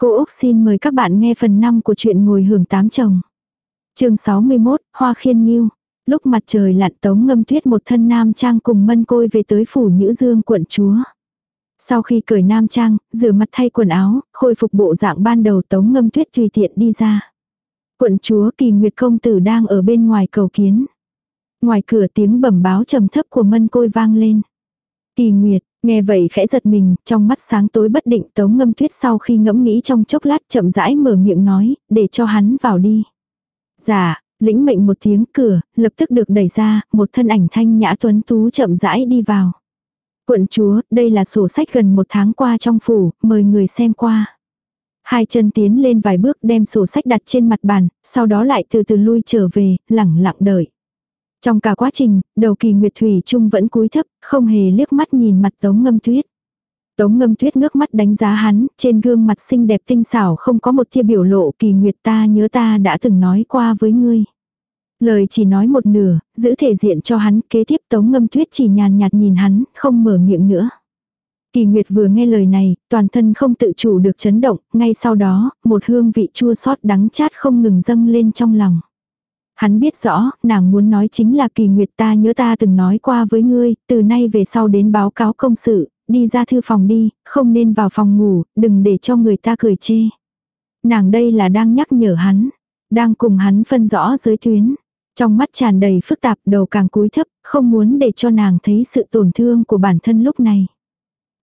Cô Úc xin mời các bạn nghe phần 5 của truyện ngồi hưởng tám chồng. chương 61, Hoa Khiên Nghiêu. Lúc mặt trời lặn tống ngâm tuyết một thân nam trang cùng mân côi về tới phủ Nhữ Dương quận chúa. Sau khi cởi nam trang, rửa mặt thay quần áo, khôi phục bộ dạng ban đầu tống ngâm tuyết tùy tiện đi ra. Quận chúa kỳ nguyệt công tử đang ở bên ngoài cầu kiến. Ngoài cửa tiếng bẩm báo trầm thấp của mân côi vang lên. Kỳ nguyệt, nghe vậy khẽ giật mình, trong mắt sáng tối bất định tống ngâm tuyết sau khi ngẫm nghĩ trong chốc lát chậm rãi mở miệng nói, để cho hắn vào đi. Dạ, lĩnh mệnh một tiếng cửa, lập tức được đẩy ra, một thân ảnh thanh nhã tuấn tú chậm rãi đi vào. Quận chúa, đây là sổ sách gần một tháng qua trong phủ, mời người xem qua. Hai chân tiến lên vài bước đem sổ sách đặt trên mặt bàn, sau đó lại từ từ lui trở về, lẳng lặng đợi. Trong cả quá trình, đầu kỳ Nguyệt Thủy Trung vẫn cúi thấp, không hề liếc mắt nhìn mặt Tống Ngâm Tuyết. Tống Ngâm Tuyết ngước mắt đánh giá hắn, trên gương mặt xinh đẹp tinh xảo không có một tia biểu lộ kỳ Nguyệt ta nhớ ta đã từng nói qua với ngươi. Lời chỉ nói một nửa, giữ thể diện cho hắn, kế tiếp Tống Ngâm Tuyết chỉ nhàn nhạt nhìn hắn, không mở miệng nữa. Kỳ Nguyệt vừa nghe lời này, toàn thân không tự chủ được chấn động, ngay sau đó, một hương vị chua xót đắng chát không ngừng dâng lên trong lòng. Hắn biết rõ, nàng muốn nói chính là kỳ nguyệt ta nhớ ta từng nói qua với ngươi, từ nay về sau đến báo cáo công sự, đi ra thư phòng đi, không nên vào phòng ngủ, đừng để cho người ta cười chê. Nàng đây là đang nhắc nhở hắn, đang cùng hắn phân rõ giới tuyến. Trong mắt tràn đầy phức tạp đầu càng cúi thấp, không muốn để cho nàng thấy sự tổn thương của bản thân lúc này.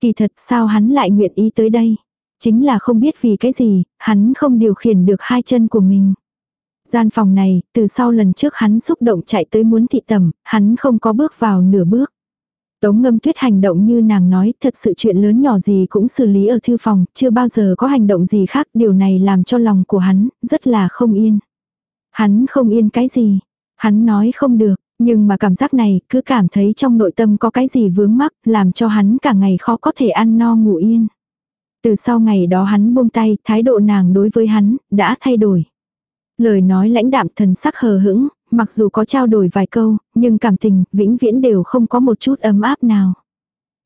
Kỳ thật sao hắn lại nguyện ý tới đây? Chính là không biết vì cái gì, hắn không điều khiển được hai chân của mình. Gian phòng này, từ sau lần trước hắn xúc động chạy tới muốn thị tầm, hắn không có bước vào nửa bước. Tống ngâm tuyết hành động như nàng nói, thật sự chuyện lớn nhỏ gì cũng xử lý ở thư phòng, chưa bao giờ có hành động gì khác, điều này làm cho lòng của hắn, rất là không yên. Hắn không yên cái gì, hắn nói không được, nhưng mà cảm giác này, cứ cảm thấy trong nội tâm có cái gì vướng mắc, làm cho hắn cả ngày khó có thể ăn no ngủ yên. Từ sau ngày đó hắn buông tay, thái độ nàng đối với hắn, đã thay đổi. Lời nói lãnh đạm thần sắc hờ hững, mặc dù có trao đổi vài câu, nhưng cảm tình, vĩnh viễn đều không có một chút ấm áp nào.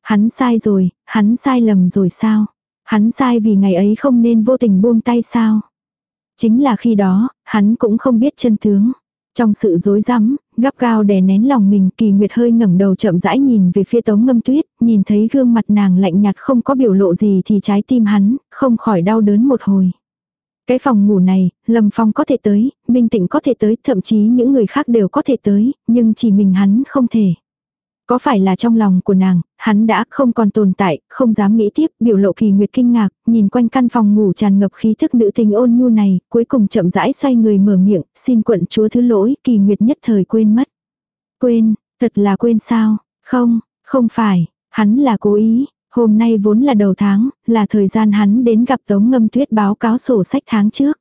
Hắn sai rồi, hắn sai lầm rồi sao? Hắn sai vì ngày ấy không nên vô tình buông tay sao? Chính là khi đó, hắn cũng không biết chân tướng. Trong sự rối rắm, gắp gao đè nén lòng mình, Kỳ Nguyệt hơi ngẩng đầu chậm rãi nhìn về phía Tống Ngâm Tuyết, nhìn thấy gương mặt nàng lạnh nhạt không có biểu lộ gì thì trái tim hắn không khỏi đau đớn một hồi. Cái phòng ngủ này, Lâm Phong có thể tới, Minh Tịnh có thể tới, thậm chí những người khác đều có thể tới, nhưng chỉ mình hắn không thể. Có phải là trong lòng của nàng, hắn đã không còn tồn tại, không dám nghĩ tiếp, biểu lộ kỳ nguyệt kinh ngạc, nhìn quanh căn phòng ngủ tràn ngập khí thức nữ tình ôn nhu này, cuối cùng chậm rãi xoay người mở miệng, xin quận chúa thứ lỗi, kỳ nguyệt nhất thời quên mất. Quên, thật là quên sao, không, không phải, hắn là cố ý, Hôm nay vốn là đầu tháng, là thời gian hắn đến gặp Tống Ngâm Tuyết báo cáo sổ sách tháng trước.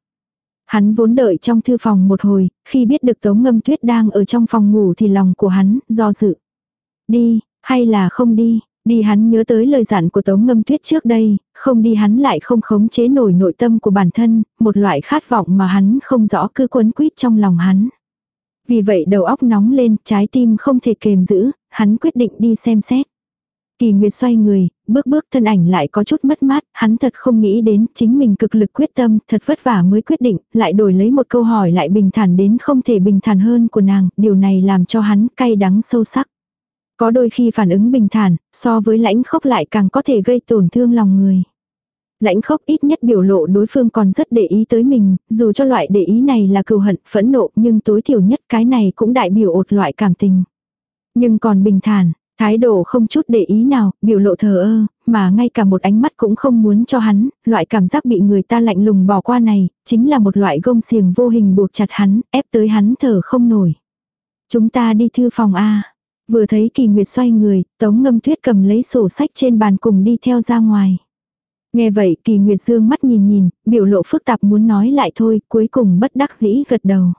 Hắn vốn đợi trong thư phòng một hồi, khi biết được Tống Ngâm Tuyết đang ở trong phòng ngủ thì lòng của hắn do dự. Đi, hay là không đi, đi hắn nhớ tới lời dặn của Tống Ngâm Tuyết trước đây, không đi hắn lại không khống chế nổi nội tâm của bản thân, một loại khát vọng mà hắn không rõ cứ quấn quýt trong lòng hắn. Vì vậy đầu óc nóng lên, trái tim không thể kềm giữ, hắn quyết định đi xem xét. Kỳ Nguyệt xoay người, bước bước thân ảnh lại có chút mất mát, hắn thật không nghĩ đến chính mình cực lực quyết tâm, thật vất vả mới quyết định, lại đổi lấy một câu hỏi lại bình thản đến không thể bình thản hơn của nàng, điều này làm cho hắn cay đắng sâu sắc. Có đôi khi phản ứng bình thản, so với lãnh khốc lại càng có thể gây tổn thương lòng người. Lãnh khốc ít nhất biểu lộ đối phương còn rất để ý tới mình, dù cho loại để ý này là cừu hận, phẫn nộ, nhưng tối thiểu nhất cái này cũng đại biểu ột loại cảm tình. Nhưng còn bình thản, Thái độ không chút để ý nào, biểu lộ thờ ơ, mà ngay cả một ánh mắt cũng không muốn cho hắn, loại cảm giác bị người ta lạnh lùng bỏ qua này, chính là một loại gông xiềng vô hình buộc chặt hắn, ép tới hắn thở không nổi. Chúng ta đi thư phòng A. Vừa thấy kỳ nguyệt xoay người, tống ngâm tuyết cầm lấy sổ sách trên bàn cùng đi theo ra ngoài. Nghe vậy kỳ nguyệt dương mắt nhìn nhìn, biểu lộ phức tạp muốn nói lại thôi, cuối cùng bất đắc dĩ gật đầu.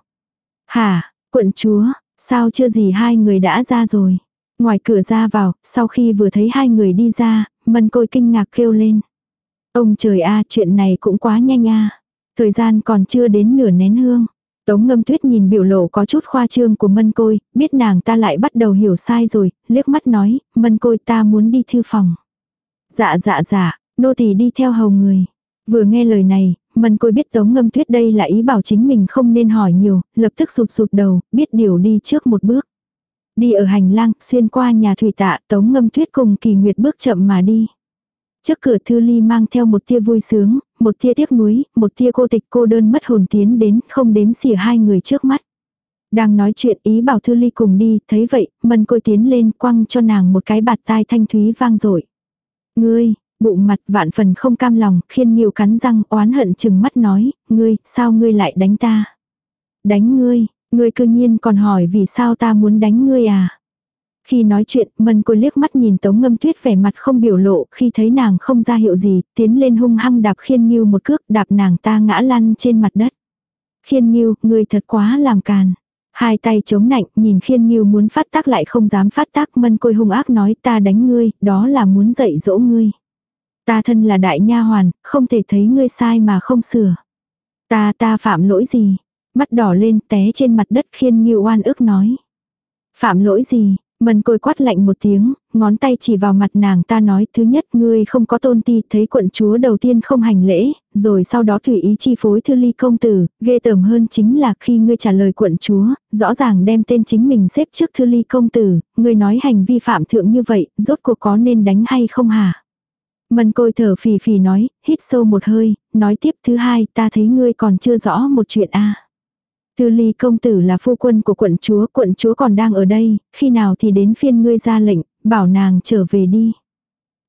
Hả, quận chúa, sao chưa gì hai người đã ra rồi. Ngoài cửa ra vào, sau khi vừa thấy hai người đi ra, mân côi kinh ngạc kêu lên. Ông trời a chuyện này cũng quá nhanh a Thời gian còn chưa đến nửa nén hương. Tống ngâm tuyết nhìn biểu lộ có chút khoa trương của mân côi, biết nàng ta lại bắt đầu hiểu sai rồi, liếc mắt nói, mân côi ta muốn đi thư phòng. Dạ dạ dạ, nô tỳ đi theo hầu người. Vừa nghe lời này, Mân Côi biết Tống Ngâm Tuyết đây là ý bảo chính mình không nên hỏi nhiều, lập tức rụt rụt đầu, biết điều đi trước một bước. Đi ở hành lang, xuyên qua nhà thủy tạ, Tống Ngâm Tuyết cùng Kỳ Nguyệt bước chậm mà đi. Trước cửa Thư Ly mang theo một tia vui sướng, một tia tiếc nuối, một tia cô tịch cô đơn mất hồn tiến đến, không đếm xỉa hai người trước mắt. Đang nói chuyện ý bảo Thư Ly cùng đi, thấy vậy, Mân Côi tiến lên quăng cho nàng một cái bạt tai thanh thúy vang dội Ngươi, bụng mặt vạn phần không cam lòng, khiên nhiều cắn răng oán hận chừng mắt nói, ngươi, sao ngươi lại đánh ta? Đánh ngươi, ngươi cư nhiên còn hỏi vì sao ta muốn đánh ngươi à? Khi nói chuyện, mân côi liếc mắt nhìn tống ngâm tuyết vẻ mặt không biểu lộ, khi thấy nàng không ra hiệu gì, tiến lên hung hăng đạp khiên nghiêu một cước, đạp nàng ta ngã lăn trên mặt đất. Khiên nghiêu, ngươi thật quá làm càn. Hai tay chống nạnh, nhìn khiên nghiêu muốn phát tác lại không dám phát tác, mân côi hung ác nói ta đánh ngươi, đó là muốn dạy dỗ ngươi. Ta thân là đại nha hoàn, không thể thấy ngươi sai mà không sửa. Ta ta phạm lỗi gì? Mắt đỏ lên té trên mặt đất khiên như oan ức nói. Phạm lỗi gì? Mần côi quát lạnh một tiếng, ngón tay chỉ vào mặt nàng ta nói thứ nhất ngươi không có tôn ti thấy quận chúa đầu tiên không hành lễ, rồi sau đó tùy ý chi phối thư ly công tử, ghê tởm hơn chính là khi ngươi trả lời quận chúa, rõ ràng đem tên chính mình xếp trước thư ly công tử, ngươi nói hành vi phạm thượng như vậy, rốt cuộc có nên đánh hay không hả? mần côi thở phì phì nói, hít sâu một hơi, nói tiếp thứ hai, ta thấy ngươi còn chưa rõ một chuyện a. À. Tư ly công tử là phu quân của quận chúa, quận chúa còn đang ở đây, khi nào thì đến phiên ngươi ra lệnh, bảo nàng trở về đi.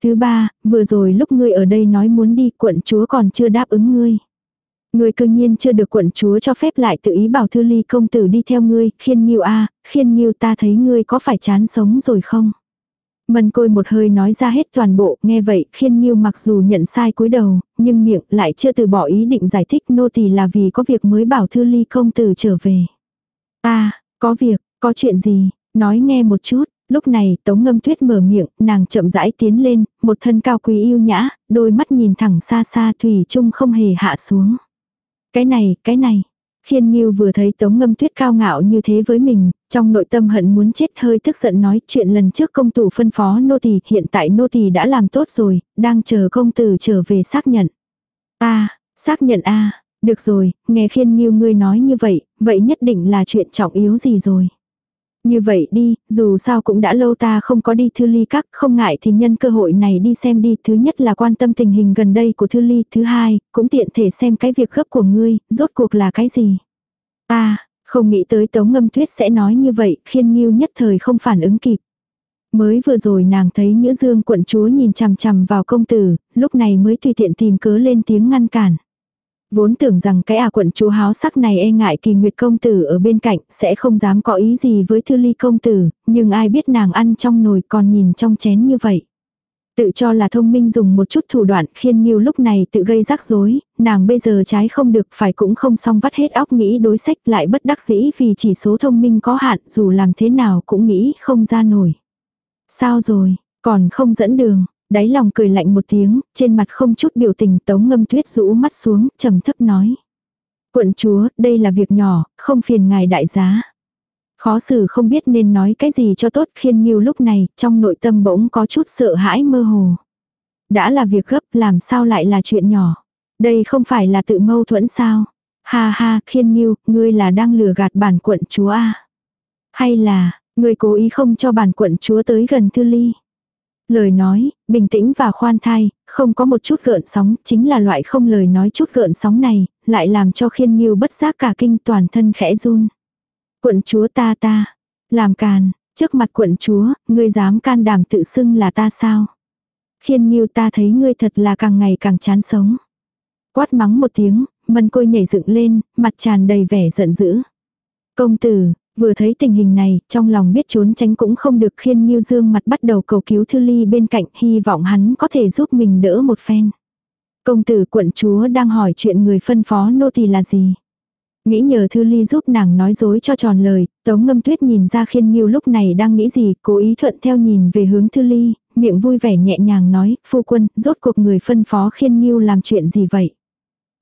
Thứ ba, vừa rồi lúc ngươi ở đây nói muốn đi, quận chúa còn chưa đáp ứng ngươi. Ngươi cương nhiên chưa được quận chúa cho phép lại tự ý bảo thư ly công tử đi theo ngươi, khiên nghiêu a khiên nghiêu ta thấy ngươi có phải chán sống rồi không? Mân côi một hơi nói ra hết toàn bộ, nghe vậy, khiên nghiêu mặc dù nhận sai cúi đầu, nhưng miệng lại chưa từ bỏ ý định giải thích nô tỳ là vì có việc mới bảo thư ly công tử trở về. ta có việc, có chuyện gì, nói nghe một chút. Lúc này, Tống Ngâm Tuyết mở miệng, nàng chậm rãi tiến lên, một thân cao quý yêu nhã, đôi mắt nhìn thẳng xa xa thủy chung không hề hạ xuống. Cái này, cái này, Khiên Nghiêu vừa thấy Tống Ngâm Tuyết cao ngạo như thế với mình, trong nội tâm hận muốn chết hơi tức giận nói chuyện lần trước công tử phân phó nô tỳ, hiện tại nô tỳ đã làm tốt rồi, đang chờ công tử trở về xác nhận. A, xác nhận a, được rồi, nghe Khiên Nghiêu ngươi nói như vậy, vậy nhất định là chuyện trọng yếu gì rồi. Như vậy đi, dù sao cũng đã lâu ta không có đi thư ly các, không ngại thì nhân cơ hội này đi xem đi. Thứ nhất là quan tâm tình hình gần đây của thư ly, thứ hai, cũng tiện thể xem cái việc gấp của ngươi, rốt cuộc là cái gì. Ta, không nghĩ tới tống ngâm tuyết sẽ nói như vậy, khiên nghiêu nhất thời không phản ứng kịp. Mới vừa rồi nàng thấy Nhữ Dương quận chúa nhìn chằm chằm vào công tử, lúc này mới tùy tiện tìm cớ lên tiếng ngăn cản. Vốn tưởng rằng cái à quận chúa háo sắc này e ngại kỳ nguyệt công tử ở bên cạnh sẽ không dám có ý gì với thư ly công tử, nhưng ai biết nàng ăn trong nồi còn nhìn trong chén như vậy. Tự cho là thông minh dùng một chút thủ đoạn khiên nhiều lúc này tự gây rắc rối, nàng bây giờ trái không được phải cũng không xong vắt hết óc nghĩ đối sách lại bất đắc dĩ vì chỉ số thông minh có hạn dù làm thế nào cũng nghĩ không ra nổi. Sao rồi, còn không dẫn đường, đáy lòng cười lạnh một tiếng, trên mặt không chút biểu tình tống ngâm tuyết rũ mắt xuống, trầm thấp nói. Quận chúa, đây là việc nhỏ, không phiền ngài đại giá. Khó xử không biết nên nói cái gì cho tốt khiên nghiêu lúc này, trong nội tâm bỗng có chút sợ hãi mơ hồ. Đã là việc gấp làm sao lại là chuyện nhỏ. Đây không phải là tự mâu thuẫn sao. Ha ha, khiên nghiêu, ngươi là đang lừa gạt bản quận chúa à? Hay là, ngươi cố ý không cho bản quận chúa tới gần thư ly? Lời nói, bình tĩnh và khoan thai, không có một chút gợn sóng, chính là loại không lời nói chút gợn sóng này, lại làm cho khiên nghiêu bất giác cả kinh toàn thân khẽ run. Quận chúa ta ta, làm càn, trước mặt quận chúa, ngươi dám can đảm tự xưng là ta sao? Khiên nghiêu ta thấy ngươi thật là càng ngày càng chán sống. Quát mắng một tiếng, mân côi nhảy dựng lên, mặt tràn đầy vẻ giận dữ. Công tử, Vừa thấy tình hình này, trong lòng biết trốn tránh cũng không được khiên Nhiêu Dương mặt bắt đầu cầu cứu Thư Ly bên cạnh, hy vọng hắn có thể giúp mình đỡ một phen. Công tử quận chúa đang hỏi chuyện người phân phó nô tỳ là gì. Nghĩ nhờ Thư Ly giúp nàng nói dối cho tròn lời, Tống Ngâm Tuyết nhìn ra khiên Nhiêu lúc này đang nghĩ gì, cố ý thuận theo nhìn về hướng Thư Ly, miệng vui vẻ nhẹ nhàng nói, phu quân, rốt cuộc người phân phó khiên Nhiêu làm chuyện gì vậy.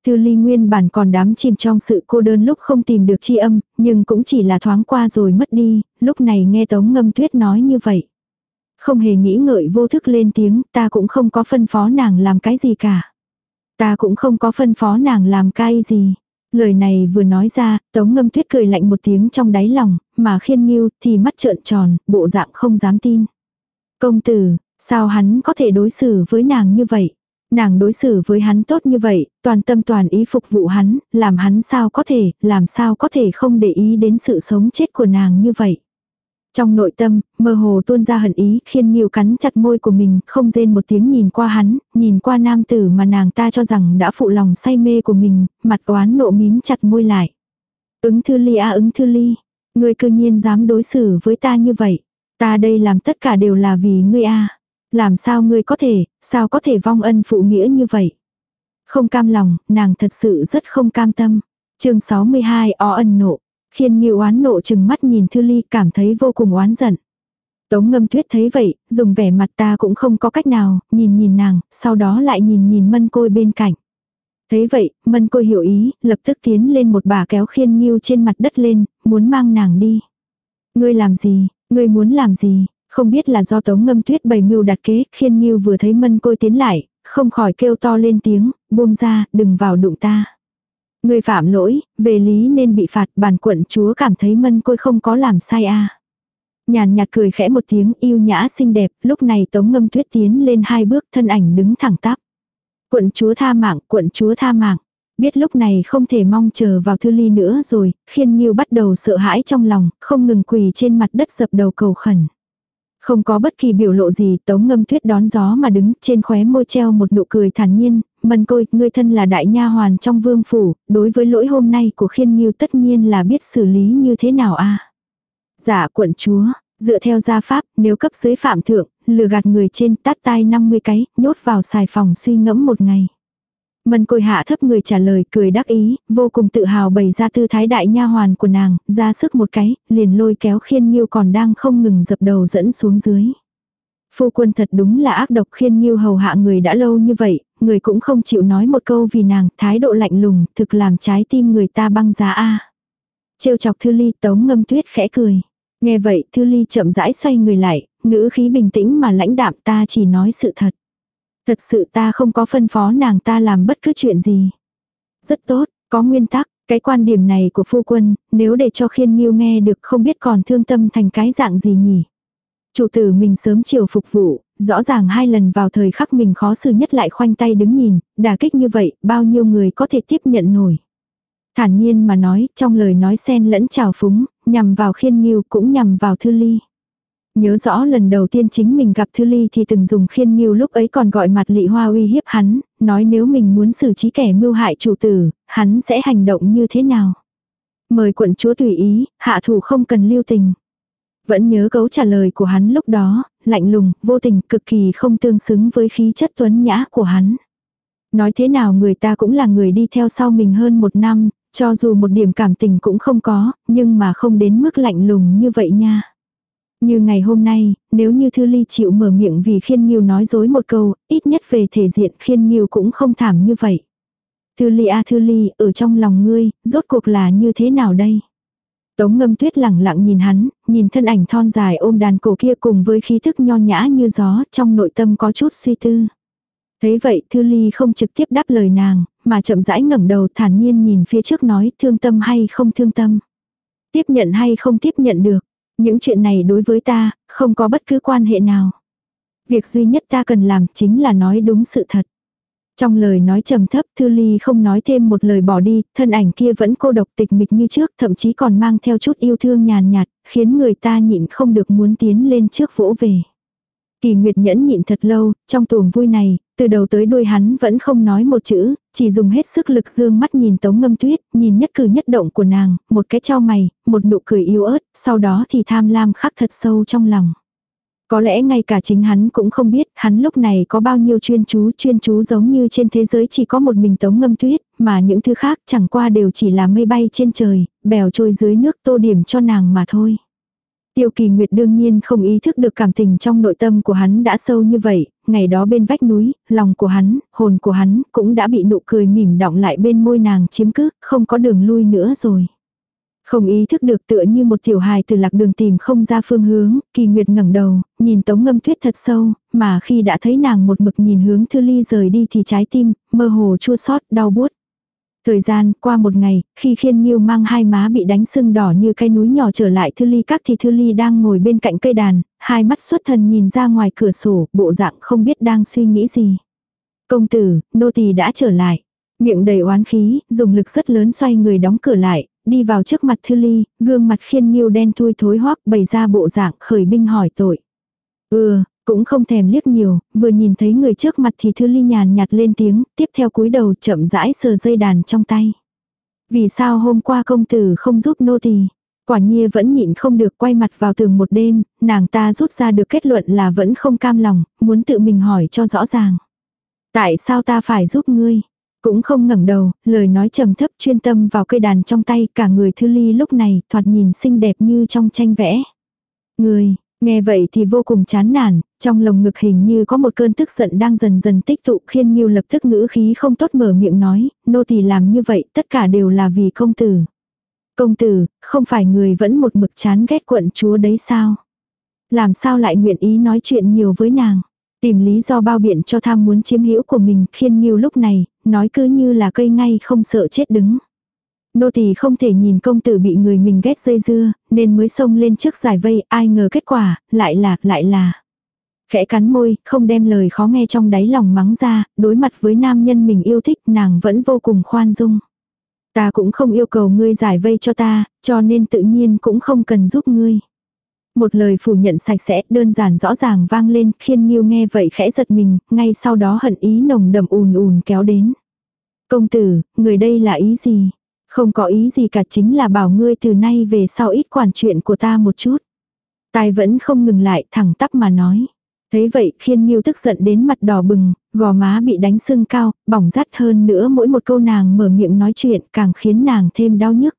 Thư ly nguyên bản còn đám chìm trong sự cô đơn lúc không tìm được chi âm, nhưng cũng chỉ là thoáng qua rồi mất đi, lúc này nghe tống ngâm tuyết nói như vậy. Không hề nghĩ ngợi vô thức lên tiếng, ta cũng không có phân phó nàng làm cái gì cả. Ta cũng không có phân phó nàng làm cái gì. Lời này vừa nói ra, tống ngâm tuyết cười lạnh một tiếng trong đáy lòng, mà khiên nghiêu thì mắt trợn tròn, bộ dạng không dám tin. Công tử, sao hắn có thể đối xử với nàng như vậy? Nàng đối xử với hắn tốt như vậy, toàn tâm toàn ý phục vụ hắn, làm hắn sao có thể, làm sao có thể không để ý đến sự sống chết của nàng như vậy. Trong nội tâm, mơ hồ tuôn ra hận ý, khiên nhiều cắn chặt môi của mình, không rên một tiếng nhìn qua hắn, nhìn qua nam tử mà nàng ta cho rằng đã phụ lòng say mê của mình, mặt oán nộ mím chặt môi lại. Ứng thư ly a ứng thư ly, ngươi cư nhiên dám đối xử với ta như vậy. Ta đây làm tất cả đều là vì ngươi a làm sao ngươi có thể, sao có thể vong ân phụ nghĩa như vậy. Không cam lòng, nàng thật sự rất không cam tâm. chương 62 o ân nộ. Khiên Ngưu oán nộ chừng mắt nhìn Thư Ly cảm thấy vô cùng oán giận. Tống ngâm tuyết thấy vậy, dùng vẻ mặt ta cũng không có cách nào, nhìn nhìn nàng, sau đó lại nhìn nhìn mân côi bên cạnh. Thấy vậy, mân côi hiểu ý, lập tức tiến lên một bà kéo khiên nghiêu trên mặt đất lên, muốn mang nàng đi. Ngươi làm gì, ngươi muốn làm gì, không biết là do tống ngâm tuyết bày mưu đặt kế, khiên nghiêu vừa thấy mân côi tiến lại, không khỏi kêu to lên tiếng, buông ra, đừng vào đụng ta. Người phạm lỗi, về lý nên bị phạt, bản quận chúa cảm thấy mân côi không có làm sai a. Nhàn nhạt cười khẽ một tiếng yêu nhã xinh đẹp, lúc này tống ngâm tuyết tiến lên hai bước thân ảnh đứng thẳng tắp. Quận chúa tha mạng, quận chúa tha mạng. Biết lúc này không thể mong chờ vào thư ly nữa rồi, khiên nghiêu bắt đầu sợ hãi trong lòng, không ngừng quỳ trên mặt đất dập đầu cầu khẩn. Không có bất kỳ biểu lộ gì, tống ngâm tuyết đón gió mà đứng trên khóe môi treo một nụ cười thản nhiên, mân côi, ngươi thân là đại nha hoàn trong vương phủ, đối với lỗi hôm nay của khiên nghiêu tất nhiên là biết xử lý như thế nào a Dạ quận chúa, dựa theo gia pháp, nếu cấp dưới phạm thượng, lừa gạt người trên tát tai 50 cái, nhốt vào xài phòng suy ngẫm một ngày. Mân côi hạ thấp người trả lời cười đắc ý, vô cùng tự hào bày ra tư thái đại nha hoàn của nàng, ra sức một cái, liền lôi kéo khiên nghiêu còn đang không ngừng dập đầu dẫn xuống dưới. Phu quân thật đúng là ác độc khiên nghiêu hầu hạ người đã lâu như vậy, người cũng không chịu nói một câu vì nàng, thái độ lạnh lùng, thực làm trái tim người ta băng giá a. Trêu chọc Thư Ly tống ngâm tuyết khẽ cười. Nghe vậy Thư Ly chậm rãi xoay người lại, ngữ khí bình tĩnh mà lãnh đạm ta chỉ nói sự thật. Thật sự ta không có phân phó nàng ta làm bất cứ chuyện gì. Rất tốt, có nguyên tắc, cái quan điểm này của phu quân, nếu để cho khiên nghiêu nghe được không biết còn thương tâm thành cái dạng gì nhỉ. Chủ tử mình sớm chiều phục vụ, rõ ràng hai lần vào thời khắc mình khó xử nhất lại khoanh tay đứng nhìn, đả kích như vậy, bao nhiêu người có thể tiếp nhận nổi. Thản nhiên mà nói, trong lời nói xen lẫn trào phúng, nhằm vào khiên nghiêu cũng nhằm vào thư ly. Nhớ rõ lần đầu tiên chính mình gặp Thư Ly thì từng dùng khiên nghiêu lúc ấy còn gọi mặt lị hoa uy hiếp hắn, nói nếu mình muốn xử trí kẻ mưu hại chủ tử, hắn sẽ hành động như thế nào. Mời quận chúa tùy ý, hạ thủ không cần lưu tình. Vẫn nhớ cấu trả lời của hắn lúc đó, lạnh lùng, vô tình, cực kỳ không tương xứng với khí chất tuấn nhã của hắn. Nói thế nào người ta cũng là người đi theo sau mình hơn một năm, cho dù một điểm cảm tình cũng không có, nhưng mà không đến mức lạnh lùng như vậy nha. Như ngày hôm nay, nếu như Thư Ly chịu mở miệng vì khiên nghiêu nói dối một câu, ít nhất về thể diện khiên nghiêu cũng không thảm như vậy. Thư Ly a Thư Ly, ở trong lòng ngươi, rốt cuộc là như thế nào đây? Tống ngâm tuyết lẳng lặng nhìn hắn, nhìn thân ảnh thon dài ôm đàn cổ kia cùng với khí thức nho nhã như gió, trong nội tâm có chút suy tư. Thấy vậy Thư Ly không trực tiếp đáp lời nàng, mà chậm rãi ngẩng đầu thản nhiên nhìn phía trước nói thương tâm hay không thương tâm. Tiếp nhận hay không tiếp nhận được. Những chuyện này đối với ta, không có bất cứ quan hệ nào. Việc duy nhất ta cần làm chính là nói đúng sự thật. Trong lời nói trầm thấp Thư Ly không nói thêm một lời bỏ đi, thân ảnh kia vẫn cô độc tịch mịch như trước, thậm chí còn mang theo chút yêu thương nhàn nhạt, khiến người ta nhịn không được muốn tiến lên trước vỗ về. Kỳ Nguyệt nhẫn nhịn thật lâu, trong tuồng vui này, từ đầu tới đuôi hắn vẫn không nói một chữ, chỉ dùng hết sức lực dương mắt nhìn tống ngâm tuyết, nhìn nhất cử nhất động của nàng, một cái trao mày, một nụ cười yếu ớt, sau đó thì tham lam khắc thật sâu trong lòng. Có lẽ ngay cả chính hắn cũng không biết hắn lúc này có bao nhiêu chuyên chú chuyên chú giống như trên thế giới chỉ có một mình tống ngâm tuyết, mà những thứ khác chẳng qua đều chỉ là mây bay trên trời, bèo trôi dưới nước tô điểm cho nàng mà thôi. Tiêu kỳ nguyệt đương nhiên không ý thức được cảm tình trong nội tâm của hắn đã sâu như vậy, ngày đó bên vách núi, lòng của hắn, hồn của hắn cũng đã bị nụ cười mỉm đọng lại bên môi nàng chiếm cứ, không có đường lui nữa rồi. Không ý thức được tựa như một tiểu hài từ lạc đường tìm không ra phương hướng, kỳ nguyệt ngẩng đầu, nhìn tống ngâm tuyết thật sâu, mà khi đã thấy nàng một mực nhìn hướng thư ly rời đi thì trái tim, mơ hồ chua xót đau buốt. Thời gian qua một ngày, khi khiên nghiêu mang hai má bị đánh sưng đỏ như cái núi nhỏ trở lại Thư Ly các thì Thư Ly đang ngồi bên cạnh cây đàn, hai mắt xuất thần nhìn ra ngoài cửa sổ, bộ dạng không biết đang suy nghĩ gì. Công tử, nô tỳ đã trở lại. Miệng đầy oán khí, dùng lực rất lớn xoay người đóng cửa lại, đi vào trước mặt Thư Ly, gương mặt khiên nghiêu đen thui thối hoắc bày ra bộ dạng khởi binh hỏi tội. Ừ, cũng không thèm liếc nhiều, vừa nhìn thấy người trước mặt thì Thư Ly nhàn nhạt lên tiếng, tiếp theo cúi đầu chậm rãi sờ dây đàn trong tay. Vì sao hôm qua công tử không giúp nô tỳ? Quả nhiên vẫn nhịn không được quay mặt vào tường một đêm, nàng ta rút ra được kết luận là vẫn không cam lòng, muốn tự mình hỏi cho rõ ràng. Tại sao ta phải giúp ngươi? Cũng không ngẩng đầu, lời nói trầm thấp chuyên tâm vào cây đàn trong tay, cả người Thư Ly lúc này thoạt nhìn xinh đẹp như trong tranh vẽ. Người, nghe vậy thì vô cùng chán nản, trong lồng ngực hình như có một cơn tức giận đang dần dần tích tụ khiên nghiêu lập tức ngữ khí không tốt mở miệng nói, nô tỳ làm như vậy tất cả đều là vì công tử. Công tử, không phải người vẫn một mực chán ghét quận chúa đấy sao? Làm sao lại nguyện ý nói chuyện nhiều với nàng? Tìm lý do bao biện cho tham muốn chiếm hữu của mình khiên nghiêu lúc này, nói cứ như là cây ngay không sợ chết đứng. Nô tỳ không thể nhìn công tử bị người mình ghét dây dưa, nên mới xông lên trước giải vây, ai ngờ kết quả, lại là, lại là. Khẽ cắn môi, không đem lời khó nghe trong đáy lòng mắng ra, đối mặt với nam nhân mình yêu thích nàng vẫn vô cùng khoan dung. Ta cũng không yêu cầu ngươi giải vây cho ta, cho nên tự nhiên cũng không cần giúp ngươi. Một lời phủ nhận sạch sẽ, đơn giản rõ ràng vang lên, khiên nghiêu nghe vậy khẽ giật mình, ngay sau đó hận ý nồng đầm ùn ùn kéo đến. Công tử, người đây là ý gì? Không có ý gì cả chính là bảo ngươi từ nay về sau ít quản chuyện của ta một chút. Tài vẫn không ngừng lại thẳng tắp mà nói. Thấy vậy khiên nghiêu tức giận đến mặt đỏ bừng, gò má bị đánh sưng cao, bỏng rát hơn nữa mỗi một câu nàng mở miệng nói chuyện càng khiến nàng thêm đau nhức.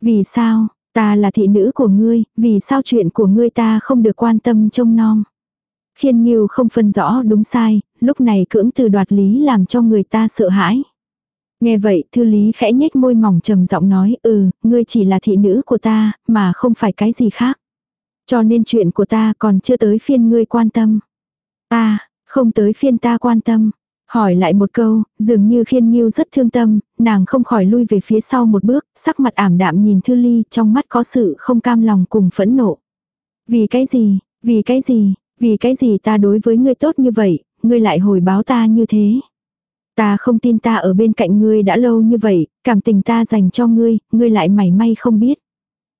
Vì sao, ta là thị nữ của ngươi, vì sao chuyện của ngươi ta không được quan tâm trông nom. Khiên nghiêu không phân rõ đúng sai, lúc này cưỡng từ đoạt lý làm cho người ta sợ hãi. Nghe vậy thư lý khẽ nhếch môi mỏng trầm giọng nói ừ, ngươi chỉ là thị nữ của ta, mà không phải cái gì khác. Cho nên chuyện của ta còn chưa tới phiên ngươi quan tâm. Ta, không tới phiên ta quan tâm. Hỏi lại một câu, dường như khiên nghiêu rất thương tâm, nàng không khỏi lui về phía sau một bước, sắc mặt ảm đạm nhìn Thư Ly, trong mắt có sự không cam lòng cùng phẫn nộ. Vì cái gì, vì cái gì, vì cái gì ta đối với ngươi tốt như vậy, ngươi lại hồi báo ta như thế. Ta không tin ta ở bên cạnh ngươi đã lâu như vậy, cảm tình ta dành cho ngươi, ngươi lại mảy may không biết.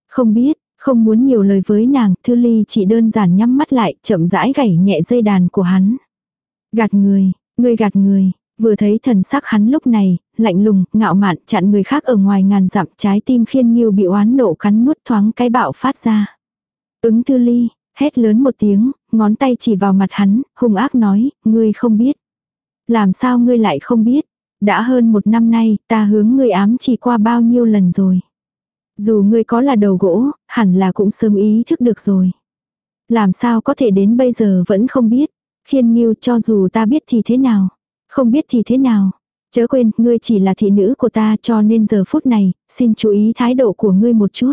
Không biết, không muốn nhiều lời với nàng, Thư Ly chỉ đơn giản nhắm mắt lại, chậm rãi gảy nhẹ dây đàn của hắn. Gạt người, ngươi gạt người, vừa thấy thần sắc hắn lúc này, lạnh lùng, ngạo mạn, chặn người khác ở ngoài ngàn dặm trái tim khiên nghiêu bị oán nộ cắn nuốt thoáng cái bạo phát ra. Ứng Thư Ly, hét lớn một tiếng, ngón tay chỉ vào mặt hắn, hung ác nói, ngươi không biết. Làm sao ngươi lại không biết? Đã hơn một năm nay, ta hướng ngươi ám chỉ qua bao nhiêu lần rồi. Dù ngươi có là đầu gỗ, hẳn là cũng sớm ý thức được rồi. Làm sao có thể đến bây giờ vẫn không biết. Khiên nghiêu cho dù ta biết thì thế nào. Không biết thì thế nào. Chớ quên, ngươi chỉ là thị nữ của ta cho nên giờ phút này, xin chú ý thái độ của ngươi một chút.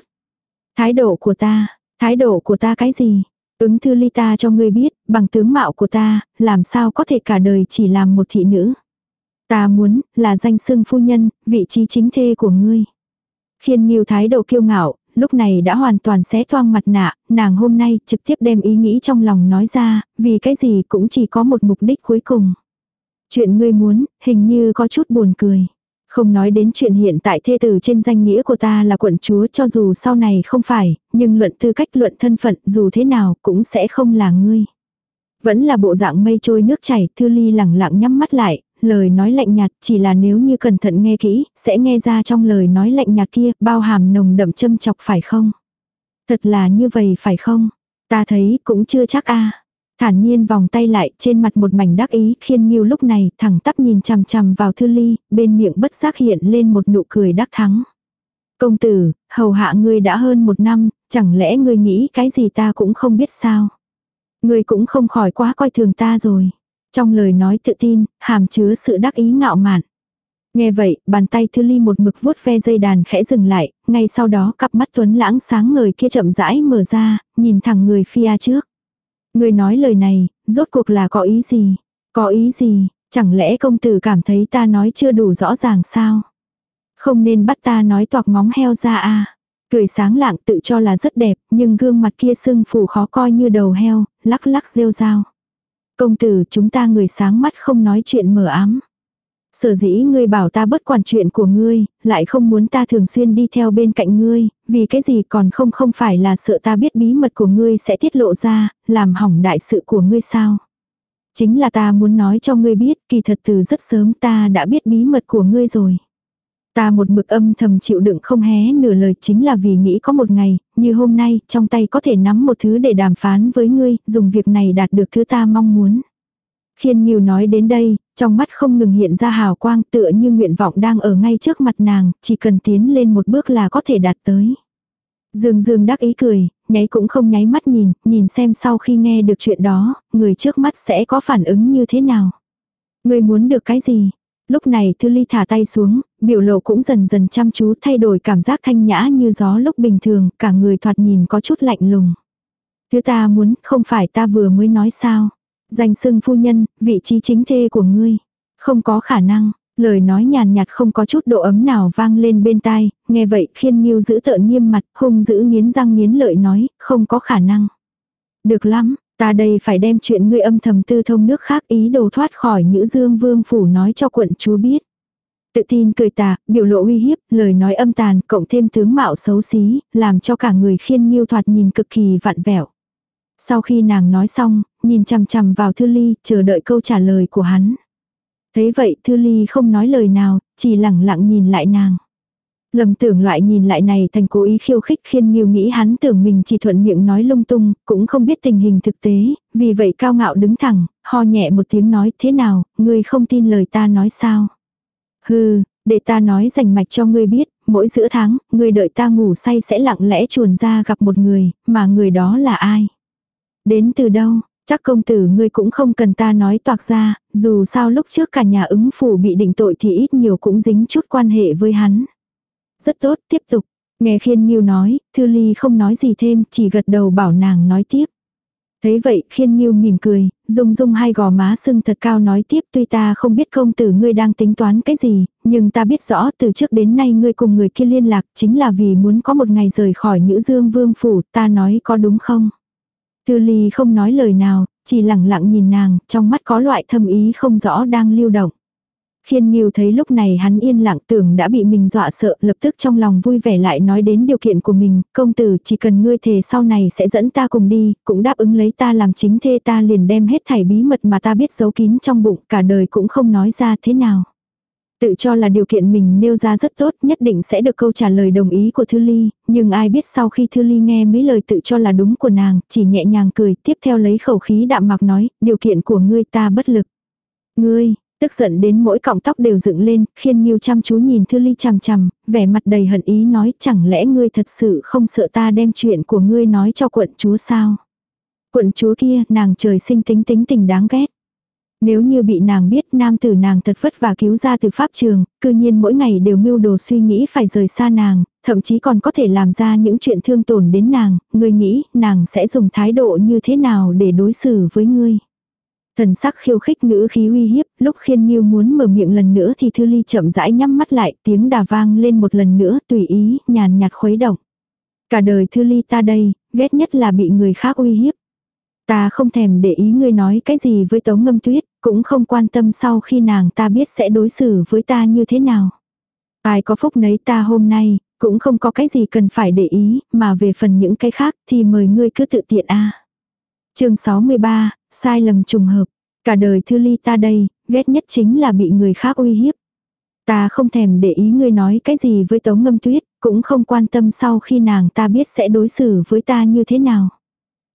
Thái độ của ta, thái độ của ta cái gì? Ứng thư ly ta cho ngươi biết, bằng tướng mạo của ta, làm sao có thể cả đời chỉ làm một thị nữ. Ta muốn, là danh xưng phu nhân, vị trí chính thê của ngươi. Khiên nghiêu thái độ kiêu ngạo, lúc này đã hoàn toàn xé toang mặt nạ, nàng hôm nay trực tiếp đem ý nghĩ trong lòng nói ra, vì cái gì cũng chỉ có một mục đích cuối cùng. Chuyện ngươi muốn, hình như có chút buồn cười. Không nói đến chuyện hiện tại thê tử trên danh nghĩa của ta là quận chúa cho dù sau này không phải, nhưng luận tư cách luận thân phận dù thế nào cũng sẽ không là ngươi. Vẫn là bộ dạng mây trôi nước chảy, Thư Ly lẳng lặng nhắm mắt lại, lời nói lạnh nhạt chỉ là nếu như cẩn thận nghe kỹ, sẽ nghe ra trong lời nói lạnh nhạt kia bao hàm nồng đậm châm chọc phải không? Thật là như vậy phải không? Ta thấy cũng chưa chắc a Thản nhiên vòng tay lại trên mặt một mảnh đắc ý khiên nghiêu lúc này thẳng tắp nhìn chằm chằm vào thư ly, bên miệng bất giác hiện lên một nụ cười đắc thắng. Công tử, hầu hạ ngươi đã hơn một năm, chẳng lẽ ngươi nghĩ cái gì ta cũng không biết sao? Ngươi cũng không khỏi quá coi thường ta rồi. Trong lời nói tự tin, hàm chứa sự đắc ý ngạo mạn. Nghe vậy, bàn tay Thư Ly một mực vuốt ve dây đàn khẽ dừng lại, ngay sau đó cặp mắt tuấn lãng sáng ngời kia chậm rãi mở ra, nhìn thẳng người Phi trước. Người nói lời này, rốt cuộc là có ý gì? Có ý gì? Chẳng lẽ công tử cảm thấy ta nói chưa đủ rõ ràng sao? Không nên bắt ta nói toạc móng heo ra à? Cười sáng lạng tự cho là rất đẹp, nhưng gương mặt kia sưng phù khó coi như đầu heo, lắc lắc rêu rao. Công tử chúng ta người sáng mắt không nói chuyện mờ ám. Sở dĩ ngươi bảo ta bất quản chuyện của ngươi, lại không muốn ta thường xuyên đi theo bên cạnh ngươi, vì cái gì còn không không phải là sợ ta biết bí mật của ngươi sẽ tiết lộ ra, làm hỏng đại sự của ngươi sao. Chính là ta muốn nói cho ngươi biết, kỳ thật từ rất sớm ta đã biết bí mật của ngươi rồi. Ta một mực âm thầm chịu đựng không hé nửa lời chính là vì nghĩ có một ngày, như hôm nay, trong tay có thể nắm một thứ để đàm phán với ngươi, dùng việc này đạt được thứ ta mong muốn. Khiên Nghiêu nói đến đây, trong mắt không ngừng hiện ra hào quang tựa như nguyện vọng đang ở ngay trước mặt nàng, chỉ cần tiến lên một bước là có thể đạt tới. Dương Dương đắc ý cười, nháy cũng không nháy mắt nhìn, nhìn xem sau khi nghe được chuyện đó, người trước mắt sẽ có phản ứng như thế nào. Người muốn được cái gì? Lúc này Thư Ly thả tay xuống, biểu lộ cũng dần dần chăm chú thay đổi cảm giác thanh nhã như gió lúc bình thường, cả người thoạt nhìn có chút lạnh lùng. Thứ ta muốn, không phải ta vừa mới nói sao. Danh xưng phu nhân, vị trí chính thê của ngươi. Không có khả năng, lời nói nhàn nhạt không có chút độ ấm nào vang lên bên tai, nghe vậy khiên nghiêu giữ tợn nghiêm mặt, hung giữ nghiến răng nghiến lợi nói, không có khả năng. Được lắm, ta đây phải đem chuyện ngươi âm thầm tư thông nước khác ý đồ thoát khỏi những dương vương phủ nói cho quận chúa biết. Tự tin cười tà, biểu lộ uy hiếp, lời nói âm tàn, cộng thêm tướng mạo xấu xí, làm cho cả người khiên nghiêu thoạt nhìn cực kỳ vặn vẹo. Sau khi nàng nói xong, nhìn chằm chằm vào Thư Ly, chờ đợi câu trả lời của hắn. Thấy vậy Thư Ly không nói lời nào, chỉ lẳng lặng nhìn lại nàng. Lầm tưởng loại nhìn lại này thành cố ý khiêu khích khiên nghiêu nghĩ hắn tưởng mình chỉ thuận miệng nói lung tung, cũng không biết tình hình thực tế, vì vậy cao ngạo đứng thẳng, ho nhẹ một tiếng nói thế nào, ngươi không tin lời ta nói sao. Hừ, để ta nói rành mạch cho ngươi biết, mỗi giữa tháng, ngươi đợi ta ngủ say sẽ lặng lẽ chuồn ra gặp một người, mà người đó là ai. Đến từ đâu, chắc công tử ngươi cũng không cần ta nói toạc ra, dù sao lúc trước cả nhà ứng phủ bị định tội thì ít nhiều cũng dính chút quan hệ với hắn. Rất tốt, tiếp tục. Nghe khiên nhiêu nói, Thư Ly không nói gì thêm, chỉ gật đầu bảo nàng nói tiếp. Thấy vậy, khiên nhiêu mỉm cười, dung dung hai gò má sưng thật cao nói tiếp tuy ta không biết công tử ngươi đang tính toán cái gì, nhưng ta biết rõ từ trước đến nay ngươi cùng người kia liên lạc chính là vì muốn có một ngày rời khỏi nữ dương vương phủ, ta nói có đúng không? Tư ly không nói lời nào, chỉ lặng lặng nhìn nàng, trong mắt có loại thâm ý không rõ đang lưu động. Khiên Nghiêu thấy lúc này hắn yên lặng tưởng đã bị mình dọa sợ, lập tức trong lòng vui vẻ lại nói đến điều kiện của mình, công tử chỉ cần ngươi thề sau này sẽ dẫn ta cùng đi, cũng đáp ứng lấy ta làm chính thê ta liền đem hết thảy bí mật mà ta biết giấu kín trong bụng, cả đời cũng không nói ra thế nào. Tự cho là điều kiện mình nêu ra rất tốt, nhất định sẽ được câu trả lời đồng ý của Thư Ly, nhưng ai biết sau khi Thư Ly nghe mấy lời tự cho là đúng của nàng, chỉ nhẹ nhàng cười, tiếp theo lấy khẩu khí đạm mạc nói, điều kiện của ngươi ta bất lực. Ngươi, tức giận đến mỗi cọng tóc đều dựng lên, khiên Nhiêu chăm chú nhìn Thư Ly chằm chằm, vẻ mặt đầy hận ý nói chẳng lẽ ngươi thật sự không sợ ta đem chuyện của ngươi nói cho quận chúa sao. Quận chúa kia, nàng trời sinh tính tính tình đáng ghét. Nếu như bị nàng biết nam tử nàng thật vất vả cứu ra từ pháp trường, cư nhiên mỗi ngày đều mưu đồ suy nghĩ phải rời xa nàng, thậm chí còn có thể làm ra những chuyện thương tổn đến nàng, ngươi nghĩ nàng sẽ dùng thái độ như thế nào để đối xử với ngươi. Thần sắc khiêu khích ngữ khí uy hiếp, lúc khiên nghiêu muốn mở miệng lần nữa thì thư ly chậm rãi nhắm mắt lại, tiếng đà vang lên một lần nữa, tùy ý, nhàn nhạt khuấy động. Cả đời thư ly ta đây, ghét nhất là bị người khác uy hiếp. Ta không thèm để ý ngươi nói cái gì với tống ngâm tuyết, cũng không quan tâm sau khi nàng ta biết sẽ đối xử với ta như thế nào. Ai có phúc nấy ta hôm nay, cũng không có cái gì cần phải để ý, mà về phần những cái khác thì mời ngươi cứ tự tiện a. À. Chương 63, sai lầm trùng hợp. Cả đời thư ly ta đây, ghét nhất chính là bị người khác uy hiếp. Ta không thèm để ý ngươi nói cái gì với tống ngâm tuyết, cũng không quan tâm sau khi nàng ta biết sẽ đối xử với ta như thế nào.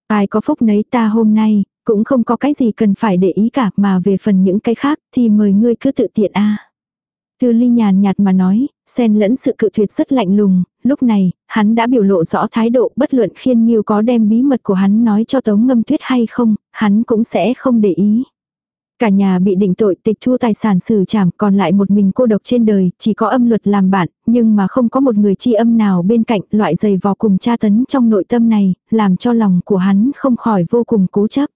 Ai có phúc nấy ta hôm nay, cũng không có cái gì cần phải để ý cả mà về phần những cái khác thì mời ngươi cứ tự tiện a. Tư ly nhàn nhạt mà nói, xen lẫn sự cự tuyệt rất lạnh lùng, lúc này, hắn đã biểu lộ rõ thái độ bất luận khiên nghiêu có đem bí mật của hắn nói cho tống ngâm tuyết hay không, hắn cũng sẽ không để ý. Cả nhà bị định tội tịch thu tài sản xử trảm còn lại một mình cô độc trên đời, chỉ có âm luật làm bạn, nhưng mà không có một người chi âm nào bên cạnh loại dày vò cùng tra tấn trong nội tâm này, làm cho lòng của hắn không khỏi vô cùng cố chấp.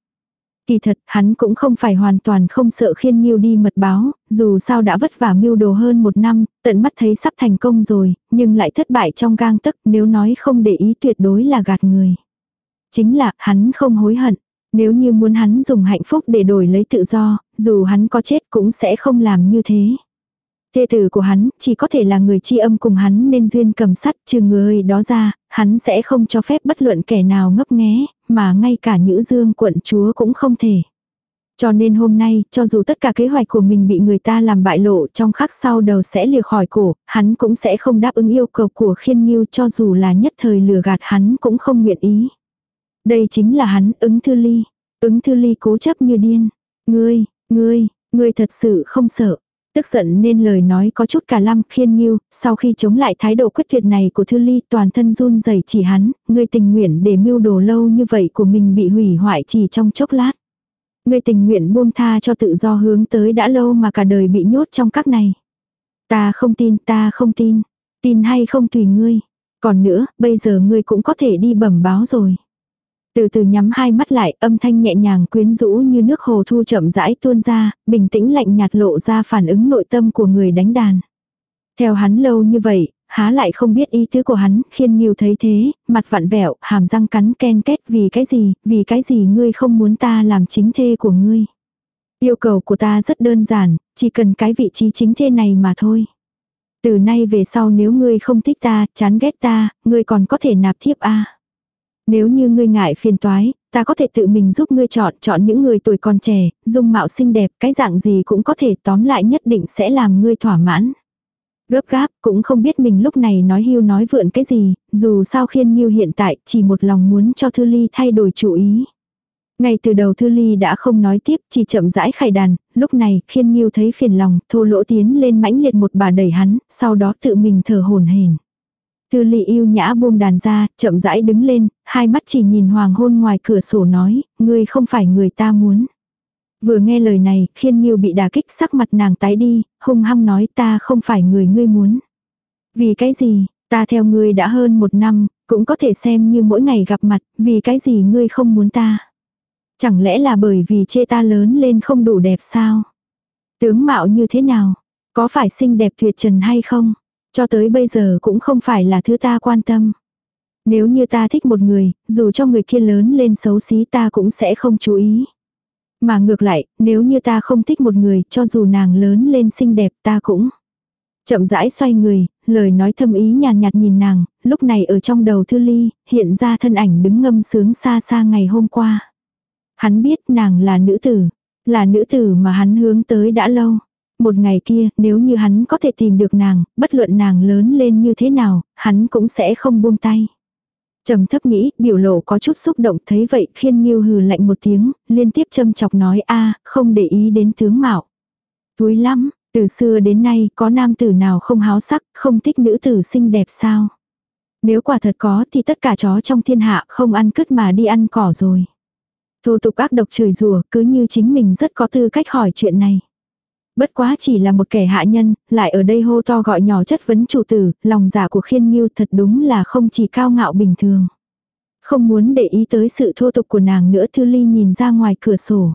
Kỳ thật, hắn cũng không phải hoàn toàn không sợ khiên nhiêu đi mật báo, dù sao đã vất vả mưu đồ hơn một năm, tận mắt thấy sắp thành công rồi, nhưng lại thất bại trong gang tấc nếu nói không để ý tuyệt đối là gạt người. Chính là, hắn không hối hận. Nếu như muốn hắn dùng hạnh phúc để đổi lấy tự do, dù hắn có chết cũng sẽ không làm như thế. Thê tử của hắn chỉ có thể là người chi âm cùng hắn nên duyên cầm sắt trừ người đó ra, hắn sẽ không cho phép bất luận kẻ nào ngấp nghé, mà ngay cả nữ dương quận chúa cũng không thể. Cho nên hôm nay, cho dù tất cả kế hoạch của mình bị người ta làm bại lộ trong khắc sau đầu sẽ lìa khỏi cổ, hắn cũng sẽ không đáp ứng yêu cầu của khiên nghiêu cho dù là nhất thời lừa gạt hắn cũng không nguyện ý. Đây chính là hắn, ứng thư ly. Ứng thư ly cố chấp như điên. Ngươi, ngươi, ngươi thật sự không sợ. Tức giận nên lời nói có chút cả lăm khiên nghiêu, sau khi chống lại thái độ quyết tuyệt này của Thư Ly toàn thân run rẩy chỉ hắn, ngươi tình nguyện để mưu đồ lâu như vậy của mình bị hủy hoại chỉ trong chốc lát. Ngươi tình nguyện buông tha cho tự do hướng tới đã lâu mà cả đời bị nhốt trong các này. Ta không tin, ta không tin. Tin hay không tùy ngươi. Còn nữa, bây giờ ngươi cũng có thể đi bẩm báo rồi. Từ từ nhắm hai mắt lại, âm thanh nhẹ nhàng quyến rũ như nước hồ thu chậm rãi tuôn ra, bình tĩnh lạnh nhạt lộ ra phản ứng nội tâm của người đánh đàn. Theo hắn lâu như vậy, há lại không biết ý tứ của hắn, khiên nghiêu thấy thế, mặt vặn vẹo, hàm răng cắn ken kết vì cái gì, vì cái gì ngươi không muốn ta làm chính thê của ngươi. Yêu cầu của ta rất đơn giản, chỉ cần cái vị trí chính thê này mà thôi. Từ nay về sau nếu ngươi không thích ta, chán ghét ta, ngươi còn có thể nạp thiếp a. Nếu như ngươi ngại phiền toái, ta có thể tự mình giúp ngươi chọn, chọn những người tuổi còn trẻ, dung mạo xinh đẹp, cái dạng gì cũng có thể tóm lại nhất định sẽ làm ngươi thỏa mãn. Gấp gáp, cũng không biết mình lúc này nói hưu nói vượn cái gì, dù sao khiên nghiêu hiện tại chỉ một lòng muốn cho Thư Ly thay đổi chủ ý. Ngay từ đầu Thư Ly đã không nói tiếp, chỉ chậm rãi khải đàn, lúc này khiên nghiêu thấy phiền lòng, thô lỗ tiến lên mãnh liệt một bà đẩy hắn, sau đó tự mình thở hồn hển. Tư Lệ yêu nhã buông đàn ra, chậm rãi đứng lên, hai mắt chỉ nhìn hoàng hôn ngoài cửa sổ nói, ngươi không phải người ta muốn. Vừa nghe lời này, khiên nghiêu bị đả kích sắc mặt nàng tái đi, hung hăng nói ta không phải người ngươi muốn. Vì cái gì, ta theo ngươi đã hơn một năm, cũng có thể xem như mỗi ngày gặp mặt, vì cái gì ngươi không muốn ta. Chẳng lẽ là bởi vì chê ta lớn lên không đủ đẹp sao? Tướng mạo như thế nào? Có phải xinh đẹp tuyệt trần hay không? Cho tới bây giờ cũng không phải là thứ ta quan tâm. Nếu như ta thích một người, dù cho người kia lớn lên xấu xí ta cũng sẽ không chú ý. Mà ngược lại, nếu như ta không thích một người, cho dù nàng lớn lên xinh đẹp ta cũng. Chậm rãi xoay người, lời nói thâm ý nhàn nhạt, nhìn nàng, lúc này ở trong đầu Thư Ly, hiện ra thân ảnh đứng ngâm sướng xa xa ngày hôm qua. Hắn biết nàng là nữ tử, là nữ tử mà hắn hướng tới đã lâu. Một ngày kia, nếu như hắn có thể tìm được nàng, bất luận nàng lớn lên như thế nào, hắn cũng sẽ không buông tay. Trầm thấp nghĩ, biểu lộ có chút xúc động thấy vậy khiên nghiêu hừ lạnh một tiếng, liên tiếp châm chọc nói a không để ý đến tướng mạo. Thúi lắm, từ xưa đến nay có nam tử nào không háo sắc, không thích nữ tử xinh đẹp sao? Nếu quả thật có thì tất cả chó trong thiên hạ không ăn cứt mà đi ăn cỏ rồi. Thô tục ác độc chửi rủa cứ như chính mình rất có tư cách hỏi chuyện này. Bất quá chỉ là một kẻ hạ nhân, lại ở đây hô to gọi nhỏ chất vấn chủ tử, lòng giả của khiên nghiêu thật đúng là không chỉ cao ngạo bình thường. Không muốn để ý tới sự thô tục của nàng nữa Thư Ly nhìn ra ngoài cửa sổ.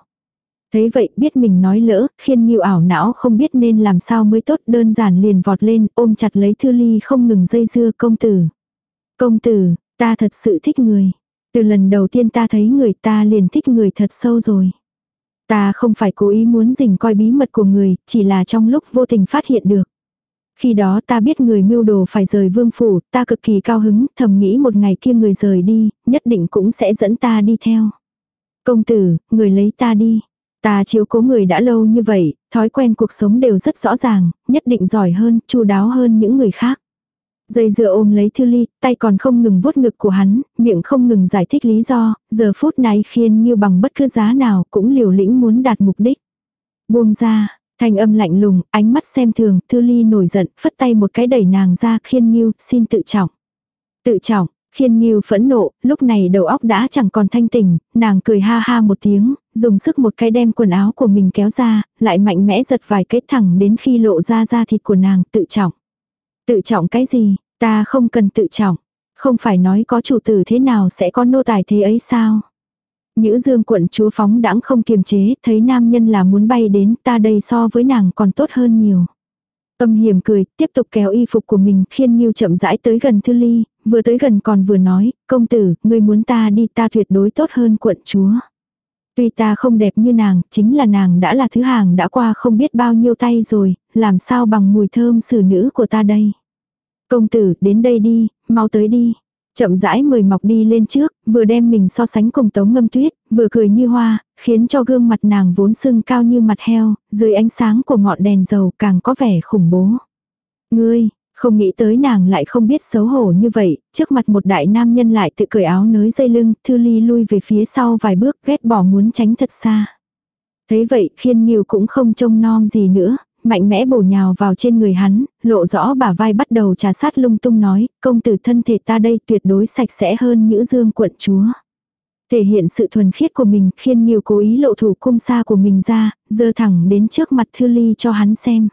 Thấy vậy biết mình nói lỡ, khiên nghiêu ảo não không biết nên làm sao mới tốt đơn giản liền vọt lên ôm chặt lấy Thư Ly không ngừng dây dưa công tử. Công tử, ta thật sự thích người. Từ lần đầu tiên ta thấy người ta liền thích người thật sâu rồi. Ta không phải cố ý muốn rình coi bí mật của người, chỉ là trong lúc vô tình phát hiện được. Khi đó ta biết người mưu đồ phải rời vương phủ, ta cực kỳ cao hứng, thầm nghĩ một ngày kia người rời đi, nhất định cũng sẽ dẫn ta đi theo. Công tử, người lấy ta đi. Ta chiếu cố người đã lâu như vậy, thói quen cuộc sống đều rất rõ ràng, nhất định giỏi hơn, chu đáo hơn những người khác. Dây dựa ôm lấy Thư Ly, tay còn không ngừng vuốt ngực của hắn, miệng không ngừng giải thích lý do, giờ phút này khiên như bằng bất cứ giá nào cũng liều lĩnh muốn đạt mục đích. Buông ra, thanh âm lạnh lùng, ánh mắt xem thường, Thư Ly nổi giận, phất tay một cái đẩy nàng ra khiên như, xin tự trọng. Tự trọng, Khiên nhiêu phẫn nộ, lúc này đầu óc đã chẳng còn thanh tỉnh, nàng cười ha ha một tiếng, dùng sức một cái đem quần áo của mình kéo ra, lại mạnh mẽ giật vài cái thẳng đến khi lộ ra da thịt của nàng tự trọng. Tự trọng cái gì, ta không cần tự trọng. Không phải nói có chủ tử thế nào sẽ có nô tài thế ấy sao? Nhữ dương quận chúa phóng đãng không kiềm chế, thấy nam nhân là muốn bay đến ta đây so với nàng còn tốt hơn nhiều. Tâm hiểm cười, tiếp tục kéo y phục của mình, khiên nghiêu chậm rãi tới gần Thư Ly, vừa tới gần còn vừa nói, công tử, ngươi muốn ta đi ta tuyệt đối tốt hơn quận chúa. Tuy ta không đẹp như nàng, chính là nàng đã là thứ hàng đã qua không biết bao nhiêu tay rồi, làm sao bằng mùi thơm xử nữ của ta đây. Công tử, đến đây đi, mau tới đi. Chậm rãi mời mọc đi lên trước, vừa đem mình so sánh cùng tống ngâm tuyết, vừa cười như hoa, khiến cho gương mặt nàng vốn sưng cao như mặt heo, dưới ánh sáng của ngọn đèn dầu càng có vẻ khủng bố. Ngươi, không nghĩ tới nàng lại không biết xấu hổ như vậy, trước mặt một đại nam nhân lại tự cởi áo nới dây lưng, thư ly lui về phía sau vài bước ghét bỏ muốn tránh thật xa. Thấy vậy khiên nghiêu cũng không trông nom gì nữa, mạnh mẽ bổ nhào vào trên người hắn, lộ rõ bả vai bắt đầu trà sát lung tung nói, công tử thân thể ta đây tuyệt đối sạch sẽ hơn nữ dương quận chúa. Thể hiện sự thuần khiết của mình khiên nhiều cố ý lộ thủ cung xa của mình ra, dơ thẳng đến trước mặt thư ly cho hắn xem.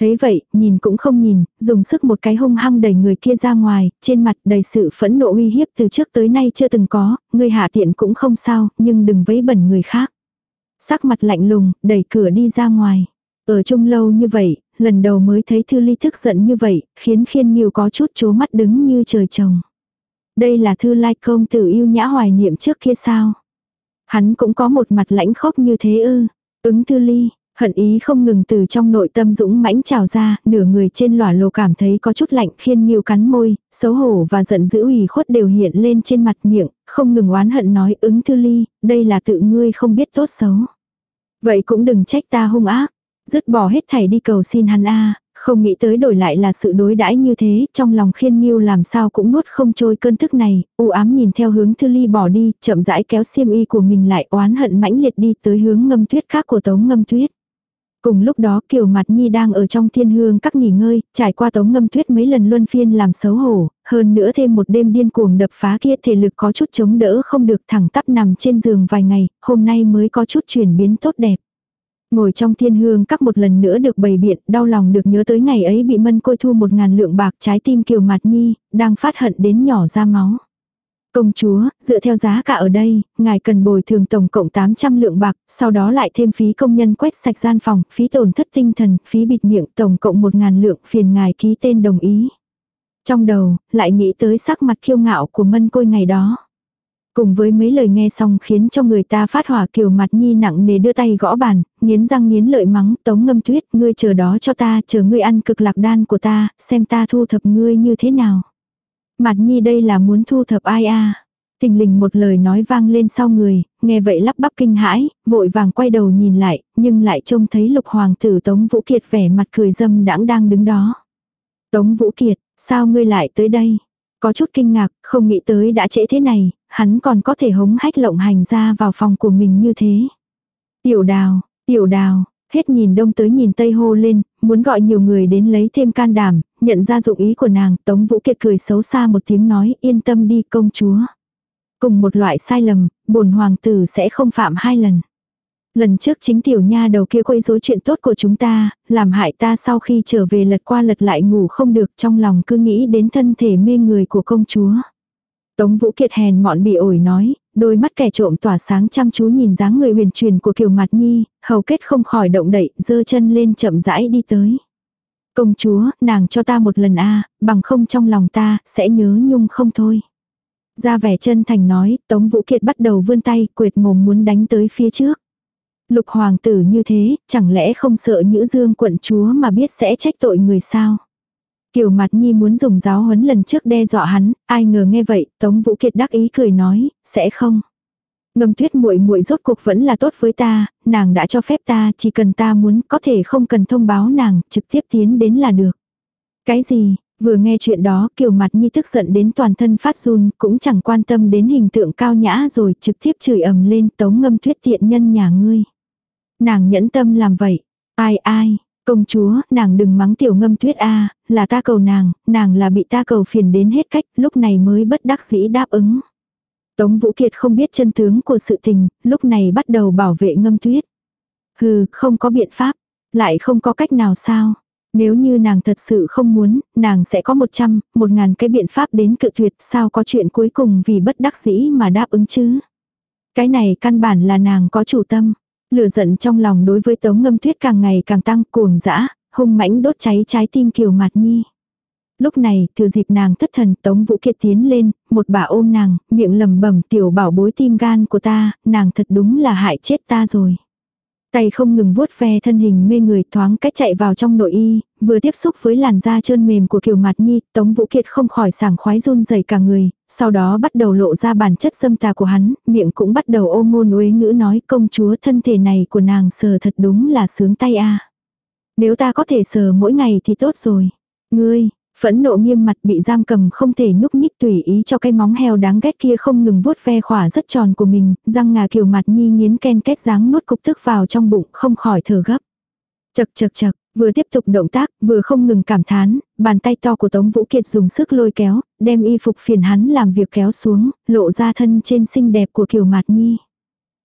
Thấy vậy, nhìn cũng không nhìn, dùng sức một cái hung hăng đẩy người kia ra ngoài, trên mặt đầy sự phẫn nộ uy hiếp từ trước tới nay chưa từng có, người hạ tiện cũng không sao, nhưng đừng vấy bẩn người khác. Sắc mặt lạnh lùng, đẩy cửa đi ra ngoài. Ở chung lâu như vậy, lần đầu mới thấy Thư Ly thức giận như vậy, khiến khiên nhiều có chút chố mắt đứng như trời trồng. Đây là Thư Lai công tử yêu nhã hoài niệm trước kia sao? Hắn cũng có một mặt lãnh khốc như thế ư. Ứng Thư Ly, hận ý không ngừng từ trong nội tâm dũng mãnh trào ra, nửa người trên lỏa lồ cảm thấy có chút lạnh khiên nghiêu cắn môi, xấu hổ và giận dữ ủy khuất đều hiện lên trên mặt miệng, không ngừng oán hận nói ứng Thư Ly, đây là tự ngươi không biết tốt xấu. Vậy cũng đừng trách ta hung ác, Dứt bỏ hết thảy đi cầu xin hắn a không nghĩ tới đổi lại là sự đối đãi như thế, trong lòng khiên nghiêu làm sao cũng nuốt không trôi cơn tức này, u ám nhìn theo hướng thư ly bỏ đi, chậm rãi kéo xiêm y của mình lại oán hận mãnh liệt đi tới hướng ngâm tuyết khác của tống ngâm tuyết. Cùng lúc đó Kiều Mặt Nhi đang ở trong thiên hương các nghỉ ngơi, trải qua tống ngâm tuyết mấy lần luân phiên làm xấu hổ, hơn nữa thêm một đêm điên cuồng đập phá kia thể lực có chút chống đỡ không được thẳng tắp nằm trên giường vài ngày, hôm nay mới có chút chuyển biến tốt đẹp. Ngồi trong thiên hương các một lần nữa được bày biện, đau lòng được nhớ tới ngày ấy bị mân côi thu một ngàn lượng bạc trái tim kiều mặt nhi, đang phát hận đến nhỏ ra máu. Công chúa, dựa theo giá cả ở đây, ngài cần bồi thường tổng cộng 800 lượng bạc, sau đó lại thêm phí công nhân quét sạch gian phòng, phí tổn thất tinh thần, phí bịt miệng tổng cộng 1.000 lượng phiền ngài ký tên đồng ý. Trong đầu, lại nghĩ tới sắc mặt kiêu ngạo của mân côi ngày đó. Cùng với mấy lời nghe xong khiến cho người ta phát hỏa kiều mặt nhi nặng nề đưa tay gõ bàn, nghiến răng nghiến lợi mắng, tống ngâm tuyết, ngươi chờ đó cho ta, chờ ngươi ăn cực lạc đan của ta, xem ta thu thập ngươi như thế nào. Mặt nhi đây là muốn thu thập ai a à? Tình lình một lời nói vang lên sau người, nghe vậy lắp bắp kinh hãi, vội vàng quay đầu nhìn lại, nhưng lại trông thấy lục hoàng tử Tống Vũ Kiệt vẻ mặt cười dâm đãng đang đứng đó. Tống Vũ Kiệt, sao ngươi lại tới đây? Có chút kinh ngạc, không nghĩ tới đã trễ thế này, hắn còn có thể hống hách lộng hành ra vào phòng của mình như thế. Tiểu đào, tiểu đào, hết nhìn đông tới nhìn tây hô lên, muốn gọi nhiều người đến lấy thêm can đảm, nhận ra dụng ý của nàng, Tống Vũ Kiệt cười xấu xa một tiếng nói yên tâm đi công chúa. Cùng một loại sai lầm, bổn hoàng tử sẽ không phạm hai lần. Lần trước chính tiểu nha đầu kia quấy rối chuyện tốt của chúng ta, làm hại ta sau khi trở về lật qua lật lại ngủ không được trong lòng cứ nghĩ đến thân thể mê người của công chúa. Tống Vũ Kiệt hèn mọn bị ổi nói, đôi mắt kẻ trộm tỏa sáng chăm chú nhìn dáng người huyền truyền của Kiều Mạt Nhi, hầu kết không khỏi động đậy, dơ chân lên chậm rãi đi tới. Công chúa, nàng cho ta một lần a bằng không trong lòng ta, sẽ nhớ nhung không thôi. Ra vẻ chân thành nói, Tống Vũ Kiệt bắt đầu vươn tay, quệt mồm muốn đánh tới phía trước. Lục hoàng tử như thế, chẳng lẽ không sợ nhữ dương quận chúa mà biết sẽ trách tội người sao? Kiều mặt nhi muốn dùng giáo huấn lần trước đe dọa hắn, ai ngờ nghe vậy, Tống Vũ Kiệt đắc ý cười nói, sẽ không. Ngâm tuyết muội muội rốt cuộc vẫn là tốt với ta, nàng đã cho phép ta, chỉ cần ta muốn, có thể không cần thông báo nàng, trực tiếp tiến đến là được. Cái gì, vừa nghe chuyện đó, kiều mặt nhi tức giận đến toàn thân phát run, cũng chẳng quan tâm đến hình tượng cao nhã rồi, trực tiếp chửi ầm lên tống ngâm tuyết tiện nhân nhà ngươi. Nàng nhẫn tâm làm vậy, ai ai, Công chúa, nàng đừng mắng tiểu ngâm tuyết a là ta cầu nàng, nàng là bị ta cầu phiền đến hết cách, lúc này mới bất đắc dĩ đáp ứng. Tống Vũ Kiệt không biết chân tướng của sự tình, lúc này bắt đầu bảo vệ ngâm tuyết. Hừ, không có biện pháp, lại không có cách nào sao. Nếu như nàng thật sự không muốn, nàng sẽ có một trăm, một ngàn cái biện pháp đến cự tuyệt sao có chuyện cuối cùng vì bất đắc dĩ mà đáp ứng chứ. Cái này căn bản là nàng có chủ tâm. Lửa giận trong lòng đối với tống ngâm tuyết càng ngày càng tăng cuồng dã, hung mãnh đốt cháy trái tim kiều mặt nhi. Lúc này, thừa dịp nàng thất thần, Tống Vũ Kiệt tiến lên, một bà ôm nàng, miệng lầm bẩm tiểu bảo bối tim gan của ta, nàng thật đúng là hại chết ta rồi. Tay không ngừng vuốt ve thân hình mê người thoáng cách chạy vào trong nội y, vừa tiếp xúc với làn da trơn mềm của Kiều Mạt Nhi, Tống Vũ Kiệt không khỏi sảng khoái run rẩy cả người, sau đó bắt đầu lộ ra bản chất dâm tà của hắn, miệng cũng bắt đầu ôm ngôn uế ngữ nói công chúa thân thể này của nàng sờ thật đúng là sướng tay a. Nếu ta có thể sờ mỗi ngày thì tốt rồi. Ngươi, Phẫn nộ nghiêm mặt bị giam cầm không thể nhúc nhích tùy ý cho cái móng heo đáng ghét kia không ngừng vuốt ve khỏa rất tròn của mình, răng ngà kiều mặt nhi nghiến ken kết dáng nuốt cục tức vào trong bụng không khỏi thở gấp. Chật chật chật, vừa tiếp tục động tác, vừa không ngừng cảm thán, bàn tay to của Tống Vũ Kiệt dùng sức lôi kéo, đem y phục phiền hắn làm việc kéo xuống, lộ ra thân trên xinh đẹp của Kiều Mạt Nhi.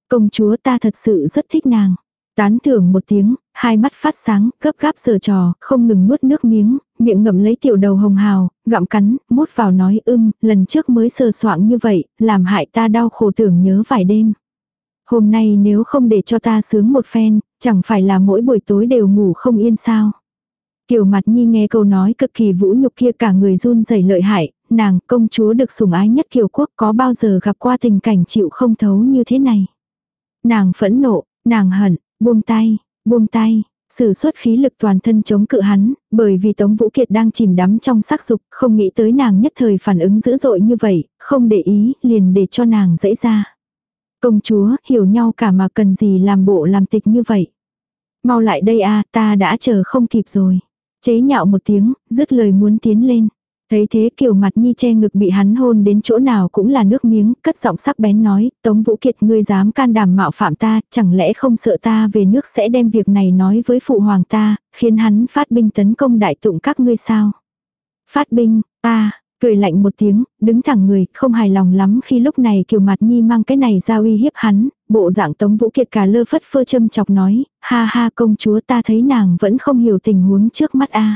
Công chúa ta thật sự rất thích nàng. Tán thưởng một tiếng, hai mắt phát sáng, gấp gáp sờ trò, không ngừng nuốt nước miếng, miệng ngậm lấy tiểu đầu hồng hào, gặm cắn, mút vào nói ưm, lần trước mới sờ soạng như vậy, làm hại ta đau khổ tưởng nhớ vài đêm. Hôm nay nếu không để cho ta sướng một phen, chẳng phải là mỗi buổi tối đều ngủ không yên sao. Kiều mặt nhi nghe câu nói cực kỳ vũ nhục kia cả người run rẩy lợi hại, nàng công chúa được sủng ái nhất kiều quốc có bao giờ gặp qua tình cảnh chịu không thấu như thế này. Nàng phẫn nộ, nàng hận, buông tay, buông tay, Sử xuất khí lực toàn thân chống cự hắn, bởi vì Tống Vũ Kiệt đang chìm đắm trong sắc dục, không nghĩ tới nàng nhất thời phản ứng dữ dội như vậy, không để ý, liền để cho nàng dễ ra. Công chúa, hiểu nhau cả mà cần gì làm bộ làm tịch như vậy. Mau lại đây a ta đã chờ không kịp rồi. Chế nhạo một tiếng, dứt lời muốn tiến lên. Thấy thế kiểu mặt nhi che ngực bị hắn hôn đến chỗ nào cũng là nước miếng, cất giọng sắc bén nói, Tống Vũ Kiệt ngươi dám can đảm mạo phạm ta, chẳng lẽ không sợ ta về nước sẽ đem việc này nói với phụ hoàng ta, khiến hắn phát binh tấn công đại tụng các ngươi sao. Phát binh, ta, cười lạnh một tiếng, đứng thẳng người, không hài lòng lắm khi lúc này kiều mặt nhi mang cái này ra uy hiếp hắn, bộ dạng Tống Vũ Kiệt cả lơ phất phơ châm chọc nói, ha ha công chúa ta thấy nàng vẫn không hiểu tình huống trước mắt a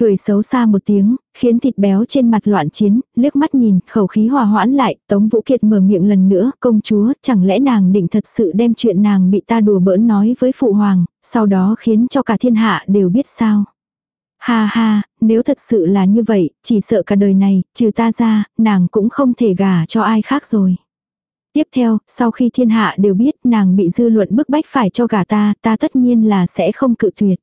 Cười xấu xa một tiếng, khiến thịt béo trên mặt loạn chiến, liếc mắt nhìn, khẩu khí hòa hoãn lại, Tống Vũ Kiệt mở miệng lần nữa, công chúa, chẳng lẽ nàng định thật sự đem chuyện nàng bị ta đùa bỡn nói với phụ hoàng, sau đó khiến cho cả thiên hạ đều biết sao. Ha ha, nếu thật sự là như vậy, chỉ sợ cả đời này, trừ ta ra, nàng cũng không thể gả cho ai khác rồi. Tiếp theo, sau khi thiên hạ đều biết nàng bị dư luận bức bách phải cho gả ta, ta tất nhiên là sẽ không cự tuyệt.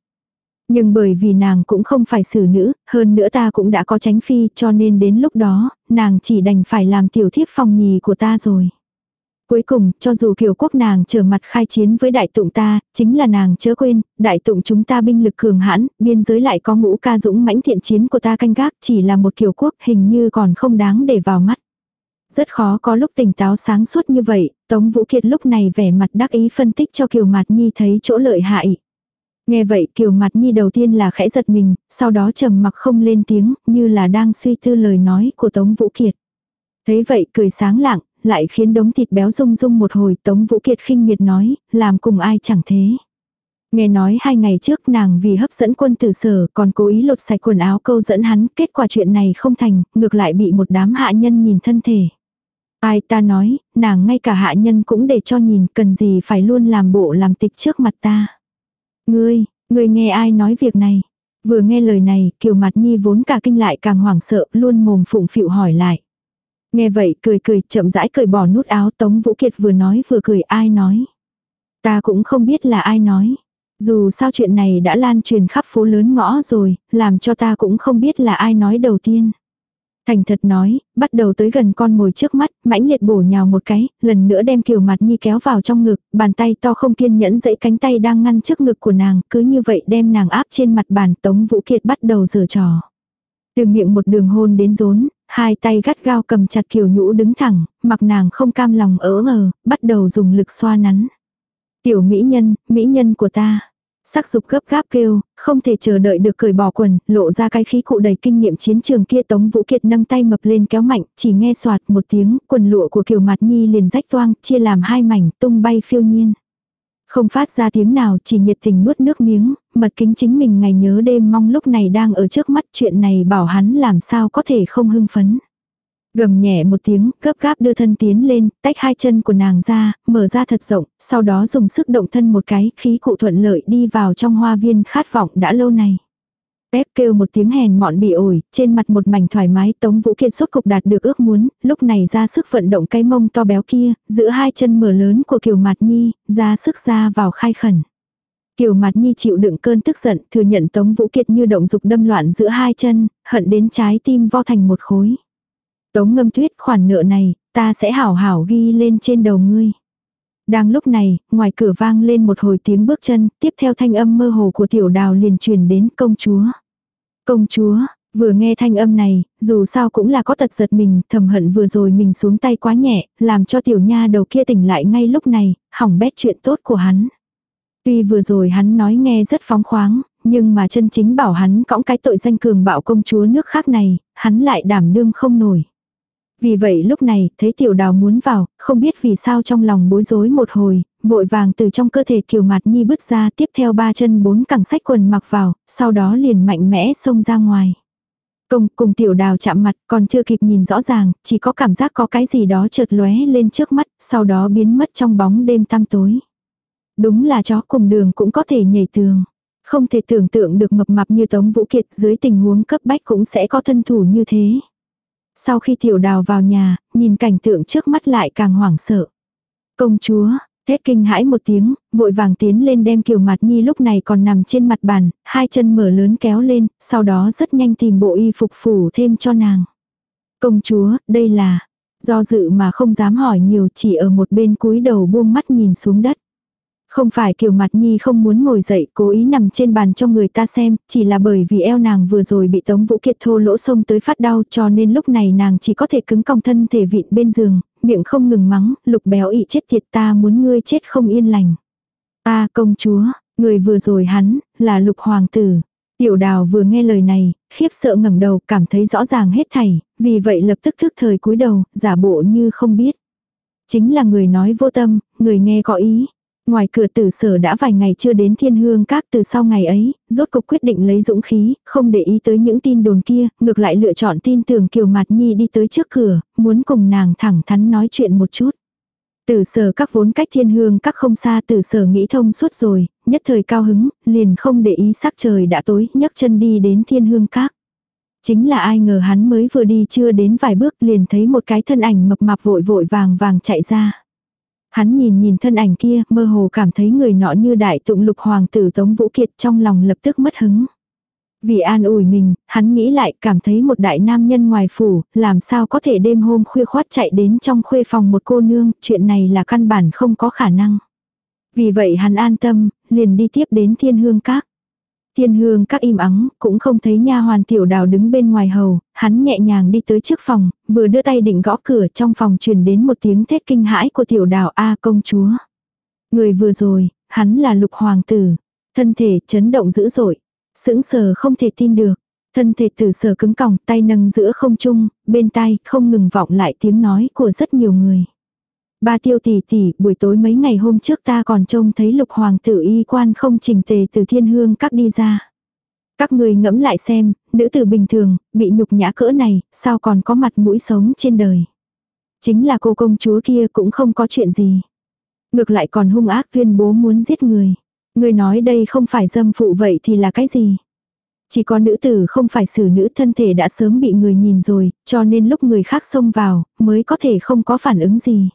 Nhưng bởi vì nàng cũng không phải xử nữ, hơn nữa ta cũng đã có tránh phi cho nên đến lúc đó, nàng chỉ đành phải làm tiểu thiếp phòng nhì của ta rồi. Cuối cùng, cho dù kiều quốc nàng trở mặt khai chiến với đại tụng ta, chính là nàng chớ quên, đại tụng chúng ta binh lực cường hãn, biên giới lại có ngũ ca dũng mãnh thiện chiến của ta canh gác chỉ là một kiều quốc hình như còn không đáng để vào mắt. Rất khó có lúc tỉnh táo sáng suốt như vậy, Tống Vũ Kiệt lúc này vẻ mặt đắc ý phân tích cho Kiều Mạt Nhi thấy chỗ lợi hại. Nghe vậy kiều mặt nhi đầu tiên là khẽ giật mình, sau đó trầm mặc không lên tiếng, như là đang suy tư lời nói của Tống Vũ Kiệt. Thấy vậy cười sáng lạng, lại khiến đống thịt béo rung rung một hồi Tống Vũ Kiệt khinh miệt nói, làm cùng ai chẳng thế. Nghe nói hai ngày trước nàng vì hấp dẫn quân tử sở còn cố ý lột sạch quần áo câu dẫn hắn, kết quả chuyện này không thành, ngược lại bị một đám hạ nhân nhìn thân thể. Ai ta nói, nàng ngay cả hạ nhân cũng để cho nhìn cần gì phải luôn làm bộ làm tịch trước mặt ta. Ngươi, ngươi nghe ai nói việc này? Vừa nghe lời này, kiều mặt nhi vốn cả kinh lại càng hoảng sợ, luôn mồm phụng phịu hỏi lại. Nghe vậy, cười cười, chậm rãi cười bỏ nút áo Tống Vũ Kiệt vừa nói vừa cười ai nói. Ta cũng không biết là ai nói. Dù sao chuyện này đã lan truyền khắp phố lớn ngõ rồi, làm cho ta cũng không biết là ai nói đầu tiên. Thành thật nói, bắt đầu tới gần con mồi trước mắt, mãnh liệt bổ nhào một cái, lần nữa đem kiều mặt nhi kéo vào trong ngực, bàn tay to không kiên nhẫn dãy cánh tay đang ngăn trước ngực của nàng, cứ như vậy đem nàng áp trên mặt bàn tống vũ kiệt bắt đầu giở trò. Từ miệng một đường hôn đến rốn, hai tay gắt gao cầm chặt kiều nhũ đứng thẳng, mặc nàng không cam lòng ớ ngờ, bắt đầu dùng lực xoa nắn. Tiểu mỹ nhân, mỹ nhân của ta. Sắc dục gấp gáp kêu, không thể chờ đợi được cởi bỏ quần, lộ ra cái khí cụ đầy kinh nghiệm chiến trường kia Tống Vũ Kiệt nâng tay mập lên kéo mạnh, chỉ nghe soạt một tiếng, quần lụa của Kiều Mạt Nhi liền rách toang, chia làm hai mảnh, tung bay phiêu nhiên. Không phát ra tiếng nào, chỉ nhiệt tình nuốt nước miếng, mật kính chính mình ngày nhớ đêm mong lúc này đang ở trước mắt chuyện này bảo hắn làm sao có thể không hưng phấn. Gầm nhẹ một tiếng, gấp gáp đưa thân tiến lên, tách hai chân của nàng ra, mở ra thật rộng, sau đó dùng sức động thân một cái, khí cụ thuận lợi đi vào trong hoa viên khát vọng đã lâu này. Ép kêu một tiếng hèn mọn bị ổi, trên mặt một mảnh thoải mái Tống Vũ Kiệt sốt cục đạt được ước muốn, lúc này ra sức vận động cái mông to béo kia, giữa hai chân mở lớn của Kiều Mạt Nhi, ra sức ra vào khai khẩn. Kiều Mạt Nhi chịu đựng cơn tức giận, thừa nhận Tống Vũ Kiệt như động dục đâm loạn giữa hai chân, hận đến trái tim vo thành một khối. Tống ngâm tuyết khoản nợ này, ta sẽ hảo hảo ghi lên trên đầu ngươi. Đang lúc này, ngoài cửa vang lên một hồi tiếng bước chân, tiếp theo thanh âm mơ hồ của tiểu đào liền truyền đến công chúa. Công chúa, vừa nghe thanh âm này, dù sao cũng là có tật giật mình, thầm hận vừa rồi mình xuống tay quá nhẹ, làm cho tiểu nha đầu kia tỉnh lại ngay lúc này, hỏng bét chuyện tốt của hắn. Tuy vừa rồi hắn nói nghe rất phóng khoáng, nhưng mà chân chính bảo hắn cõng cái tội danh cường bạo công chúa nước khác này, hắn lại đảm đương không nổi. Vì vậy lúc này, thấy tiểu đào muốn vào, không biết vì sao trong lòng bối rối một hồi, vội vàng từ trong cơ thể kiều mặt nhi bước ra tiếp theo ba chân bốn cẳng sách quần mặc vào, sau đó liền mạnh mẽ xông ra ngoài. Công cùng tiểu đào chạm mặt còn chưa kịp nhìn rõ ràng, chỉ có cảm giác có cái gì đó chợt lóe lên trước mắt, sau đó biến mất trong bóng đêm tăm tối. Đúng là chó cùng đường cũng có thể nhảy tường. Không thể tưởng tượng được mập mạp như Tống Vũ Kiệt dưới tình huống cấp bách cũng sẽ có thân thủ như thế. Sau khi tiểu đào vào nhà, nhìn cảnh tượng trước mắt lại càng hoảng sợ. Công chúa, thét kinh hãi một tiếng, vội vàng tiến lên đem kiều mặt nhi lúc này còn nằm trên mặt bàn, hai chân mở lớn kéo lên, sau đó rất nhanh tìm bộ y phục phủ thêm cho nàng. Công chúa, đây là, do dự mà không dám hỏi nhiều chỉ ở một bên cúi đầu buông mắt nhìn xuống đất. Không phải kiều mặt nhi không muốn ngồi dậy cố ý nằm trên bàn cho người ta xem, chỉ là bởi vì eo nàng vừa rồi bị Tống Vũ Kiệt thô lỗ sông tới phát đau cho nên lúc này nàng chỉ có thể cứng cong thân thể vịn bên giường, miệng không ngừng mắng, lục béo ị chết thiệt ta muốn ngươi chết không yên lành. Ta công chúa, người vừa rồi hắn, là lục hoàng tử. Tiểu đào vừa nghe lời này, khiếp sợ ngẩng đầu cảm thấy rõ ràng hết thảy, vì vậy lập tức thức thời cúi đầu, giả bộ như không biết. Chính là người nói vô tâm, người nghe có ý, Ngoài cửa tử sở đã vài ngày chưa đến thiên hương các từ sau ngày ấy, rốt cục quyết định lấy dũng khí, không để ý tới những tin đồn kia, ngược lại lựa chọn tin tưởng Kiều Mạt Nhi đi tới trước cửa, muốn cùng nàng thẳng thắn nói chuyện một chút. Tử sở các vốn cách thiên hương các không xa tử sở nghĩ thông suốt rồi, nhất thời cao hứng, liền không để ý sắc trời đã tối, nhấc chân đi đến thiên hương các. Chính là ai ngờ hắn mới vừa đi chưa đến vài bước liền thấy một cái thân ảnh mập mạp vội vội vàng vàng chạy ra. Hắn nhìn nhìn thân ảnh kia, mơ hồ cảm thấy người nọ như đại tụng lục hoàng tử Tống Vũ Kiệt trong lòng lập tức mất hứng. Vì an ủi mình, hắn nghĩ lại cảm thấy một đại nam nhân ngoài phủ, làm sao có thể đêm hôm khuya khoát chạy đến trong khuê phòng một cô nương, chuyện này là căn bản không có khả năng. Vì vậy hắn an tâm, liền đi tiếp đến thiên hương các. Thiên hương các im ắng, cũng không thấy nha hoàn tiểu đào đứng bên ngoài hầu, hắn nhẹ nhàng đi tới trước phòng, vừa đưa tay định gõ cửa trong phòng truyền đến một tiếng thét kinh hãi của tiểu đào A công chúa. Người vừa rồi, hắn là lục hoàng tử, thân thể chấn động dữ dội, sững sờ không thể tin được. Thân thể tử sờ cứng còng, tay nâng giữa không trung, bên tai không ngừng vọng lại tiếng nói của rất nhiều người. Ba tiêu tỷ tỷ, buổi tối mấy ngày hôm trước ta còn trông thấy lục hoàng tử y quan không trình tề từ thiên hương các đi ra. Các người ngẫm lại xem, nữ tử bình thường, bị nhục nhã cỡ này, sao còn có mặt mũi sống trên đời. Chính là cô công chúa kia cũng không có chuyện gì. Ngược lại còn hung ác tuyên bố muốn giết người. Người nói đây không phải dâm phụ vậy thì là cái gì? Chỉ có nữ tử không phải xử nữ thân thể đã sớm bị người nhìn rồi, cho nên lúc người khác xông vào, mới có thể không có phản ứng gì.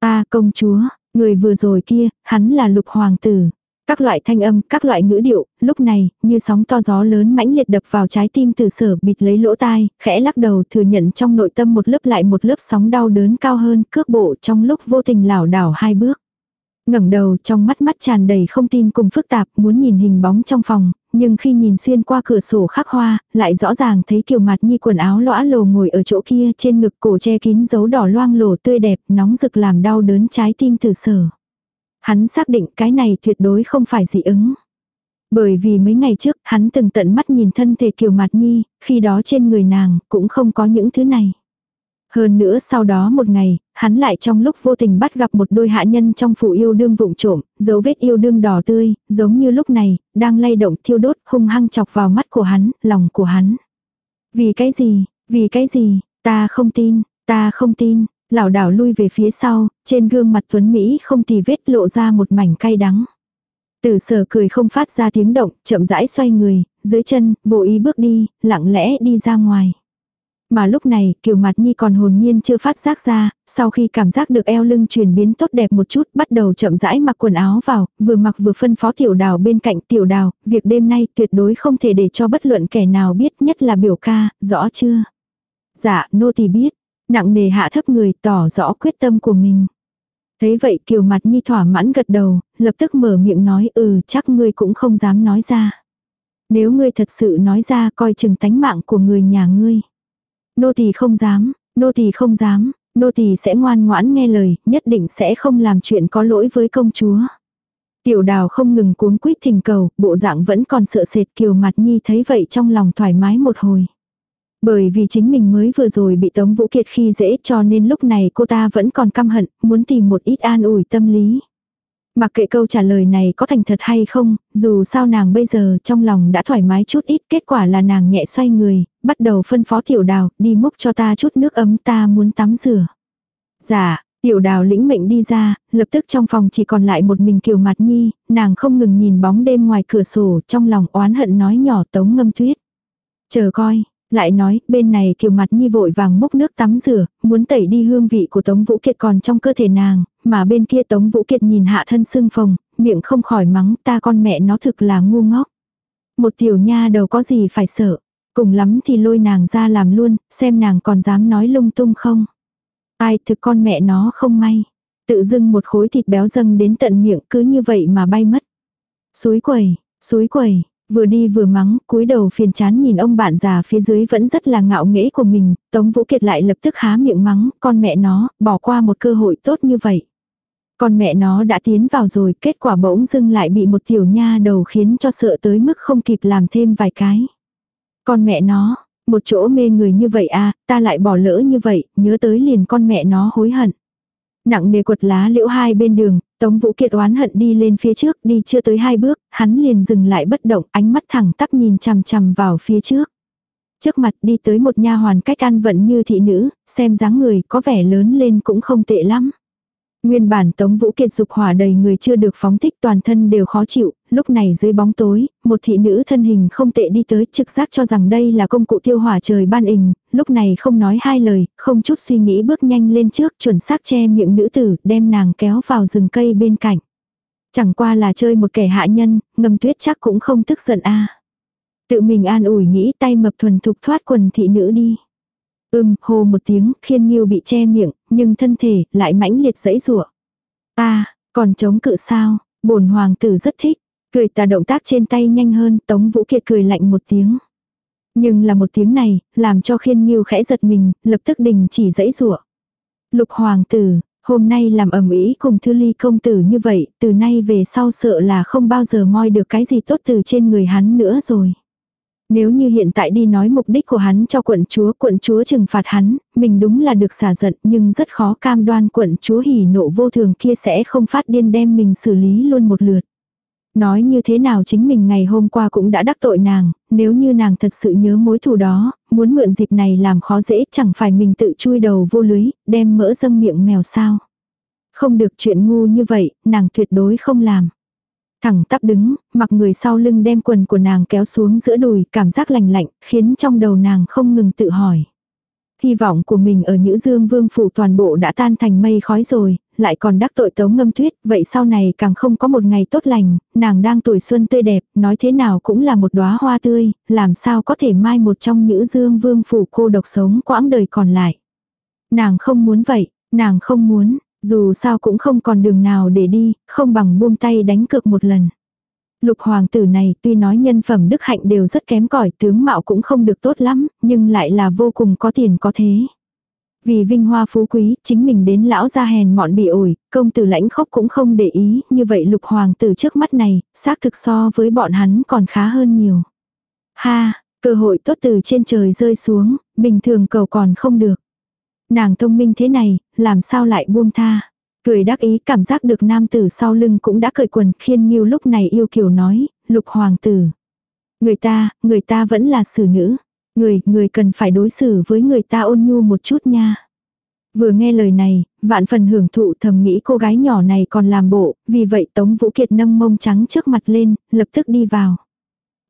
Ta công chúa, người vừa rồi kia, hắn là lục hoàng tử. Các loại thanh âm, các loại ngữ điệu, lúc này, như sóng to gió lớn mãnh liệt đập vào trái tim từ sở bịt lấy lỗ tai, khẽ lắc đầu thừa nhận trong nội tâm một lớp lại một lớp sóng đau đớn cao hơn, cước bộ trong lúc vô tình lảo đảo hai bước. ngẩng đầu trong mắt mắt tràn đầy không tin cùng phức tạp, muốn nhìn hình bóng trong phòng, nhưng khi nhìn xuyên qua cửa sổ khắc hoa, lại rõ ràng thấy kiều mặt nhi quần áo lõa lồ ngồi ở chỗ kia trên ngực cổ che kín dấu đỏ loang lổ tươi đẹp, nóng rực làm đau đớn trái tim từ sở. Hắn xác định cái này tuyệt đối không phải dị ứng. Bởi vì mấy ngày trước hắn từng tận mắt nhìn thân thể kiều mặt nhi, khi đó trên người nàng cũng không có những thứ này. Hơn nữa sau đó một ngày, hắn lại trong lúc vô tình bắt gặp một đôi hạ nhân trong phủ yêu đương vụng trộm, dấu vết yêu đương đỏ tươi, giống như lúc này, đang lay động thiêu đốt hung hăng chọc vào mắt của hắn, lòng của hắn. Vì cái gì, vì cái gì, ta không tin, ta không tin, lảo đảo lui về phía sau, trên gương mặt tuấn Mỹ không tì vết lộ ra một mảnh cay đắng. Tử sở cười không phát ra tiếng động, chậm rãi xoay người, dưới chân, vô ý bước đi, lặng lẽ đi ra ngoài. Mà lúc này, Kiều Mặt Nhi còn hồn nhiên chưa phát giác ra, sau khi cảm giác được eo lưng chuyển biến tốt đẹp một chút, bắt đầu chậm rãi mặc quần áo vào, vừa mặc vừa phân phó tiểu đào bên cạnh tiểu đào, việc đêm nay tuyệt đối không thể để cho bất luận kẻ nào biết nhất là biểu ca, rõ chưa? Dạ, nô tỳ biết. Nặng nề hạ thấp người tỏ rõ quyết tâm của mình. Thấy vậy Kiều Mặt Nhi thỏa mãn gật đầu, lập tức mở miệng nói ừ chắc ngươi cũng không dám nói ra. Nếu ngươi thật sự nói ra coi chừng tánh mạng của người nhà ngươi. Nô tỳ không dám, nô tỳ không dám, nô tỳ sẽ ngoan ngoãn nghe lời, nhất định sẽ không làm chuyện có lỗi với công chúa. Tiểu đào không ngừng cuốn quýt thình cầu, bộ dạng vẫn còn sợ sệt kiều mặt nhi thấy vậy trong lòng thoải mái một hồi. Bởi vì chính mình mới vừa rồi bị Tống Vũ Kiệt khi dễ cho nên lúc này cô ta vẫn còn căm hận, muốn tìm một ít an ủi tâm lý. Mặc kệ câu trả lời này có thành thật hay không, dù sao nàng bây giờ trong lòng đã thoải mái chút ít, kết quả là nàng nhẹ xoay người, bắt đầu phân phó tiểu đào, đi múc cho ta chút nước ấm ta muốn tắm rửa. Dạ, tiểu đào lĩnh mệnh đi ra, lập tức trong phòng chỉ còn lại một mình kiều mặt nhi, nàng không ngừng nhìn bóng đêm ngoài cửa sổ, trong lòng oán hận nói nhỏ tống ngâm tuyết. Chờ coi, lại nói, bên này kiều mặt nhi vội vàng múc nước tắm rửa, muốn tẩy đi hương vị của Tống Vũ Kiệt còn trong cơ thể nàng, mà bên kia Tống Vũ Kiệt nhìn hạ thân sưng phồng, miệng không khỏi mắng ta con mẹ nó thực là ngu ngốc. Một tiểu nha đầu có gì phải sợ, cùng lắm thì lôi nàng ra làm luôn, xem nàng còn dám nói lung tung không. Ai thực con mẹ nó không may. Tự dưng một khối thịt béo dâng đến tận miệng cứ như vậy mà bay mất. Suối quẩy, suối quẩy, Vừa đi vừa mắng, cúi đầu phiền chán nhìn ông bạn già phía dưới vẫn rất là ngạo nghễ của mình, Tống Vũ Kiệt lại lập tức há miệng mắng, con mẹ nó, bỏ qua một cơ hội tốt như vậy. Con mẹ nó đã tiến vào rồi, kết quả bỗng dưng lại bị một tiểu nha đầu khiến cho sợ tới mức không kịp làm thêm vài cái. Con mẹ nó, một chỗ mê người như vậy à, ta lại bỏ lỡ như vậy, nhớ tới liền con mẹ nó hối hận. Nặng nề quật lá liễu hai bên đường, Tống Vũ Kiệt oán hận đi lên phía trước, đi chưa tới hai bước, hắn liền dừng lại bất động, ánh mắt thẳng tắp nhìn chằm chằm vào phía trước. Trước mặt đi tới một nha hoàn cách ăn vận như thị nữ, xem dáng người có vẻ lớn lên cũng không tệ lắm. Nguyên bản Tống Vũ Kiệt dục hỏa đầy người chưa được phóng thích toàn thân đều khó chịu, lúc này dưới bóng tối, một thị nữ thân hình không tệ đi tới trực giác cho rằng đây là công cụ tiêu hỏa trời ban ình, lúc này không nói hai lời, không chút suy nghĩ bước nhanh lên trước chuẩn xác che miệng nữ tử, đem nàng kéo vào rừng cây bên cạnh. Chẳng qua là chơi một kẻ hạ nhân, ngầm tuyết chắc cũng không tức giận a Tự mình an ủi nghĩ tay mập thuần thục thoát quần thị nữ đi. Ưm, hô một tiếng, khiên nghiêu bị che miệng, nhưng thân thể lại mãnh liệt dẫy rủa Ta, còn chống cự sao? bổn hoàng tử rất thích. Cười ta động tác trên tay nhanh hơn, Tống Vũ Kiệt cười lạnh một tiếng. Nhưng là một tiếng này, làm cho khiên nghiêu khẽ giật mình, lập tức đình chỉ dẫy rủa Lục hoàng tử, hôm nay làm ẩm ý cùng thư ly công tử như vậy, từ nay về sau sợ là không bao giờ moi được cái gì tốt từ trên người hắn nữa rồi. Nếu như hiện tại đi nói mục đích của hắn cho quận chúa, quận chúa trừng phạt hắn, mình đúng là được xả giận nhưng rất khó cam đoan quận chúa hỉ nộ vô thường kia sẽ không phát điên đem mình xử lý luôn một lượt. Nói như thế nào chính mình ngày hôm qua cũng đã đắc tội nàng, nếu như nàng thật sự nhớ mối thù đó, muốn mượn dịp này làm khó dễ chẳng phải mình tự chui đầu vô lưới, đem mỡ dâng miệng mèo sao. Không được chuyện ngu như vậy, nàng tuyệt đối không làm. Thẳng tắp đứng, mặc người sau lưng đem quần của nàng kéo xuống giữa đùi, cảm giác lành lạnh, khiến trong đầu nàng không ngừng tự hỏi. Hy vọng của mình ở Nhữ Dương Vương Phủ toàn bộ đã tan thành mây khói rồi, lại còn đắc tội tống ngâm tuyết, vậy sau này càng không có một ngày tốt lành, nàng đang tuổi xuân tươi đẹp, nói thế nào cũng là một đóa hoa tươi, làm sao có thể mai một trong Nhữ Dương Vương Phủ cô độc sống quãng đời còn lại. Nàng không muốn vậy, nàng không muốn, dù sao cũng không còn đường nào để đi, không bằng buông tay đánh cược một lần. Lục hoàng tử này tuy nói nhân phẩm đức hạnh đều rất kém cỏi tướng mạo cũng không được tốt lắm, nhưng lại là vô cùng có tiền có thế. Vì vinh hoa phú quý, chính mình đến lão gia hèn mọn bị ổi, công tử lãnh khốc cũng không để ý, như vậy lục hoàng tử trước mắt này, xác thực so với bọn hắn còn khá hơn nhiều. Ha, cơ hội tốt từ trên trời rơi xuống, bình thường cầu còn không được. Nàng thông minh thế này, làm sao lại buông tha. Cười đắc ý cảm giác được nam tử sau lưng cũng đã cởi quần khiên nghiêu lúc này yêu kiều nói, lục hoàng tử. Người ta, người ta vẫn là xử nữ. Người, người cần phải đối xử với người ta ôn nhu một chút nha. Vừa nghe lời này, vạn phần hưởng thụ thầm nghĩ cô gái nhỏ này còn làm bộ, vì vậy Tống Vũ Kiệt nâng mông trắng trước mặt lên, lập tức đi vào.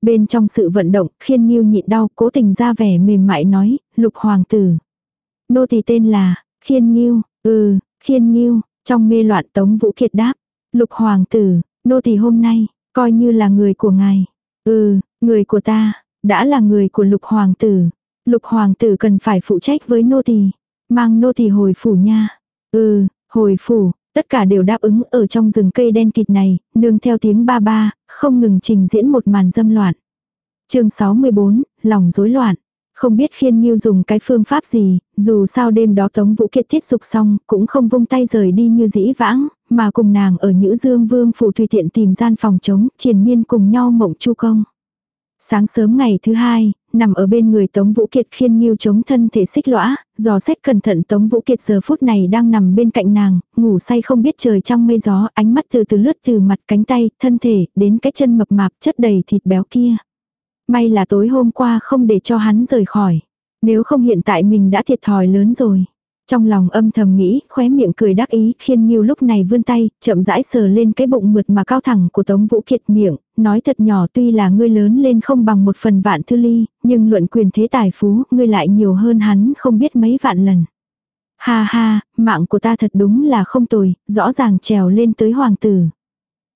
Bên trong sự vận động, khiên nghiêu nhịn đau, cố tình ra vẻ mềm mại nói, lục hoàng tử. Nô tỳ tên là, khiên nghiêu, ừ, khiên nghiêu, trong mê loạn Tống Vũ Kiệt đáp, lục hoàng tử, nô tỳ hôm nay, coi như là người của ngài. Ừ, người của ta, đã là người của lục hoàng tử. Lục hoàng tử cần phải phụ trách với nô tỳ. Mang nô tỳ hồi phủ nha. Ừ, hồi phủ, tất cả đều đáp ứng ở trong rừng cây đen kịt này, nương theo tiếng ba ba, không ngừng trình diễn một màn dâm loạn. chương 64, lòng rối loạn. Không biết khiên nghiêu dùng cái phương pháp gì, dù sao đêm đó Tống Vũ Kiệt thiết dục xong, cũng không vung tay rời đi như dĩ vãng, mà cùng nàng ở Nhữ Dương Vương phủ tùy tiện tìm gian phòng trống, triền miên cùng nhau mộng chu công. Sáng sớm ngày thứ hai, nằm ở bên người Tống Vũ Kiệt khiên nghiêu chống thân thể xích lõa, dò xét cẩn thận Tống Vũ Kiệt giờ phút này đang nằm bên cạnh nàng, ngủ say không biết trời trong mây gió, ánh mắt từ từ lướt từ mặt cánh tay, thân thể, đến cái chân mập mạp chất đầy thịt béo kia. May là tối hôm qua không để cho hắn rời khỏi. Nếu không hiện tại mình đã thiệt thòi lớn rồi. Trong lòng âm thầm nghĩ, khóe miệng cười đắc ý, khiên nhiêu lúc này vươn tay, chậm rãi sờ lên cái bụng mượt mà cao thẳng của Tống Vũ Kiệt miệng, nói thật nhỏ tuy là ngươi lớn lên không bằng một phần vạn thư ly, nhưng luận quyền thế tài phú, ngươi lại nhiều hơn hắn không biết mấy vạn lần. Ha ha, mạng của ta thật đúng là không tồi, rõ ràng trèo lên tới hoàng tử.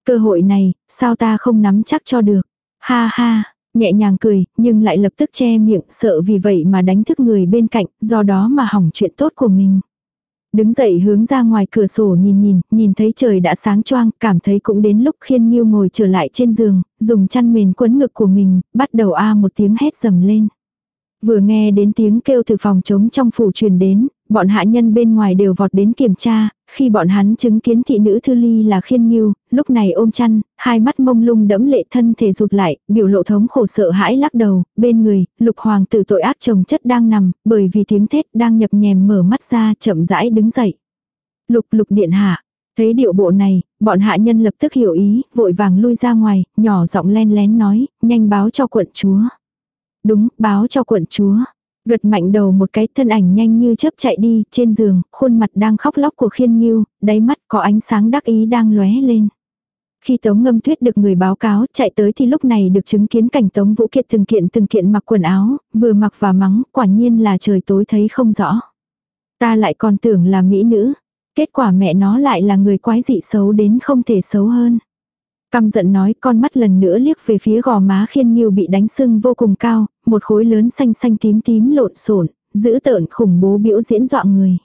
Cơ hội này, sao ta không nắm chắc cho được. Ha ha, nhẹ nhàng cười, nhưng lại lập tức che miệng sợ vì vậy mà đánh thức người bên cạnh, do đó mà hỏng chuyện tốt của mình. Đứng dậy hướng ra ngoài cửa sổ nhìn nhìn, nhìn thấy trời đã sáng choang, cảm thấy cũng đến lúc khiên nghiêu ngồi trở lại trên giường, dùng chăn mền quấn ngực của mình, bắt đầu a một tiếng hét dầm lên. Vừa nghe đến tiếng kêu từ phòng trống trong phủ truyền đến, bọn hạ nhân bên ngoài đều vọt đến kiểm tra, khi bọn hắn chứng kiến thị nữ thư ly là khiên nghiêu, lúc này ôm chăn, hai mắt mông lung đẫm lệ thân thể rụt lại, biểu lộ thống khổ sợ hãi lắc đầu, bên người, lục hoàng tử tội ác chồng chất đang nằm, bởi vì tiếng thét đang nhập nhèm mở mắt ra chậm rãi đứng dậy. Lục lục điện hạ, thấy điệu bộ này, bọn hạ nhân lập tức hiểu ý, vội vàng lui ra ngoài, nhỏ giọng len lén nói, nhanh báo cho quận chúa. Đúng, báo cho quận chúa. Gật mạnh đầu một cái thân ảnh nhanh như chớp chạy đi, trên giường, khuôn mặt đang khóc lóc của khiên nghiêu, đáy mắt có ánh sáng đắc ý đang lóe lên. Khi Tống Ngâm Tuyết được người báo cáo chạy tới thì lúc này được chứng kiến cảnh Tống Vũ Kiệt từng kiện từng kiện mặc quần áo, vừa mặc và mắng, quả nhiên là trời tối thấy không rõ. Ta lại còn tưởng là mỹ nữ, kết quả mẹ nó lại là người quái dị xấu đến không thể xấu hơn. Căm giận nói con mắt lần nữa liếc về phía gò má khiên nghiêu bị đánh sưng vô cùng cao, một khối lớn xanh xanh tím tím lộn xộn giữ tợn khủng bố biểu diễn dọa người.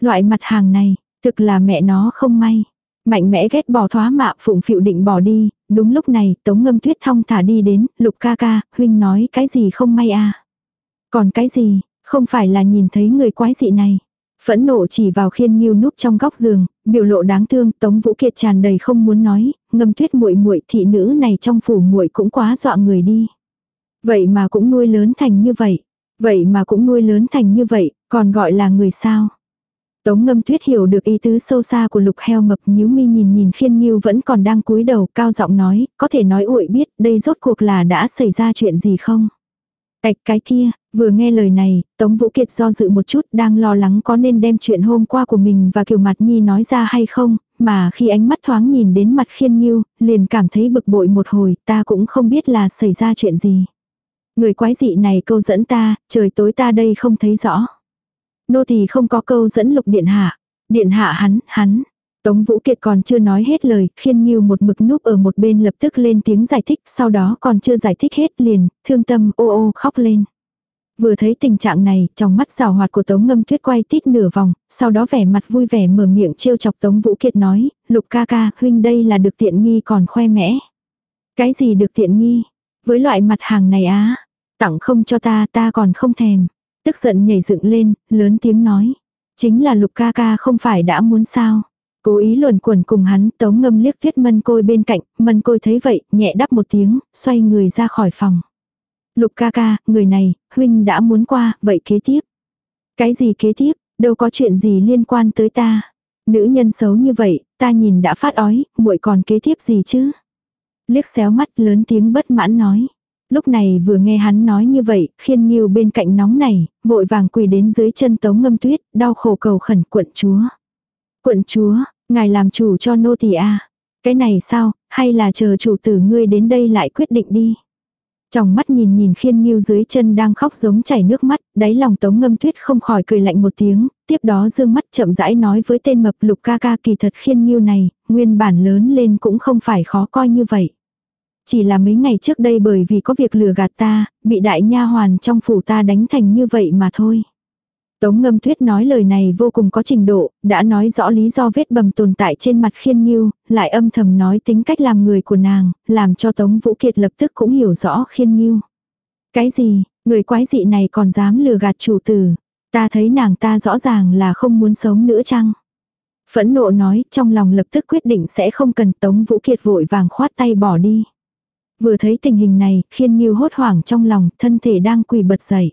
Loại mặt hàng này, thực là mẹ nó không may. Mạnh mẽ ghét bỏ thoá mạ phụng phịu định bỏ đi, đúng lúc này tống ngâm tuyết thong thả đi đến, lục ca ca, huynh nói cái gì không may à. Còn cái gì, không phải là nhìn thấy người quái dị này. Phẫn nộ chỉ vào khiên nghiêu núp trong góc giường, biểu lộ đáng thương, Tống Vũ Kiệt tràn đầy không muốn nói, ngâm tuyết muội muội thị nữ này trong phủ muội cũng quá dọa người đi. Vậy mà cũng nuôi lớn thành như vậy. Vậy mà cũng nuôi lớn thành như vậy, còn gọi là người sao? Tống ngâm tuyết hiểu được ý tứ sâu xa của lục heo mập nhíu mi nhìn nhìn khiên nghiêu vẫn còn đang cúi đầu cao giọng nói, có thể nói uội biết đây rốt cuộc là đã xảy ra chuyện gì không? Tạch cái kia, vừa nghe lời này, Tống Vũ Kiệt do dự một chút đang lo lắng có nên đem chuyện hôm qua của mình và Kiều Mặt Nhi nói ra hay không, mà khi ánh mắt thoáng nhìn đến mặt khiên nghiêu, liền cảm thấy bực bội một hồi, ta cũng không biết là xảy ra chuyện gì. Người quái dị này câu dẫn ta, trời tối ta đây không thấy rõ. Nô thì không có câu dẫn lục điện hạ. Điện hạ hắn, hắn. Tống Vũ Kiệt còn chưa nói hết lời, khiên nghiêu một mực núp ở một bên lập tức lên tiếng giải thích, sau đó còn chưa giải thích hết liền, thương tâm ô ô khóc lên. Vừa thấy tình trạng này, trong mắt rào hoạt của Tống Ngâm Tuyết quay tít nửa vòng, sau đó vẻ mặt vui vẻ mở miệng trêu chọc Tống Vũ Kiệt nói, lục ca ca, huynh đây là được tiện nghi còn khoe mẽ. Cái gì được tiện nghi? Với loại mặt hàng này á, tặng không cho ta ta còn không thèm. Tức giận nhảy dựng lên, lớn tiếng nói. Chính là lục ca ca không phải đã muốn sao. Cố ý luồn quẩn cùng hắn, tống ngâm liếc viết mân côi bên cạnh, mân côi thấy vậy, nhẹ đắp một tiếng, xoay người ra khỏi phòng. Lục ca ca, người này, huynh đã muốn qua, vậy kế tiếp. Cái gì kế tiếp, đâu có chuyện gì liên quan tới ta. Nữ nhân xấu như vậy, ta nhìn đã phát ói, muội còn kế tiếp gì chứ? Liếc xéo mắt lớn tiếng bất mãn nói. Lúc này vừa nghe hắn nói như vậy, khiên nghiêu bên cạnh nóng này, vội vàng quỳ đến dưới chân tống ngâm tuyết, đau khổ cầu khẩn quận chúa. Quận chúa, ngài làm chủ cho nô tỳ a Cái này sao, hay là chờ chủ tử ngươi đến đây lại quyết định đi. Trong mắt nhìn nhìn khiên nghiêu dưới chân đang khóc giống chảy nước mắt, đáy lòng tống ngâm tuyết không khỏi cười lạnh một tiếng, tiếp đó dương mắt chậm rãi nói với tên mập lục ca ca kỳ thật khiên nghiêu này, nguyên bản lớn lên cũng không phải khó coi như vậy. Chỉ là mấy ngày trước đây bởi vì có việc lừa gạt ta, bị đại nha hoàn trong phủ ta đánh thành như vậy mà thôi. Tống ngâm Thuyết nói lời này vô cùng có trình độ, đã nói rõ lý do vết bầm tồn tại trên mặt khiên nghiêu, lại âm thầm nói tính cách làm người của nàng, làm cho Tống Vũ Kiệt lập tức cũng hiểu rõ khiên nghiêu. Cái gì, người quái dị này còn dám lừa gạt chủ tử, ta thấy nàng ta rõ ràng là không muốn sống nữa chăng? Phẫn nộ nói trong lòng lập tức quyết định sẽ không cần Tống Vũ Kiệt vội vàng khoát tay bỏ đi. Vừa thấy tình hình này, khiên nghiêu hốt hoảng trong lòng, thân thể đang quỳ bật dậy.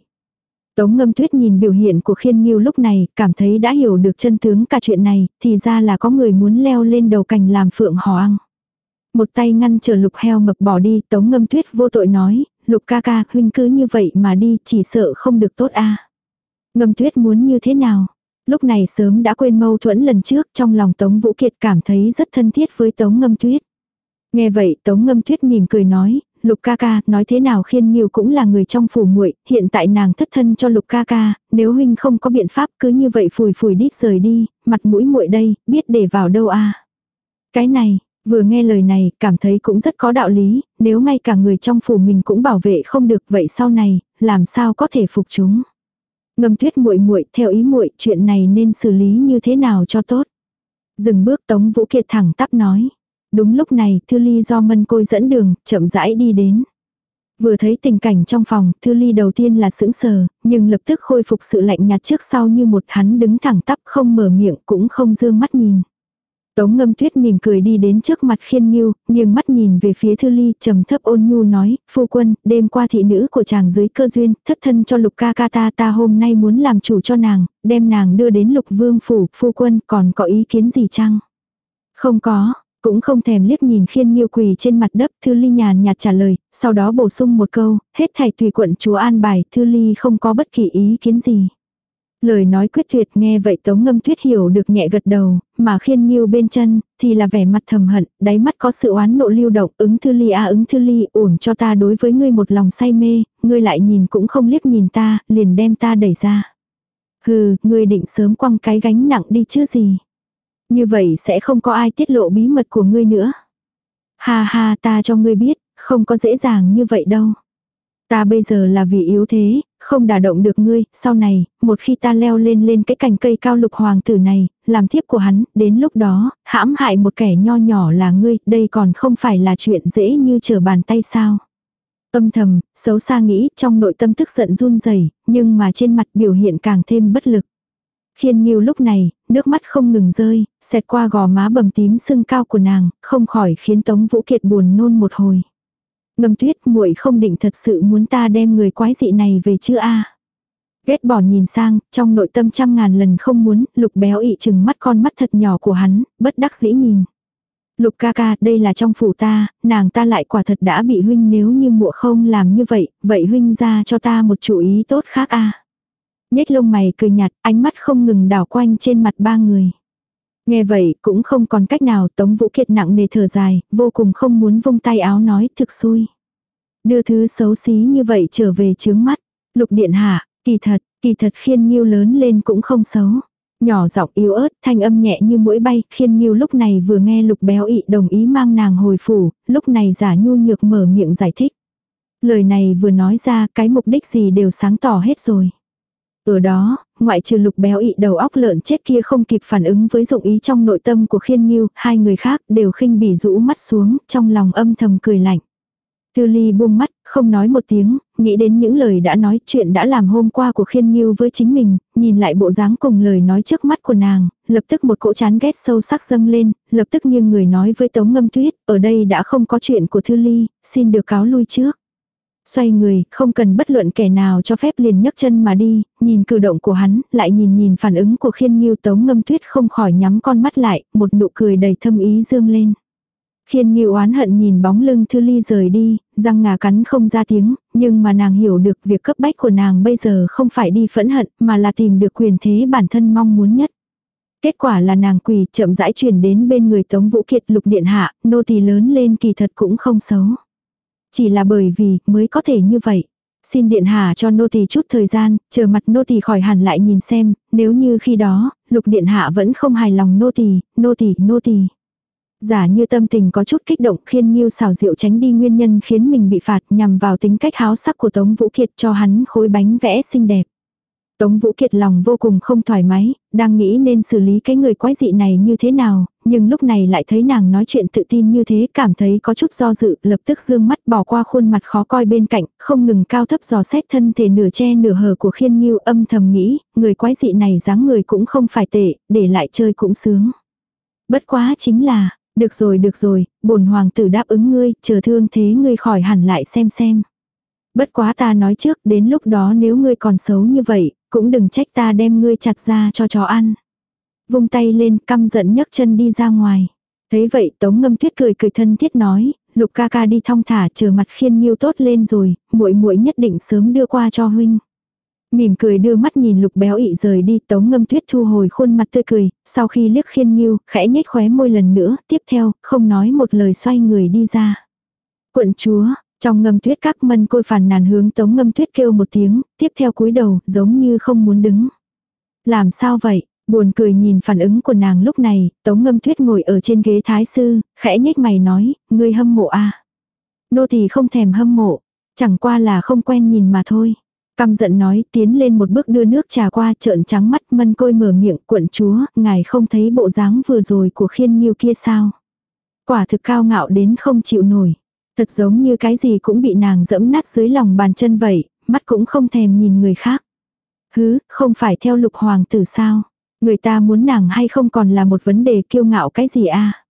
Tống ngâm tuyết nhìn biểu hiện của khiên nghiêu lúc này, cảm thấy đã hiểu được chân tướng cả chuyện này, thì ra là có người muốn leo lên đầu cành làm phượng hò ăn. Một tay ngăn chờ lục heo mập bỏ đi, tống ngâm tuyết vô tội nói, lục ca ca, huynh cứ như vậy mà đi, chỉ sợ không được tốt a Ngâm tuyết muốn như thế nào? Lúc này sớm đã quên mâu thuẫn lần trước, trong lòng Tống Vũ Kiệt cảm thấy rất thân thiết với Tống Ngâm Tuyết. Nghe vậy Tống Ngâm Tuyết mỉm cười nói, Lục ca ca, nói thế nào khiên nghiêu cũng là người trong phủ muội hiện tại nàng thất thân cho lục ca ca, nếu huynh không có biện pháp cứ như vậy phùi phùi đít rời đi, mặt mũi muội đây, biết để vào đâu a Cái này, vừa nghe lời này, cảm thấy cũng rất có đạo lý, nếu ngay cả người trong phủ mình cũng bảo vệ không được vậy sau này, làm sao có thể phục chúng. Ngâm tuyết muội muội theo ý muội chuyện này nên xử lý như thế nào cho tốt. Dừng bước Tống Vũ Kiệt thẳng tắp nói. Đúng lúc này, Thư Ly do mân côi dẫn đường, chậm rãi đi đến. Vừa thấy tình cảnh trong phòng, Thư Ly đầu tiên là sững sờ, nhưng lập tức khôi phục sự lạnh nhạt trước sau như một hắn đứng thẳng tắp không mở miệng cũng không dương mắt nhìn. Tống ngâm tuyết mỉm cười đi đến trước mặt khiên nghiêu, nghiêng mắt nhìn về phía thư ly, trầm thấp ôn nhu nói, phu quân, đêm qua thị nữ của chàng dưới cơ duyên, thất thân cho lục ca ca ta ta hôm nay muốn làm chủ cho nàng, đem nàng đưa đến lục vương phủ, phu quân còn có ý kiến gì chăng? Không có, cũng không thèm liếc nhìn khiên nghiêu quỳ trên mặt đất, Thư Ly nhàn nhạt trả lời, sau đó bổ sung một câu, hết thảy tùy quận chúa an bài, Thư Ly không có bất kỳ ý kiến gì. Lời nói quyết tuyệt nghe vậy Tống Ngâm Tuyết hiểu được nhẹ gật đầu, mà khiên nghiêu bên chân, thì là vẻ mặt thầm hận, đáy mắt có sự oán nộ lưu động, ứng Thư Ly à ứng Thư Ly, uổng cho ta đối với ngươi một lòng say mê, ngươi lại nhìn cũng không liếc nhìn ta, liền đem ta đẩy ra. Hừ, ngươi định sớm quăng cái gánh nặng đi chứ gì. Như vậy sẽ không có ai tiết lộ bí mật của ngươi nữa. Ha ha ta cho ngươi biết, không có dễ dàng như vậy đâu. Ta bây giờ là vì yếu thế, không đả động được ngươi, sau này, một khi ta leo lên lên cái cành cây cao lục hoàng tử này, làm thiếp của hắn, đến lúc đó, hãm hại một kẻ nho nhỏ là ngươi, đây còn không phải là chuyện dễ như trở bàn tay sao. Âm thầm, xấu xa nghĩ, trong nội tâm tức giận run rẩy nhưng mà trên mặt biểu hiện càng thêm bất lực. Khiên Nghiêu lúc này, nước mắt không ngừng rơi, xẹt qua gò má bầm tím sưng cao của nàng, không khỏi khiến Tống Vũ Kiệt buồn nôn một hồi. Ngâm tuyết muội không định thật sự muốn ta đem người quái dị này về chứ a Ghét bỏ nhìn sang, trong nội tâm trăm ngàn lần không muốn, lục béo ị chừng mắt con mắt thật nhỏ của hắn, bất đắc dĩ nhìn. Lục ca ca, đây là trong phủ ta, nàng ta lại quả thật đã bị huynh nếu như muội không làm như vậy, vậy huynh ra cho ta một chủ ý tốt khác a nhếch lông mày cười nhạt, ánh mắt không ngừng đảo quanh trên mặt ba người. Nghe vậy cũng không còn cách nào Tống Vũ Kiệt nặng nề thở dài, vô cùng không muốn vung tay áo nói thực xui. Đưa thứ xấu xí như vậy trở về chướng mắt. Lục điện hạ, kỳ thật, kỳ thật khiên nghiêu lớn lên cũng không xấu. Nhỏ giọng yếu ớt, thanh âm nhẹ như mũi bay, khiên nghiêu lúc này vừa nghe lục béo ị đồng ý mang nàng hồi phủ, lúc này giả nhu nhược mở miệng giải thích. Lời này vừa nói ra, cái mục đích gì đều sáng tỏ hết rồi. Ở đó, ngoại trừ lục béo ị đầu óc lợn chết kia không kịp phản ứng với dụng ý trong nội tâm của khiên nghiêu, hai người khác đều khinh bỉ rũ mắt xuống, trong lòng âm thầm cười lạnh. Tư ly buông mắt, không nói một tiếng, nghĩ đến những lời đã nói chuyện đã làm hôm qua của khiên nghiêu với chính mình, nhìn lại bộ dáng cùng lời nói trước mắt của nàng, lập tức một cỗ chán ghét sâu sắc dâng lên, lập tức nghiêng người nói với tống ngâm tuyết, ở đây đã không có chuyện của thư ly, xin được cáo lui trước. Xoay người, không cần bất luận kẻ nào cho phép liền nhấc chân mà đi, nhìn cử động của hắn, lại nhìn nhìn phản ứng của khiên nghiêu tống ngâm tuyết không khỏi nhắm con mắt lại, một nụ cười đầy thâm ý dương lên. Khiên nghiêu oán hận nhìn bóng lưng Thư Ly rời đi, răng ngà cắn không ra tiếng, nhưng mà nàng hiểu được việc cấp bách của nàng bây giờ không phải đi phẫn hận mà là tìm được quyền thế bản thân mong muốn nhất. Kết quả là nàng quỳ chậm rãi chuyển đến bên người Tống Vũ Kiệt lục điện hạ, nô tỳ lớn lên kỳ thật cũng không xấu. Chỉ là bởi vì mới có thể như vậy. Xin điện hạ cho nô tỳ chút thời gian, chờ mặt nô tỳ khỏi hẳn lại nhìn xem, nếu như khi đó, lục điện hạ vẫn không hài lòng nô tỳ, nô tỳ, nô tỳ. Giả như tâm tình có chút kích động khiên nghiêu xào rượu tránh đi nguyên nhân khiến mình bị phạt nhằm vào tính cách háo sắc của Tống Vũ Kiệt cho hắn khối bánh vẽ xinh đẹp. Tống Vũ Kiệt lòng vô cùng không thoải mái, đang nghĩ nên xử lý cái người quái dị này như thế nào, nhưng lúc này lại thấy nàng nói chuyện tự tin như thế cảm thấy có chút do dự, lập tức dương mắt bỏ qua khuôn mặt khó coi bên cạnh, không ngừng cao thấp dò xét thân thể nửa che nửa hờ của khiên nghiêu âm thầm nghĩ, người quái dị này dáng người cũng không phải tệ, để lại chơi cũng sướng. Bất quá chính là, được rồi được rồi, bổn hoàng tử đáp ứng ngươi, chờ thương thế ngươi khỏi hẳn lại xem xem. Bất quá ta nói trước, đến lúc đó nếu ngươi còn xấu như vậy, cũng đừng trách ta đem ngươi chặt ra cho chó ăn. Vung tay lên, căm giận nhấc chân đi ra ngoài. Thấy vậy Tống Ngâm Tuyết cười cười thân thiết nói, Lục ca ca đi thong thả chờ mặt khiên nghiêu tốt lên rồi, muội muội nhất định sớm đưa qua cho huynh. Mỉm cười đưa mắt nhìn lục béo ị rời đi tống ngâm tuyết thu hồi khuôn mặt tươi cười, sau khi liếc khiên nghiêu, khẽ nhếch khóe môi lần nữa, tiếp theo, không nói một lời xoay người đi ra. Quận chúa, trong ngâm tuyết các mân côi phản nàn hướng tống ngâm tuyết kêu một tiếng, tiếp theo cúi đầu, giống như không muốn đứng. Làm sao vậy? Buồn cười nhìn phản ứng của nàng lúc này, tống ngâm tuyết ngồi ở trên ghế thái sư, khẽ nhếch mày nói, ngươi hâm mộ à. Nô tỳ không thèm hâm mộ, chẳng qua là không quen nhìn mà thôi. Căm giận nói tiến lên một bước đưa nước trà qua trợn trắng mắt mân côi mở miệng quận chúa, ngài không thấy bộ dáng vừa rồi của khiên nghiêu kia sao. Quả thực cao ngạo đến không chịu nổi. Thật giống như cái gì cũng bị nàng dẫm nát dưới lòng bàn chân vậy, mắt cũng không thèm nhìn người khác. Hứ, không phải theo lục hoàng tử sao. Người ta muốn nàng hay không còn là một vấn đề kiêu ngạo cái gì a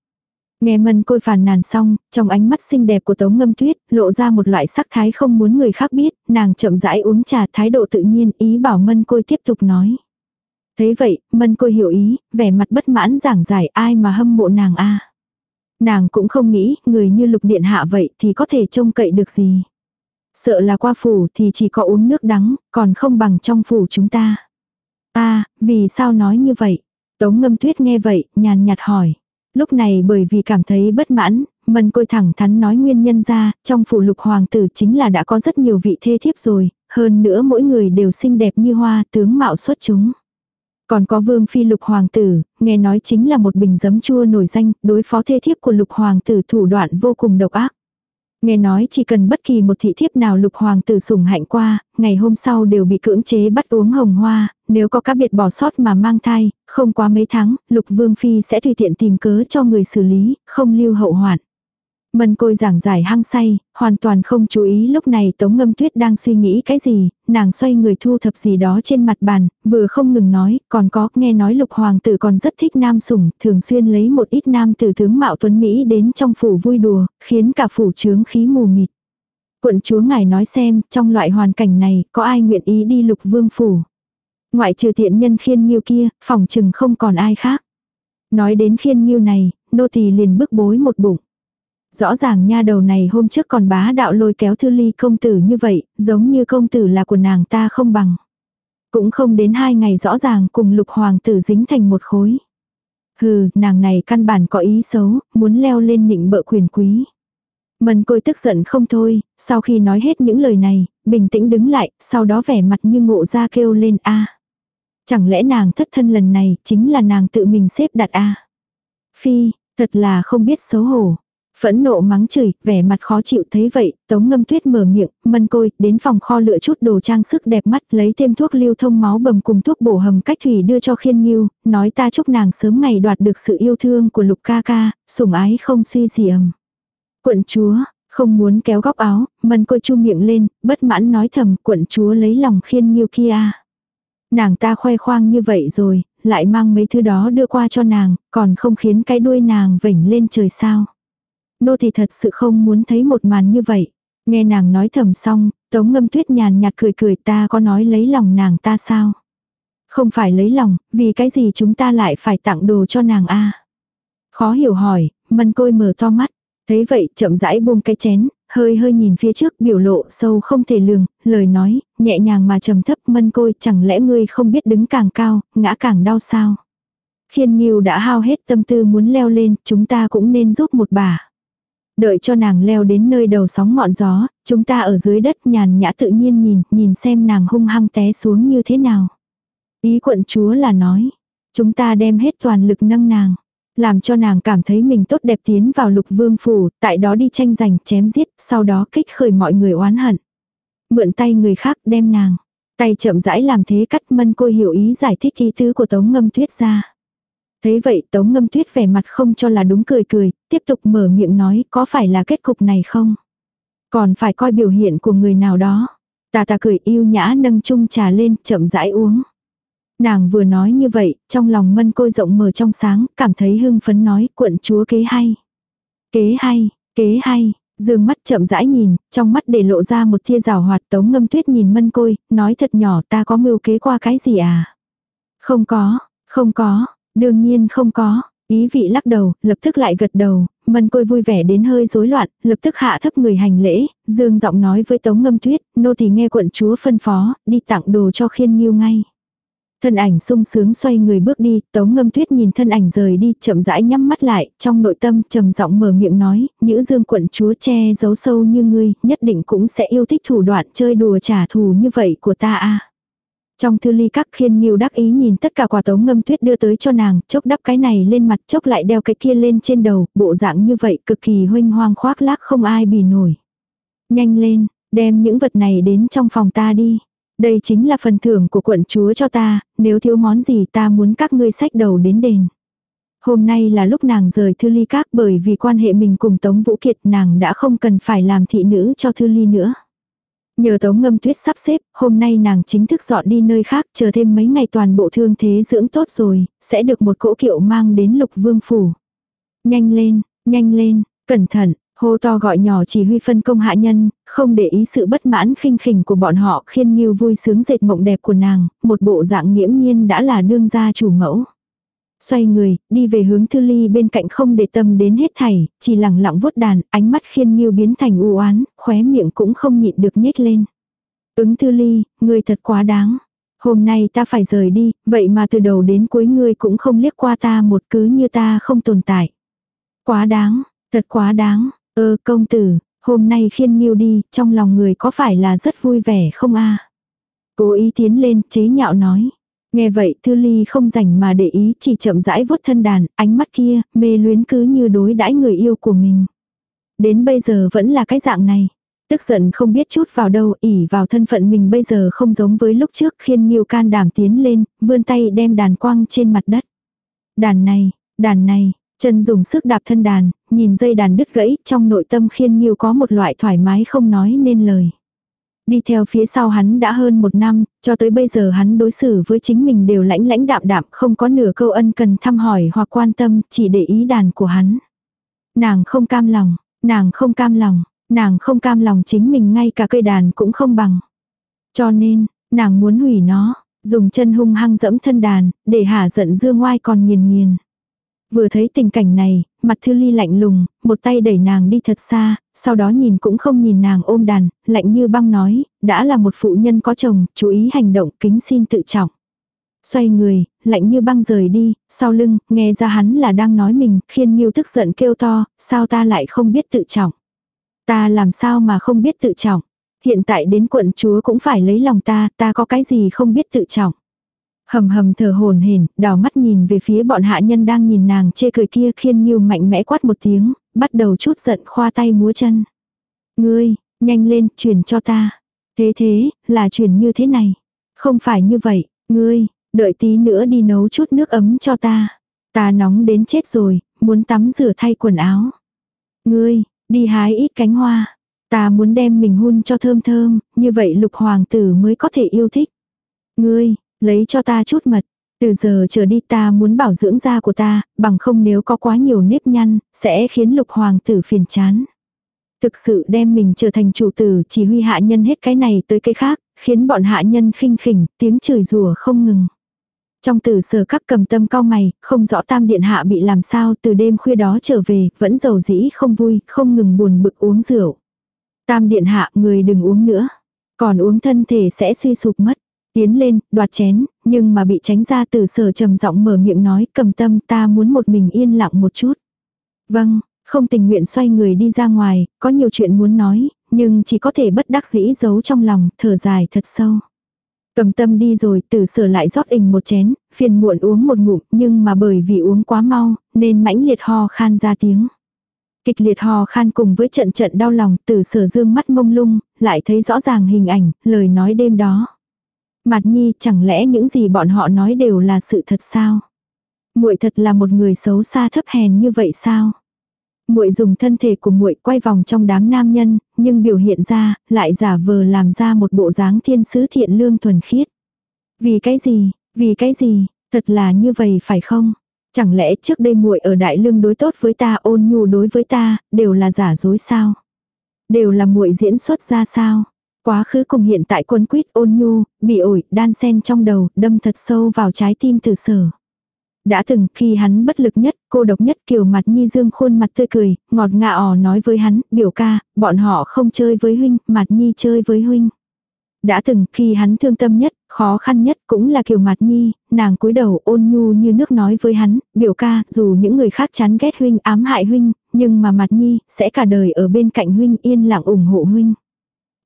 Nghe mân côi phàn nàn xong, trong ánh mắt xinh đẹp của tống ngâm tuyết, lộ ra một loại sắc thái không muốn người khác biết, nàng chậm rãi uống trà thái độ tự nhiên ý bảo mân côi tiếp tục nói. Thế vậy, mân côi hiểu ý, vẻ mặt bất mãn giảng giải ai mà hâm mộ nàng a Nàng cũng không nghĩ, người như lục điện hạ vậy thì có thể trông cậy được gì. Sợ là qua phủ thì chỉ có uống nước đắng, còn không bằng trong phủ chúng ta. ta vì sao nói như vậy? Tống ngâm tuyết nghe vậy, nhàn nhạt hỏi. Lúc này bởi vì cảm thấy bất mãn, mân côi thẳng thắn nói nguyên nhân ra, trong phủ lục hoàng tử chính là đã có rất nhiều vị thê thiếp rồi, hơn nữa mỗi người đều xinh đẹp như hoa, tướng mạo xuất chúng. Còn có vương phi lục hoàng tử, nghe nói chính là một bình giấm chua nổi danh, đối phó thê thiếp của lục hoàng tử thủ đoạn vô cùng độc ác. Nghe nói chỉ cần bất kỳ một thị thiếp nào lục hoàng tử sủng hạnh qua, ngày hôm sau đều bị cưỡng chế bắt uống hồng hoa, nếu có các biệt bỏ sót mà mang thai, không quá mấy tháng, lục vương phi sẽ tùy tiện tìm cớ cho người xử lý, không lưu hậu hoạn. Mân côi giảng giải hăng say, hoàn toàn không chú ý lúc này Tống Ngâm Tuyết đang suy nghĩ cái gì, nàng xoay người thu thập gì đó trên mặt bàn, vừa không ngừng nói, còn có nghe nói lục hoàng tử còn rất thích nam sủng, thường xuyên lấy một ít nam tử tướng mạo tuấn Mỹ đến trong phủ vui đùa, khiến cả phủ trướng khí mù mịt. Quận chúa ngài nói xem, trong loại hoàn cảnh này, có ai nguyện ý đi lục vương phủ. Ngoại trừ tiện nhân khiên nghiêu kia, phòng chừng không còn ai khác. Nói đến khiên nghiêu này, nô tỳ liền bức bối một bụng. Rõ ràng nha đầu này hôm trước còn bá đạo lôi kéo thư ly công tử như vậy, giống như công tử là của nàng ta không bằng. Cũng không đến hai ngày rõ ràng cùng lục hoàng tử dính thành một khối. Hừ, nàng này căn bản có ý xấu, muốn leo lên nịnh bợ quyền quý. Mần côi tức giận không thôi, sau khi nói hết những lời này, bình tĩnh đứng lại, sau đó vẻ mặt như ngộ ra kêu lên a Chẳng lẽ nàng thất thân lần này chính là nàng tự mình xếp đặt a Phi, thật là không biết xấu hổ. Phẫn nộ mắng chửi, vẻ mặt khó chịu thấy vậy, tống ngâm tuyết mở miệng, mân côi, đến phòng kho lựa chút đồ trang sức đẹp mắt, lấy thêm thuốc lưu thông máu bầm cùng thuốc bổ hầm cách thủy đưa cho khiên nghiêu, nói ta chúc nàng sớm ngày đoạt được sự yêu thương của lục ca ca, sủng ái không suy gì ầm. Quận chúa, Không muốn kéo góc áo, mân côi chu miệng lên, bất mãn nói thầm quận chúa lấy lòng khiên nghiêu kia. Nàng ta khoe khoang như vậy rồi, lại mang mấy thứ đó đưa qua cho nàng, còn không khiến cái đuôi nàng vểnh lên trời sao. Nô thì thật sự không muốn thấy một màn như vậy. Nghe nàng nói thầm xong, tống ngâm tuyết nhàn nhạt cười cười ta có nói lấy lòng nàng ta sao. Không phải lấy lòng, vì cái gì chúng ta lại phải tặng đồ cho nàng a Khó hiểu hỏi, mân côi mở to mắt. Thấy vậy chậm rãi buông cái chén, hơi hơi nhìn phía trước biểu lộ sâu không thể lường, lời nói, nhẹ nhàng mà trầm thấp mân côi chẳng lẽ ngươi không biết đứng càng cao, ngã càng đau sao. Khiên nghiêu đã hao hết tâm tư muốn leo lên, chúng ta cũng nên giúp một bà. Đợi cho nàng leo đến nơi đầu sóng ngọn gió, chúng ta ở dưới đất nhàn nhã tự nhiên nhìn, nhìn xem nàng hung hăng té xuống như thế nào. Ý quận chúa là nói, chúng ta đem hết toàn lực nâng nàng. Làm cho nàng cảm thấy mình tốt đẹp tiến vào lục vương phủ, tại đó đi tranh giành chém giết, sau đó kích khởi mọi người oán hận. Mượn tay người khác đem nàng. Tay chậm rãi làm thế cắt mân côi hiểu ý giải thích ý tứ của tống ngâm tuyết ra. Thế vậy tống ngâm tuyết vẻ mặt không cho là đúng cười cười, tiếp tục mở miệng nói có phải là kết cục này không? Còn phải coi biểu hiện của người nào đó. Tà tà cười yêu nhã nâng chung trà lên chậm rãi uống. Nàng vừa nói như vậy, trong lòng mân côi rộng mở trong sáng, cảm thấy hưng phấn nói quận chúa kế hay. Kế hay, kế hay, dương mắt chậm rãi nhìn, trong mắt để lộ ra một tia rào hoạt tống ngâm tuyết nhìn mân côi, nói thật nhỏ ta có mưu kế qua cái gì à? Không có, không có, đương nhiên không có. Ý vị lắc đầu, lập tức lại gật đầu, mân côi vui vẻ đến hơi rối loạn, lập tức hạ thấp người hành lễ, dương giọng nói với tống ngâm tuyết, nô thì nghe quận chúa phân phó, đi tặng đồ cho khiên nghiêu ngay. Thân ảnh sung sướng xoay người bước đi, tống ngâm tuyết nhìn thân ảnh rời đi, chậm rãi nhắm mắt lại, trong nội tâm trầm giọng mở miệng nói, nữ dương quận chúa che giấu sâu như ngươi, nhất định cũng sẽ yêu thích thủ đoạn chơi đùa trả thù như vậy của ta a trong thư ly các khiên nghiêu đắc ý nhìn tất cả quả tống ngâm tuyết đưa tới cho nàng, chốc đắp cái này lên mặt chốc lại đeo cái kia lên trên đầu, bộ dạng như vậy cực kỳ huynh hoang khoác lác không ai bì nổi. Nhanh lên, đem những vật này đến trong phòng ta đi. Đây chính là phần thưởng của quận chúa cho ta, nếu thiếu món gì ta muốn các ngươi sách đầu đến đền. Hôm nay là lúc nàng rời Thư Ly Các bởi vì quan hệ mình cùng Tống Vũ Kiệt nàng đã không cần phải làm thị nữ cho Thư Ly nữa. Nhờ Tống Ngâm Tuyết sắp xếp, hôm nay nàng chính thức dọn đi nơi khác chờ thêm mấy ngày toàn bộ thương thế dưỡng tốt rồi, sẽ được một cỗ kiệu mang đến lục vương phủ. Nhanh lên, nhanh lên, cẩn thận, Hô to gọi nhỏ chỉ huy phân công hạ nhân, không để ý sự bất mãn khinh khỉnh của bọn họ khiên nghiêu vui sướng dệt mộng đẹp của nàng, một bộ dạng nghiễm nhiên đã là đương gia chủ mẫu. Xoay người, đi về hướng thư ly bên cạnh không để tâm đến hết thảy, chỉ lẳng lặng vuốt đàn, ánh mắt khiên nghiêu biến thành u oán khóe miệng cũng không nhịn được nhếch lên. Ứng thư ly, người thật quá đáng. Hôm nay ta phải rời đi, vậy mà từ đầu đến cuối ngươi cũng không liếc qua ta một cứ như ta không tồn tại. Quá đáng, thật quá đáng, Ơ công tử, hôm nay khiên nghiêu đi, trong lòng người có phải là rất vui vẻ không a Cố ý tiến lên, chế nhạo nói. Nghe vậy Thư Ly không rảnh mà để ý chỉ chậm rãi vuốt thân đàn, ánh mắt kia, mê luyến cứ như đối đãi người yêu của mình. Đến bây giờ vẫn là cái dạng này. Tức giận không biết chút vào đâu, ỉ vào thân phận mình bây giờ không giống với lúc trước khiên nghiêu can đảm tiến lên, vươn tay đem đàn quăng trên mặt đất. Đàn này, đàn này, Chân dùng sức đạp thân đàn, nhìn dây đàn đứt gãy, trong nội tâm khiên nghiêu có một loại thoải mái không nói nên lời. Đi theo phía sau hắn đã hơn một năm, cho tới bây giờ hắn đối xử với chính mình đều lãnh lãnh đạm đạm, không có nửa câu ân cần thăm hỏi hoặc quan tâm, chỉ để ý đàn của hắn. Nàng không cam lòng, nàng không cam lòng, nàng không cam lòng chính mình ngay cả cây đàn cũng không bằng. Cho nên, nàng muốn hủy nó, dùng chân hung hăng dẫm thân đàn, để hả giận dương ngoai còn nghiền nghiền. Vừa thấy tình cảnh này, mặt thư ly lạnh lùng, một tay đẩy nàng đi thật xa, sau đó nhìn cũng không nhìn nàng ôm đàn, lạnh như băng nói, đã là một phụ nhân có chồng, chú ý hành động, kính xin tự trọng. Xoay người, lạnh như băng rời đi, sau lưng, nghe ra hắn là đang nói mình, khiên nghiêu tức giận kêu to, sao ta lại không biết tự trọng. Ta làm sao mà không biết tự trọng. Hiện tại đến quận chúa cũng phải lấy lòng ta, ta có cái gì không biết tự trọng. Hầm hầm thở hồn hển, đào mắt nhìn về phía bọn hạ nhân đang nhìn nàng chê cười kia khiên nghiêu mạnh mẽ quát một tiếng, bắt đầu chút giận khoa tay múa chân. Ngươi, nhanh lên, truyền cho ta. Thế thế, là truyền như thế này. Không phải như vậy, ngươi, đợi tí nữa đi nấu chút nước ấm cho ta. Ta nóng đến chết rồi, muốn tắm rửa thay quần áo. Ngươi, đi hái ít cánh hoa. Ta muốn đem mình hun cho thơm thơm, như vậy lục hoàng tử mới có thể yêu thích. Ngươi, lấy cho ta chút mật. Từ giờ trở đi ta muốn bảo dưỡng da của ta, bằng không nếu có quá nhiều nếp nhăn, sẽ khiến lục hoàng tử phiền chán. Thực sự đem mình trở thành chủ tử chỉ huy hạ nhân hết cái này tới cái khác, khiến bọn hạ nhân khinh khỉnh, tiếng chửi rủa không ngừng. Trong tử sở các cầm tâm cao mày, không rõ tam điện hạ bị làm sao từ đêm khuya đó trở về, vẫn giàu dĩ không vui, không ngừng buồn bực uống rượu. Tam điện hạ người đừng uống nữa, còn uống thân thể sẽ suy sụp mất. Tiến lên, đoạt chén, nhưng mà bị tránh ra từ sở trầm giọng mở miệng nói cầm tâm ta muốn một mình yên lặng một chút. Vâng, không tình nguyện xoay người đi ra ngoài, có nhiều chuyện muốn nói, nhưng chỉ có thể bất đắc dĩ giấu trong lòng, thở dài thật sâu. Cầm tâm đi rồi, từ sở lại rót ình một chén, phiền muộn uống một ngụm, nhưng mà bởi vì uống quá mau, nên mãnh liệt ho khan ra tiếng. Kịch liệt ho khan cùng với trận trận đau lòng, từ sở dương mắt mông lung, lại thấy rõ ràng hình ảnh, lời nói đêm đó mạt nhi chẳng lẽ những gì bọn họ nói đều là sự thật sao? muội thật là một người xấu xa thấp hèn như vậy sao? muội dùng thân thể của muội quay vòng trong đám nam nhân, nhưng biểu hiện ra, lại giả vờ làm ra một bộ dáng thiên sứ thiện lương thuần khiết. Vì cái gì, vì cái gì, thật là như vậy phải không? Chẳng lẽ trước đây muội ở đại lương đối tốt với ta ôn nhu đối với ta, đều là giả dối sao? Đều là muội diễn xuất ra sao? Quá khứ cùng hiện tại quấn quýt ôn nhu, bị ổi, đan sen trong đầu, đâm thật sâu vào trái tim từ sở. Đã từng khi hắn bất lực nhất, cô độc nhất kiều mặt nhi dương khuôn mặt tươi cười, ngọt ngà ỏ nói với hắn, biểu ca, bọn họ không chơi với huynh, mặt nhi chơi với huynh. Đã từng khi hắn thương tâm nhất, khó khăn nhất cũng là kiều mặt nhi, nàng cúi đầu ôn nhu như nước nói với hắn, biểu ca, dù những người khác chán ghét huynh ám hại huynh, nhưng mà mặt nhi, sẽ cả đời ở bên cạnh huynh yên lặng ủng hộ huynh.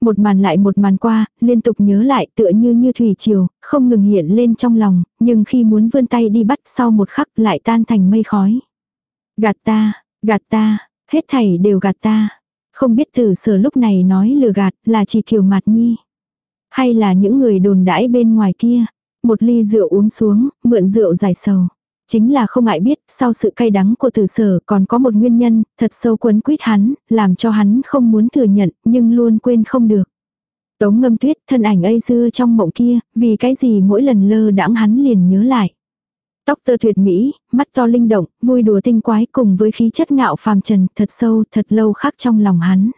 Một màn lại một màn qua, liên tục nhớ lại tựa như như thủy triều, không ngừng hiện lên trong lòng, nhưng khi muốn vươn tay đi bắt sau một khắc lại tan thành mây khói. Gạt ta, gạt ta, hết thảy đều gạt ta. Không biết từ sở lúc này nói lừa gạt là chỉ kiều mặt nhi. Hay là những người đồn đãi bên ngoài kia. Một ly rượu uống xuống, mượn rượu giải sầu. Chính là không ngại biết, sau sự cay đắng của tử sở còn có một nguyên nhân, thật sâu quấn quýt hắn, làm cho hắn không muốn thừa nhận, nhưng luôn quên không được. Tống ngâm tuyết, thân ảnh ây dưa trong mộng kia, vì cái gì mỗi lần lơ đãng hắn liền nhớ lại. Tóc tơ tuyệt mỹ, mắt to linh động, vui đùa tinh quái cùng với khí chất ngạo phàm trần thật sâu thật lâu khắc trong lòng hắn.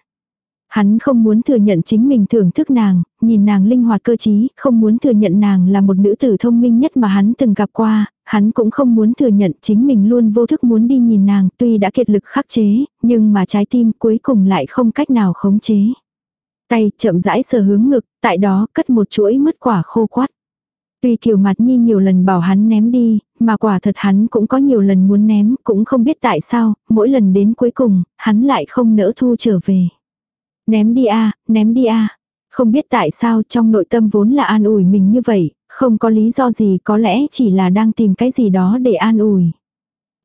Hắn không muốn thừa nhận chính mình thưởng thức nàng, nhìn nàng linh hoạt cơ trí, không muốn thừa nhận nàng là một nữ tử thông minh nhất mà hắn từng gặp qua, hắn cũng không muốn thừa nhận chính mình luôn vô thức muốn đi nhìn nàng, tuy đã kiệt lực khắc chế, nhưng mà trái tim cuối cùng lại không cách nào khống chế. Tay chậm rãi sờ hướng ngực, tại đó cất một chuỗi mứt quả khô quát. Tuy kiều mặt nhi nhiều lần bảo hắn ném đi, mà quả thật hắn cũng có nhiều lần muốn ném, cũng không biết tại sao, mỗi lần đến cuối cùng, hắn lại không nỡ thu trở về. Ném đi a ném đi a Không biết tại sao trong nội tâm vốn là an ủi mình như vậy, không có lý do gì có lẽ chỉ là đang tìm cái gì đó để an ủi.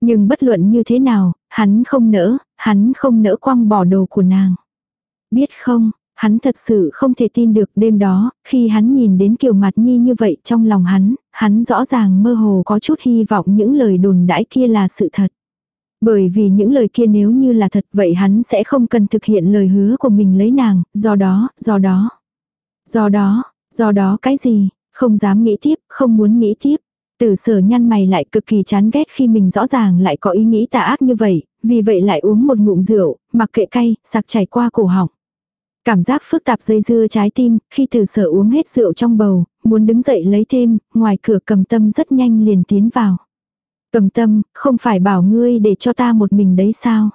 Nhưng bất luận như thế nào, hắn không nỡ, hắn không nỡ quăng bỏ đồ của nàng. Biết không, hắn thật sự không thể tin được đêm đó, khi hắn nhìn đến kiểu mặt nhi như vậy trong lòng hắn, hắn rõ ràng mơ hồ có chút hy vọng những lời đồn đãi kia là sự thật. Bởi vì những lời kia nếu như là thật vậy hắn sẽ không cần thực hiện lời hứa của mình lấy nàng, do đó, do đó. Do đó, do đó cái gì, không dám nghĩ tiếp, không muốn nghĩ tiếp. Tử sở nhăn mày lại cực kỳ chán ghét khi mình rõ ràng lại có ý nghĩ tà ác như vậy, vì vậy lại uống một ngụm rượu, mặc kệ cay, sặc chảy qua cổ họng. Cảm giác phức tạp dây dưa trái tim, khi tử sở uống hết rượu trong bầu, muốn đứng dậy lấy thêm, ngoài cửa cầm tâm rất nhanh liền tiến vào. Cầm tâm, không phải bảo ngươi để cho ta một mình đấy sao?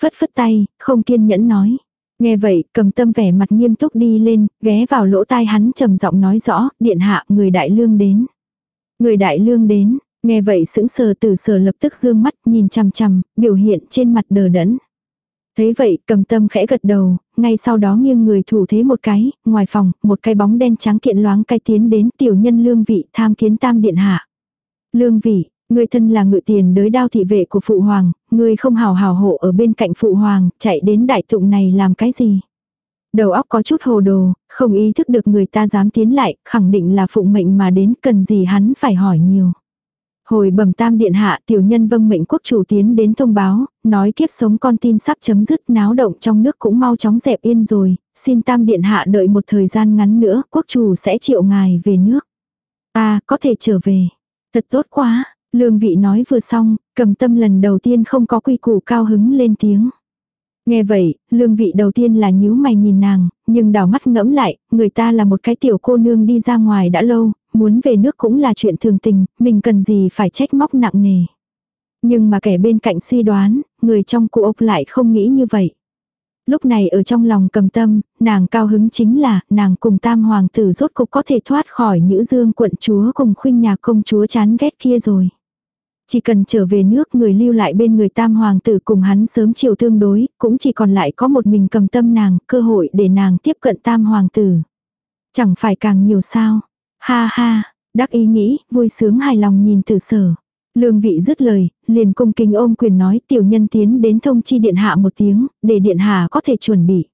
Phất phất tay, không kiên nhẫn nói. Nghe vậy, cầm tâm vẻ mặt nghiêm túc đi lên, ghé vào lỗ tai hắn trầm giọng nói rõ, điện hạ, người đại lương đến. Người đại lương đến, nghe vậy sững sờ từ sờ lập tức dương mắt nhìn chằm chằm, biểu hiện trên mặt đờ đẫn. Thế vậy, cầm tâm khẽ gật đầu, ngay sau đó nghiêng người thủ thế một cái, ngoài phòng, một cái bóng đen trắng kiện loáng cái tiến đến tiểu nhân lương vị tham kiến tam điện hạ. Lương vị, Người thân là ngự tiền đới đao thị vệ của phụ hoàng, người không hào hào hộ ở bên cạnh phụ hoàng, chạy đến đại tụng này làm cái gì? Đầu óc có chút hồ đồ, không ý thức được người ta dám tiến lại, khẳng định là phụng mệnh mà đến cần gì hắn phải hỏi nhiều. Hồi bẩm tam điện hạ tiểu nhân vâng mệnh quốc chủ tiến đến thông báo, nói kiếp sống con tin sắp chấm dứt náo động trong nước cũng mau chóng dẹp yên rồi, xin tam điện hạ đợi một thời gian ngắn nữa quốc chủ sẽ triệu ngài về nước. Ta có thể trở về. Thật tốt quá, lương vị nói vừa xong, cầm tâm lần đầu tiên không có quy củ cao hứng lên tiếng. Nghe vậy, lương vị đầu tiên là nhíu mày nhìn nàng, nhưng đảo mắt ngẫm lại, người ta là một cái tiểu cô nương đi ra ngoài đã lâu, muốn về nước cũng là chuyện thường tình, mình cần gì phải trách móc nặng nề. Nhưng mà kẻ bên cạnh suy đoán, người trong cụ ốc lại không nghĩ như vậy. Lúc này ở trong lòng cầm tâm, nàng cao hứng chính là nàng cùng tam hoàng tử rốt cục có thể thoát khỏi nữ dương quận chúa cùng khuynh nhà công chúa chán ghét kia rồi. Chỉ cần trở về nước người lưu lại bên người tam hoàng tử cùng hắn sớm chiều tương đối, cũng chỉ còn lại có một mình cầm tâm nàng, cơ hội để nàng tiếp cận tam hoàng tử. Chẳng phải càng nhiều sao. Ha ha, đắc ý nghĩ, vui sướng hài lòng nhìn tử sở. Lương vị dứt lời, liền cung kính ôm quyền nói tiểu nhân tiến đến thông chi điện hạ một tiếng, để điện hạ có thể chuẩn bị.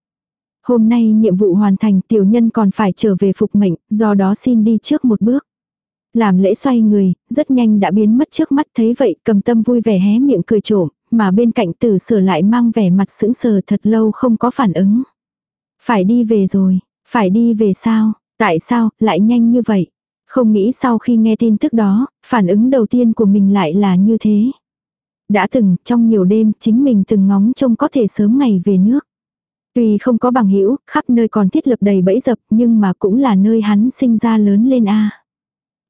Hôm nay nhiệm vụ hoàn thành tiểu nhân còn phải trở về phục mệnh, do đó xin đi trước một bước. Làm lễ xoay người, rất nhanh đã biến mất trước mắt thấy vậy cầm tâm vui vẻ hé miệng cười trộm, mà bên cạnh tử sở lại mang vẻ mặt sững sờ thật lâu không có phản ứng. Phải đi về rồi, phải đi về sao, tại sao, lại nhanh như vậy. Không nghĩ sau khi nghe tin tức đó, phản ứng đầu tiên của mình lại là như thế. Đã từng, trong nhiều đêm, chính mình từng ngóng trông có thể sớm ngày về nước. Tuy không có bằng hữu khắp nơi còn thiết lập đầy bẫy dập, nhưng mà cũng là nơi hắn sinh ra lớn lên a.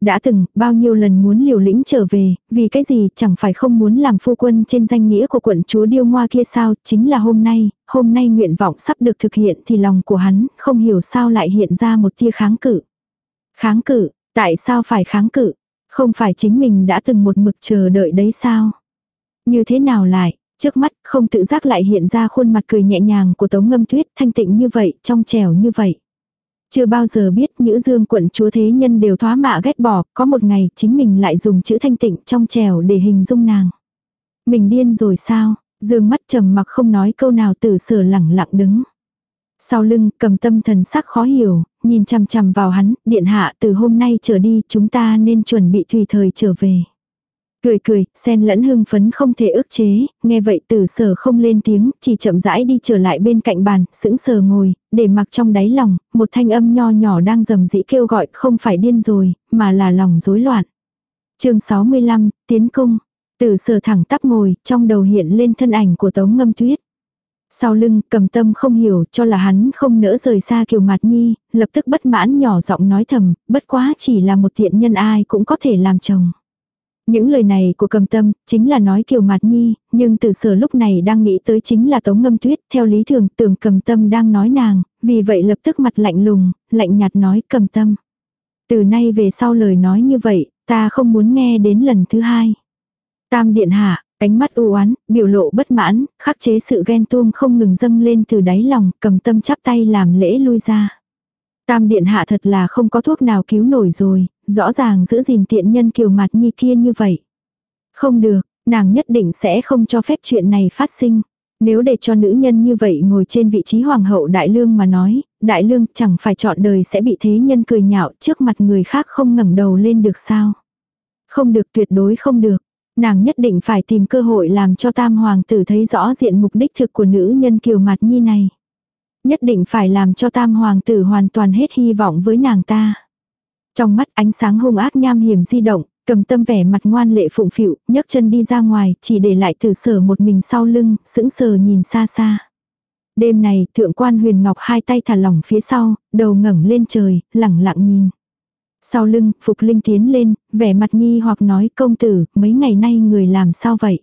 Đã từng, bao nhiêu lần muốn liều lĩnh trở về, vì cái gì chẳng phải không muốn làm phu quân trên danh nghĩa của quận chúa điêu ngoa kia sao, chính là hôm nay, hôm nay nguyện vọng sắp được thực hiện thì lòng của hắn không hiểu sao lại hiện ra một tia kháng cự. Kháng cự, tại sao phải kháng cự? Không phải chính mình đã từng một mực chờ đợi đấy sao? Như thế nào lại? Trước mắt không tự giác lại hiện ra khuôn mặt cười nhẹ nhàng của tống ngâm tuyết thanh tịnh như vậy, trong trẻo như vậy. Chưa bao giờ biết nữ dương quận chúa thế nhân đều thoá mạ ghét bỏ, có một ngày chính mình lại dùng chữ thanh tịnh trong trèo để hình dung nàng. Mình điên rồi sao, dương mắt trầm mặc không nói câu nào từ sở lẳng lặng đứng. Sau lưng cầm tâm thần sắc khó hiểu, nhìn chằm chằm vào hắn, điện hạ từ hôm nay trở đi chúng ta nên chuẩn bị tùy thời trở về. Cười cười, sen lẫn hưng phấn không thể ức chế, nghe vậy tử sở không lên tiếng, chỉ chậm rãi đi trở lại bên cạnh bàn, sững sờ ngồi, để mặc trong đáy lòng, một thanh âm nho nhỏ đang rầm rĩ kêu gọi không phải điên rồi, mà là lòng rối loạn. chương 65, Tiến Cung. Tử sở thẳng tắp ngồi, trong đầu hiện lên thân ảnh của tống ngâm tuyết. Sau lưng, cầm tâm không hiểu cho là hắn không nỡ rời xa kiều mặt nhi, lập tức bất mãn nhỏ giọng nói thầm, bất quá chỉ là một thiện nhân ai cũng có thể làm chồng. Những lời này của cầm tâm, chính là nói kiều mặt nhi, nhưng từ sở lúc này đang nghĩ tới chính là tống ngâm tuyết, theo lý thường tưởng cầm tâm đang nói nàng, vì vậy lập tức mặt lạnh lùng, lạnh nhạt nói cầm tâm. Từ nay về sau lời nói như vậy, ta không muốn nghe đến lần thứ hai. Tam điện hạ, ánh mắt u oán biểu lộ bất mãn, khắc chế sự ghen tuông không ngừng dâng lên từ đáy lòng, cầm tâm chắp tay làm lễ lui ra. Tam điện hạ thật là không có thuốc nào cứu nổi rồi, rõ ràng giữ gìn tiện nhân kiều mặt nhi kia như vậy. Không được, nàng nhất định sẽ không cho phép chuyện này phát sinh. Nếu để cho nữ nhân như vậy ngồi trên vị trí hoàng hậu đại lương mà nói, đại lương chẳng phải chọn đời sẽ bị thế nhân cười nhạo trước mặt người khác không ngẩng đầu lên được sao. Không được tuyệt đối không được. Nàng nhất định phải tìm cơ hội làm cho tam hoàng tử thấy rõ diện mục đích thực của nữ nhân kiều mặt nhi này. Nhất định phải làm cho tam hoàng tử hoàn toàn hết hy vọng với nàng ta. Trong mắt ánh sáng hung ác nham hiểm di động, cầm tâm vẻ mặt ngoan lệ phụng phịu, nhấc chân đi ra ngoài, chỉ để lại tử sở một mình sau lưng, sững sờ nhìn xa xa. Đêm này, thượng quan huyền ngọc hai tay thả lỏng phía sau, đầu ngẩng lên trời, lẳng lặng nhìn. Sau lưng, Phục Linh tiến lên, vẻ mặt nghi hoặc nói công tử, mấy ngày nay người làm sao vậy?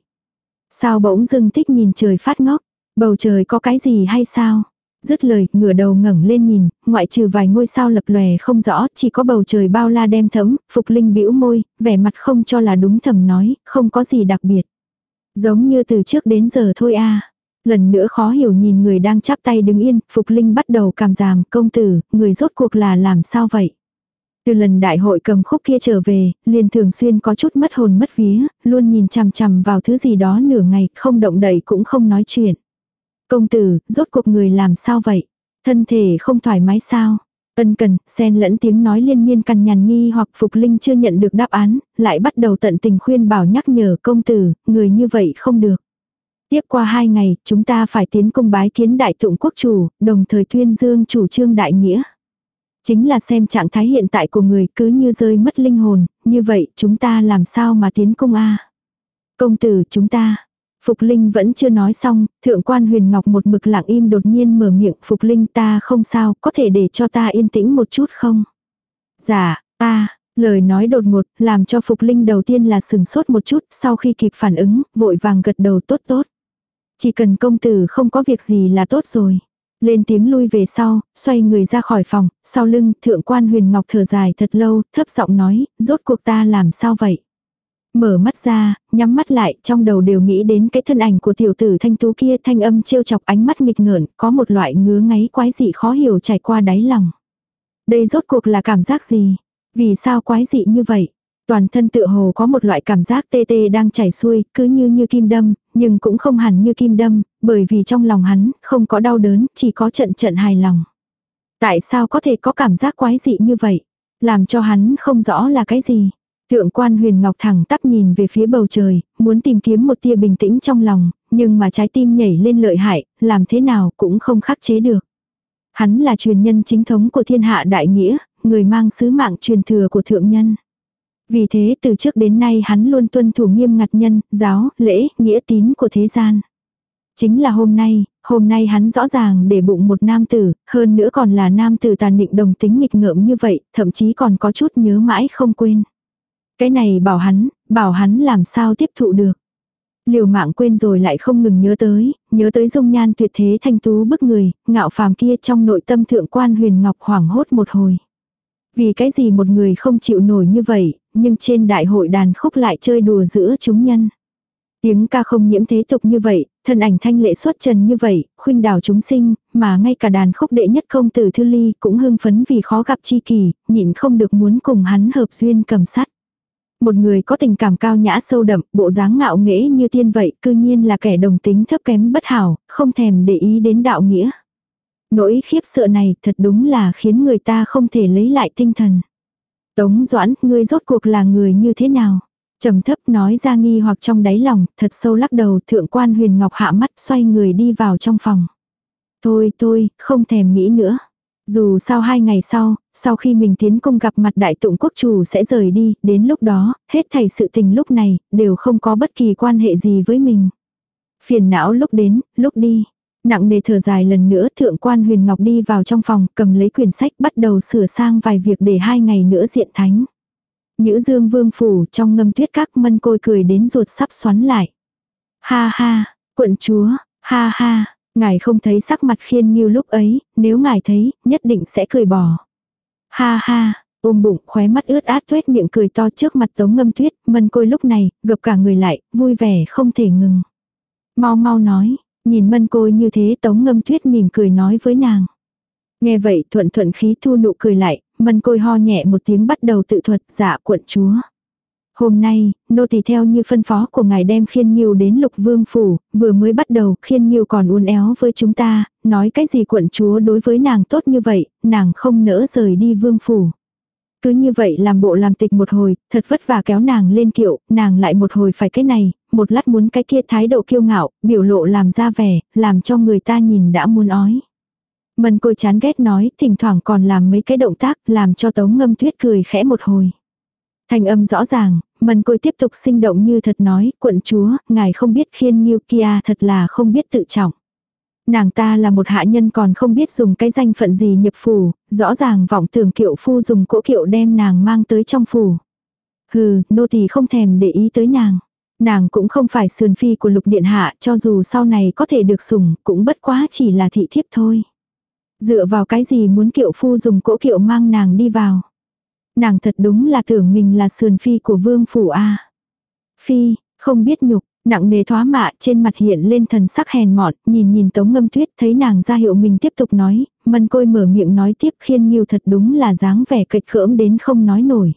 Sao bỗng dưng thích nhìn trời phát ngốc? Bầu trời có cái gì hay sao? Dứt lời, ngửa đầu ngẩng lên nhìn, ngoại trừ vài ngôi sao lập lòe không rõ, chỉ có bầu trời bao la đem thấm, Phục Linh bĩu môi, vẻ mặt không cho là đúng thầm nói, không có gì đặc biệt. Giống như từ trước đến giờ thôi a. Lần nữa khó hiểu nhìn người đang chắp tay đứng yên, Phục Linh bắt đầu cảm giảm, công tử, người rốt cuộc là làm sao vậy? Từ lần đại hội cầm khúc kia trở về, liền thường xuyên có chút mất hồn mất vía, luôn nhìn chằm chằm vào thứ gì đó nửa ngày, không động đậy cũng không nói chuyện. Công tử, rốt cuộc người làm sao vậy? Thân thể không thoải mái sao? Ân cần, xen lẫn tiếng nói liên miên cằn nhằn nghi hoặc Phục Linh chưa nhận được đáp án, lại bắt đầu tận tình khuyên bảo nhắc nhở công tử, người như vậy không được. Tiếp qua hai ngày, chúng ta phải tiến công bái kiến đại tụng quốc chủ, đồng thời tuyên dương chủ trương đại nghĩa. Chính là xem trạng thái hiện tại của người cứ như rơi mất linh hồn, như vậy chúng ta làm sao mà tiến công a Công tử chúng ta, Phục Linh vẫn chưa nói xong, thượng quan huyền ngọc một mực lặng im đột nhiên mở miệng Phục Linh ta không sao, có thể để cho ta yên tĩnh một chút không? Dạ, ta, lời nói đột ngột, làm cho Phục Linh đầu tiên là sừng sốt một chút, sau khi kịp phản ứng, vội vàng gật đầu tốt tốt. Chỉ cần công tử không có việc gì là tốt rồi. Lên tiếng lui về sau, xoay người ra khỏi phòng, sau lưng, thượng quan huyền ngọc thở dài thật lâu, thấp giọng nói, rốt cuộc ta làm sao vậy? Mở mắt ra, nhắm mắt lại, trong đầu đều nghĩ đến cái thân ảnh của tiểu tử thanh tú kia thanh âm trêu chọc ánh mắt nghịch ngợn, có một loại ngứa ngáy quái dị khó hiểu trải qua đáy lòng. Đây rốt cuộc là cảm giác gì? Vì sao quái dị như vậy? Toàn thân tựa hồ có một loại cảm giác tê tê đang chảy xuôi, cứ như như kim đâm, nhưng cũng không hẳn như kim đâm, bởi vì trong lòng hắn không có đau đớn, chỉ có trận trận hài lòng. Tại sao có thể có cảm giác quái dị như vậy? Làm cho hắn không rõ là cái gì. Thượng quan huyền ngọc thẳng tắp nhìn về phía bầu trời, muốn tìm kiếm một tia bình tĩnh trong lòng, nhưng mà trái tim nhảy lên lợi hại, làm thế nào cũng không khắc chế được. Hắn là truyền nhân chính thống của thiên hạ đại nghĩa, người mang sứ mạng truyền thừa của thượng nhân. Vì thế từ trước đến nay hắn luôn tuân thủ nghiêm ngặt nhân, giáo, lễ, nghĩa tín của thế gian. Chính là hôm nay, hôm nay hắn rõ ràng để bụng một nam tử, hơn nữa còn là nam tử tàn nịnh đồng tính nghịch ngợm như vậy, thậm chí còn có chút nhớ mãi không quên. Cái này bảo hắn, bảo hắn làm sao tiếp thụ được. Liều mạng quên rồi lại không ngừng nhớ tới, nhớ tới dung nhan tuyệt thế thanh tú bức người, ngạo phàm kia trong nội tâm thượng quan huyền ngọc hoảng hốt một hồi. Vì cái gì một người không chịu nổi như vậy, nhưng trên đại hội đàn khúc lại chơi đùa giữa chúng nhân. Tiếng ca không nhiễm thế tục như vậy, thân ảnh thanh lệ xuất trần như vậy, khuynh đảo chúng sinh, mà ngay cả đàn khúc đệ nhất công tử Thư Ly cũng hưng phấn vì khó gặp chi kỳ, nhịn không được muốn cùng hắn hợp duyên cầm sắt. Một người có tình cảm cao nhã sâu đậm, bộ dáng ngạo nghễ như tiên vậy, cư nhiên là kẻ đồng tính thấp kém bất hảo, không thèm để ý đến đạo nghĩa. Nỗi khiếp sợ này thật đúng là khiến người ta không thể lấy lại tinh thần. Tống Doãn, ngươi rốt cuộc là người như thế nào? trầm thấp nói ra nghi hoặc trong đáy lòng, thật sâu lắc đầu thượng quan huyền ngọc hạ mắt xoay người đi vào trong phòng. Thôi thôi, không thèm nghĩ nữa. Dù sao hai ngày sau, sau khi mình tiến công gặp mặt đại tụng quốc chủ sẽ rời đi, đến lúc đó, hết thảy sự tình lúc này, đều không có bất kỳ quan hệ gì với mình. Phiền não lúc đến, lúc đi. Nặng nề thở dài lần nữa thượng quan huyền ngọc đi vào trong phòng cầm lấy quyển sách bắt đầu sửa sang vài việc để hai ngày nữa diện thánh. Nhữ dương vương phủ trong ngâm tuyết các mân côi cười đến ruột sắp xoắn lại. Ha ha, quận chúa, ha ha, ngài không thấy sắc mặt khiên như lúc ấy, nếu ngài thấy, nhất định sẽ cười bỏ. Ha ha, ôm bụng khóe mắt ướt át tuét miệng cười to trước mặt tống ngâm tuyết, mân côi lúc này, gập cả người lại, vui vẻ không thể ngừng. Mau mau nói, nhìn mân côi như thế tống ngâm tuyết mỉm cười nói với nàng. Nghe vậy thuận thuận khí thu nụ cười lại, mân côi ho nhẹ một tiếng bắt đầu tự thuật dạ quận chúa. Hôm nay, nô tỳ theo như phân phó của ngài đem khiên nghiêu đến lục vương phủ, vừa mới bắt đầu khiên nghiêu còn uốn éo với chúng ta, nói cái gì quận chúa đối với nàng tốt như vậy, nàng không nỡ rời đi vương phủ. Cứ như vậy làm bộ làm tịch một hồi, thật vất vả kéo nàng lên kiệu, nàng lại một hồi phải cái này, một lát muốn cái kia thái độ kiêu ngạo, biểu lộ làm ra vẻ, làm cho người ta nhìn đã muốn ói. mần côi chán ghét nói, thỉnh thoảng còn làm mấy cái động tác, làm cho tống ngâm tuyết cười khẽ một hồi. Thành âm rõ ràng, mần côi tiếp tục sinh động như thật nói, quận chúa, ngài không biết khiên nghiêu kia thật là không biết tự trọng. Nàng ta là một hạ nhân còn không biết dùng cái danh phận gì nhập phủ, rõ ràng vọng tưởng kiệu phu dùng cỗ kiệu đem nàng mang tới trong phủ. Hừ, nô tỳ không thèm để ý tới nàng. Nàng cũng không phải sườn phi của lục điện hạ, cho dù sau này có thể được sủng, cũng bất quá chỉ là thị thiếp thôi. Dựa vào cái gì muốn kiệu phu dùng cỗ kiệu mang nàng đi vào. Nàng thật đúng là tưởng mình là sườn phi của vương phủ a Phi, không biết nhục, nặng nề thoá mạ trên mặt hiện lên thần sắc hèn mọn, nhìn nhìn tống ngâm tuyết thấy nàng ra hiệu mình tiếp tục nói, mân côi mở miệng nói tiếp khiên nghiêu thật đúng là dáng vẻ kịch khỡm đến không nói nổi.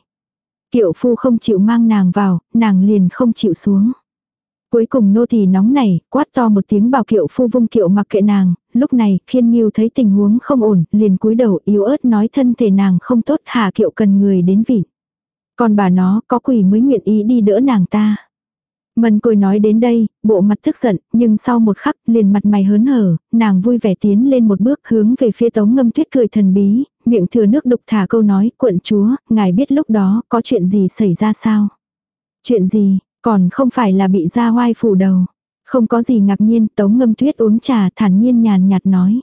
Kiệu phu không chịu mang nàng vào, nàng liền không chịu xuống. Cuối cùng nô tỳ nóng này quát to một tiếng bảo kiệu phu vung kiệu mặc kệ nàng, lúc này khiên nghiêu thấy tình huống không ổn, liền cúi đầu yếu ớt nói thân thể nàng không tốt hà kiệu cần người đến vịn. Còn bà nó có quỷ mới nguyện ý đi đỡ nàng ta. Mân côi nói đến đây, bộ mặt tức giận, nhưng sau một khắc liền mặt mày hớn hở, nàng vui vẻ tiến lên một bước hướng về phía tống ngâm tuyết cười thần bí, miệng thừa nước đục thả câu nói, quận chúa, ngài biết lúc đó có chuyện gì xảy ra sao? Chuyện gì, còn không phải là bị ra hoai phủ đầu. Không có gì ngạc nhiên, tống ngâm tuyết uống trà thản nhiên nhàn nhạt nói.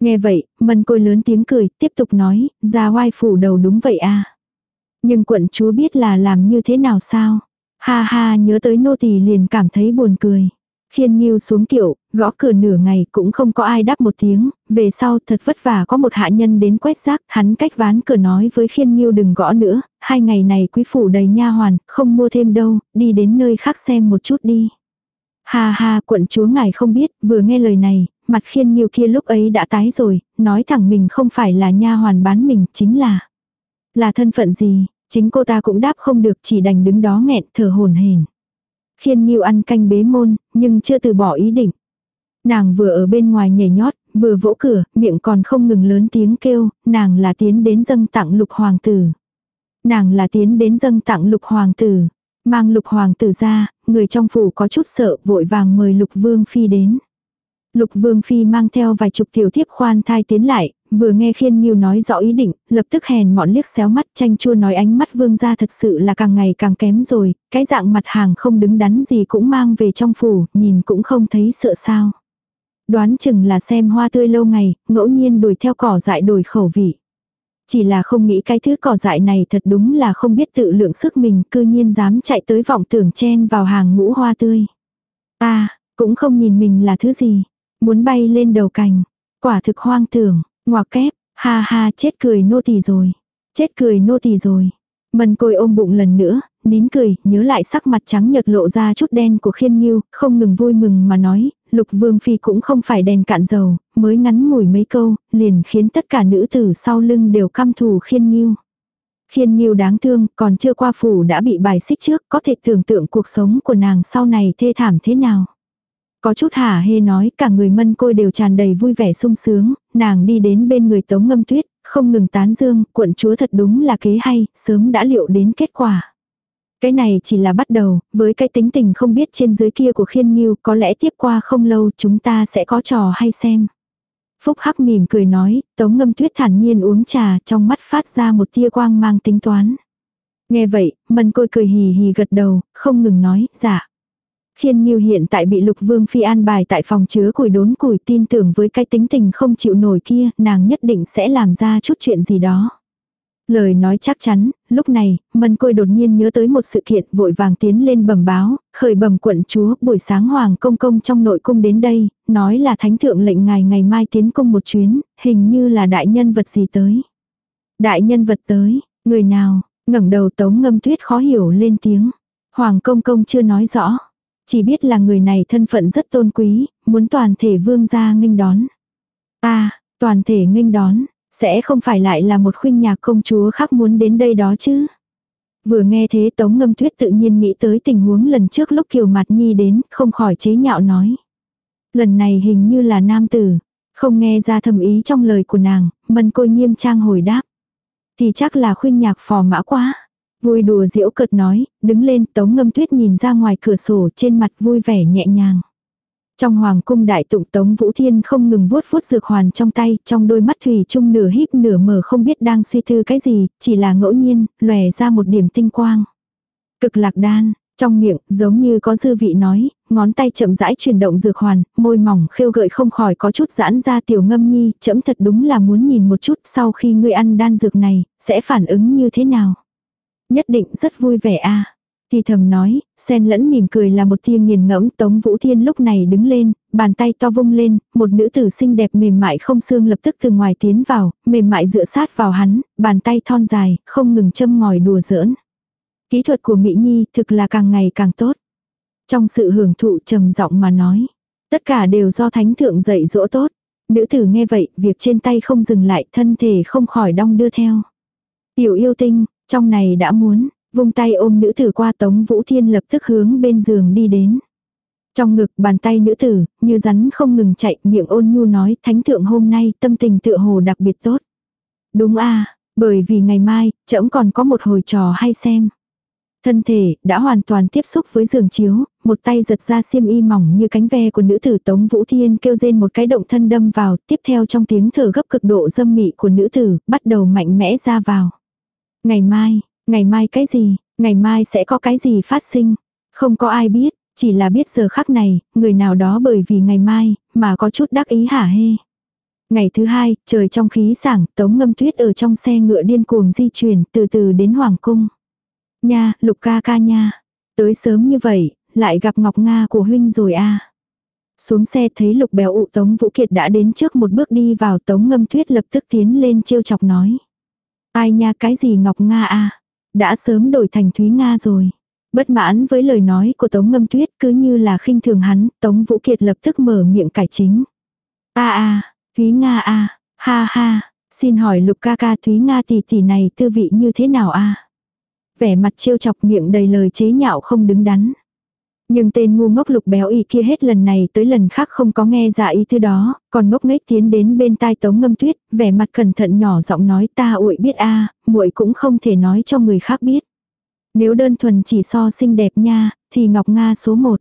Nghe vậy, mân côi lớn tiếng cười, tiếp tục nói, ra hoai phủ đầu đúng vậy à. Nhưng quận chúa biết là làm như thế nào sao? Ha ha nhớ tới nô tỳ liền cảm thấy buồn cười. Khiên Nghiêu xuống kiểu, gõ cửa nửa ngày cũng không có ai đáp một tiếng, về sau thật vất vả có một hạ nhân đến quét rác, hắn cách ván cửa nói với Khiên Nghiêu đừng gõ nữa, hai ngày này quý phủ đầy nha hoàn, không mua thêm đâu, đi đến nơi khác xem một chút đi. Ha ha, quận chúa ngài không biết, vừa nghe lời này, mặt Khiên Nghiêu kia lúc ấy đã tái rồi, nói thẳng mình không phải là nha hoàn bán mình, chính là là thân phận gì, chính cô ta cũng đáp không được chỉ đành đứng đó nghẹn thở hồn hển. Khiên Nghiêu ăn canh bế môn, nhưng chưa từ bỏ ý định. Nàng vừa ở bên ngoài nhảy nhót, vừa vỗ cửa, miệng còn không ngừng lớn tiếng kêu, nàng là tiến đến dâng tặng lục hoàng tử. Nàng là tiến đến dâng tặng lục hoàng tử. Mang lục hoàng tử ra, người trong phủ có chút sợ, vội vàng mời lục vương phi đến. Lục vương phi mang theo vài chục tiểu thiếp khoan thai tiến lại, vừa nghe khiên nghiêu nói rõ ý định, lập tức hèn mọn liếc xéo mắt tranh chua nói ánh mắt vương gia thật sự là càng ngày càng kém rồi, cái dạng mặt hàng không đứng đắn gì cũng mang về trong phủ, nhìn cũng không thấy sợ sao. Đoán chừng là xem hoa tươi lâu ngày, ngẫu nhiên đuổi theo cỏ dại đổi khẩu vị. Chỉ là không nghĩ cái thứ cỏ dại này thật đúng là không biết tự lượng sức mình, cư nhiên dám chạy tới vọng tưởng chen vào hàng ngũ hoa tươi. Ta, cũng không nhìn mình là thứ gì, muốn bay lên đầu cành, quả thực hoang tưởng, Ngoà kép, ha ha chết cười nô tỳ rồi. Chết cười nô tỳ rồi. Mân côi ôm bụng lần nữa, nín cười, nhớ lại sắc mặt trắng nhợt lộ ra chút đen của khiên nghiêu, không ngừng vui mừng mà nói, lục vương phi cũng không phải đèn cạn dầu, mới ngắn ngủi mấy câu, liền khiến tất cả nữ tử sau lưng đều căm thù khiên nghiêu. Khiên nghiêu đáng thương, còn chưa qua phủ đã bị bài xích trước, có thể tưởng tượng cuộc sống của nàng sau này thê thảm thế nào. Có chút hả hê nói cả người mân côi đều tràn đầy vui vẻ sung sướng, nàng đi đến bên người tống ngâm tuyết, không ngừng tán dương, quận chúa thật đúng là kế hay, sớm đã liệu đến kết quả. Cái này chỉ là bắt đầu, với cái tính tình không biết trên dưới kia của khiên nghiêu có lẽ tiếp qua không lâu chúng ta sẽ có trò hay xem. Phúc Hắc mỉm cười nói, tống ngâm tuyết thản nhiên uống trà trong mắt phát ra một tia quang mang tính toán. Nghe vậy, mân côi cười hì hì gật đầu, không ngừng nói, dạ. Khiên Nhiêu hiện tại bị Lục Vương Phi an bài tại phòng chứa củi đốn củi tin tưởng với cái tính tình không chịu nổi kia, nàng nhất định sẽ làm ra chút chuyện gì đó. Lời nói chắc chắn, lúc này, Mân Côi đột nhiên nhớ tới một sự kiện vội vàng tiến lên bẩm báo, khởi bẩm quận chúa buổi sáng Hoàng Công Công trong nội cung đến đây, nói là thánh thượng lệnh ngài ngày mai tiến cung một chuyến, hình như là đại nhân vật gì tới. Đại nhân vật tới, người nào, ngẩng đầu tống ngâm tuyết khó hiểu lên tiếng. Hoàng Công Công chưa nói rõ. Chỉ biết là người này thân phận rất tôn quý, muốn toàn thể vương gia nghênh đón. ta toàn thể nghênh đón, sẽ không phải lại là một khuynh nhạc công chúa khác muốn đến đây đó chứ. Vừa nghe thế Tống Ngâm Tuyết tự nhiên nghĩ tới tình huống lần trước lúc Kiều Mạt Nhi đến, không khỏi chế nhạo nói. Lần này hình như là nam tử, không nghe ra thầm ý trong lời của nàng, mân côi nghiêm trang hồi đáp. Thì chắc là khuynh nhạc phò mã quá. Vui đùa diễu cợt nói, đứng lên tống ngâm tuyết nhìn ra ngoài cửa sổ trên mặt vui vẻ nhẹ nhàng. Trong hoàng cung đại tụng tống vũ thiên không ngừng vuốt vuốt dược hoàn trong tay, trong đôi mắt thủy chung nửa híp nửa mở không biết đang suy tư cái gì, chỉ là ngẫu nhiên, lòe ra một điểm tinh quang. Cực lạc đan, trong miệng, giống như có dư vị nói, ngón tay chậm rãi chuyển động dược hoàn, môi mỏng khêu gợi không khỏi có chút giãn ra tiểu ngâm nhi, chậm thật đúng là muốn nhìn một chút sau khi ngươi ăn đan dược này, sẽ phản ứng như thế nào. Nhất định rất vui vẻ a Thì thầm nói, sen lẫn mỉm cười là một tia nghiền ngẫm Tống Vũ Thiên lúc này đứng lên, bàn tay to vung lên, một nữ tử xinh đẹp mềm mại không xương lập tức từ ngoài tiến vào, mềm mại dựa sát vào hắn, bàn tay thon dài, không ngừng châm ngòi đùa giỡn. Kỹ thuật của Mỹ Nhi thực là càng ngày càng tốt. Trong sự hưởng thụ trầm giọng mà nói, tất cả đều do thánh thượng dạy dỗ tốt. Nữ tử nghe vậy, việc trên tay không dừng lại, thân thể không khỏi đong đưa theo. Tiểu yêu tinh, trong này đã muốn, vung tay ôm nữ tử qua Tống Vũ Thiên lập tức hướng bên giường đi đến. Trong ngực bàn tay nữ tử, như rắn không ngừng chạy, miệng ôn nhu nói, thánh thượng hôm nay tâm tình tựa hồ đặc biệt tốt. Đúng a bởi vì ngày mai, trẫm còn có một hồi trò hay xem. Thân thể, đã hoàn toàn tiếp xúc với giường chiếu, một tay giật ra xiêm y mỏng như cánh ve của nữ tử Tống Vũ Thiên kêu rên một cái động thân đâm vào, tiếp theo trong tiếng thở gấp cực độ dâm mị của nữ tử, bắt đầu mạnh mẽ ra vào. Ngày mai, ngày mai cái gì, ngày mai sẽ có cái gì phát sinh, không có ai biết, chỉ là biết giờ khắc này, người nào đó bởi vì ngày mai, mà có chút đắc ý hả hê. Ngày thứ hai, trời trong khí sảng, tống ngâm tuyết ở trong xe ngựa điên cuồng di chuyển từ từ đến Hoàng Cung. Nha, lục ca ca nha. Tới sớm như vậy, lại gặp Ngọc Nga của huynh rồi a Xuống xe thấy lục béo ụ Tống Vũ Kiệt đã đến trước một bước đi vào Tống ngâm tuyết lập tức tiến lên trêu chọc nói. Ai nha cái gì Ngọc Nga a Đã sớm đổi thành Thúy Nga rồi. Bất mãn với lời nói của Tống ngâm tuyết cứ như là khinh thường hắn, Tống Vũ Kiệt lập tức mở miệng cải chính. a a Thúy Nga a ha ha, xin hỏi lục ca ca Thúy Nga tỷ tỷ này tư vị như thế nào a Vẻ mặt trêu chọc miệng đầy lời chế nhạo không đứng đắn. Nhưng tên ngu ngốc lục béo y kia hết lần này tới lần khác không có nghe ra ý tư đó, còn ngốc nghếch tiến đến bên tai tống ngâm tuyết, vẻ mặt cẩn thận nhỏ giọng nói ta uội biết a muội cũng không thể nói cho người khác biết. Nếu đơn thuần chỉ so xinh đẹp nha, thì Ngọc Nga số một.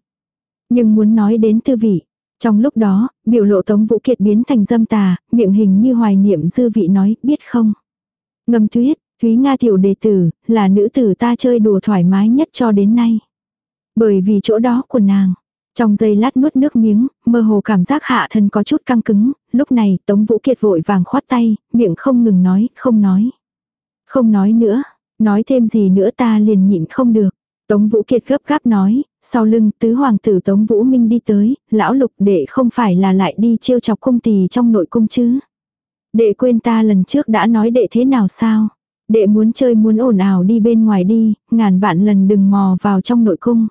Nhưng muốn nói đến tư vị, trong lúc đó, biểu lộ Tống Vũ Kiệt biến thành dâm tà, miệng hình như hoài niệm dư vị nói, biết không? Ngâm tuyết, Thúy Nga tiểu đệ tử, là nữ tử ta chơi đùa thoải mái nhất cho đến nay. Bởi vì chỗ đó của nàng. Trong giây lát nuốt nước miếng, mơ hồ cảm giác hạ thân có chút căng cứng, lúc này Tống Vũ Kiệt vội vàng khoát tay, miệng không ngừng nói, không nói. Không nói nữa, nói thêm gì nữa ta liền nhịn không được. Tống Vũ Kiệt gấp gáp nói, sau lưng tứ hoàng tử Tống Vũ Minh đi tới, lão lục đệ không phải là lại đi trêu chọc cung tỳ trong nội cung chứ. Đệ quên ta lần trước đã nói đệ thế nào sao? Đệ muốn chơi muốn ồn ào đi bên ngoài đi, ngàn vạn lần đừng mò vào trong nội cung.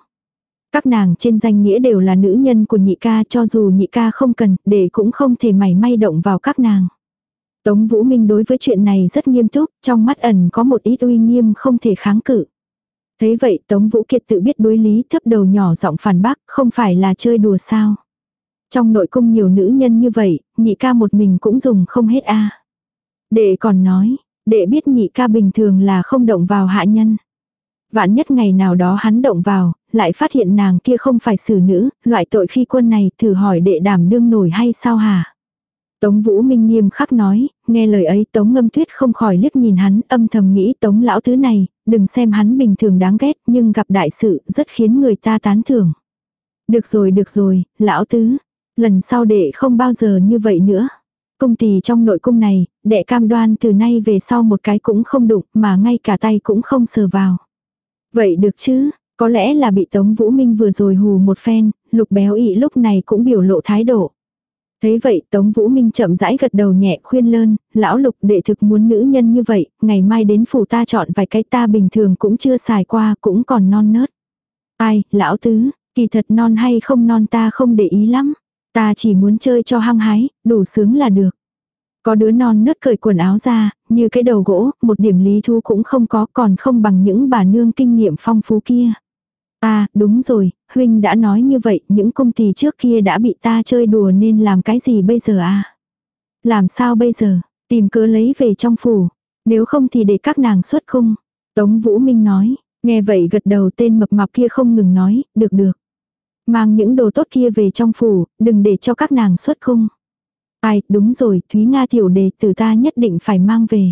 Các nàng trên danh nghĩa đều là nữ nhân của nhị ca cho dù nhị ca không cần, để cũng không thể mảy may động vào các nàng. Tống Vũ Minh đối với chuyện này rất nghiêm túc, trong mắt ẩn có một ít uy nghiêm không thể kháng cự. Thế vậy Tống Vũ Kiệt tự biết đối lý thấp đầu nhỏ giọng phản bác, không phải là chơi đùa sao. Trong nội cung nhiều nữ nhân như vậy, nhị ca một mình cũng dùng không hết a Đệ còn nói, đệ biết nhị ca bình thường là không động vào hạ nhân. Vạn nhất ngày nào đó hắn động vào, lại phát hiện nàng kia không phải xử nữ, loại tội khi quân này thử hỏi đệ đảm đương nổi hay sao hả? Tống Vũ Minh nghiêm khắc nói, nghe lời ấy Tống Ngâm Tuyết không khỏi liếc nhìn hắn âm thầm nghĩ Tống lão thứ này, đừng xem hắn bình thường đáng ghét nhưng gặp đại sự rất khiến người ta tán thưởng. Được rồi được rồi, lão tứ, lần sau đệ không bao giờ như vậy nữa. công tỳ trong nội cung này, đệ cam đoan từ nay về sau một cái cũng không đụng mà ngay cả tay cũng không sờ vào. Vậy được chứ, có lẽ là bị Tống Vũ Minh vừa rồi hù một phen, lục béo ị lúc này cũng biểu lộ thái độ. Thế vậy Tống Vũ Minh chậm rãi gật đầu nhẹ khuyên lơn, lão lục đệ thực muốn nữ nhân như vậy, ngày mai đến phủ ta chọn vài cái ta bình thường cũng chưa xài qua cũng còn non nớt. Ai, lão tứ, kỳ thật non hay không non ta không để ý lắm. Ta chỉ muốn chơi cho hăng hái, đủ sướng là được. Có đứa non nớt cởi quần áo ra, như cái đầu gỗ, một điểm lý thú cũng không có còn không bằng những bà nương kinh nghiệm phong phú kia. À, đúng rồi, huynh đã nói như vậy, những công ty trước kia đã bị ta chơi đùa nên làm cái gì bây giờ à? Làm sao bây giờ? Tìm cớ lấy về trong phủ. Nếu không thì để các nàng xuất cung. Tống Vũ Minh nói, nghe vậy gật đầu tên mập mạp kia không ngừng nói, được được. Mang những đồ tốt kia về trong phủ, đừng để cho các nàng xuất cung. Ai, đúng rồi, Thúy Nga tiểu đề tử ta nhất định phải mang về.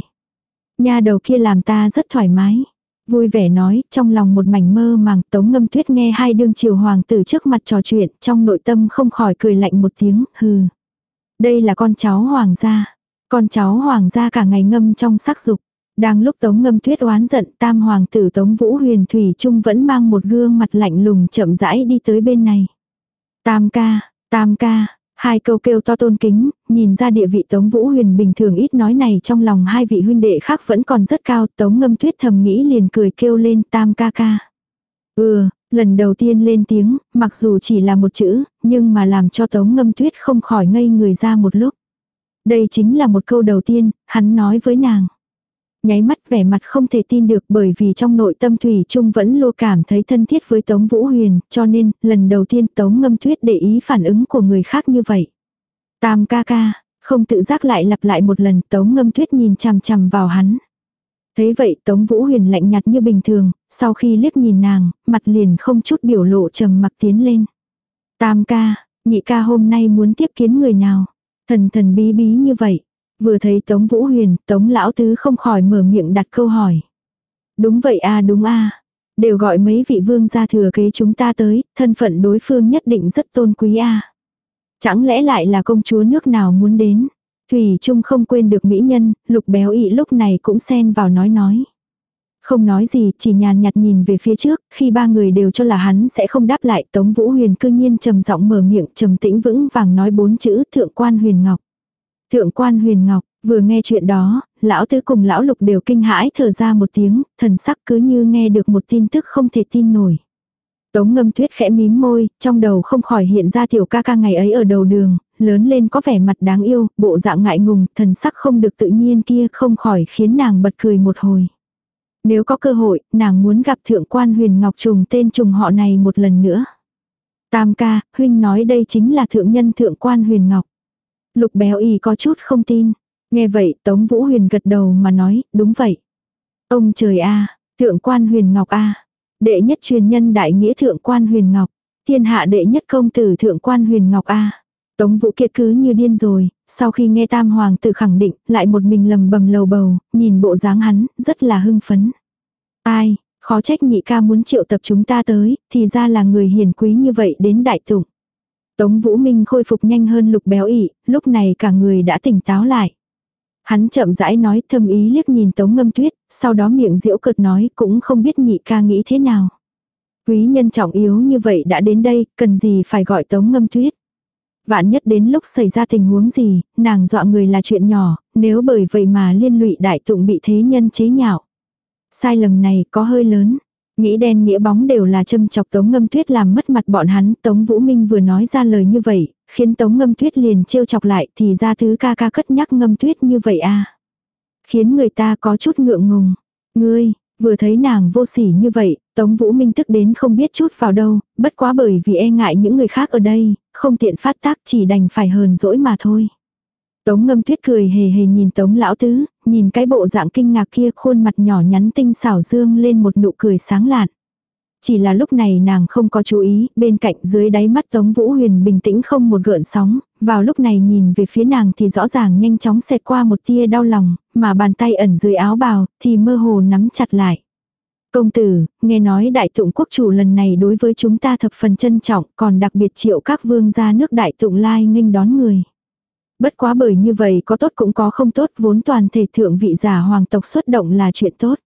Nhà đầu kia làm ta rất thoải mái. Vui vẻ nói, trong lòng một mảnh mơ màng, tống ngâm tuyết nghe hai đương triều hoàng tử trước mặt trò chuyện, trong nội tâm không khỏi cười lạnh một tiếng, hừ. Đây là con cháu hoàng gia. Con cháu hoàng gia cả ngày ngâm trong sắc dục. Đang lúc tống ngâm tuyết oán giận, tam hoàng tử tống vũ huyền thủy trung vẫn mang một gương mặt lạnh lùng chậm rãi đi tới bên này. Tam ca, tam ca, Hai câu kêu to tôn kính, nhìn ra địa vị Tống Vũ Huyền bình thường ít nói này trong lòng hai vị huynh đệ khác vẫn còn rất cao, Tống Ngâm Tuyết thầm nghĩ liền cười kêu lên tam ca ca. Ừ, lần đầu tiên lên tiếng, mặc dù chỉ là một chữ, nhưng mà làm cho Tống Ngâm Tuyết không khỏi ngây người ra một lúc. Đây chính là một câu đầu tiên, hắn nói với nàng. Nháy mắt vẻ mặt không thể tin được bởi vì trong nội tâm Thủy Trung vẫn luôn cảm thấy thân thiết với Tống Vũ Huyền, cho nên lần đầu tiên Tống Ngâm Tuyết để ý phản ứng của người khác như vậy. Tam ca ca, không tự giác lại lặp lại một lần Tống Ngâm Tuyết nhìn chằm chằm vào hắn. Thấy vậy Tống Vũ Huyền lạnh nhạt như bình thường, sau khi liếc nhìn nàng, mặt liền không chút biểu lộ trầm mặc tiến lên. Tam ca, nhị ca hôm nay muốn tiếp kiến người nào? Thần thần bí bí như vậy. Vừa thấy Tống Vũ Huyền, Tống Lão Tứ không khỏi mở miệng đặt câu hỏi. Đúng vậy a đúng a Đều gọi mấy vị vương gia thừa kế chúng ta tới, thân phận đối phương nhất định rất tôn quý a Chẳng lẽ lại là công chúa nước nào muốn đến? Thủy Trung không quên được mỹ nhân, lục béo ị lúc này cũng xen vào nói nói. Không nói gì, chỉ nhàn nhạt nhìn về phía trước, khi ba người đều cho là hắn sẽ không đáp lại, Tống Vũ Huyền cương nhiên trầm giọng mở miệng, trầm tĩnh vững vàng nói bốn chữ thượng quan huyền ngọc. Thượng quan huyền ngọc, vừa nghe chuyện đó, lão tứ cùng lão lục đều kinh hãi thở ra một tiếng, thần sắc cứ như nghe được một tin tức không thể tin nổi. Tống ngâm tuyết khẽ mím môi, trong đầu không khỏi hiện ra tiểu ca ca ngày ấy ở đầu đường, lớn lên có vẻ mặt đáng yêu, bộ dạng ngại ngùng, thần sắc không được tự nhiên kia không khỏi khiến nàng bật cười một hồi. Nếu có cơ hội, nàng muốn gặp thượng quan huyền ngọc trùng tên trùng họ này một lần nữa. Tam ca, huynh nói đây chính là thượng nhân thượng quan huyền ngọc. Lục béo y có chút không tin. Nghe vậy Tống Vũ Huyền gật đầu mà nói, đúng vậy. Ông trời a thượng quan huyền ngọc a Đệ nhất truyền nhân đại nghĩa thượng quan huyền ngọc. Thiên hạ đệ nhất công tử thượng quan huyền ngọc a Tống Vũ Kiệt cứ như điên rồi, sau khi nghe Tam Hoàng tử khẳng định, lại một mình lầm bầm lầu bầu, nhìn bộ dáng hắn, rất là hưng phấn. Ai, khó trách nhị ca muốn triệu tập chúng ta tới, thì ra là người hiền quý như vậy đến đại tụng. Tống Vũ Minh khôi phục nhanh hơn lục béo ị, lúc này cả người đã tỉnh táo lại. Hắn chậm rãi nói thâm ý liếc nhìn Tống Ngâm Tuyết, sau đó miệng diễu cợt nói cũng không biết nhị ca nghĩ thế nào. Quý nhân trọng yếu như vậy đã đến đây, cần gì phải gọi Tống Ngâm Tuyết. Vạn nhất đến lúc xảy ra tình huống gì, nàng dọa người là chuyện nhỏ, nếu bởi vậy mà liên lụy đại tụng bị thế nhân chế nhạo. Sai lầm này có hơi lớn. Nghĩ đen nghĩa bóng đều là châm chọc Tống Ngâm Tuyết làm mất mặt bọn hắn. Tống Vũ Minh vừa nói ra lời như vậy, khiến Tống Ngâm Tuyết liền trêu chọc lại thì ra thứ ca ca cất nhắc Ngâm Tuyết như vậy à. Khiến người ta có chút ngượng ngùng. Ngươi, vừa thấy nàng vô sỉ như vậy, Tống Vũ Minh tức đến không biết chút vào đâu, bất quá bởi vì e ngại những người khác ở đây, không tiện phát tác chỉ đành phải hờn dỗi mà thôi. Tống ngâm tuyết cười hề hề nhìn tống lão tứ, nhìn cái bộ dạng kinh ngạc kia khuôn mặt nhỏ nhắn tinh xảo dương lên một nụ cười sáng lạn. Chỉ là lúc này nàng không có chú ý, bên cạnh dưới đáy mắt Tống Vũ Huyền bình tĩnh không một gợn sóng, vào lúc này nhìn về phía nàng thì rõ ràng nhanh chóng xẹt qua một tia đau lòng, mà bàn tay ẩn dưới áo bào thì mơ hồ nắm chặt lại. Công tử, nghe nói đại tụng quốc chủ lần này đối với chúng ta thập phần trân trọng, còn đặc biệt triệu các vương gia nước đại tụng lai nghênh đón người. Bất quá bởi như vậy có tốt cũng có không tốt vốn toàn thể thượng vị giả hoàng tộc xuất động là chuyện tốt.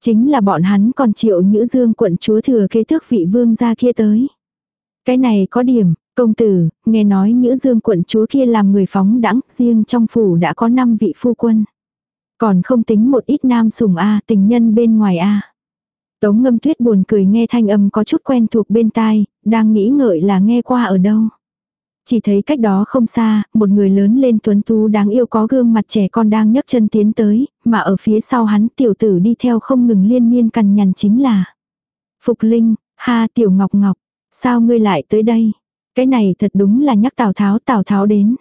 Chính là bọn hắn còn triệu nhữ dương quận chúa thừa kế thước vị vương gia kia tới. Cái này có điểm, công tử, nghe nói nhữ dương quận chúa kia làm người phóng đãng riêng trong phủ đã có 5 vị phu quân. Còn không tính một ít nam sủng A, tình nhân bên ngoài A. Tống ngâm tuyết buồn cười nghe thanh âm có chút quen thuộc bên tai, đang nghĩ ngợi là nghe qua ở đâu. Chỉ thấy cách đó không xa, một người lớn lên tuấn tú đáng yêu có gương mặt trẻ con đang nhấc chân tiến tới, mà ở phía sau hắn tiểu tử đi theo không ngừng liên miên cằn nhằn chính là. Phục Linh, ha tiểu ngọc ngọc, sao ngươi lại tới đây? Cái này thật đúng là nhắc Tào Tháo Tào Tháo đến.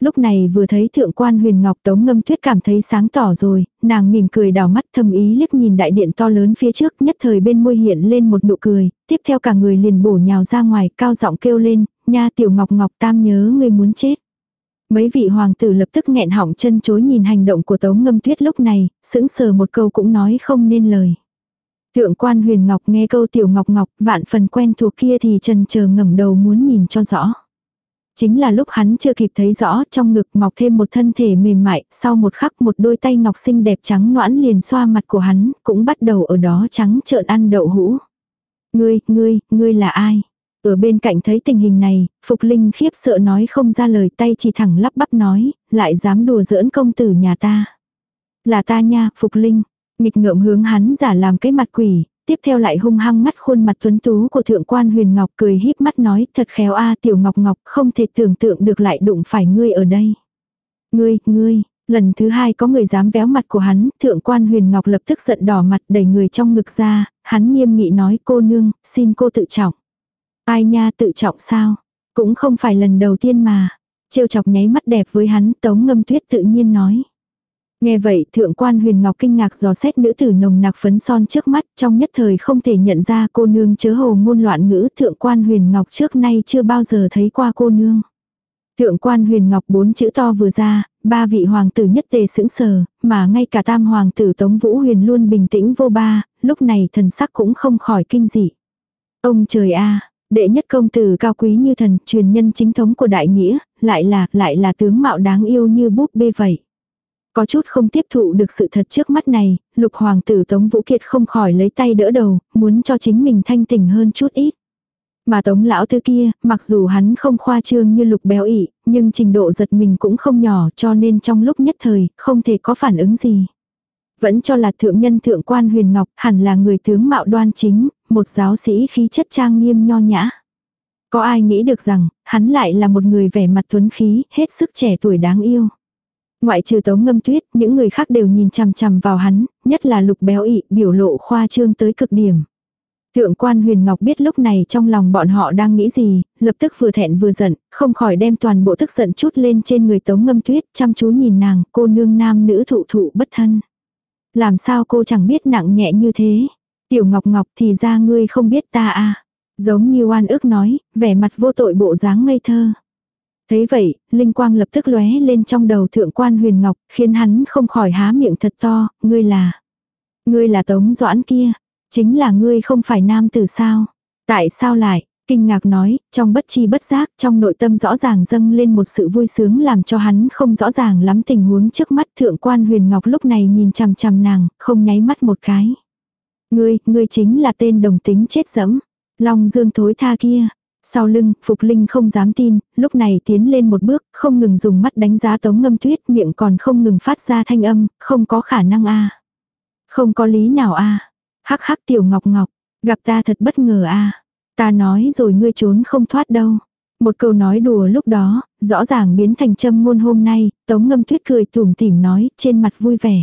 Lúc này vừa thấy thượng quan huyền ngọc tống ngâm tuyết cảm thấy sáng tỏ rồi, nàng mỉm cười đào mắt thầm ý liếc nhìn đại điện to lớn phía trước nhất thời bên môi hiện lên một nụ cười, tiếp theo cả người liền bổ nhào ra ngoài cao giọng kêu lên, nha tiểu ngọc ngọc tam nhớ ngươi muốn chết. Mấy vị hoàng tử lập tức nghẹn họng chân chối nhìn hành động của tống ngâm tuyết lúc này, sững sờ một câu cũng nói không nên lời. Thượng quan huyền ngọc nghe câu tiểu ngọc ngọc vạn phần quen thuộc kia thì trần chờ ngẩng đầu muốn nhìn cho rõ. Chính là lúc hắn chưa kịp thấy rõ trong ngực mọc thêm một thân thể mềm mại, sau một khắc một đôi tay ngọc xinh đẹp trắng noãn liền xoa mặt của hắn, cũng bắt đầu ở đó trắng trợn ăn đậu hũ. Ngươi, ngươi, ngươi là ai? Ở bên cạnh thấy tình hình này, Phục Linh khiếp sợ nói không ra lời tay chỉ thẳng lắp bắp nói, lại dám đùa giỡn công tử nhà ta. Là ta nha, Phục Linh. Nghịch ngợm hướng hắn giả làm cái mặt quỷ, tiếp theo lại hung hăng mắt khuôn mặt tuấn tú của thượng quan huyền ngọc cười híp mắt nói thật khéo a tiểu ngọc ngọc không thể tưởng tượng được lại đụng phải ngươi ở đây. Ngươi, ngươi, Lần thứ hai có người dám véo mặt của hắn, thượng quan huyền ngọc lập tức giận đỏ mặt đẩy người trong ngực ra, hắn nghiêm nghị nói cô nương, xin cô tự trọng. Ai nha tự trọng sao? Cũng không phải lần đầu tiên mà. Trêu chọc nháy mắt đẹp với hắn, tống ngâm tuyết tự nhiên nói. Nghe vậy thượng quan huyền ngọc kinh ngạc dò xét nữ tử nồng nặc phấn son trước mắt trong nhất thời không thể nhận ra cô nương chớ hồ ngôn loạn ngữ thượng quan huyền ngọc trước nay chưa bao giờ thấy qua cô nương. Thượng quan huyền ngọc bốn chữ to vừa ra, ba vị hoàng tử nhất tề sững sờ, mà ngay cả tam hoàng tử Tống Vũ Huyền luôn bình tĩnh vô ba, lúc này thần sắc cũng không khỏi kinh dị. Ông trời a, đệ nhất công tử cao quý như thần, truyền nhân chính thống của đại nghĩa, lại là, lại là tướng mạo đáng yêu như búp bê vậy. Có chút không tiếp thụ được sự thật trước mắt này, lục hoàng tử Tống Vũ Kiệt không khỏi lấy tay đỡ đầu, muốn cho chính mình thanh tỉnh hơn chút ít. Mà tống lão tư kia, mặc dù hắn không khoa trương như lục béo ị, nhưng trình độ giật mình cũng không nhỏ cho nên trong lúc nhất thời, không thể có phản ứng gì. Vẫn cho là thượng nhân thượng quan huyền ngọc hẳn là người tướng mạo đoan chính, một giáo sĩ khí chất trang nghiêm nho nhã. Có ai nghĩ được rằng, hắn lại là một người vẻ mặt tuấn khí, hết sức trẻ tuổi đáng yêu. Ngoại trừ tống ngâm tuyết, những người khác đều nhìn chằm chằm vào hắn, nhất là lục béo ị, biểu lộ khoa trương tới cực điểm. Thượng quan huyền ngọc biết lúc này trong lòng bọn họ đang nghĩ gì, lập tức vừa thẹn vừa giận, không khỏi đem toàn bộ tức giận chút lên trên người tống ngâm tuyết, chăm chú nhìn nàng, cô nương nam nữ thụ thụ bất thân. Làm sao cô chẳng biết nặng nhẹ như thế. Tiểu ngọc ngọc thì ra ngươi không biết ta à. Giống như oan ước nói, vẻ mặt vô tội bộ dáng ngây thơ. Thấy vậy, linh quang lập tức lóe lên trong đầu thượng quan huyền ngọc, khiến hắn không khỏi há miệng thật to, ngươi là. Ngươi là tống doãn kia, Chính là ngươi không phải nam tử sao? Tại sao lại? Kinh ngạc nói, trong bất chi bất giác, trong nội tâm rõ ràng dâng lên một sự vui sướng làm cho hắn không rõ ràng lắm tình huống trước mắt thượng quan huyền ngọc lúc này nhìn chằm chằm nàng, không nháy mắt một cái. Ngươi, ngươi chính là tên đồng tính chết dẫm. Long dương thối tha kia. Sau lưng, Phục Linh không dám tin, lúc này tiến lên một bước, không ngừng dùng mắt đánh giá tống ngâm tuyết, miệng còn không ngừng phát ra thanh âm, không có khả năng a Không có lý nào a Hắc hắc tiểu ngọc ngọc, gặp ta thật bất ngờ a Ta nói rồi ngươi trốn không thoát đâu. Một câu nói đùa lúc đó, rõ ràng biến thành châm ngôn hôm nay, tống ngâm tuyết cười tủm tỉm nói, trên mặt vui vẻ.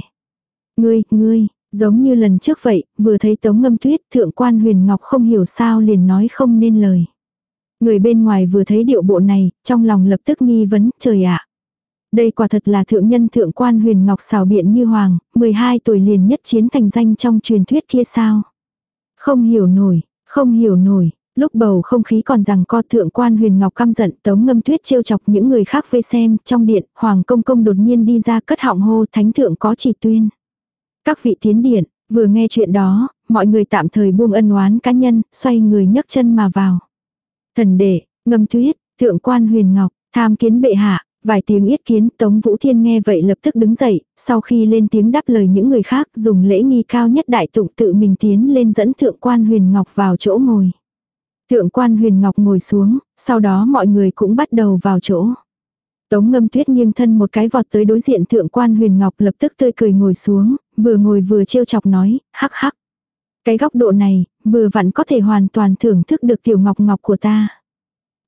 Ngươi, ngươi, giống như lần trước vậy, vừa thấy tống ngâm tuyết, thượng quan huyền ngọc không hiểu sao liền nói không nên lời. Người bên ngoài vừa thấy điệu bộ này, trong lòng lập tức nghi vấn, trời ạ. Đây quả thật là thượng nhân thượng quan huyền ngọc xào biện như hoàng, 12 tuổi liền nhất chiến thành danh trong truyền thuyết kia sao. Không hiểu nổi, không hiểu nổi, lúc bầu không khí còn rằng co thượng quan huyền ngọc căm giận tống ngâm tuyết trêu chọc những người khác vây xem, trong điện, hoàng công công đột nhiên đi ra cất họng hô thánh thượng có chỉ tuyên. Các vị tiến điện, vừa nghe chuyện đó, mọi người tạm thời buông ân oán cá nhân, xoay người nhấc chân mà vào. Thần đệ, ngâm tuyết, thượng quan huyền ngọc, tham kiến bệ hạ, Vài tiếng yết kiến Tống Vũ Thiên nghe vậy lập tức đứng dậy, sau khi lên tiếng đáp lời những người khác dùng lễ nghi cao nhất đại tụng tự mình tiến lên dẫn thượng quan huyền ngọc vào chỗ ngồi. Thượng quan huyền ngọc ngồi xuống, sau đó mọi người cũng bắt đầu vào chỗ. Tống ngâm tuyết nghiêng thân một cái vọt tới đối diện thượng quan huyền ngọc lập tức tươi cười ngồi xuống, vừa ngồi vừa trêu chọc nói, hắc hắc. Cái góc độ này, vừa vặn có thể hoàn toàn thưởng thức được tiểu ngọc ngọc của ta.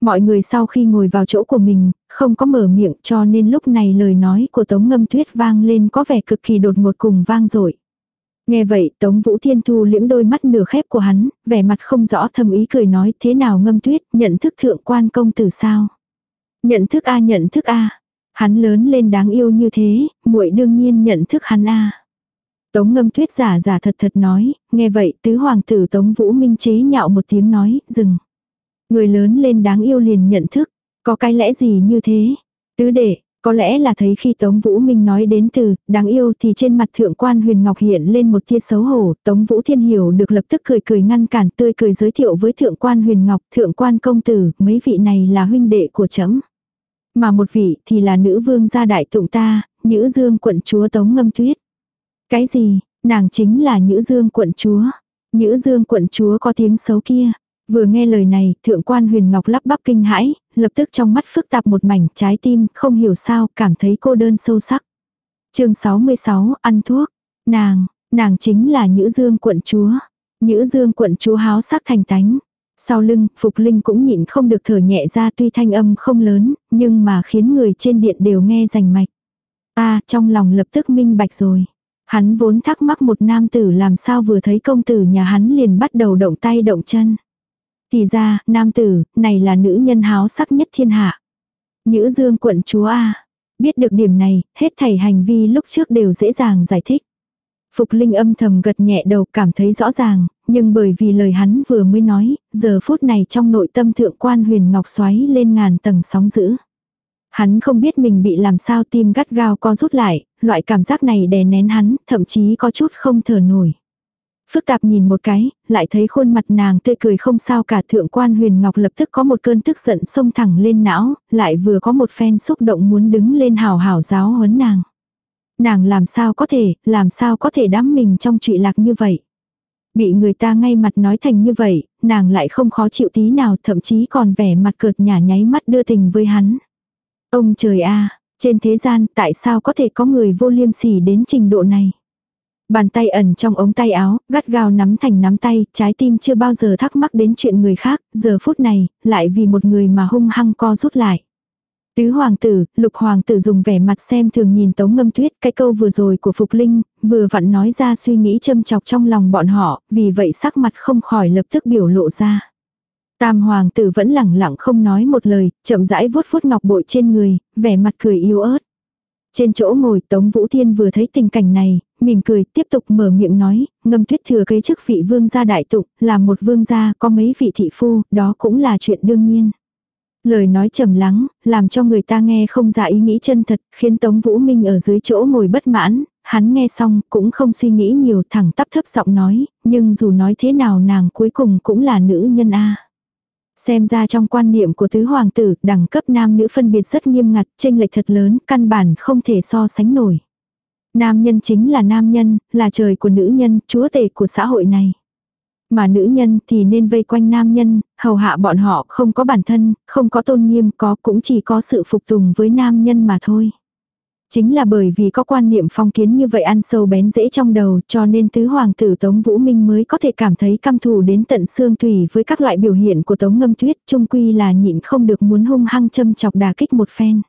Mọi người sau khi ngồi vào chỗ của mình, không có mở miệng cho nên lúc này lời nói của Tống Ngâm Tuyết vang lên có vẻ cực kỳ đột ngột cùng vang dội Nghe vậy Tống Vũ Thiên Thu liễm đôi mắt nửa khép của hắn, vẻ mặt không rõ thầm ý cười nói thế nào Ngâm Tuyết nhận thức thượng quan công tử sao. Nhận thức A nhận thức A. Hắn lớn lên đáng yêu như thế, muội đương nhiên nhận thức hắn A. Tống ngâm tuyết giả giả thật thật nói, nghe vậy tứ hoàng tử Tống Vũ Minh chế nhạo một tiếng nói, dừng. Người lớn lên đáng yêu liền nhận thức, có cái lẽ gì như thế? Tứ đệ, có lẽ là thấy khi Tống Vũ Minh nói đến từ đáng yêu thì trên mặt thượng quan huyền ngọc hiện lên một tia xấu hổ, Tống Vũ Thiên hiểu được lập tức cười cười ngăn cản tươi cười giới thiệu với thượng quan huyền ngọc, thượng quan công tử, mấy vị này là huynh đệ của chấm. Mà một vị thì là nữ vương gia đại tụng ta, nữ dương quận chúa Tống Ngâm Tuyết. Cái gì, nàng chính là nữ dương quận chúa. Nữ dương quận chúa có tiếng xấu kia. Vừa nghe lời này, thượng quan huyền ngọc lắp bắp kinh hãi, lập tức trong mắt phức tạp một mảnh trái tim, không hiểu sao, cảm thấy cô đơn sâu sắc. chương 66, ăn thuốc. Nàng, nàng chính là Nhữ Dương quận chúa. Nhữ Dương quận chúa háo sắc thành tánh. Sau lưng, Phục Linh cũng nhịn không được thở nhẹ ra tuy thanh âm không lớn, nhưng mà khiến người trên điện đều nghe rành mạch. Ta trong lòng lập tức minh bạch rồi. Hắn vốn thắc mắc một nam tử làm sao vừa thấy công tử nhà hắn liền bắt đầu động tay động chân. Thì ra, nam tử, này là nữ nhân háo sắc nhất thiên hạ. Nhữ dương quận chúa A. Biết được điểm này, hết thảy hành vi lúc trước đều dễ dàng giải thích. Phục Linh âm thầm gật nhẹ đầu cảm thấy rõ ràng, nhưng bởi vì lời hắn vừa mới nói, giờ phút này trong nội tâm thượng quan huyền ngọc xoáy lên ngàn tầng sóng dữ. Hắn không biết mình bị làm sao tim gắt gao co rút lại, loại cảm giác này đè nén hắn, thậm chí có chút không thở nổi. Phức tạp nhìn một cái, lại thấy khuôn mặt nàng tươi cười không sao cả thượng quan huyền ngọc lập tức có một cơn tức giận xông thẳng lên não, lại vừa có một phen xúc động muốn đứng lên hào hào giáo huấn nàng. Nàng làm sao có thể, làm sao có thể đắm mình trong trụy lạc như vậy. Bị người ta ngay mặt nói thành như vậy, nàng lại không khó chịu tí nào thậm chí còn vẻ mặt cợt nhả nháy mắt đưa tình với hắn. Ông trời a trên thế gian tại sao có thể có người vô liêm sỉ đến trình độ này. Bàn tay ẩn trong ống tay áo, gắt gao nắm thành nắm tay, trái tim chưa bao giờ thắc mắc đến chuyện người khác, giờ phút này, lại vì một người mà hung hăng co rút lại. Tứ hoàng tử, lục hoàng tử dùng vẻ mặt xem thường nhìn tống ngâm tuyết cái câu vừa rồi của Phục Linh, vừa vặn nói ra suy nghĩ châm chọc trong lòng bọn họ, vì vậy sắc mặt không khỏi lập tức biểu lộ ra. Tam hoàng tử vẫn lẳng lặng không nói một lời, chậm rãi vuốt vuốt ngọc bội trên người, vẻ mặt cười yếu ớt. Trên chỗ ngồi Tống Vũ Thiên vừa thấy tình cảnh này, mỉm cười tiếp tục mở miệng nói, ngâm tuyết thừa kế chức vị vương gia đại tụng, là một vương gia có mấy vị thị phu, đó cũng là chuyện đương nhiên. Lời nói trầm lắng, làm cho người ta nghe không ra ý nghĩ chân thật, khiến Tống Vũ Minh ở dưới chỗ ngồi bất mãn, hắn nghe xong cũng không suy nghĩ nhiều thẳng tắp thấp giọng nói, nhưng dù nói thế nào nàng cuối cùng cũng là nữ nhân A. Xem ra trong quan niệm của tứ hoàng tử, đẳng cấp nam nữ phân biệt rất nghiêm ngặt, tranh lệch thật lớn, căn bản không thể so sánh nổi. Nam nhân chính là nam nhân, là trời của nữ nhân, chúa tể của xã hội này. Mà nữ nhân thì nên vây quanh nam nhân, hầu hạ bọn họ không có bản thân, không có tôn nghiêm, có cũng chỉ có sự phục tùng với nam nhân mà thôi. Chính là bởi vì có quan niệm phong kiến như vậy ăn sâu bén dễ trong đầu cho nên tứ hoàng tử Tống Vũ Minh mới có thể cảm thấy căm thù đến tận xương thủy với các loại biểu hiện của Tống Ngâm Tuyết trung quy là nhịn không được muốn hung hăng châm chọc đà kích một phen.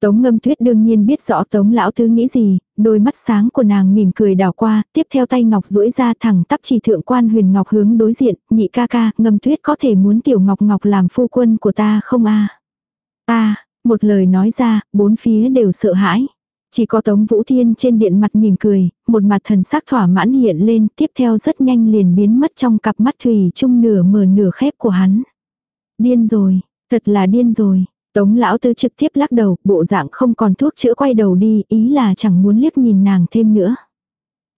Tống ngâm tuyết đương nhiên biết rõ tống lão tứ nghĩ gì, đôi mắt sáng của nàng mỉm cười đảo qua, tiếp theo tay ngọc duỗi ra thẳng tắp chỉ thượng quan huyền ngọc hướng đối diện, nhị ca ca, ngâm tuyết có thể muốn tiểu ngọc ngọc làm phu quân của ta không a Ta, một lời nói ra, bốn phía đều sợ hãi. Chỉ có Tống Vũ Thiên trên điện mặt mỉm cười, một mặt thần sắc thỏa mãn hiện lên, tiếp theo rất nhanh liền biến mất trong cặp mắt thủy chung nửa mở nửa khép của hắn. Điên rồi, thật là điên rồi. Tống lão tư trực tiếp lắc đầu, bộ dạng không còn thuốc chữa quay đầu đi, ý là chẳng muốn liếc nhìn nàng thêm nữa.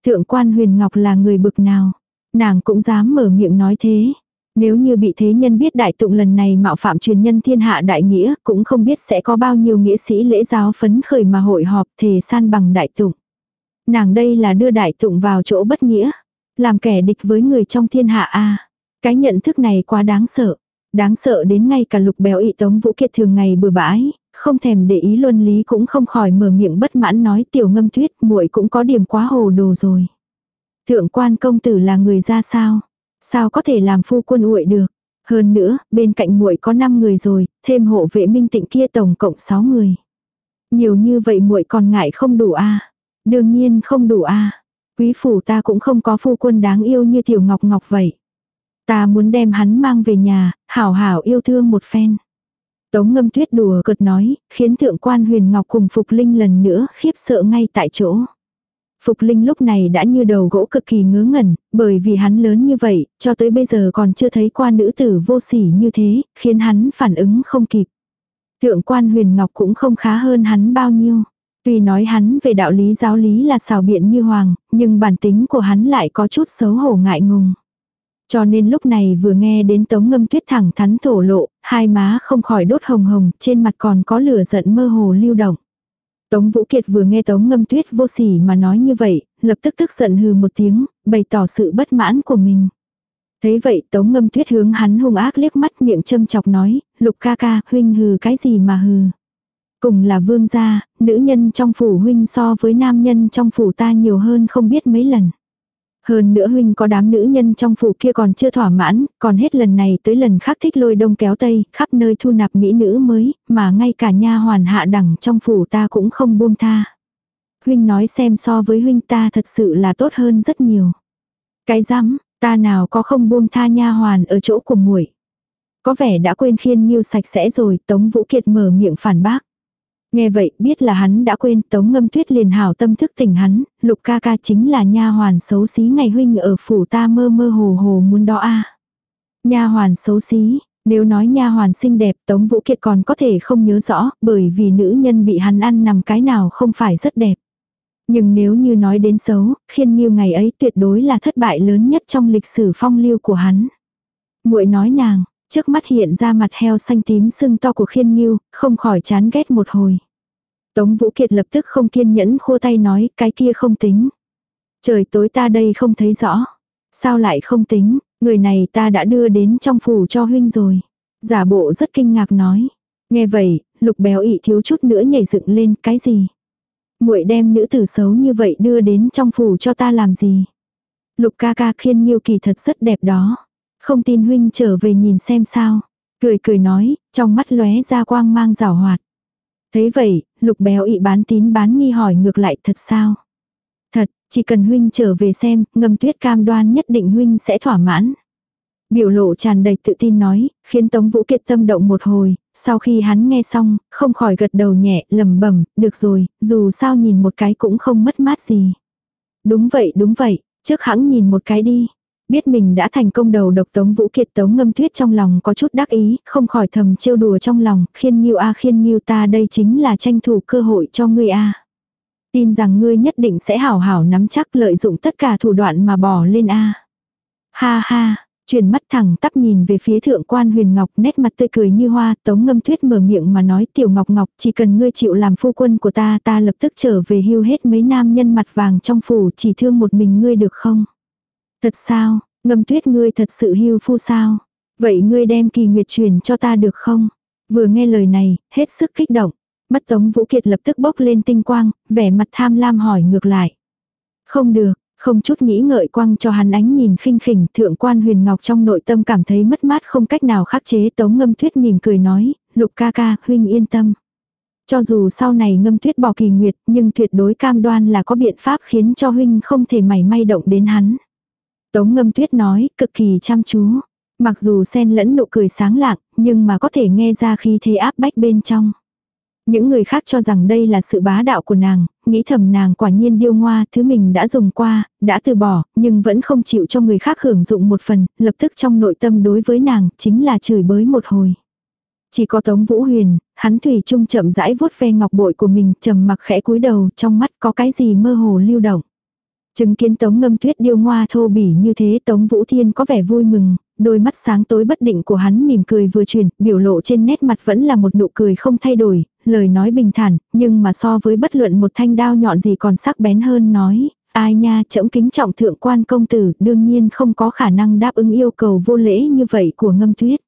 Thượng quan huyền ngọc là người bực nào, nàng cũng dám mở miệng nói thế. Nếu như bị thế nhân biết đại tụng lần này mạo phạm truyền nhân thiên hạ đại nghĩa, cũng không biết sẽ có bao nhiêu nghĩa sĩ lễ giáo phấn khởi mà hội họp thề san bằng đại tụng. Nàng đây là đưa đại tụng vào chỗ bất nghĩa, làm kẻ địch với người trong thiên hạ a Cái nhận thức này quá đáng sợ. Đáng sợ đến ngay cả lục béo ị tống vũ kiệt thường ngày bừa bãi, không thèm để ý luân lý cũng không khỏi mở miệng bất mãn nói tiểu ngâm tuyết muội cũng có điểm quá hồ đồ rồi. Thượng quan công tử là người ra sao? Sao có thể làm phu quân uội được? Hơn nữa, bên cạnh muội có 5 người rồi, thêm hộ vệ minh tịnh kia tổng cộng 6 người. Nhiều như vậy muội còn ngại không đủ a Đương nhiên không đủ a Quý phủ ta cũng không có phu quân đáng yêu như tiểu ngọc ngọc vậy. Ta muốn đem hắn mang về nhà, hảo hảo yêu thương một phen. Tống ngâm tuyết đùa cợt nói, khiến thượng quan huyền ngọc cùng Phục Linh lần nữa khiếp sợ ngay tại chỗ. Phục Linh lúc này đã như đầu gỗ cực kỳ ngớ ngẩn, bởi vì hắn lớn như vậy, cho tới bây giờ còn chưa thấy qua nữ tử vô sỉ như thế, khiến hắn phản ứng không kịp. Thượng quan huyền ngọc cũng không khá hơn hắn bao nhiêu. Tuy nói hắn về đạo lý giáo lý là xào biện như hoàng, nhưng bản tính của hắn lại có chút xấu hổ ngại ngùng. Cho nên lúc này vừa nghe đến tống ngâm tuyết thẳng thắn thổ lộ, hai má không khỏi đốt hồng hồng, trên mặt còn có lửa giận mơ hồ lưu động. Tống Vũ Kiệt vừa nghe Tống Ngâm Tuyết vô sỉ mà nói như vậy, lập tức tức giận hừ một tiếng, bày tỏ sự bất mãn của mình. Thấy vậy Tống Ngâm Tuyết hướng hắn hung ác liếc mắt miệng châm chọc nói, lục ca ca, huynh hừ cái gì mà hừ. Cùng là vương gia, nữ nhân trong phủ huynh so với nam nhân trong phủ ta nhiều hơn không biết mấy lần. Hơn nữa huynh có đám nữ nhân trong phủ kia còn chưa thỏa mãn, còn hết lần này tới lần khác thích lôi đông kéo tây, khắp nơi thu nạp mỹ nữ mới, mà ngay cả nha hoàn hạ đẳng trong phủ ta cũng không buông tha. Huynh nói xem so với huynh ta thật sự là tốt hơn rất nhiều. Cái rắm, ta nào có không buông tha nha hoàn ở chỗ của muội. Có vẻ đã quên khiên nghiêu sạch sẽ rồi, Tống Vũ Kiệt mở miệng phản bác. Nghe vậy, biết là hắn đã quên, Tống Ngâm Tuyết liền hảo tâm thức tỉnh hắn, Lục ca ca chính là nha hoàn xấu xí ngày huynh ở phủ ta mơ mơ hồ hồ muốn đó a. Nha hoàn xấu xí, nếu nói nha hoàn xinh đẹp, Tống Vũ Kiệt còn có thể không nhớ rõ, bởi vì nữ nhân bị hắn ăn nằm cái nào không phải rất đẹp. Nhưng nếu như nói đến xấu, khiên nghiêu ngày ấy tuyệt đối là thất bại lớn nhất trong lịch sử phong lưu của hắn. muội nói nàng, trước mắt hiện ra mặt heo xanh tím sưng to của khiên nghiêu, không khỏi chán ghét một hồi. Tống Vũ Kiệt lập tức không kiên nhẫn khô tay nói cái kia không tính. Trời tối ta đây không thấy rõ. Sao lại không tính, người này ta đã đưa đến trong phủ cho huynh rồi. Giả bộ rất kinh ngạc nói. Nghe vậy, lục béo ị thiếu chút nữa nhảy dựng lên cái gì muội đem nữ tử xấu như vậy đưa đến trong phủ cho ta làm gì. Lục ca ca khiên nghiêu kỳ thật rất đẹp đó. Không tin huynh trở về nhìn xem sao. Cười cười nói, trong mắt lóe ra quang mang rào hoạt. Thế vậy, lục béo ị bán tín bán nghi hỏi ngược lại thật sao. Thật, chỉ cần huynh trở về xem, ngâm tuyết cam đoan nhất định huynh sẽ thỏa mãn. Biểu lộ tràn đầy tự tin nói, khiến Tống Vũ Kiệt tâm động một hồi, sau khi hắn nghe xong, không khỏi gật đầu nhẹ, lầm bẩm được rồi, dù sao nhìn một cái cũng không mất mát gì. Đúng vậy, đúng vậy, trước hãng nhìn một cái đi. Biết mình đã thành công đầu độc Tống Vũ Kiệt Tống ngâm tuyết trong lòng có chút đắc ý, không khỏi thầm trêu đùa trong lòng, khiên nghiêu a khiên nghiêu ta đây chính là tranh thủ cơ hội cho ngươi a. Tin rằng ngươi nhất định sẽ hảo hảo nắm chắc lợi dụng tất cả thủ đoạn mà bỏ lên a. Ha ha, Chuyển mắt thẳng tắp nhìn về phía thượng quan huyền ngọc nét mặt tươi cười như hoa, tống ngâm tuyết mở miệng mà nói tiểu ngọc ngọc chỉ cần ngươi chịu làm phu quân của ta ta lập tức trở về hưu hết mấy nam nhân mặt vàng trong phủ chỉ thương một mình ngươi được không? Thật sao, ngâm tuyết ngươi thật sự hưu phu sao? Vậy ngươi đem kỳ nguyệt truyền cho ta được không? Vừa nghe lời này, hết sức kích động. Mắt Tống Vũ Kiệt lập tức bốc lên tinh quang, vẻ mặt tham lam hỏi ngược lại. Không được, không chút nghĩ ngợi quăng cho hắn ánh nhìn khinh khỉnh, thượng quan huyền ngọc trong nội tâm cảm thấy mất mát không cách nào khắc chế tống ngâm tuyết mỉm cười nói, lục ca ca, huynh yên tâm. Cho dù sau này ngâm tuyết bỏ kỳ nguyệt, nhưng tuyệt đối cam đoan là có biện pháp khiến cho huynh không thể mảy may động đến hắn. Tống ngâm tuyết nói, cực kỳ chăm chú. Mặc dù xen lẫn nụ cười sáng lạng, nhưng mà có thể nghe ra khi thế áp bách bên trong. Những người khác cho rằng đây là sự bá đạo của nàng, nghĩ thầm nàng quả nhiên điêu ngoa, thứ mình đã dùng qua, đã từ bỏ, nhưng vẫn không chịu cho người khác hưởng dụng một phần, lập tức trong nội tâm đối với nàng, chính là chửi bới một hồi. Chỉ có Tống Vũ Huyền, hắn thủy chung chậm rãi vuốt ve ngọc bội của mình, trầm mặc khẽ cúi đầu, trong mắt có cái gì mơ hồ lưu động. Chứng kiến Tống Ngâm Tuyết điêu ngoa thô bỉ như thế Tống Vũ Thiên có vẻ vui mừng, đôi mắt sáng tối bất định của hắn mỉm cười vừa chuyển, biểu lộ trên nét mặt vẫn là một nụ cười không thay đổi, lời nói bình thản, nhưng mà so với bất luận một thanh đao nhọn gì còn sắc bén hơn nói, ai nha trẫm kính trọng thượng quan công tử đương nhiên không có khả năng đáp ứng yêu cầu vô lễ như vậy của ngâm tuyết.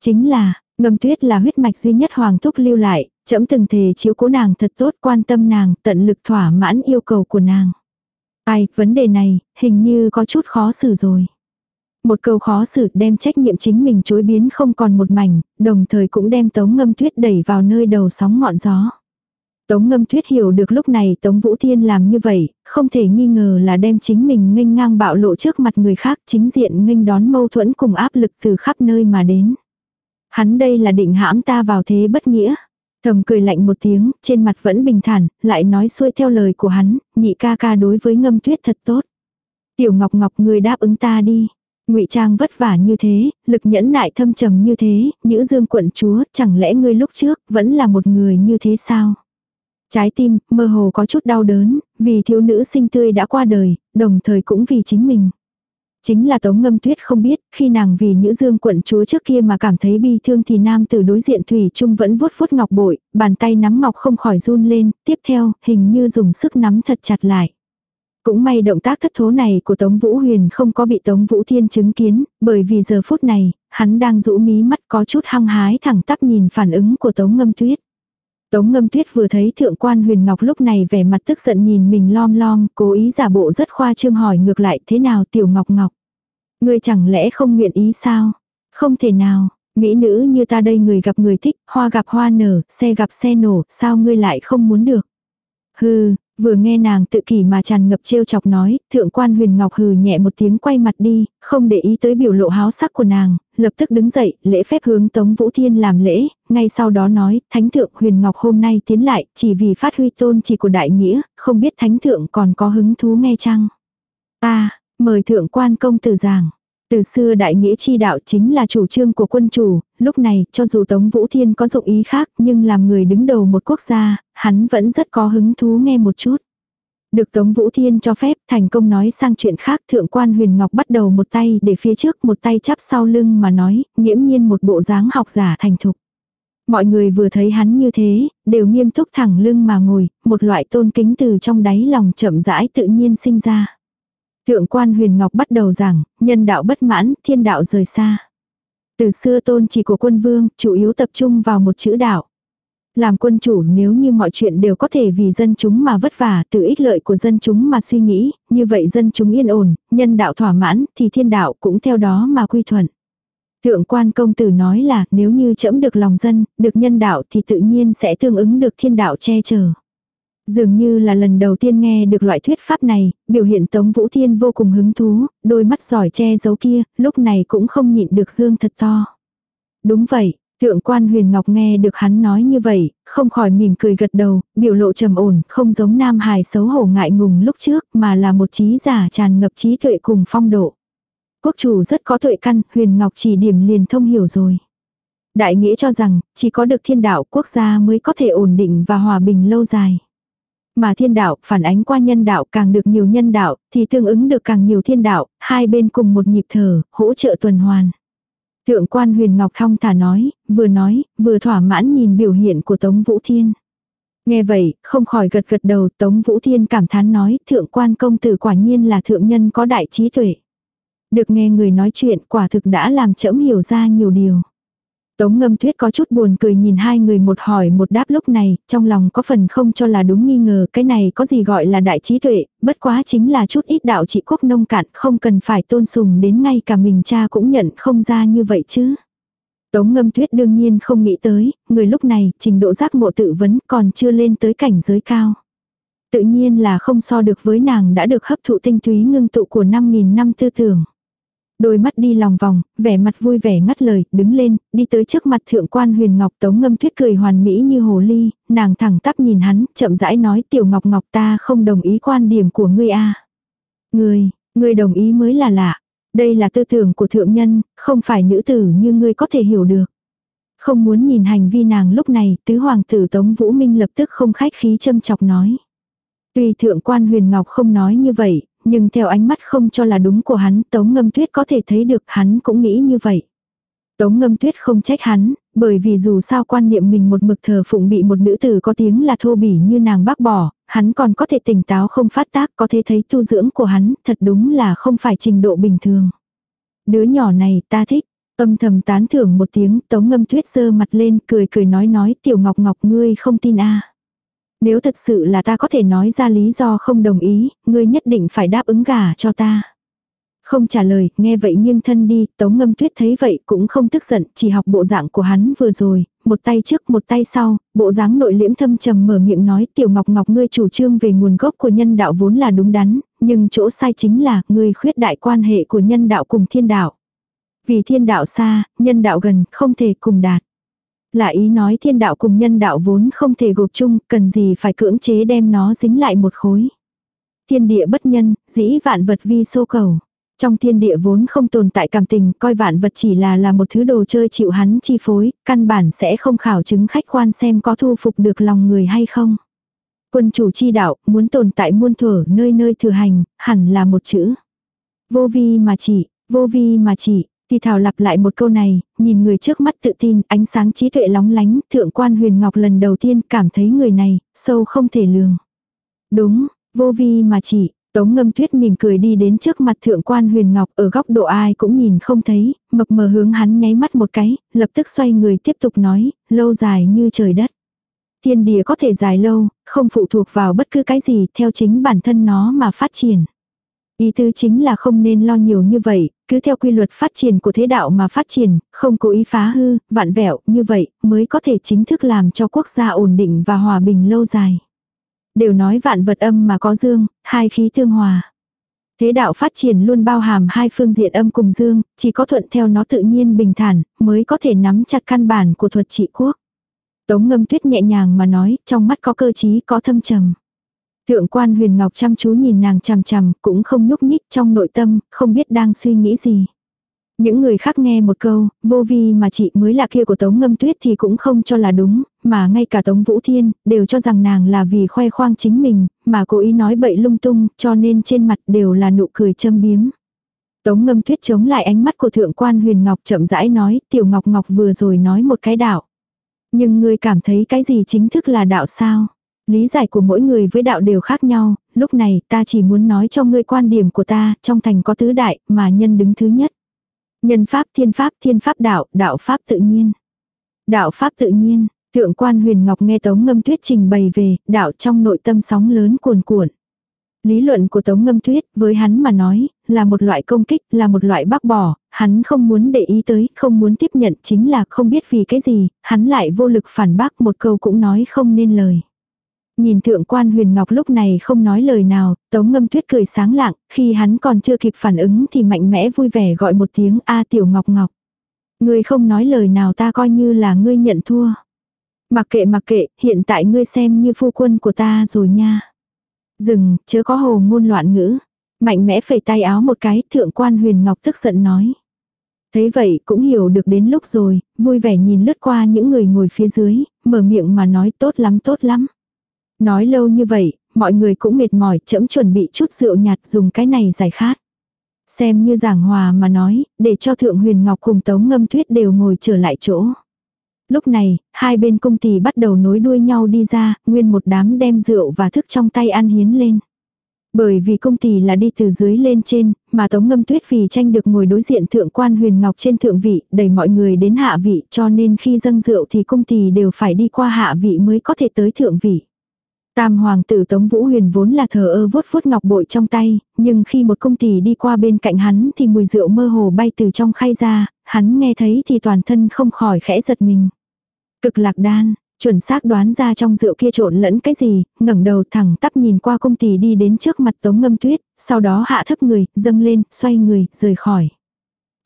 Chính là, ngâm tuyết là huyết mạch duy nhất hoàng thúc lưu lại, trẫm từng thề chiếu cố nàng thật tốt quan tâm nàng, tận lực thỏa mãn yêu cầu của nàng. Ai, vấn đề này, hình như có chút khó xử rồi. Một câu khó xử đem trách nhiệm chính mình chối biến không còn một mảnh, đồng thời cũng đem Tống Ngâm Tuyết đẩy vào nơi đầu sóng ngọn gió. Tống Ngâm Tuyết hiểu được lúc này Tống Vũ Thiên làm như vậy, không thể nghi ngờ là đem chính mình nghênh ngang bạo lộ trước mặt người khác chính diện nghênh đón mâu thuẫn cùng áp lực từ khắp nơi mà đến. Hắn đây là định hãm ta vào thế bất nghĩa. Thầm cười lạnh một tiếng, trên mặt vẫn bình thản, lại nói xuôi theo lời của hắn, nhị ca ca đối với ngâm tuyết thật tốt. Tiểu Ngọc Ngọc người đáp ứng ta đi ngụy trang vất vả như thế, lực nhẫn nại thâm trầm như thế, nữ dương quận chúa, chẳng lẽ ngươi lúc trước vẫn là một người như thế sao? Trái tim, mơ hồ có chút đau đớn, vì thiếu nữ sinh tươi đã qua đời, đồng thời cũng vì chính mình. Chính là Tống Ngâm Tuyết không biết, khi nàng vì nhữ dương quận chúa trước kia mà cảm thấy bi thương thì nam tử đối diện Thủy Trung vẫn vuốt vuốt ngọc bội, bàn tay nắm ngọc không khỏi run lên, tiếp theo, hình như dùng sức nắm thật chặt lại. Cũng may động tác thất thố này của Tống Vũ Huyền không có bị Tống Vũ Thiên chứng kiến, bởi vì giờ phút này, hắn đang rũ mí mắt có chút hăng hái thẳng tắp nhìn phản ứng của Tống Ngâm Tuyết. Tống Ngâm Tuyết vừa thấy thượng quan Huyền Ngọc lúc này vẻ mặt tức giận nhìn mình lom lom, cố ý giả bộ rất khoa trương hỏi ngược lại thế nào tiểu Ngọc Ngọc. Ngươi chẳng lẽ không nguyện ý sao? Không thể nào, mỹ nữ như ta đây người gặp người thích, hoa gặp hoa nở, xe gặp xe nổ, sao ngươi lại không muốn được? Hừ, Vừa nghe nàng tự kỷ mà tràn ngập trêu chọc nói, thượng quan huyền ngọc hừ nhẹ một tiếng quay mặt đi, không để ý tới biểu lộ háo sắc của nàng, lập tức đứng dậy, lễ phép hướng Tống Vũ Thiên làm lễ, ngay sau đó nói, thánh thượng huyền ngọc hôm nay tiến lại, chỉ vì phát huy tôn chỉ của đại nghĩa, không biết thánh thượng còn có hứng thú nghe chăng. ta mời thượng quan công tử giảng. Từ xưa đại nghĩa chi đạo chính là chủ trương của quân chủ, lúc này cho dù Tống Vũ Thiên có dụng ý khác nhưng làm người đứng đầu một quốc gia, hắn vẫn rất có hứng thú nghe một chút. Được Tống Vũ Thiên cho phép thành công nói sang chuyện khác thượng quan huyền ngọc bắt đầu một tay để phía trước một tay chắp sau lưng mà nói, nghiễm nhiên một bộ dáng học giả thành thục. Mọi người vừa thấy hắn như thế, đều nghiêm túc thẳng lưng mà ngồi, một loại tôn kính từ trong đáy lòng chậm rãi tự nhiên sinh ra. Thượng quan huyền ngọc bắt đầu giảng, nhân đạo bất mãn, thiên đạo rời xa. Từ xưa tôn chỉ của quân vương, chủ yếu tập trung vào một chữ đạo. Làm quân chủ nếu như mọi chuyện đều có thể vì dân chúng mà vất vả, từ ích lợi của dân chúng mà suy nghĩ, như vậy dân chúng yên ổn, nhân đạo thỏa mãn, thì thiên đạo cũng theo đó mà quy thuận. Thượng quan công tử nói là nếu như chẫm được lòng dân, được nhân đạo thì tự nhiên sẽ tương ứng được thiên đạo che chở. Dường như là lần đầu tiên nghe được loại thuyết pháp này, biểu hiện Tống Vũ Thiên vô cùng hứng thú, đôi mắt giỏi che giấu kia, lúc này cũng không nhịn được dương thật to. Đúng vậy, thượng quan huyền ngọc nghe được hắn nói như vậy, không khỏi mỉm cười gật đầu, biểu lộ trầm ổn, không giống nam hài xấu hổ ngại ngùng lúc trước, mà là một trí giả tràn ngập trí tuệ cùng phong độ. Quốc chủ rất có tuệ căn, huyền ngọc chỉ điểm liền thông hiểu rồi. Đại nghĩa cho rằng, chỉ có được thiên đạo quốc gia mới có thể ổn định và hòa bình lâu dài. Mà thiên đạo phản ánh qua nhân đạo càng được nhiều nhân đạo thì tương ứng được càng nhiều thiên đạo, hai bên cùng một nhịp thở, hỗ trợ tuần hoàn. Thượng quan huyền ngọc thong thả nói, vừa nói, vừa thỏa mãn nhìn biểu hiện của Tống Vũ Thiên. Nghe vậy, không khỏi gật gật đầu Tống Vũ Thiên cảm thán nói, thượng quan công tử quả nhiên là thượng nhân có đại trí tuệ. Được nghe người nói chuyện quả thực đã làm trẫm hiểu ra nhiều điều. Tống ngâm tuyết có chút buồn cười nhìn hai người một hỏi một đáp lúc này, trong lòng có phần không cho là đúng nghi ngờ cái này có gì gọi là đại trí tuệ, bất quá chính là chút ít đạo trị quốc nông cạn không cần phải tôn sùng đến ngay cả mình cha cũng nhận không ra như vậy chứ. Tống ngâm tuyết đương nhiên không nghĩ tới, người lúc này trình độ giác ngộ tự vấn còn chưa lên tới cảnh giới cao. Tự nhiên là không so được với nàng đã được hấp thụ tinh túy ngưng tụ của 5.000 năm tư tưởng. Đôi mắt đi lòng vòng, vẻ mặt vui vẻ ngắt lời, đứng lên, đi tới trước mặt thượng quan huyền ngọc tống ngâm thuyết cười hoàn mỹ như hồ ly, nàng thẳng tắp nhìn hắn, chậm rãi nói tiểu ngọc ngọc ta không đồng ý quan điểm của ngươi a Ngươi, ngươi đồng ý mới là lạ. Đây là tư tưởng của thượng nhân, không phải nữ tử như ngươi có thể hiểu được. Không muốn nhìn hành vi nàng lúc này, tứ hoàng tử Tống Vũ Minh lập tức không khách khí châm chọc nói. Tuy thượng quan huyền ngọc không nói như vậy, nhưng theo ánh mắt không cho là đúng của hắn, Tống Ngâm Tuyết có thể thấy được hắn cũng nghĩ như vậy. Tống Ngâm Tuyết không trách hắn, bởi vì dù sao quan niệm mình một mực thờ phụng bị một nữ tử có tiếng là thô bỉ như nàng bác bỏ, hắn còn có thể tỉnh táo không phát tác có thể thấy tu dưỡng của hắn thật đúng là không phải trình độ bình thường. Đứa nhỏ này ta thích, âm thầm tán thưởng một tiếng Tống Ngâm Tuyết giơ mặt lên cười cười nói nói tiểu ngọc ngọc ngươi không tin a nếu thật sự là ta có thể nói ra lý do không đồng ý, ngươi nhất định phải đáp ứng gả cho ta. Không trả lời, nghe vậy nghiêng thân đi, tống ngâm tuyết thấy vậy cũng không tức giận, chỉ học bộ dạng của hắn vừa rồi, một tay trước một tay sau, bộ dáng nội liễm thâm trầm mở miệng nói tiểu ngọc ngọc ngươi chủ trương về nguồn gốc của nhân đạo vốn là đúng đắn, nhưng chỗ sai chính là ngươi khuyết đại quan hệ của nhân đạo cùng thiên đạo. Vì thiên đạo xa, nhân đạo gần, không thể cùng đạt. Là ý nói thiên đạo cùng nhân đạo vốn không thể gộp chung, cần gì phải cưỡng chế đem nó dính lại một khối. Thiên địa bất nhân, dĩ vạn vật vi sô cầu. Trong thiên địa vốn không tồn tại cảm tình, coi vạn vật chỉ là là một thứ đồ chơi chịu hắn chi phối, căn bản sẽ không khảo chứng khách quan xem có thu phục được lòng người hay không. Quân chủ chi đạo, muốn tồn tại muôn thuở nơi nơi thừa hành, hẳn là một chữ. Vô vi mà chỉ, vô vi mà chỉ, thì thảo lặp lại một câu này, nhìn người trước mắt tự tin, ánh sáng trí tuệ lóng lánh, thượng quan huyền ngọc lần đầu tiên cảm thấy người này, sâu không thể lường. Đúng, vô vi mà chỉ, Tống ngâm tuyết mỉm cười đi đến trước mặt thượng quan huyền ngọc ở góc độ ai cũng nhìn không thấy, mập mờ hướng hắn nháy mắt một cái, lập tức xoay người tiếp tục nói, lâu dài như trời đất. Thiên địa có thể dài lâu, không phụ thuộc vào bất cứ cái gì theo chính bản thân nó mà phát triển. Ý tứ chính là không nên lo nhiều như vậy, cứ theo quy luật phát triển của thế đạo mà phát triển, không cố ý phá hư, vạn vẹo, như vậy mới có thể chính thức làm cho quốc gia ổn định và hòa bình lâu dài. Đều nói vạn vật âm mà có dương, hai khí tương hòa. Thế đạo phát triển luôn bao hàm hai phương diện âm cùng dương, chỉ có thuận theo nó tự nhiên bình thản, mới có thể nắm chặt căn bản của thuật trị quốc. Tống ngâm tuyết nhẹ nhàng mà nói, trong mắt có cơ trí có thâm trầm. Thượng quan huyền ngọc chăm chú nhìn nàng chằm chằm, cũng không nhúc nhích trong nội tâm, không biết đang suy nghĩ gì. Những người khác nghe một câu, vô vi mà chị mới là kia của Tống Ngâm Tuyết thì cũng không cho là đúng, mà ngay cả Tống Vũ Thiên đều cho rằng nàng là vì khoe khoang chính mình, mà cố ý nói bậy lung tung, cho nên trên mặt đều là nụ cười châm biếm. Tống Ngâm Tuyết chống lại ánh mắt của Thượng quan Huyền Ngọc chậm rãi nói, Tiểu Ngọc Ngọc vừa rồi nói một cái đạo. Nhưng ngươi cảm thấy cái gì chính thức là đạo sao? Lý giải của mỗi người với đạo đều khác nhau, lúc này ta chỉ muốn nói cho ngươi quan điểm của ta, trong thành có tứ đại, mà nhân đứng thứ nhất. Nhân pháp, thiên pháp, thiên pháp đạo, đạo pháp tự nhiên. Đạo pháp tự nhiên, thượng quan huyền ngọc nghe tống ngâm tuyết trình bày về, đạo trong nội tâm sóng lớn cuồn cuộn. Lý luận của Tống Ngâm Tuyết với hắn mà nói, là một loại công kích, là một loại bác bỏ, hắn không muốn để ý tới, không muốn tiếp nhận chính là không biết vì cái gì, hắn lại vô lực phản bác một câu cũng nói không nên lời. Nhìn thượng quan huyền ngọc lúc này không nói lời nào, tống ngâm tuyết cười sáng lạng, khi hắn còn chưa kịp phản ứng thì mạnh mẽ vui vẻ gọi một tiếng A tiểu ngọc ngọc. Ngươi không nói lời nào ta coi như là ngươi nhận thua. Mặc kệ mặc kệ, hiện tại ngươi xem như phu quân của ta rồi nha. Dừng, chớ có hồ ngôn loạn ngữ. Mạnh mẽ phẩy tay áo một cái, thượng quan huyền ngọc tức giận nói. Thấy vậy cũng hiểu được đến lúc rồi, vui vẻ nhìn lướt qua những người ngồi phía dưới, mở miệng mà nói tốt lắm tốt lắm. Nói lâu như vậy, mọi người cũng mệt mỏi, chậm chuẩn bị chút rượu nhạt dùng cái này giải khát. Xem như giảng hòa mà nói, để cho Thượng Huyền Ngọc cùng Tống Ngâm Tuyết đều ngồi trở lại chỗ. Lúc này, hai bên công tỷ bắt đầu nối đuôi nhau đi ra, nguyên một đám đem rượu và thức trong tay ăn hiến lên. Bởi vì công tỷ là đi từ dưới lên trên, mà Tống Ngâm Tuyết vì tranh được ngồi đối diện thượng quan huyền ngọc trên thượng vị, đẩy mọi người đến hạ vị cho nên khi dâng rượu thì công tỷ đều phải đi qua hạ vị mới có thể tới thượng vị. Tam hoàng tử Tống Vũ Huyền vốn là thờ ơ vuốt vuốt ngọc bội trong tay, nhưng khi một công tỷ đi qua bên cạnh hắn thì mùi rượu mơ hồ bay từ trong khay ra, hắn nghe thấy thì toàn thân không khỏi khẽ giật mình. Cực lạc đan, chuẩn xác đoán ra trong rượu kia trộn lẫn cái gì, ngẩng đầu thẳng tắp nhìn qua công tỷ đi đến trước mặt Tống Ngâm Tuyết, sau đó hạ thấp người, dâng lên, xoay người, rời khỏi.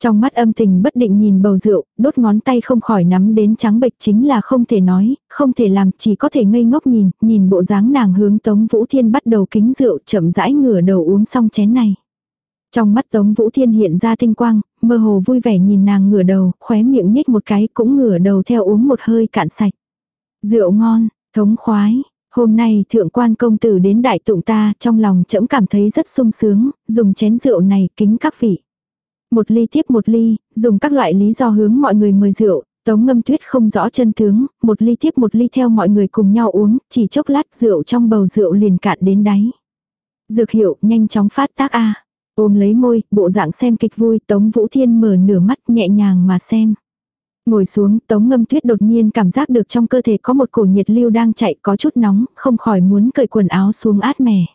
Trong mắt âm tình bất định nhìn bầu rượu, đốt ngón tay không khỏi nắm đến trắng bệch chính là không thể nói, không thể làm, chỉ có thể ngây ngốc nhìn, nhìn bộ dáng nàng hướng Tống Vũ Thiên bắt đầu kính rượu chậm rãi ngửa đầu uống xong chén này. Trong mắt Tống Vũ Thiên hiện ra tinh quang, mơ hồ vui vẻ nhìn nàng ngửa đầu, khóe miệng nhếch một cái cũng ngửa đầu theo uống một hơi cạn sạch. Rượu ngon, thống khoái, Hôm nay thượng quan công tử đến đại tụng ta, trong lòng trẫm cảm thấy rất sung sướng, dùng chén rượu này kính các vị. Một ly tiếp một ly, dùng các loại lý do hướng mọi người mời rượu, tống ngâm tuyết không rõ chân tướng, một ly tiếp một ly theo mọi người cùng nhau uống, chỉ chốc lát rượu trong bầu rượu liền cạn đến đáy. Dược hiệu nhanh chóng phát tác a Ôm lấy môi, bộ dạng xem kịch vui, Tống Vũ Thiên mở nửa mắt nhẹ nhàng mà xem. Ngồi xuống, Tống Ngâm Tuyết đột nhiên cảm giác được trong cơ thể có một cổ nhiệt lưu đang chạy có chút nóng, không khỏi muốn cởi quần áo xuống át mẻ.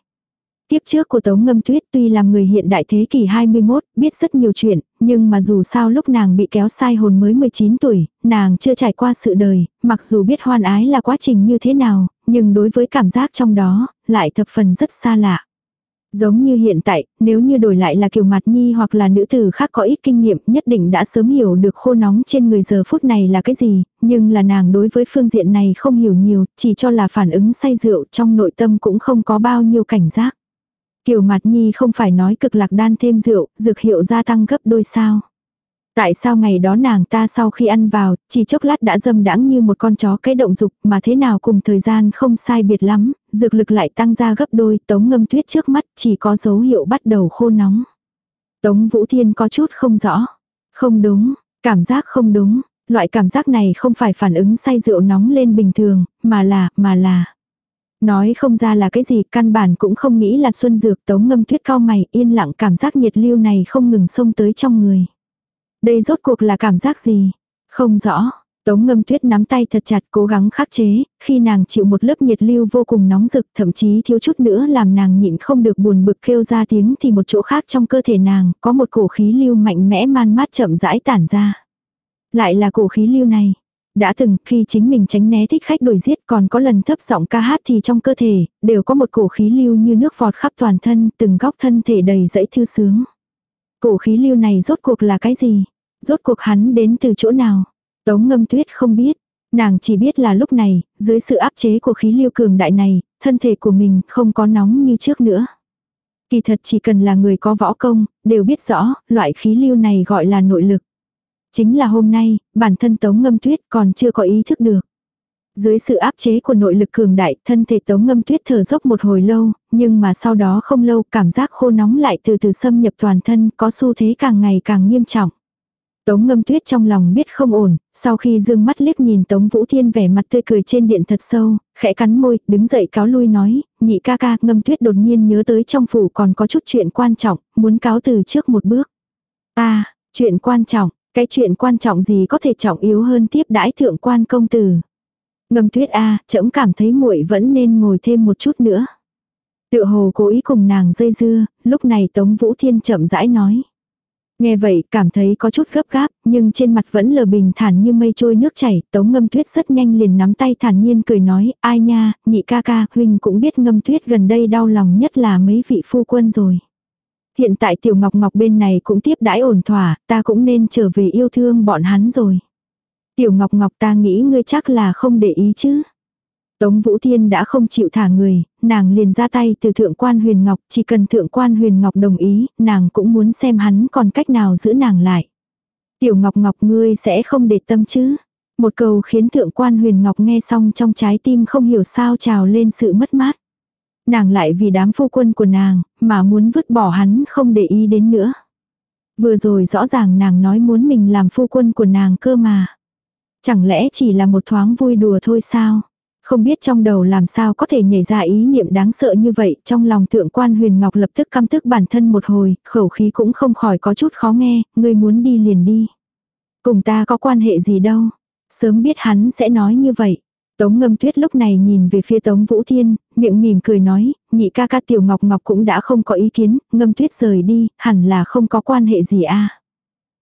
Tiếp trước của Tống Ngâm Tuyết tuy làm người hiện đại thế kỷ 21, biết rất nhiều chuyện, nhưng mà dù sao lúc nàng bị kéo sai hồn mới 19 tuổi, nàng chưa trải qua sự đời, mặc dù biết hoan ái là quá trình như thế nào, nhưng đối với cảm giác trong đó, lại thập phần rất xa lạ. Giống như hiện tại, nếu như đổi lại là kiểu mặt nhi hoặc là nữ tử khác có ít kinh nghiệm nhất định đã sớm hiểu được khô nóng trên người giờ phút này là cái gì, nhưng là nàng đối với phương diện này không hiểu nhiều, chỉ cho là phản ứng say rượu trong nội tâm cũng không có bao nhiêu cảnh giác. Kiều Mạt Nhi không phải nói cực lạc đan thêm rượu, dược hiệu gia tăng gấp đôi sao. Tại sao ngày đó nàng ta sau khi ăn vào, chỉ chốc lát đã dâm đãng như một con chó cái động dục mà thế nào cùng thời gian không sai biệt lắm, dược lực lại tăng ra gấp đôi, tống ngâm tuyết trước mắt chỉ có dấu hiệu bắt đầu khô nóng. Tống Vũ Thiên có chút không rõ. Không đúng, cảm giác không đúng, loại cảm giác này không phải phản ứng say rượu nóng lên bình thường, mà là, mà là. Nói không ra là cái gì, căn bản cũng không nghĩ là xuân dược tống ngâm tuyết cao mày, yên lặng cảm giác nhiệt lưu này không ngừng xông tới trong người. Đây rốt cuộc là cảm giác gì? Không rõ. Tống ngâm tuyết nắm tay thật chặt cố gắng khắc chế, khi nàng chịu một lớp nhiệt lưu vô cùng nóng rực thậm chí thiếu chút nữa làm nàng nhịn không được buồn bực kêu ra tiếng thì một chỗ khác trong cơ thể nàng có một cổ khí lưu mạnh mẽ man mát chậm rãi tản ra. Lại là cổ khí lưu này. Đã từng khi chính mình tránh né thích khách đuổi giết còn có lần thấp giọng ca hát thì trong cơ thể đều có một cổ khí lưu như nước vọt khắp toàn thân từng góc thân thể đầy dẫy thư sướng. Cổ khí lưu này rốt cuộc là cái gì? Rốt cuộc hắn đến từ chỗ nào? Tống ngâm tuyết không biết. Nàng chỉ biết là lúc này, dưới sự áp chế của khí lưu cường đại này, thân thể của mình không có nóng như trước nữa. Kỳ thật chỉ cần là người có võ công, đều biết rõ, loại khí lưu này gọi là nội lực. Chính là hôm nay, bản thân Tống Ngâm Tuyết còn chưa có ý thức được. Dưới sự áp chế của nội lực cường đại, thân thể Tống Ngâm Tuyết thở dốc một hồi lâu, nhưng mà sau đó không lâu cảm giác khô nóng lại từ từ xâm nhập toàn thân, có xu thế càng ngày càng nghiêm trọng. Tống ngâm tuyết trong lòng biết không ổn, sau khi dương mắt liếc nhìn Tống Vũ Thiên vẻ mặt tươi cười trên điện thật sâu, khẽ cắn môi, đứng dậy cáo lui nói, nhị ca ca, ngâm tuyết đột nhiên nhớ tới trong phủ còn có chút chuyện quan trọng, muốn cáo từ trước một bước. À, chuyện quan trọng, cái chuyện quan trọng gì có thể trọng yếu hơn tiếp đãi thượng quan công tử. Ngâm tuyết a à, trẫm cảm thấy muội vẫn nên ngồi thêm một chút nữa. Tựa hồ cố ý cùng nàng dây dưa, lúc này Tống Vũ Thiên chậm rãi nói. Nghe vậy cảm thấy có chút gấp gáp, nhưng trên mặt vẫn lờ bình thản như mây trôi nước chảy, tống ngâm tuyết rất nhanh liền nắm tay thản nhiên cười nói, ai nha, nhị ca ca, huynh cũng biết ngâm tuyết gần đây đau lòng nhất là mấy vị phu quân rồi. Hiện tại tiểu ngọc ngọc bên này cũng tiếp đãi ổn thỏa, ta cũng nên trở về yêu thương bọn hắn rồi. Tiểu ngọc ngọc ta nghĩ ngươi chắc là không để ý chứ. Tống Vũ Thiên đã không chịu thả người, nàng liền ra tay từ thượng quan huyền ngọc, chỉ cần thượng quan huyền ngọc đồng ý, nàng cũng muốn xem hắn còn cách nào giữ nàng lại. Tiểu ngọc ngọc ngươi sẽ không để tâm chứ. Một câu khiến thượng quan huyền ngọc nghe xong trong trái tim không hiểu sao trào lên sự mất mát. Nàng lại vì đám phu quân của nàng, mà muốn vứt bỏ hắn không để ý đến nữa. Vừa rồi rõ ràng nàng nói muốn mình làm phu quân của nàng cơ mà. Chẳng lẽ chỉ là một thoáng vui đùa thôi sao? Không biết trong đầu làm sao có thể nhảy ra ý niệm đáng sợ như vậy, trong lòng thượng quan huyền ngọc lập tức căm tức bản thân một hồi, khẩu khí cũng không khỏi có chút khó nghe, ngươi muốn đi liền đi. Cùng ta có quan hệ gì đâu, sớm biết hắn sẽ nói như vậy. Tống ngâm tuyết lúc này nhìn về phía Tống Vũ Thiên, miệng mỉm cười nói, nhị ca ca tiểu ngọc ngọc cũng đã không có ý kiến, ngâm tuyết rời đi, hẳn là không có quan hệ gì a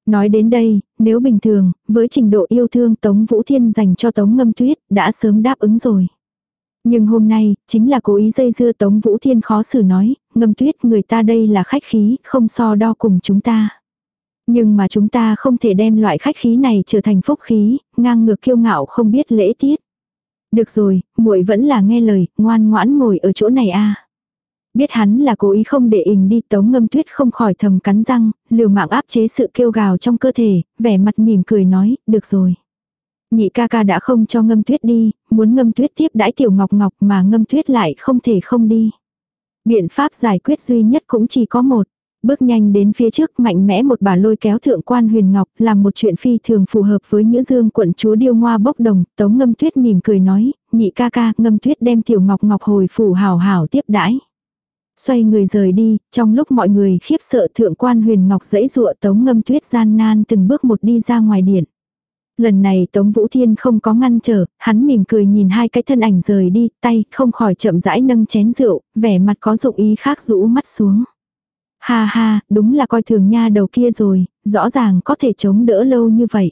Nói đến đây, nếu bình thường, với trình độ yêu thương Tống Vũ Thiên dành cho Tống Ngâm Tuyết, đã sớm đáp ứng rồi. Nhưng hôm nay, chính là cố ý dây dưa Tống Vũ Thiên khó xử nói, Ngâm Tuyết người ta đây là khách khí, không so đo cùng chúng ta. Nhưng mà chúng ta không thể đem loại khách khí này trở thành phúc khí, ngang ngược kiêu ngạo không biết lễ tiết. Được rồi, muội vẫn là nghe lời, ngoan ngoãn ngồi ở chỗ này a. Biết hắn là cố ý không để ình đi tống ngâm tuyết không khỏi thầm cắn răng, liều mạng áp chế sự kêu gào trong cơ thể, vẻ mặt mỉm cười nói, được rồi. Nhị ca ca đã không cho ngâm tuyết đi, muốn ngâm tuyết tiếp đãi tiểu ngọc ngọc mà ngâm tuyết lại không thể không đi. Biện pháp giải quyết duy nhất cũng chỉ có một. Bước nhanh đến phía trước mạnh mẽ một bà lôi kéo thượng quan huyền ngọc làm một chuyện phi thường phù hợp với nhữ dương quận chúa điêu ngoa bốc đồng, tống ngâm tuyết mỉm cười nói, nhị ca ca ngâm tuyết đem tiểu ngọc ngọc hồi phủ hào hảo tiếp đãi. Xoay người rời đi, trong lúc mọi người khiếp sợ thượng quan huyền ngọc dãy dụa tống ngâm tuyết gian nan từng bước một đi ra ngoài điện. Lần này Tống Vũ Thiên không có ngăn trở, hắn mỉm cười nhìn hai cái thân ảnh rời đi, tay không khỏi chậm rãi nâng chén rượu, vẻ mặt có dụng ý khác rũ mắt xuống. Ha ha, đúng là coi thường nha đầu kia rồi, rõ ràng có thể chống đỡ lâu như vậy.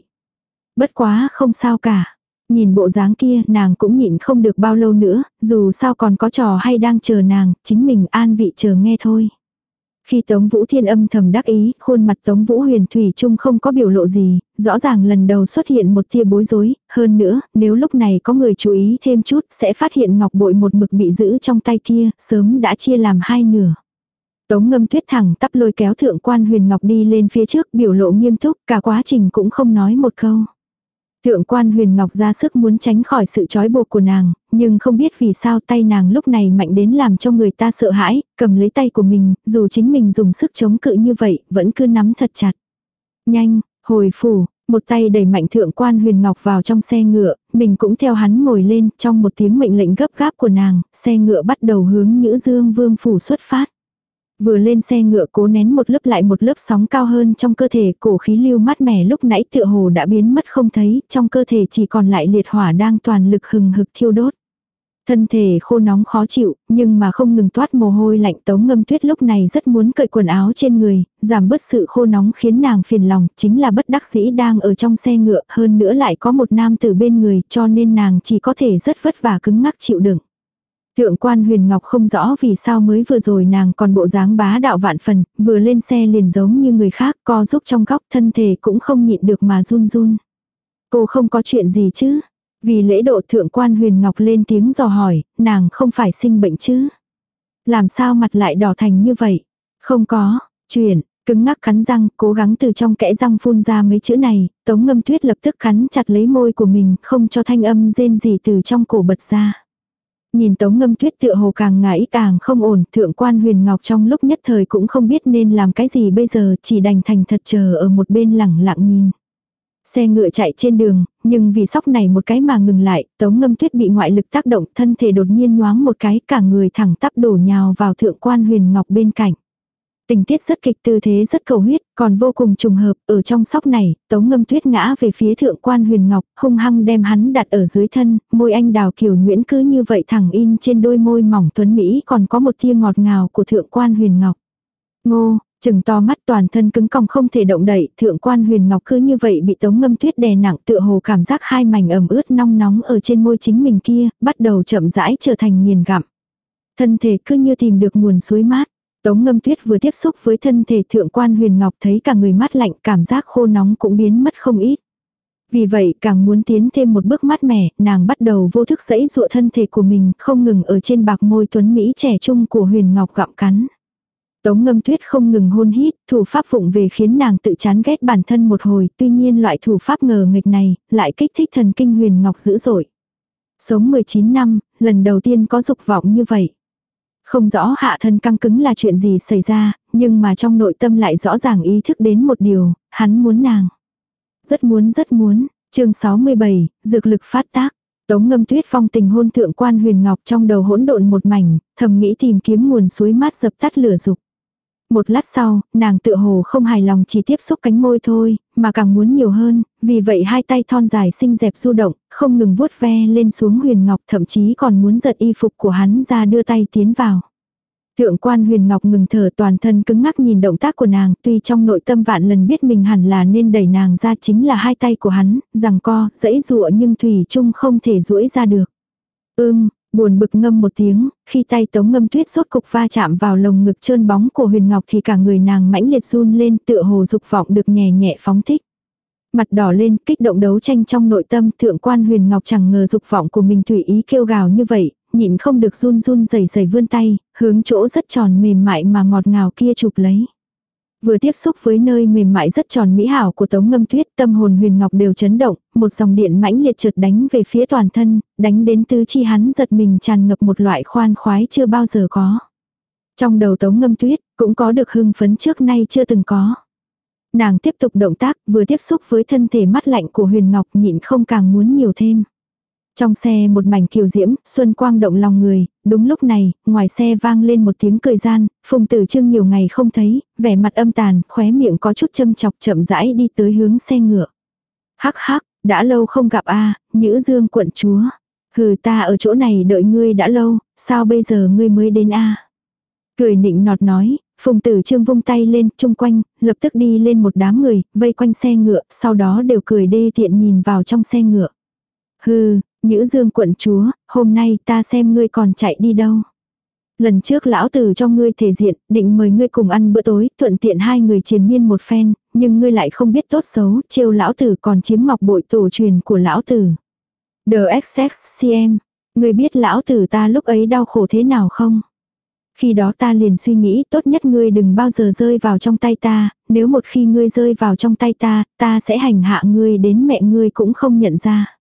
Bất quá không sao cả. Nhìn bộ dáng kia nàng cũng nhịn không được bao lâu nữa, dù sao còn có trò hay đang chờ nàng, chính mình an vị chờ nghe thôi. Khi Tống Vũ Thiên âm thầm đắc ý, khuôn mặt Tống Vũ Huyền Thủy Trung không có biểu lộ gì, rõ ràng lần đầu xuất hiện một tia bối rối, hơn nữa, nếu lúc này có người chú ý thêm chút sẽ phát hiện ngọc bội một mực bị giữ trong tay kia, sớm đã chia làm hai nửa. Tống ngâm tuyết thẳng tắp lôi kéo thượng quan huyền ngọc đi lên phía trước biểu lộ nghiêm túc, cả quá trình cũng không nói một câu. Thượng quan huyền ngọc ra sức muốn tránh khỏi sự trói buộc của nàng, nhưng không biết vì sao tay nàng lúc này mạnh đến làm cho người ta sợ hãi, cầm lấy tay của mình, dù chính mình dùng sức chống cự như vậy, vẫn cứ nắm thật chặt. Nhanh, hồi phủ, một tay đẩy mạnh thượng quan huyền ngọc vào trong xe ngựa, mình cũng theo hắn ngồi lên trong một tiếng mệnh lệnh gấp gáp của nàng, xe ngựa bắt đầu hướng Nhữ Dương Vương phủ xuất phát. Vừa lên xe ngựa cố nén một lớp lại một lớp sóng cao hơn trong cơ thể, cổ khí lưu mát mẻ lúc nãy tựa hồ đã biến mất không thấy, trong cơ thể chỉ còn lại liệt hỏa đang toàn lực hừng hực thiêu đốt. Thân thể khô nóng khó chịu, nhưng mà không ngừng toát mồ hôi lạnh tống ngâm tuyết lúc này rất muốn cởi quần áo trên người, giảm bớt sự khô nóng khiến nàng phiền lòng, chính là bất đắc dĩ đang ở trong xe ngựa, hơn nữa lại có một nam tử bên người, cho nên nàng chỉ có thể rất vất vả cứng ngắc chịu đựng. Thượng quan huyền ngọc không rõ vì sao mới vừa rồi nàng còn bộ dáng bá đạo vạn phần, vừa lên xe liền giống như người khác, co giúp trong góc thân thể cũng không nhịn được mà run run. Cô không có chuyện gì chứ? Vì lễ độ thượng quan huyền ngọc lên tiếng dò hỏi, nàng không phải sinh bệnh chứ? Làm sao mặt lại đỏ thành như vậy? Không có, chuyện, cứng ngắc cắn răng, cố gắng từ trong kẽ răng phun ra mấy chữ này, tống ngâm tuyết lập tức cắn chặt lấy môi của mình, không cho thanh âm rên gì từ trong cổ bật ra. Nhìn tống ngâm tuyết tựa hồ càng ngãi càng không ổn, thượng quan huyền ngọc trong lúc nhất thời cũng không biết nên làm cái gì bây giờ, chỉ đành thành thật chờ ở một bên lẳng lặng nhìn. Xe ngựa chạy trên đường, nhưng vì sóc này một cái mà ngừng lại, tống ngâm tuyết bị ngoại lực tác động, thân thể đột nhiên nhoáng một cái, cả người thẳng tắp đổ nhào vào thượng quan huyền ngọc bên cạnh. Tình tiết rất kịch tư thế rất cầu huyết, còn vô cùng trùng hợp, ở trong sóc này, tống ngâm tuyết ngã về phía thượng quan huyền ngọc, hung hăng đem hắn đặt ở dưới thân, môi anh đào kiều nguyễn cứ như vậy thẳng in trên đôi môi mỏng tuấn Mỹ còn có một tia ngọt ngào của thượng quan huyền ngọc. Ngô, chừng to mắt toàn thân cứng cong không thể động đậy, thượng quan huyền ngọc cứ như vậy bị tống ngâm tuyết đè nặng tựa hồ cảm giác hai mảnh ẩm ướt nong nóng ở trên môi chính mình kia, bắt đầu chậm rãi trở thành nghiền gặm. Thân thể cứ như tìm được nguồn suối mát. Tống ngâm tuyết vừa tiếp xúc với thân thể thượng quan huyền ngọc thấy cả người mát lạnh cảm giác khô nóng cũng biến mất không ít. Vì vậy càng muốn tiến thêm một bước mát mẻ, nàng bắt đầu vô thức dẫy dụa thân thể của mình không ngừng ở trên bạc môi tuấn Mỹ trẻ trung của huyền ngọc gặm cắn. Tống ngâm tuyết không ngừng hôn hít, thủ pháp phụng về khiến nàng tự chán ghét bản thân một hồi, tuy nhiên loại thủ pháp ngờ nghịch này, lại kích thích thần kinh huyền ngọc dữ dội. Sống 19 năm, lần đầu tiên có dục vọng như vậy. Không rõ hạ thân căng cứng là chuyện gì xảy ra, nhưng mà trong nội tâm lại rõ ràng ý thức đến một điều, hắn muốn nàng. Rất muốn rất muốn, chương 67, dược lực phát tác. Tống ngâm tuyết phong tình hôn thượng quan huyền ngọc trong đầu hỗn độn một mảnh, thầm nghĩ tìm kiếm nguồn suối mát dập tắt lửa dục. Một lát sau, nàng tự hồ không hài lòng chỉ tiếp xúc cánh môi thôi, mà càng muốn nhiều hơn, vì vậy hai tay thon dài xinh dẹp du động, không ngừng vuốt ve lên xuống huyền ngọc thậm chí còn muốn giật y phục của hắn ra đưa tay tiến vào. Thượng quan huyền ngọc ngừng thở toàn thân cứng ngắc nhìn động tác của nàng, tuy trong nội tâm vạn lần biết mình hẳn là nên đẩy nàng ra chính là hai tay của hắn, rằng co, dẫy dụa nhưng thủy chung không thể duỗi ra được. Ưm, Buồn bực ngâm một tiếng, khi tay tống ngâm tuyết rốt cục va chạm vào lồng ngực trơn bóng của huyền ngọc thì cả người nàng mãnh liệt run lên tựa hồ dục vọng được nhẹ nhẹ phóng thích. Mặt đỏ lên, kích động đấu tranh trong nội tâm, thượng quan huyền ngọc chẳng ngờ dục vọng của mình tùy ý kêu gào như vậy, nhịn không được run run rẩy rẩy vươn tay, hướng chỗ rất tròn mềm mại mà ngọt ngào kia chụp lấy. Vừa tiếp xúc với nơi mềm mại rất tròn mỹ hảo của Tống Ngâm Tuyết, tâm hồn Huyền Ngọc đều chấn động, một dòng điện mãnh liệt trượt đánh về phía toàn thân, đánh đến tứ chi hắn giật mình tràn ngập một loại khoan khoái chưa bao giờ có. Trong đầu Tống Ngâm Tuyết, cũng có được hưng phấn trước nay chưa từng có. Nàng tiếp tục động tác, vừa tiếp xúc với thân thể mắt lạnh của Huyền Ngọc nhịn không càng muốn nhiều thêm. Trong xe một mảnh kiều diễm, xuân quang động lòng người, đúng lúc này, ngoài xe vang lên một tiếng cười gian, phùng tử trưng nhiều ngày không thấy, vẻ mặt âm tàn, khóe miệng có chút châm chọc chậm rãi đi tới hướng xe ngựa. Hắc hắc, đã lâu không gặp a nhữ dương quận chúa. Hừ ta ở chỗ này đợi ngươi đã lâu, sao bây giờ ngươi mới đến a Cười nịnh nọt nói, phùng tử trương vung tay lên chung quanh, lập tức đi lên một đám người, vây quanh xe ngựa, sau đó đều cười đê tiện nhìn vào trong xe ngựa. Hừ, Nhữ dương quận chúa, hôm nay ta xem ngươi còn chạy đi đâu. Lần trước lão tử cho ngươi thể diện, định mời ngươi cùng ăn bữa tối, thuận tiện hai người triền miên một phen, nhưng ngươi lại không biết tốt xấu, trêu lão tử còn chiếm ngọc bội tổ truyền của lão tử. The XXCM, ngươi biết lão tử ta lúc ấy đau khổ thế nào không? Khi đó ta liền suy nghĩ tốt nhất ngươi đừng bao giờ rơi vào trong tay ta, nếu một khi ngươi rơi vào trong tay ta, ta sẽ hành hạ ngươi đến mẹ ngươi cũng không nhận ra.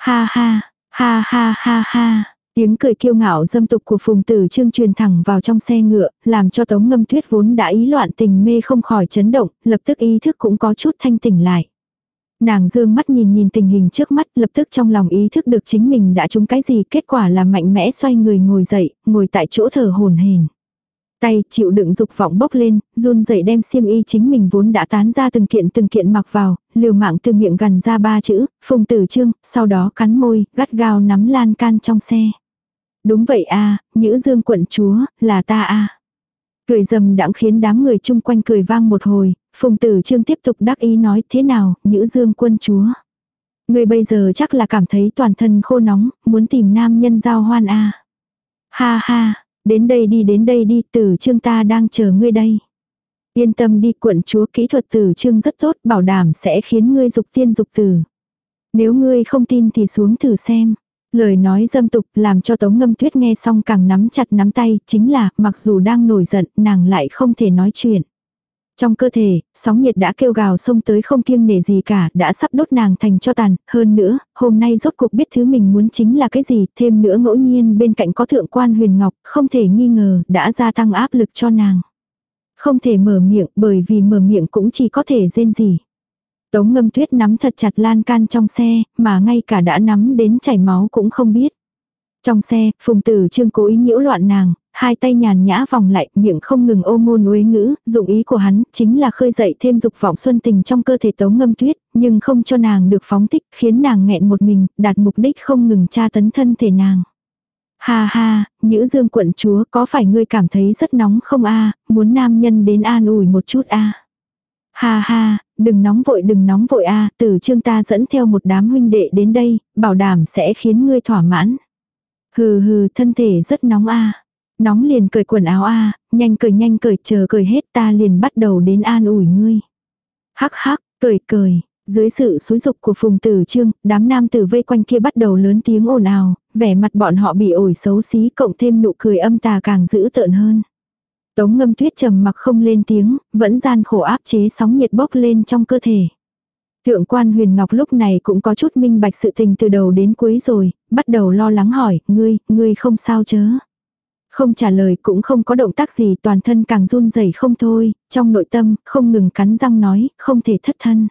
Ha ha, ha ha ha ha. Tiếng cười kiêu ngạo dâm tục của phùng tử trương truyền thẳng vào trong xe ngựa, làm cho tống ngâm tuyết vốn đã ý loạn tình mê không khỏi chấn động, lập tức ý thức cũng có chút thanh tỉnh lại. Nàng dương mắt nhìn nhìn tình hình trước mắt, lập tức trong lòng ý thức được chính mình đã trúng cái gì, kết quả là mạnh mẽ xoay người ngồi dậy, ngồi tại chỗ thở hồn hển. Tay chịu đựng dục vọng bốc lên, run rẩy đem xiêm y chính mình vốn đã tán ra từng kiện từng kiện mặc vào, liều mạng từ miệng gần ra ba chữ, phùng tử trương, sau đó cắn môi, gắt gao nắm lan can trong xe. Đúng vậy a Nhữ Dương quận chúa, là ta a Cười dầm đãng khiến đám người chung quanh cười vang một hồi, Phùng Tử Trương tiếp tục đắc ý nói thế nào, Nhữ Dương quân chúa. Người bây giờ chắc là cảm thấy toàn thân khô nóng, muốn tìm nam nhân giao hoan a Ha ha, đến đây đi đến đây đi, Tử Trương ta đang chờ ngươi đây. Yên tâm đi quận chúa kỹ thuật Tử Trương rất tốt, bảo đảm sẽ khiến ngươi dục tiên dục tử. Nếu ngươi không tin thì xuống thử xem. Lời nói dâm tục làm cho Tống Ngâm Tuyết nghe xong càng nắm chặt nắm tay, chính là, mặc dù đang nổi giận, nàng lại không thể nói chuyện. Trong cơ thể, sóng nhiệt đã kêu gào xông tới không kiêng nể gì cả, đã sắp đốt nàng thành cho tàn, hơn nữa, hôm nay rốt cuộc biết thứ mình muốn chính là cái gì, thêm nữa ngẫu nhiên bên cạnh có thượng quan huyền ngọc, không thể nghi ngờ, đã gia tăng áp lực cho nàng. Không thể mở miệng bởi vì mở miệng cũng chỉ có thể rên gì. Tống ngâm tuyết nắm thật chặt lan can trong xe, mà ngay cả đã nắm đến chảy máu cũng không biết. Trong xe, phùng tử trương cố ý nhiễu loạn nàng, hai tay nhàn nhã vòng lại, miệng không ngừng ô ngôn uế ngữ, dụng ý của hắn chính là khơi dậy thêm dục vọng xuân tình trong cơ thể tống ngâm tuyết, nhưng không cho nàng được phóng thích, khiến nàng nghẹn một mình, đạt mục đích không ngừng tra tấn thân thể nàng. Ha ha, Nhữ Dương quận chúa có phải ngươi cảm thấy rất nóng không a muốn nam nhân đến an ủi một chút a Ha ha, đừng nóng vội đừng nóng vội a tử trương ta dẫn theo một đám huynh đệ đến đây, bảo đảm sẽ khiến ngươi thỏa mãn. Hừ hừ, thân thể rất nóng a Nóng liền cởi quần áo a nhanh cởi nhanh cởi chờ cởi hết ta liền bắt đầu đến an ủi ngươi. Hắc hắc, cởi cởi, dưới sự xúi dục của phùng tử trương, đám nam tử vây quanh kia bắt đầu lớn tiếng ồn ào, vẻ mặt bọn họ bị ổi xấu xí cộng thêm nụ cười âm tà càng dữ tợn hơn. Tống ngâm tuyết trầm mặc không lên tiếng, vẫn gian khổ áp chế sóng nhiệt bốc lên trong cơ thể. Thượng quan huyền ngọc lúc này cũng có chút minh bạch sự tình từ đầu đến cuối rồi, bắt đầu lo lắng hỏi, ngươi, ngươi không sao chớ. Không trả lời cũng không có động tác gì toàn thân càng run rẩy không thôi, trong nội tâm, không ngừng cắn răng nói, không thể thất thân.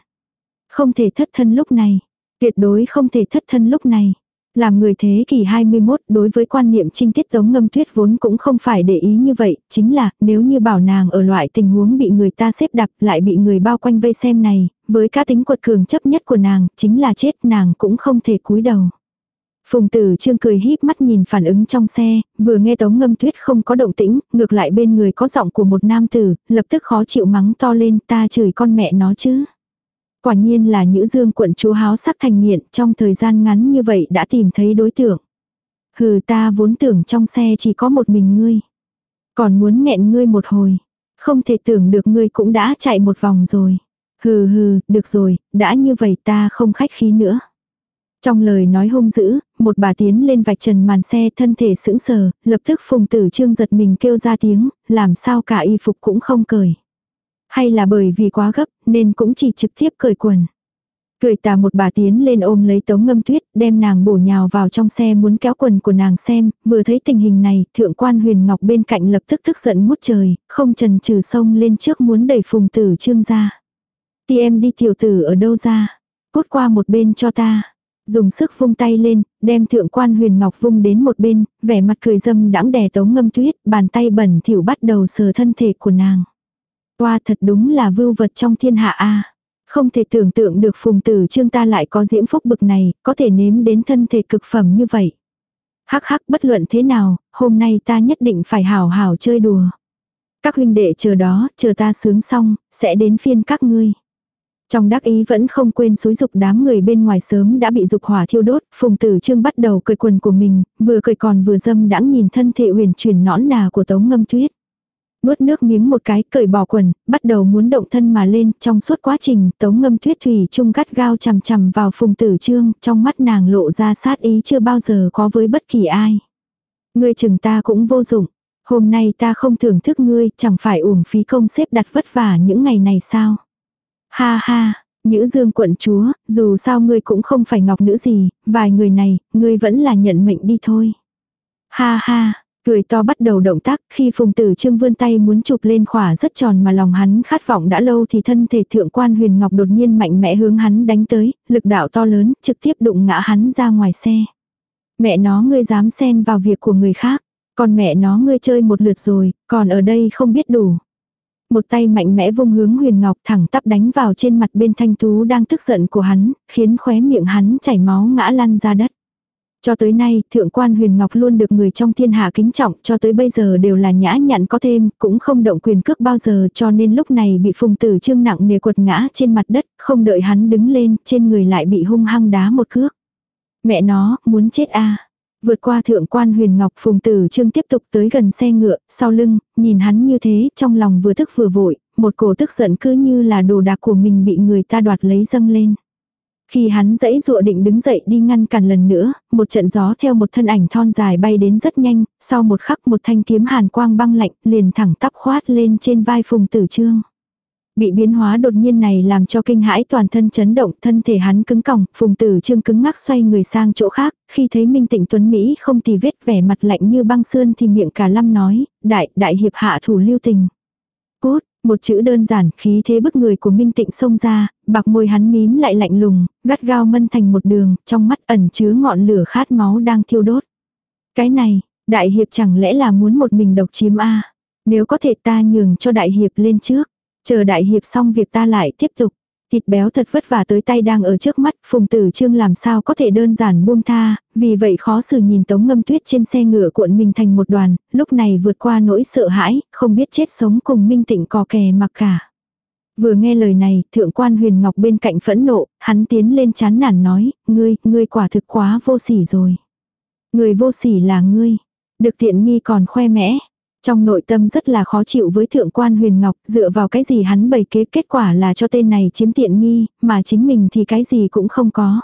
Không thể thất thân lúc này. Tuyệt đối không thể thất thân lúc này. Làm người thế kỷ 21 đối với quan niệm trinh tiết tống ngâm tuyết vốn cũng không phải để ý như vậy, chính là nếu như bảo nàng ở loại tình huống bị người ta xếp đặt lại bị người bao quanh vây xem này, với cá tính quật cường chấp nhất của nàng, chính là chết nàng cũng không thể cúi đầu. Phùng tử trương cười híp mắt nhìn phản ứng trong xe, vừa nghe tống ngâm tuyết không có động tĩnh, ngược lại bên người có giọng của một nam tử, lập tức khó chịu mắng to lên ta chửi con mẹ nó chứ. Quả nhiên là nữ dương quận chúa háo sắc thành nghiện trong thời gian ngắn như vậy đã tìm thấy đối tượng. Hừ ta vốn tưởng trong xe chỉ có một mình ngươi. Còn muốn nghẹn ngươi một hồi. Không thể tưởng được ngươi cũng đã chạy một vòng rồi. Hừ hừ, được rồi, đã như vậy ta không khách khí nữa. Trong lời nói hung dữ, một bà tiến lên vạch trần màn xe thân thể sững sờ, lập tức phùng tử trương giật mình kêu ra tiếng, làm sao cả y phục cũng không cởi. Hay là bởi vì quá gấp, nên cũng chỉ trực tiếp cởi quần. Cười tà một bà tiến lên ôm lấy tống ngâm tuyết, đem nàng bổ nhào vào trong xe muốn kéo quần của nàng xem, vừa thấy tình hình này, thượng quan huyền ngọc bên cạnh lập tức tức giận ngút trời, không trần trừ sông lên trước muốn đẩy phùng tử trương ra. Ti em đi tiểu tử ở đâu ra? Cút qua một bên cho ta. Dùng sức vung tay lên, đem thượng quan huyền ngọc vung đến một bên, vẻ mặt cười dâm đãng đè tống ngâm tuyết, bàn tay bẩn thỉu bắt đầu sờ thân thể của nàng. Toa thật đúng là vưu vật trong thiên hạ a Không thể tưởng tượng được phùng tử trương ta lại có diễm phúc bực này, có thể nếm đến thân thể cực phẩm như vậy. Hắc hắc bất luận thế nào, hôm nay ta nhất định phải hào hào chơi đùa. Các huynh đệ chờ đó, chờ ta sướng xong, sẽ đến phiên các ngươi. Trong đắc ý vẫn không quên xúi dục đám người bên ngoài sớm đã bị dục hỏa thiêu đốt, phùng tử trương bắt đầu cười quần của mình, vừa cười còn vừa dâm đãng nhìn thân thể huyền chuyển nõn nà của tống ngâm tuyết. Nuốt nước miếng một cái, cởi bỏ quần, bắt đầu muốn động thân mà lên, trong suốt quá trình, tống ngâm tuyết thủy trung gắt gao chằm chằm vào phùng tử trương, trong mắt nàng lộ ra sát ý chưa bao giờ có với bất kỳ ai. Ngươi chừng ta cũng vô dụng, hôm nay ta không thưởng thức ngươi, chẳng phải uổng phí công xếp đặt vất vả những ngày này sao. Ha ha, nữ dương quận chúa, dù sao ngươi cũng không phải ngọc nữ gì, vài người này, ngươi vẫn là nhận mệnh đi thôi. Ha ha, Cười to bắt đầu động tác, khi phùng tử trương vươn tay muốn chụp lên khỏa rất tròn mà lòng hắn khát vọng đã lâu thì thân thể thượng quan huyền ngọc đột nhiên mạnh mẽ hướng hắn đánh tới, lực đạo to lớn, trực tiếp đụng ngã hắn ra ngoài xe. Mẹ nó ngươi dám xen vào việc của người khác, còn mẹ nó ngươi chơi một lượt rồi, còn ở đây không biết đủ. Một tay mạnh mẽ vung hướng huyền ngọc thẳng tắp đánh vào trên mặt bên thanh tú đang tức giận của hắn, khiến khóe miệng hắn chảy máu ngã lăn ra đất. Cho tới nay, thượng quan huyền ngọc luôn được người trong thiên hạ kính trọng, cho tới bây giờ đều là nhã nhặn có thêm, cũng không động quyền cước bao giờ cho nên lúc này bị phùng tử trương nặng nề quật ngã trên mặt đất, không đợi hắn đứng lên, trên người lại bị hung hăng đá một cước. Mẹ nó, muốn chết a Vượt qua thượng quan huyền ngọc phùng tử trương tiếp tục tới gần xe ngựa, sau lưng, nhìn hắn như thế, trong lòng vừa tức vừa vội, một cổ tức giận cứ như là đồ đạc của mình bị người ta đoạt lấy dâng lên. Khi hắn dãy dụa định đứng dậy đi ngăn cản lần nữa, một trận gió theo một thân ảnh thon dài bay đến rất nhanh, sau một khắc một thanh kiếm hàn quang băng lạnh liền thẳng tắp khoát lên trên vai phùng tử trương. Bị biến hóa đột nhiên này làm cho kinh hãi toàn thân chấn động, thân thể hắn cứng còng, phùng tử trương cứng ngắc xoay người sang chỗ khác, khi thấy Minh Tịnh Tuấn Mỹ không tì vết vẻ mặt lạnh như băng sơn thì miệng cả lâm nói, đại, đại hiệp hạ thủ lưu tình. Cốt, một chữ đơn giản, khí thế bức người của Minh Tịnh xông ra, bạc môi hắn mím lại lạnh lùng, gắt gao mân thành một đường, trong mắt ẩn chứa ngọn lửa khát máu đang thiêu đốt. Cái này, đại hiệp chẳng lẽ là muốn một mình độc chiếm a Nếu có thể ta nhường cho đại hiệp lên trước. Chờ đại hiệp xong việc ta lại tiếp tục. Thịt béo thật vất vả tới tay đang ở trước mắt, phùng tử trương làm sao có thể đơn giản buông tha, vì vậy khó xử nhìn tống ngâm tuyết trên xe ngựa cuộn mình thành một đoàn, lúc này vượt qua nỗi sợ hãi, không biết chết sống cùng minh tịnh cò kè mặc cả. Vừa nghe lời này, thượng quan huyền ngọc bên cạnh phẫn nộ, hắn tiến lên chán nản nói, ngươi, ngươi quả thực quá vô sỉ rồi. Người vô sỉ là ngươi, được tiện nghi còn khoe mẽ, trong nội tâm rất là khó chịu với thượng quan huyền ngọc, dựa vào cái gì hắn bày kế kết quả là cho tên này chiếm tiện nghi, mà chính mình thì cái gì cũng không có.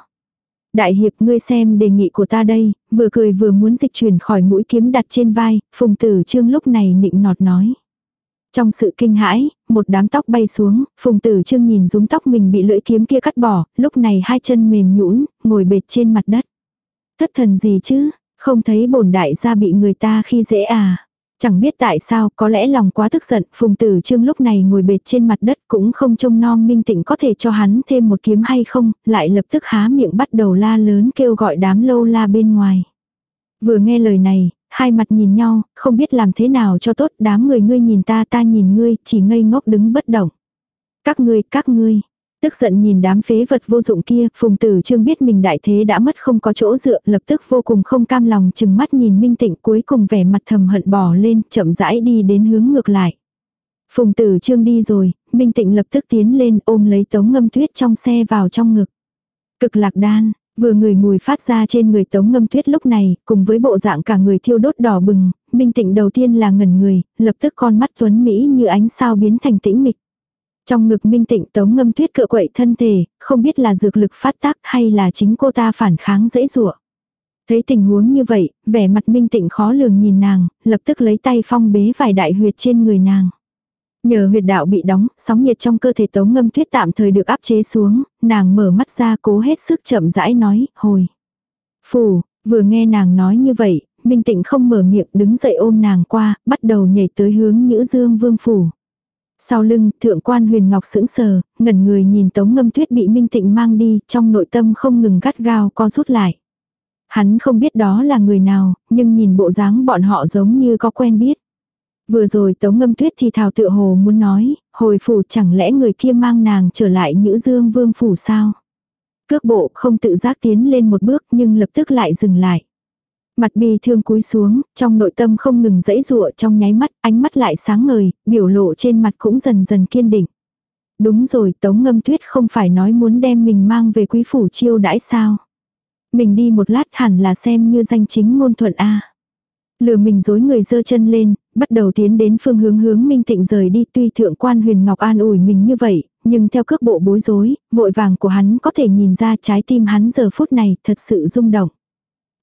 Đại hiệp ngươi xem đề nghị của ta đây, vừa cười vừa muốn dịch chuyển khỏi mũi kiếm đặt trên vai, phùng tử trương lúc này nịnh nọt nói. Trong sự kinh hãi, một đám tóc bay xuống, phùng tử trương nhìn rúng tóc mình bị lưỡi kiếm kia cắt bỏ, lúc này hai chân mềm nhũn ngồi bệt trên mặt đất. Thất thần gì chứ, không thấy bổn đại gia bị người ta khi dễ à. Chẳng biết tại sao, có lẽ lòng quá tức giận, Phùng Tử Trương lúc này ngồi bệt trên mặt đất cũng không trông nom minh tịnh có thể cho hắn thêm một kiếm hay không, lại lập tức há miệng bắt đầu la lớn kêu gọi đám lâu la bên ngoài. Vừa nghe lời này, hai mặt nhìn nhau, không biết làm thế nào cho tốt, đám người ngươi nhìn ta ta nhìn ngươi, chỉ ngây ngốc đứng bất động. Các ngươi, các ngươi, Tức giận nhìn đám phế vật vô dụng kia, phùng tử trương biết mình đại thế đã mất không có chỗ dựa, lập tức vô cùng không cam lòng chừng mắt nhìn minh tịnh cuối cùng vẻ mặt thầm hận bỏ lên, chậm rãi đi đến hướng ngược lại. Phùng tử trương đi rồi, minh tịnh lập tức tiến lên ôm lấy tống ngâm tuyết trong xe vào trong ngực. Cực lạc đan, vừa người mùi phát ra trên người tống ngâm tuyết lúc này, cùng với bộ dạng cả người thiêu đốt đỏ bừng, minh tịnh đầu tiên là ngẩn người, lập tức con mắt tuấn Mỹ như ánh sao biến thành tĩnh mịch. Trong ngực minh tịnh tống ngâm tuyết cựa quậy thân thể, không biết là dược lực phát tác hay là chính cô ta phản kháng dễ dụa. Thấy tình huống như vậy, vẻ mặt minh tịnh khó lường nhìn nàng, lập tức lấy tay phong bế vài đại huyệt trên người nàng. Nhờ huyệt đạo bị đóng, sóng nhiệt trong cơ thể tống ngâm tuyết tạm thời được áp chế xuống, nàng mở mắt ra cố hết sức chậm rãi nói, hồi. Phù, vừa nghe nàng nói như vậy, Minh Tịnh không mở miệng đứng dậy ôm nàng qua, bắt đầu nhảy tới hướng Nhữ Dương Vương Phủ. Sau lưng, thượng quan huyền ngọc sững sờ, ngẩn người nhìn tống ngâm tuyết bị minh tịnh mang đi, trong nội tâm không ngừng gắt gao co rút lại. Hắn không biết đó là người nào, nhưng nhìn bộ dáng bọn họ giống như có quen biết. Vừa rồi tống ngâm tuyết thì thảo tự hồ muốn nói, hồi phủ chẳng lẽ người kia mang nàng trở lại nhữ dương vương phủ sao. Cước bộ không tự giác tiến lên một bước nhưng lập tức lại dừng lại. Mặt bi thương cúi xuống, trong nội tâm không ngừng dãy dụa trong nháy mắt, ánh mắt lại sáng ngời, biểu lộ trên mặt cũng dần dần kiên định. Đúng rồi, Tống Ngâm Tuyết không phải nói muốn đem mình mang về quý phủ chiêu đãi sao. Mình đi một lát hẳn là xem như danh chính ngôn thuận A. Lừa mình dối người dơ chân lên, bắt đầu tiến đến phương hướng hướng minh tịnh rời đi tuy thượng quan huyền ngọc an ủi mình như vậy, nhưng theo cước bộ bối rối, vội vàng của hắn có thể nhìn ra trái tim hắn giờ phút này thật sự rung động.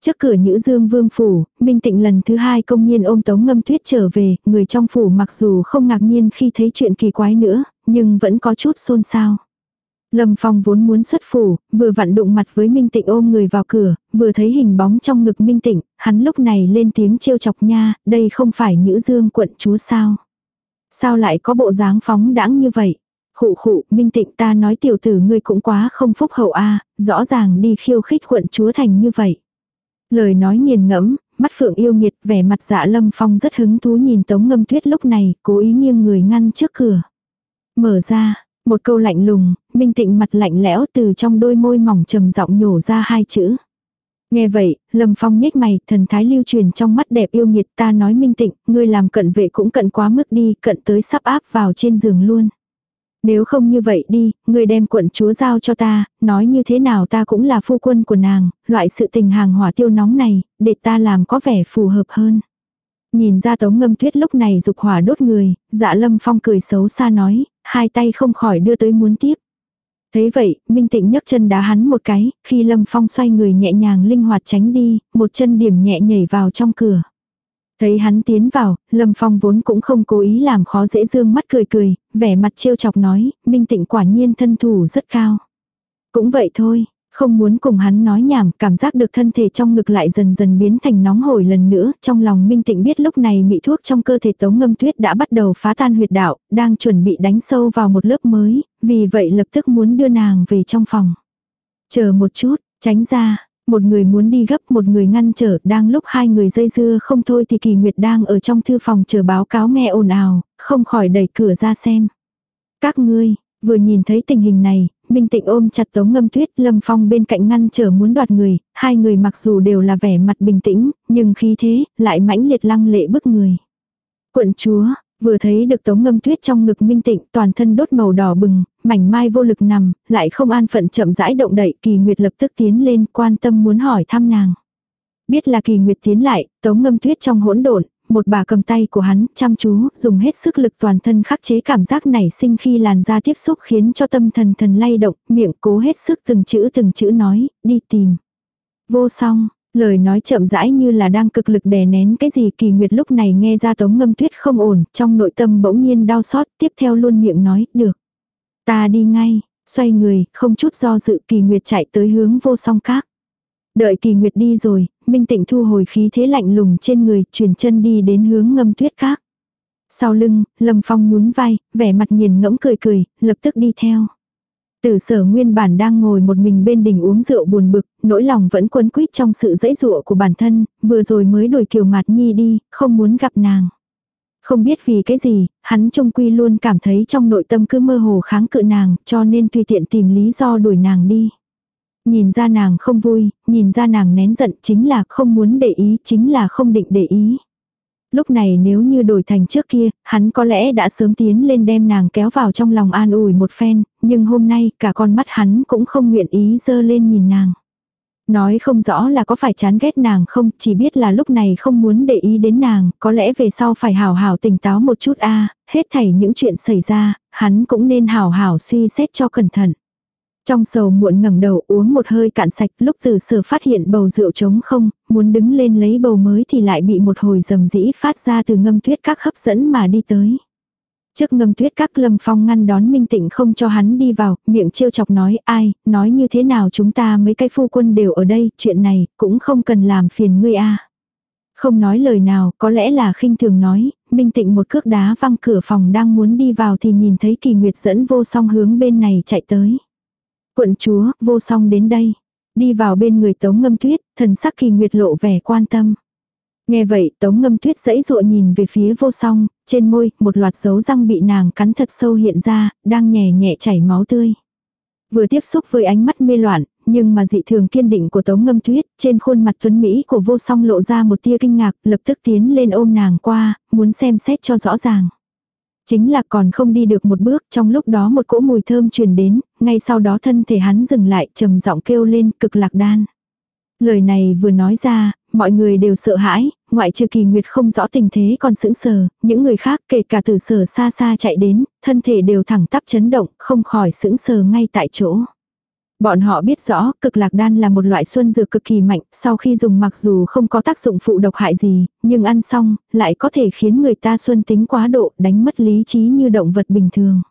Trước cửa Nhữ Dương Vương Phủ, Minh Tịnh lần thứ hai công nhiên ôm Tống Ngâm Tuyết trở về, người trong phủ mặc dù không ngạc nhiên khi thấy chuyện kỳ quái nữa, nhưng vẫn có chút xôn xao. Lâm Phong vốn muốn xuất phủ, vừa vặn đụng mặt với Minh Tịnh ôm người vào cửa, vừa thấy hình bóng trong ngực Minh Tịnh, hắn lúc này lên tiếng trêu chọc nha, đây không phải Nhữ Dương quận chúa sao. Sao lại có bộ dáng phóng đãng như vậy? Khụ khụ, Minh Tịnh ta nói tiểu tử ngươi cũng quá không phúc hậu a rõ ràng đi khiêu khích quận chúa thành như vậy. Lời nói nghiền ngẫm, mắt phượng yêu nghiệt vẻ mặt dạ lâm phong rất hứng thú nhìn tống ngâm tuyết lúc này, cố ý nghiêng người ngăn trước cửa. Mở ra, một câu lạnh lùng, minh tịnh mặt lạnh lẽo từ trong đôi môi mỏng trầm giọng nhổ ra hai chữ. Nghe vậy, Lâm Phong nhếch mày, thần thái lưu truyền trong mắt đẹp yêu nghiệt ta nói minh tịnh, ngươi làm cận vệ cũng cận quá mức đi, cận tới sắp áp vào trên giường luôn. Nếu không như vậy đi, người đem quận chúa giao cho ta, nói như thế nào ta cũng là phu quân của nàng, loại sự tình hàng hỏa tiêu nóng này, để ta làm có vẻ phù hợp hơn. Nhìn ra tống ngâm tuyết lúc này dục hỏa đốt người, dạ lâm phong cười xấu xa nói, hai tay không khỏi đưa tới muốn tiếp. Thế vậy, Minh Tịnh nhấc chân đá hắn một cái, khi Lâm Phong xoay người nhẹ nhàng linh hoạt tránh đi, một chân điểm nhẹ nhảy vào trong cửa. Thấy hắn tiến vào, Lâm Phong vốn cũng không cố ý làm khó dễ dương mắt cười cười, vẻ mặt trêu chọc nói, Minh Tịnh quả nhiên thân thủ rất cao. Cũng vậy thôi, không muốn cùng hắn nói nhảm, cảm giác được thân thể trong ngực lại dần dần biến thành nóng hổi lần nữa, trong lòng minh tịnh biết lúc này mị thuốc trong cơ thể tống ngâm tuyết đã bắt đầu phá tan huyệt đạo, đang chuẩn bị đánh sâu vào một lớp mới, vì vậy lập tức muốn đưa nàng về trong phòng. Chờ một chút, tránh ra, một người muốn đi gấp một người ngăn trở, đang lúc hai người dây dưa không thôi thì kỳ nguyệt đang ở trong thư phòng chờ báo cáo nghe ồn ào, không khỏi đẩy cửa ra xem. Các ngươi, vừa nhìn thấy tình hình này, Minh Tịnh ôm chặt Tống Ngâm Tuyết, Lâm Phong bên cạnh ngăn trở muốn đoạt người, hai người mặc dù đều là vẻ mặt bình tĩnh, nhưng khí thế lại mãnh liệt lăng lệ bức người. Quận chúa, vừa thấy được Tống Ngâm Tuyết trong ngực Minh Tịnh, toàn thân đốt màu đỏ bừng, mảnh mai vô lực nằm, lại không an phận chậm rãi động đậy, Kỳ Nguyệt lập tức tiến lên, quan tâm muốn hỏi thăm nàng. Biết là Kỳ Nguyệt tiến lại, Tống Ngâm Tuyết trong hỗn độn, một bà cầm tay của hắn, chăm chú, dùng hết sức lực toàn thân khắc chế cảm giác nảy sinh khi làn da tiếp xúc khiến cho tâm thần thần lay động, miệng cố hết sức từng chữ từng chữ nói, đi tìm. Vô song, lời nói chậm rãi như là đang cực lực đè nén cái gì kỳ nguyệt lúc này nghe ra tống ngâm tuyết không ổn, trong nội tâm bỗng nhiên đau xót, tiếp theo luôn miệng nói, được. Ta đi ngay, xoay người, không chút do dự kỳ nguyệt chạy tới hướng vô song khác. Đợi kỳ nguyệt đi rồi, Minh Tịnh thu hồi khí thế lạnh lùng trên người, chuyển chân đi đến hướng ngâm tuyết khác. Sau lưng, Lâm Phong nhún vai, vẻ mặt nghiền ngẫm cười cười, lập tức đi theo từ sở nguyên bản đang ngồi một mình bên đỉnh uống rượu buồn bực, nỗi lòng vẫn quấn quýt trong sự dãy dụa của bản thân, vừa rồi mới đuổi kiều mạt nhi đi, không muốn gặp nàng. Không biết vì cái gì, hắn trung quy luôn cảm thấy trong nội tâm cứ mơ hồ kháng cự nàng, cho nên tùy tiện tìm lý do đuổi nàng đi. Nhìn ra nàng không vui, nhìn ra nàng nén giận chính là không muốn để ý, chính là không định để ý. Lúc này nếu như đổi thành trước kia, hắn có lẽ đã sớm tiến lên đem nàng kéo vào trong lòng an ủi một phen, nhưng hôm nay cả con mắt hắn cũng không nguyện ý dơ lên nhìn nàng. Nói không rõ là có phải chán ghét nàng không, chỉ biết là lúc này không muốn để ý đến nàng, có lẽ về sau phải hào hào tỉnh táo một chút a hết thảy những chuyện xảy ra, hắn cũng nên hào hào suy xét cho cẩn thận. Trong sầu muộn ngẩng đầu uống một hơi cạn sạch lúc từ sở phát hiện bầu rượu trống không, muốn đứng lên lấy bầu mới thì lại bị một hồi rầm rĩ phát ra từ ngâm tuyết các hấp dẫn mà đi tới. Trước ngâm tuyết các lâm phong ngăn đón minh tịnh không cho hắn đi vào, miệng trêu chọc nói ai, nói như thế nào chúng ta mấy cái phu quân đều ở đây, chuyện này cũng không cần làm phiền ngươi a Không nói lời nào, có lẽ là khinh thường nói, minh tịnh một cước đá văng cửa phòng đang muốn đi vào thì nhìn thấy kỳ nguyệt dẫn vô song hướng bên này chạy tới. Quận chúa, vô song đến đây. Đi vào bên người tống ngâm tuyết, thần sắc kỳ nguyệt lộ vẻ quan tâm. Nghe vậy tống ngâm tuyết dãy dụa nhìn về phía vô song, trên môi, một loạt dấu răng bị nàng cắn thật sâu hiện ra, đang nhẹ nhẹ chảy máu tươi. Vừa tiếp xúc với ánh mắt mê loạn, nhưng mà dị thường kiên định của tống ngâm tuyết, trên khuôn mặt tuấn Mỹ của vô song lộ ra một tia kinh ngạc, lập tức tiến lên ôm nàng qua, muốn xem xét cho rõ ràng. Chính là còn không đi được một bước, trong lúc đó một cỗ mùi thơm truyền đến, ngay sau đó thân thể hắn dừng lại, trầm giọng kêu lên cực lạc đan. Lời này vừa nói ra, mọi người đều sợ hãi, ngoại trừ kỳ nguyệt không rõ tình thế còn sững sờ, những người khác kể cả từ sở xa xa chạy đến, thân thể đều thẳng tắp chấn động, không khỏi sững sờ ngay tại chỗ. Bọn họ biết rõ cực lạc đan là một loại xuân dược cực kỳ mạnh, sau khi dùng mặc dù không có tác dụng phụ độc hại gì, nhưng ăn xong, lại có thể khiến người ta xuân tính quá độ, đánh mất lý trí như động vật bình thường.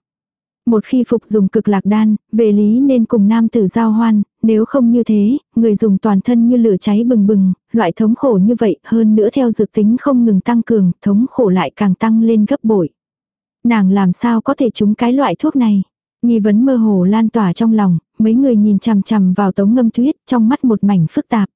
Một khi phục dùng cực lạc đan, về lý nên cùng nam tử giao hoan, nếu không như thế, người dùng toàn thân như lửa cháy bừng bừng, loại thống khổ như vậy hơn nữa theo dược tính không ngừng tăng cường, thống khổ lại càng tăng lên gấp bội. Nàng làm sao có thể trúng cái loại thuốc này? Nghi vấn mơ hồ lan tỏa trong lòng, mấy người nhìn chằm chằm vào tống ngâm tuyết trong mắt một mảnh phức tạp.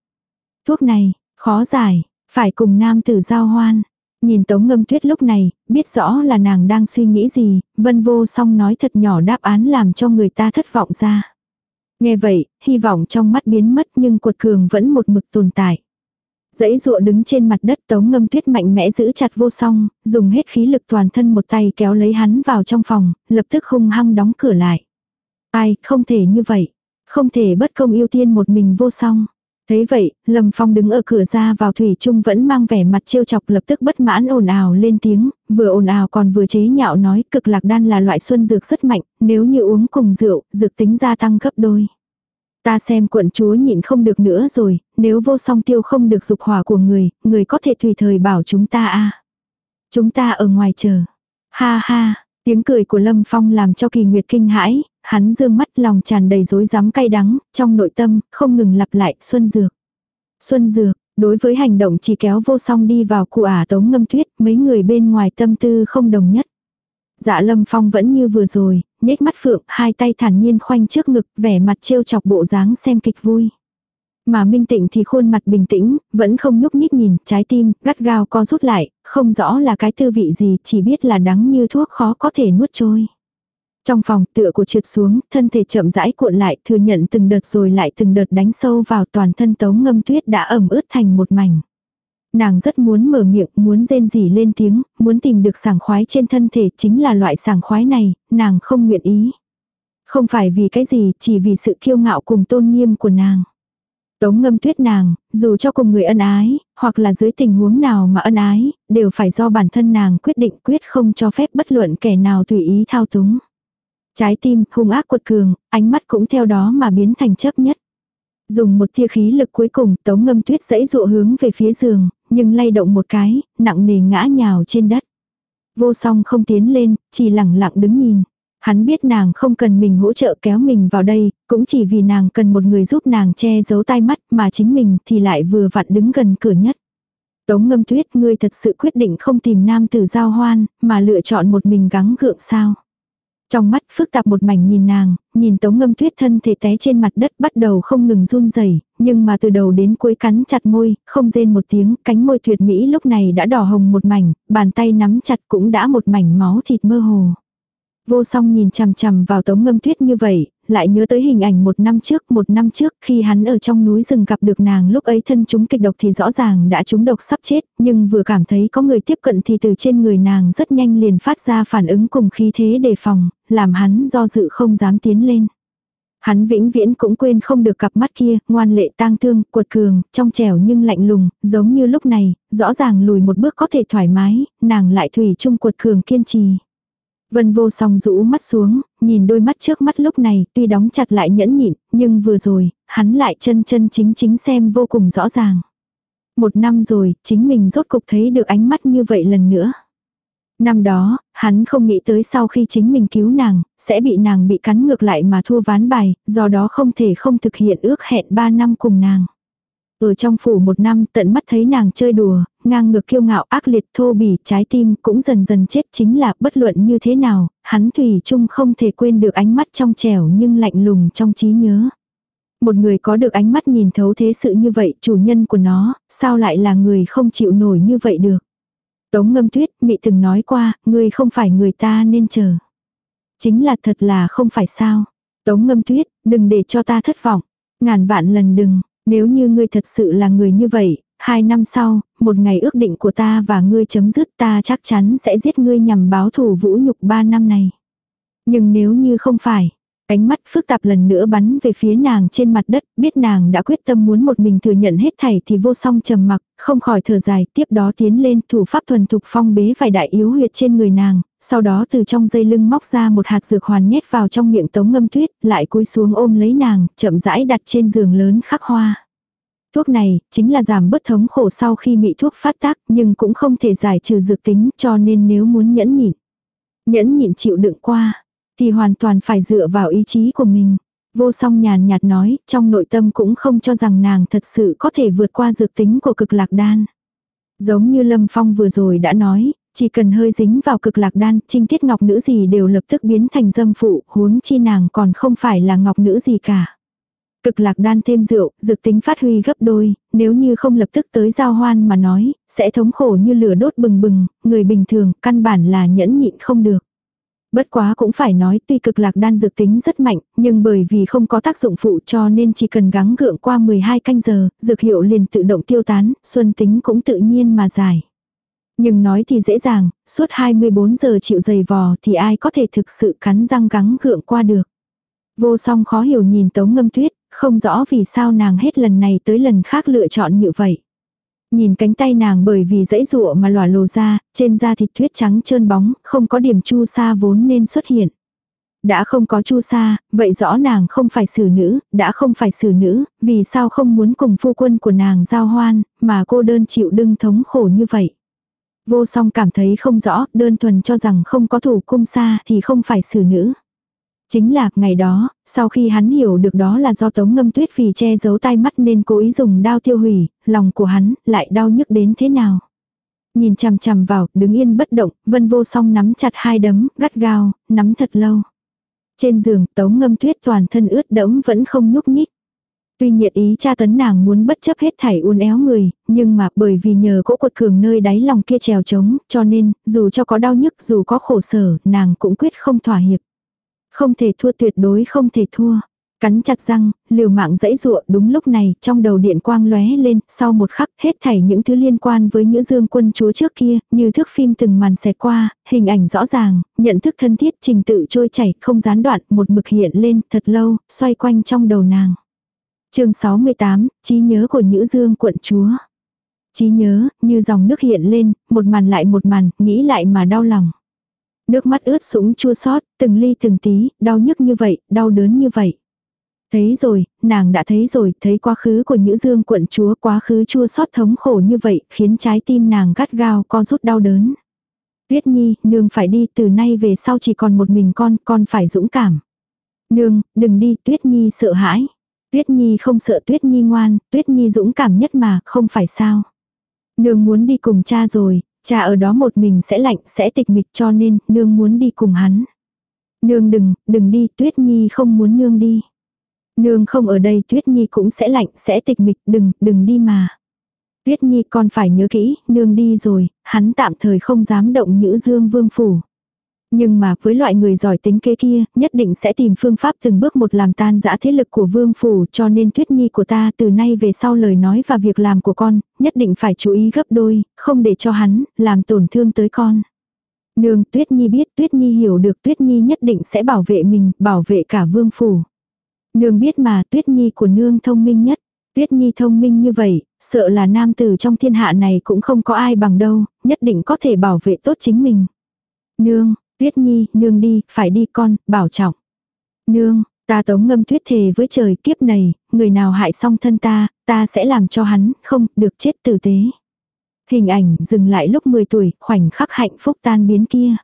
Thuốc này, khó giải, phải cùng nam tử giao hoan. Nhìn tống ngâm tuyết lúc này, biết rõ là nàng đang suy nghĩ gì, vân vô song nói thật nhỏ đáp án làm cho người ta thất vọng ra. Nghe vậy, hy vọng trong mắt biến mất nhưng cuột cường vẫn một mực tồn tại. Dãy dụa đứng trên mặt đất tống ngâm tuyết mạnh mẽ giữ chặt vô song, dùng hết khí lực toàn thân một tay kéo lấy hắn vào trong phòng, lập tức hung hăng đóng cửa lại. Ai, không thể như vậy. Không thể bất công ưu tiên một mình vô song. Thấy vậy, Lâm Phong đứng ở cửa ra vào thủy trung vẫn mang vẻ mặt trêu chọc lập tức bất mãn ồn ào lên tiếng, vừa ồn ào còn vừa chế nhạo nói cực lạc đan là loại xuân dược rất mạnh, nếu như uống cùng rượu, dược tính gia tăng gấp đôi. Ta xem quận chúa nhịn không được nữa rồi, nếu vô song tiêu không được dục hỏa của người, người có thể tùy thời bảo chúng ta a Chúng ta ở ngoài chờ. Ha ha, tiếng cười của Lâm Phong làm cho kỳ nguyệt kinh hãi, hắn dương mắt lòng tràn đầy rối rắm cay đắng, trong nội tâm, không ngừng lặp lại, Xuân Dược. Xuân Dược, đối với hành động chỉ kéo vô song đi vào cụ ả tống ngâm tuyết, mấy người bên ngoài tâm tư không đồng nhất. Dạ lâm phong vẫn như vừa rồi, nhếch mắt phượng, hai tay thản nhiên khoanh trước ngực, vẻ mặt trêu chọc bộ dáng xem kịch vui. Mà minh tịnh thì khuôn mặt bình tĩnh, vẫn không nhúc nhích nhìn, trái tim, gắt gao co rút lại, không rõ là cái tư vị gì, chỉ biết là đắng như thuốc khó có thể nuốt trôi. Trong phòng tựa của trượt xuống, thân thể chậm rãi cuộn lại, thừa nhận từng đợt rồi lại từng đợt đánh sâu vào toàn thân tống ngâm tuyết đã ẩm ướt thành một mảnh. Nàng rất muốn mở miệng, muốn rên rỉ lên tiếng, muốn tìm được sảng khoái trên thân thể chính là loại sảng khoái này, nàng không nguyện ý. Không phải vì cái gì, chỉ vì sự kiêu ngạo cùng tôn nghiêm của nàng. Tống ngâm tuyết nàng, dù cho cùng người ân ái, hoặc là dưới tình huống nào mà ân ái, đều phải do bản thân nàng quyết định quyết không cho phép bất luận kẻ nào tùy ý thao túng. Trái tim hung ác quật cường, ánh mắt cũng theo đó mà biến thành chấp nhất. Dùng một tia khí lực cuối cùng tống ngâm tuyết dãy dụa hướng về phía giường, nhưng lay động một cái, nặng nề ngã nhào trên đất. Vô song không tiến lên, chỉ lẳng lặng đứng nhìn. Hắn biết nàng không cần mình hỗ trợ kéo mình vào đây, cũng chỉ vì nàng cần một người giúp nàng che giấu tai mắt mà chính mình thì lại vừa vặn đứng gần cửa nhất. Tống ngâm tuyết ngươi thật sự quyết định không tìm nam tử giao hoan, mà lựa chọn một mình gắng gượng sao. Trong mắt phức tạp một mảnh nhìn nàng, nhìn tống ngâm tuyết thân thể té trên mặt đất bắt đầu không ngừng run rẩy nhưng mà từ đầu đến cuối cắn chặt môi, không rên một tiếng, cánh môi tuyệt mỹ lúc này đã đỏ hồng một mảnh, bàn tay nắm chặt cũng đã một mảnh máu thịt mơ hồ. Vô song nhìn chằm chằm vào tống ngâm tuyết như vậy, lại nhớ tới hình ảnh một năm trước, một năm trước khi hắn ở trong núi rừng gặp được nàng lúc ấy thân chúng kịch độc thì rõ ràng đã trúng độc sắp chết, nhưng vừa cảm thấy có người tiếp cận thì từ trên người nàng rất nhanh liền phát ra phản ứng cùng khí thế đề phòng, làm hắn do dự không dám tiến lên. Hắn vĩnh viễn cũng quên không được cặp mắt kia, ngoan lệ tang thương, cuột cường, trong trẻo nhưng lạnh lùng, giống như lúc này, rõ ràng lùi một bước có thể thoải mái, nàng lại thủy chung cuột cường kiên trì. Vân vô song rũ mắt xuống, nhìn đôi mắt trước mắt lúc này, tuy đóng chặt lại nhẫn nhịn, nhưng vừa rồi, hắn lại chân chân chính chính xem vô cùng rõ ràng. Một năm rồi, chính mình rốt cục thấy được ánh mắt như vậy lần nữa. Năm đó, hắn không nghĩ tới sau khi chính mình cứu nàng, sẽ bị nàng bị cắn ngược lại mà thua ván bài, do đó không thể không thực hiện ước hẹn ba năm cùng nàng. Ở trong phủ một năm tận mắt thấy nàng chơi đùa, ngang ngược kiêu ngạo ác liệt thô bỉ trái tim cũng dần dần chết chính là bất luận như thế nào, hắn thủy chung không thể quên được ánh mắt trong trẻo nhưng lạnh lùng trong trí nhớ. Một người có được ánh mắt nhìn thấu thế sự như vậy, chủ nhân của nó, sao lại là người không chịu nổi như vậy được. Tống ngâm tuyết, mị từng nói qua, người không phải người ta nên chờ. Chính là thật là không phải sao. Tống ngâm tuyết, đừng để cho ta thất vọng. Ngàn vạn lần đừng, nếu như ngươi thật sự là người như vậy, hai năm sau, một ngày ước định của ta và ngươi chấm dứt ta chắc chắn sẽ giết ngươi nhằm báo thù vũ nhục ba năm này. Nhưng nếu như không phải, Ánh mắt phức tạp lần nữa bắn về phía nàng trên mặt đất, biết nàng đã quyết tâm muốn một mình thừa nhận hết thảy thì vô song trầm mặc, không khỏi thở dài, tiếp đó tiến lên thủ pháp thuần thục phong bế vài đại yếu huyệt trên người nàng, sau đó từ trong dây lưng móc ra một hạt dược hoàn nhét vào trong miệng tống ngâm tuyết, lại cúi xuống ôm lấy nàng, chậm rãi đặt trên giường lớn khắc hoa. Thuốc này, chính là giảm bớt thống khổ sau khi bị thuốc phát tác, nhưng cũng không thể giải trừ dược tính, cho nên nếu muốn nhẫn nhịn. Nhẫn nhịn chịu đựng qua, thì hoàn toàn phải dựa vào ý chí của mình. Vô song nhàn nhạt nói, trong nội tâm cũng không cho rằng nàng thật sự có thể vượt qua dược tính của cực lạc đan. Giống như Lâm Phong vừa rồi đã nói, chỉ cần hơi dính vào cực lạc đan, trinh tiết ngọc nữ gì đều lập tức biến thành dâm phụ, huống chi nàng còn không phải là ngọc nữ gì cả. Cực lạc đan thêm rượu, dược tính phát huy gấp đôi, nếu như không lập tức tới giao hoan mà nói, sẽ thống khổ như lửa đốt bừng bừng, người bình thường căn bản là nhẫn nhịn không được. Bất quá cũng phải nói tuy cực lạc đan dược tính rất mạnh, nhưng bởi vì không có tác dụng phụ cho nên chỉ cần gắng gượng qua 12 canh giờ, dược hiệu liền tự động tiêu tán, xuân tính cũng tự nhiên mà giải. Nhưng nói thì dễ dàng, suốt 24 giờ chịu dày vò thì ai có thể thực sự cắn răng gắng gượng qua được. Vô song khó hiểu nhìn tống ngâm tuyết, không rõ vì sao nàng hết lần này tới lần khác lựa chọn như vậy. Nhìn cánh tay nàng bởi vì dãy rụa mà lòa lồ ra, trên da thịt tuyết trắng trơn bóng, không có điểm chu sa vốn nên xuất hiện. Đã không có chu sa, vậy rõ nàng không phải xử nữ, đã không phải xử nữ, vì sao không muốn cùng phu quân của nàng giao hoan, mà cô đơn chịu đương thống khổ như vậy. Vô song cảm thấy không rõ, đơn thuần cho rằng không có thủ cung sa thì không phải xử nữ. Chính là ngày đó, sau khi hắn hiểu được đó là do tống ngâm tuyết vì che giấu tai mắt nên cố ý dùng đao tiêu hủy, lòng của hắn lại đau nhức đến thế nào. Nhìn chằm chằm vào, đứng yên bất động, vân vô song nắm chặt hai đấm, gắt gao, nắm thật lâu. Trên giường, tống ngâm tuyết toàn thân ướt đẫm vẫn không nhúc nhích. Tuy nhiệt ý cha tấn nàng muốn bất chấp hết thảy uốn éo người, nhưng mà bởi vì nhờ cỗ cột cường nơi đáy lòng kia trèo trống, cho nên, dù cho có đau nhức dù có khổ sở, nàng cũng quyết không thỏa hiệp. Không thể thua tuyệt đối không thể thua. Cắn chặt răng, liều mạng dãy dụa đúng lúc này, trong đầu điện quang lóe lên, sau một khắc, hết thảy những thứ liên quan với những dương quân chúa trước kia, như thước phim từng màn xẹt qua, hình ảnh rõ ràng, nhận thức thân thiết trình tự trôi chảy, không gián đoạn, một mực hiện lên, thật lâu, xoay quanh trong đầu nàng. chương 68, trí nhớ của nữ dương quận chúa. Trí nhớ, như dòng nước hiện lên, một màn lại một màn, nghĩ lại mà đau lòng. Nước mắt ướt sũng chua xót từng ly từng tí, đau nhức như vậy, đau đớn như vậy. Thấy rồi, nàng đã thấy rồi, thấy quá khứ của Nhữ Dương quận chúa quá khứ chua xót thống khổ như vậy, khiến trái tim nàng gắt gao co rút đau đớn. Tuyết Nhi, nương phải đi, từ nay về sau chỉ còn một mình con, con phải dũng cảm. Nương, đừng đi, Tuyết Nhi sợ hãi. Tuyết Nhi không sợ Tuyết Nhi ngoan, Tuyết Nhi dũng cảm nhất mà, không phải sao. Nương muốn đi cùng cha rồi, Cha ở đó một mình sẽ lạnh, sẽ tịch mịch cho nên, nương muốn đi cùng hắn. Nương đừng, đừng đi, Tuyết Nhi không muốn nương đi. Nương không ở đây Tuyết Nhi cũng sẽ lạnh, sẽ tịch mịch, đừng, đừng đi mà. Tuyết Nhi con phải nhớ kỹ, nương đi rồi, hắn tạm thời không dám động Nhữ Dương Vương Phủ. Nhưng mà với loại người giỏi tính kế kia, nhất định sẽ tìm phương pháp từng bước một làm tan dã thế lực của vương phủ cho nên tuyết nhi của ta từ nay về sau lời nói và việc làm của con, nhất định phải chú ý gấp đôi, không để cho hắn, làm tổn thương tới con. Nương tuyết nhi biết tuyết nhi hiểu được tuyết nhi nhất định sẽ bảo vệ mình, bảo vệ cả vương phủ. Nương biết mà tuyết nhi của nương thông minh nhất. Tuyết Nhi thông minh như vậy, sợ là nam tử trong thiên hạ này cũng không có ai bằng đâu, nhất định có thể bảo vệ tốt chính mình. Nương, Tuyết Nhi, nương đi, phải đi con, bảo trọng. Nương, ta tống ngâm tuyết thề với trời kiếp này, người nào hại xong thân ta, ta sẽ làm cho hắn, không, được chết tử tế. Hình ảnh dừng lại lúc 10 tuổi, khoảnh khắc hạnh phúc tan biến kia.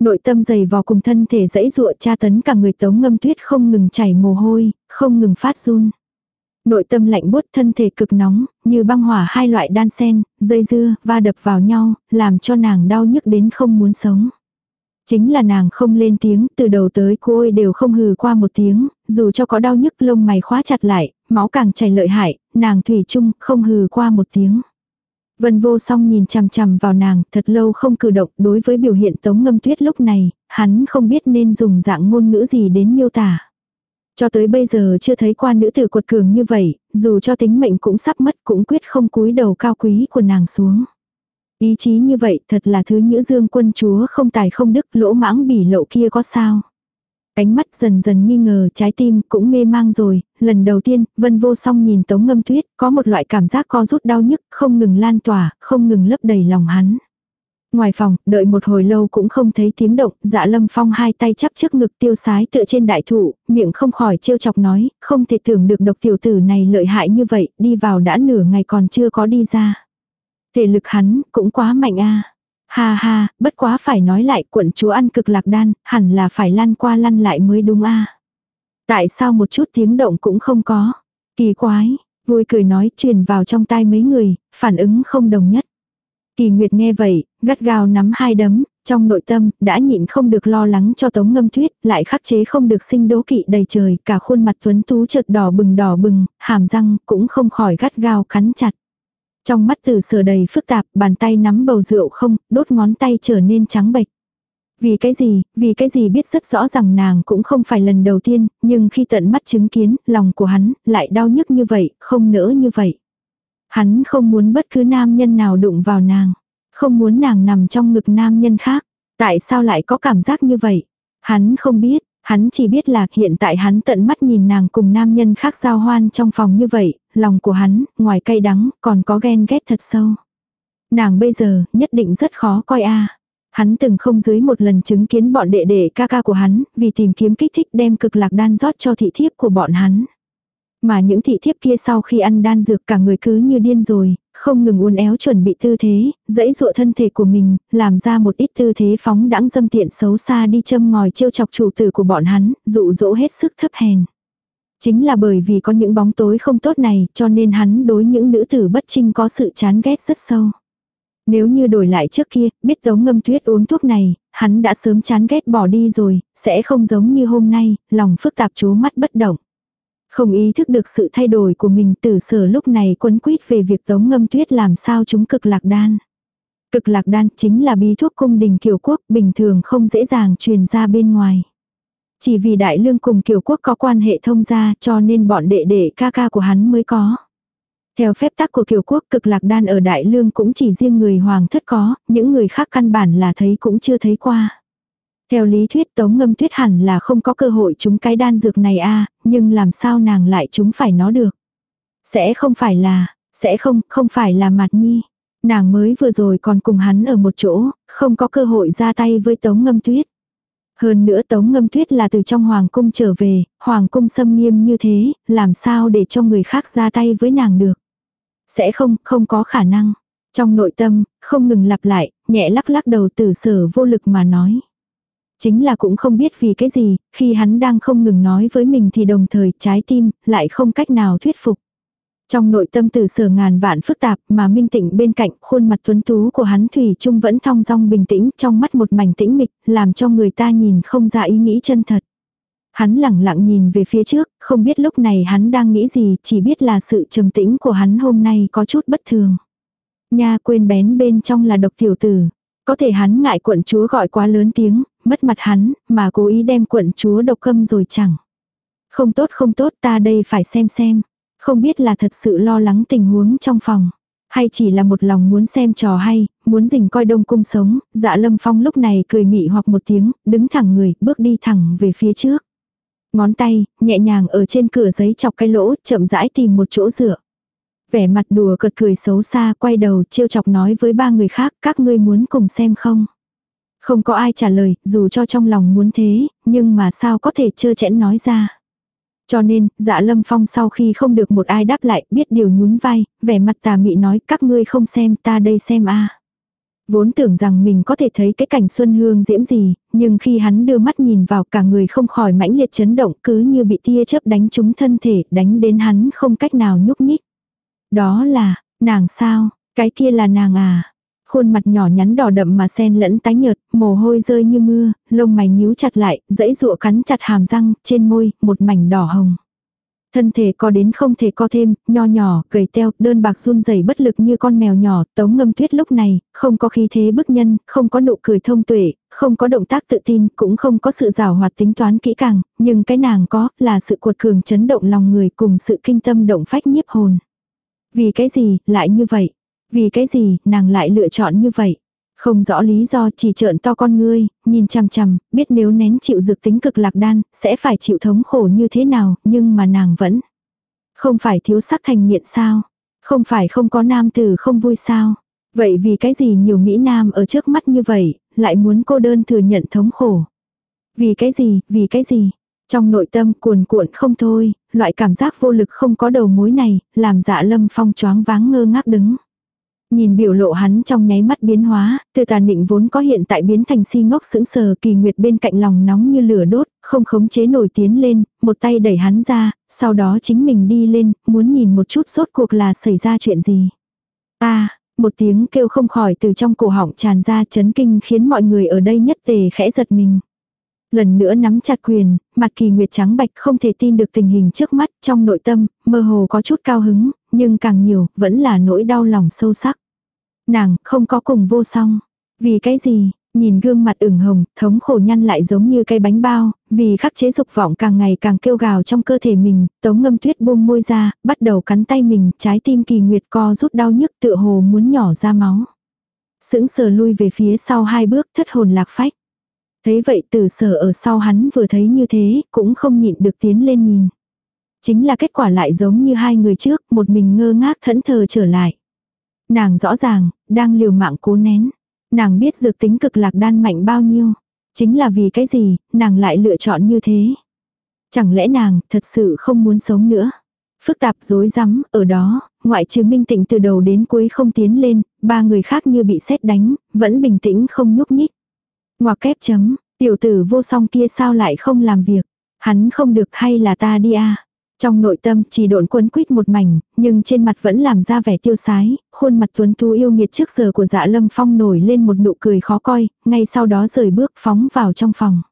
Nội tâm dày vò cùng thân thể dãy dụa tra tấn cả người tống ngâm tuyết không ngừng chảy mồ hôi, không ngừng phát run. Nội tâm lạnh bút thân thể cực nóng, như băng hỏa hai loại đan sen, dây dưa, va đập vào nhau, làm cho nàng đau nhức đến không muốn sống. Chính là nàng không lên tiếng, từ đầu tới cuối đều không hừ qua một tiếng, dù cho có đau nhức lông mày khóa chặt lại, máu càng chảy lợi hại, nàng thủy chung không hừ qua một tiếng. Vân vô song nhìn chằm chằm vào nàng thật lâu không cử động đối với biểu hiện tống ngâm tuyết lúc này, hắn không biết nên dùng dạng ngôn ngữ gì đến miêu tả. Cho tới bây giờ chưa thấy quan nữ tử cuột cường như vậy, dù cho tính mệnh cũng sắp mất cũng quyết không cúi đầu cao quý của nàng xuống. Ý chí như vậy thật là thứ nhữ dương quân chúa không tài không đức lỗ mãng bỉ lộ kia có sao. Cánh mắt dần dần nghi ngờ trái tim cũng mê mang rồi, lần đầu tiên, vân vô song nhìn tống ngâm tuyết, có một loại cảm giác co rút đau nhức, không ngừng lan tỏa, không ngừng lấp đầy lòng hắn. Ngoài phòng, đợi một hồi lâu cũng không thấy tiếng động, dạ lâm phong hai tay chắp trước ngực tiêu sái tựa trên đại thụ, miệng không khỏi trêu chọc nói, không thể tưởng được độc tiểu tử này lợi hại như vậy, đi vào đã nửa ngày còn chưa có đi ra. Thể lực hắn cũng quá mạnh a. Ha ha, bất quá phải nói lại quận chúa ăn cực lạc đan, hẳn là phải lăn qua lăn lại mới đúng a. Tại sao một chút tiếng động cũng không có? Kỳ quái, vui cười nói truyền vào trong tai mấy người, phản ứng không đồng nhất. Kỳ Nguyệt nghe vậy, gắt gao nắm hai đấm, trong nội tâm, đã nhịn không được lo lắng cho tống ngâm tuyết, lại khắc chế không được sinh đố kỵ đầy trời, cả khuôn mặt tuấn tú chợt đỏ bừng đỏ bừng, hàm răng cũng không khỏi gắt gao cắn chặt. Trong mắt từ sở đầy phức tạp, bàn tay nắm bầu rượu không, đốt ngón tay trở nên trắng bệch. Vì cái gì, vì cái gì biết rất rõ rằng nàng cũng không phải lần đầu tiên, nhưng khi tận mắt chứng kiến, lòng của hắn lại đau nhức như vậy, không nỡ như vậy. Hắn không muốn bất cứ nam nhân nào đụng vào nàng. Không muốn nàng nằm trong ngực nam nhân khác. Tại sao lại có cảm giác như vậy? Hắn không biết, hắn chỉ biết là hiện tại hắn tận mắt nhìn nàng cùng nam nhân khác giao hoan trong phòng như vậy, lòng của hắn, ngoài cay đắng, còn có ghen ghét thật sâu. Nàng bây giờ, nhất định rất khó coi a Hắn từng không dưới một lần chứng kiến bọn đệ đệ ca ca của hắn, vì tìm kiếm kích thích đem cực lạc đan rót cho thị thiếp của bọn hắn. Mà những thị thiếp kia sau khi ăn đan dược cả người cứ như điên rồi, không ngừng uốn éo chuẩn bị tư thế, dẫy dụa thân thể của mình, làm ra một ít tư thế phóng đãng dâm tiện xấu xa đi châm ngòi trêu chọc chủ tử của bọn hắn, dụ dỗ hết sức thấp hèn. Chính là bởi vì có những bóng tối không tốt này cho nên hắn đối những nữ tử bất trinh có sự chán ghét rất sâu. Nếu như đổi lại trước kia, biết giống ngâm tuyết uống thuốc này, hắn đã sớm chán ghét bỏ đi rồi, sẽ không giống như hôm nay, lòng phức tạp chố mắt bất động. Không ý thức được sự thay đổi của mình tử sở lúc này quấn quýt về việc tống ngâm tuyết làm sao chúng cực lạc đan. Cực lạc đan chính là bí thuốc cung đình kiều quốc bình thường không dễ dàng truyền ra bên ngoài. Chỉ vì đại lương cùng kiều quốc có quan hệ thông gia cho nên bọn đệ đệ ca ca của hắn mới có. Theo phép tắc của kiều quốc cực lạc đan ở đại lương cũng chỉ riêng người hoàng thất có, những người khác căn bản là thấy cũng chưa thấy qua. Theo lý thuyết tống ngâm tuyết hẳn là không có cơ hội chúng cái đan dược này a nhưng làm sao nàng lại chúng phải nó được. Sẽ không phải là, sẽ không, không phải là mặt nhi. Nàng mới vừa rồi còn cùng hắn ở một chỗ, không có cơ hội ra tay với tống ngâm tuyết. Hơn nữa tống ngâm tuyết là từ trong hoàng cung trở về, hoàng cung xâm nghiêm như thế, làm sao để cho người khác ra tay với nàng được. Sẽ không, không có khả năng. Trong nội tâm, không ngừng lặp lại, nhẹ lắc lắc đầu tử sở vô lực mà nói. Chính là cũng không biết vì cái gì, khi hắn đang không ngừng nói với mình thì đồng thời trái tim lại không cách nào thuyết phục. Trong nội tâm từ sở ngàn vạn phức tạp mà minh tịnh bên cạnh khuôn mặt tuấn tú của hắn Thủy Trung vẫn thong dong bình tĩnh trong mắt một mảnh tĩnh mịch làm cho người ta nhìn không ra ý nghĩ chân thật. Hắn lẳng lặng nhìn về phía trước, không biết lúc này hắn đang nghĩ gì, chỉ biết là sự trầm tĩnh của hắn hôm nay có chút bất thường. Nha quên bén bên trong là độc tiểu tử. Có thể hắn ngại quận chúa gọi quá lớn tiếng, mất mặt hắn, mà cố ý đem quận chúa độc câm rồi chẳng. Không tốt không tốt ta đây phải xem xem. Không biết là thật sự lo lắng tình huống trong phòng. Hay chỉ là một lòng muốn xem trò hay, muốn rình coi đông cung sống, dạ lâm phong lúc này cười mị hoặc một tiếng, đứng thẳng người, bước đi thẳng về phía trước. Ngón tay, nhẹ nhàng ở trên cửa giấy chọc cái lỗ, chậm rãi tìm một chỗ dựa. Vẻ mặt đùa cợt cười xấu xa, quay đầu, trêu chọc nói với ba người khác, các ngươi muốn cùng xem không? Không có ai trả lời, dù cho trong lòng muốn thế, nhưng mà sao có thể trơ chẽn nói ra. Cho nên, dạ lâm phong sau khi không được một ai đáp lại, biết điều nhún vai, vẻ mặt tà mị nói các ngươi không xem ta đây xem a Vốn tưởng rằng mình có thể thấy cái cảnh xuân hương diễm gì, nhưng khi hắn đưa mắt nhìn vào cả người không khỏi mãnh liệt chấn động cứ như bị tia chớp đánh trúng thân thể, đánh đến hắn không cách nào nhúc nhích. Đó là, nàng sao, cái kia là nàng à, khuôn mặt nhỏ nhắn đỏ đậm mà sen lẫn tái nhợt, mồ hôi rơi như mưa, lông mày nhíu chặt lại, dãy rụa cắn chặt hàm răng, trên môi, một mảnh đỏ hồng. Thân thể có đến không thể co thêm, nho nhỏ, cầy teo, đơn bạc run rẩy bất lực như con mèo nhỏ, tống ngâm tuyết lúc này, không có khí thế bức nhân, không có nụ cười thông tuệ, không có động tác tự tin, cũng không có sự rào hoạt tính toán kỹ càng, nhưng cái nàng có, là sự cuột cường chấn động lòng người cùng sự kinh tâm động phách nhiếp hồn. Vì cái gì, lại như vậy? Vì cái gì, nàng lại lựa chọn như vậy? Không rõ lý do chỉ trợn to con ngươi, nhìn chằm chằm, biết nếu nén chịu dược tính cực lạc đan, sẽ phải chịu thống khổ như thế nào, nhưng mà nàng vẫn. Không phải thiếu sắc thành nghiện sao? Không phải không có nam tử không vui sao? Vậy vì cái gì nhiều Mỹ Nam ở trước mắt như vậy, lại muốn cô đơn thừa nhận thống khổ? Vì cái gì, vì cái gì? Trong nội tâm cuồn cuộn không thôi, loại cảm giác vô lực không có đầu mối này, làm dạ lâm phong choáng váng ngơ ngác đứng. Nhìn biểu lộ hắn trong nháy mắt biến hóa, từ tà nịnh vốn có hiện tại biến thành si ngốc sững sờ kỳ nguyệt bên cạnh lòng nóng như lửa đốt, không khống chế nổi tiến lên, một tay đẩy hắn ra, sau đó chính mình đi lên, muốn nhìn một chút rốt cuộc là xảy ra chuyện gì. ta một tiếng kêu không khỏi từ trong cổ họng tràn ra chấn kinh khiến mọi người ở đây nhất tề khẽ giật mình. Lần nữa nắm chặt quyền, mặt kỳ nguyệt trắng bạch không thể tin được tình hình trước mắt trong nội tâm, mơ hồ có chút cao hứng, nhưng càng nhiều, vẫn là nỗi đau lòng sâu sắc. Nàng không có cùng vô song. Vì cái gì, Nhìn gương mặt ửng hồng, thống khổ nhăn lại giống như cây bánh bao, vì khắc chế dục vọng càng ngày càng kêu gào trong cơ thể mình, tống ngâm tuyết buông môi ra, bắt đầu cắn tay mình, trái tim kỳ nguyệt co rút đau nhức tựa hồ muốn nhỏ ra máu. Sững sờ lui về phía sau hai bước thất hồn lạc phách thế vậy từ sở ở sau hắn vừa thấy như thế, cũng không nhịn được tiến lên nhìn. Chính là kết quả lại giống như hai người trước, một mình ngơ ngác thẫn thờ trở lại. Nàng rõ ràng, đang liều mạng cố nén. Nàng biết dược tính cực lạc đan mạnh bao nhiêu. Chính là vì cái gì, nàng lại lựa chọn như thế. Chẳng lẽ nàng thật sự không muốn sống nữa. Phức tạp rối rắm, ở đó, ngoại trừ minh tịnh từ đầu đến cuối không tiến lên, ba người khác như bị sét đánh, vẫn bình tĩnh không nhúc nhích. Ngoà kép chấm, tiểu tử vô song kia sao lại không làm việc. Hắn không được hay là ta đi à. Trong nội tâm chỉ độn quấn quýt một mảnh, nhưng trên mặt vẫn làm ra vẻ tiêu sái, khuôn mặt tuấn tú yêu nghiệt trước giờ của dạ lâm phong nổi lên một nụ cười khó coi, ngay sau đó rời bước phóng vào trong phòng.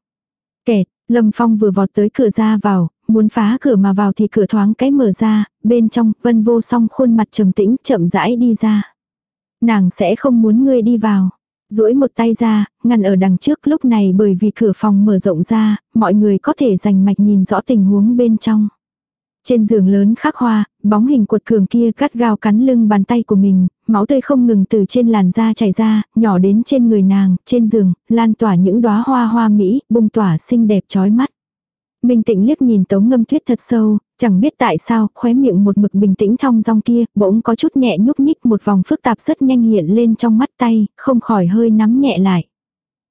Kẹt, lâm phong vừa vọt tới cửa ra vào, muốn phá cửa mà vào thì cửa thoáng cái mở ra, bên trong vân vô song khuôn mặt trầm tĩnh chậm rãi đi ra. Nàng sẽ không muốn ngươi đi vào duỗi một tay ra, ngăn ở đằng trước lúc này bởi vì cửa phòng mở rộng ra, mọi người có thể rành mạch nhìn rõ tình huống bên trong. Trên giường lớn khắc hoa, bóng hình cuột cường kia cắt gao cắn lưng bàn tay của mình, máu tươi không ngừng từ trên làn da chảy ra, nhỏ đến trên người nàng, trên giường, lan tỏa những đóa hoa hoa mỹ, bung tỏa xinh đẹp chói mắt. Minh tĩnh liếc nhìn tống ngâm tuyết thật sâu, chẳng biết tại sao, khóe miệng một mực bình tĩnh thong dong kia, bỗng có chút nhẹ nhúc nhích một vòng phức tạp rất nhanh hiện lên trong mắt tay, không khỏi hơi nắm nhẹ lại.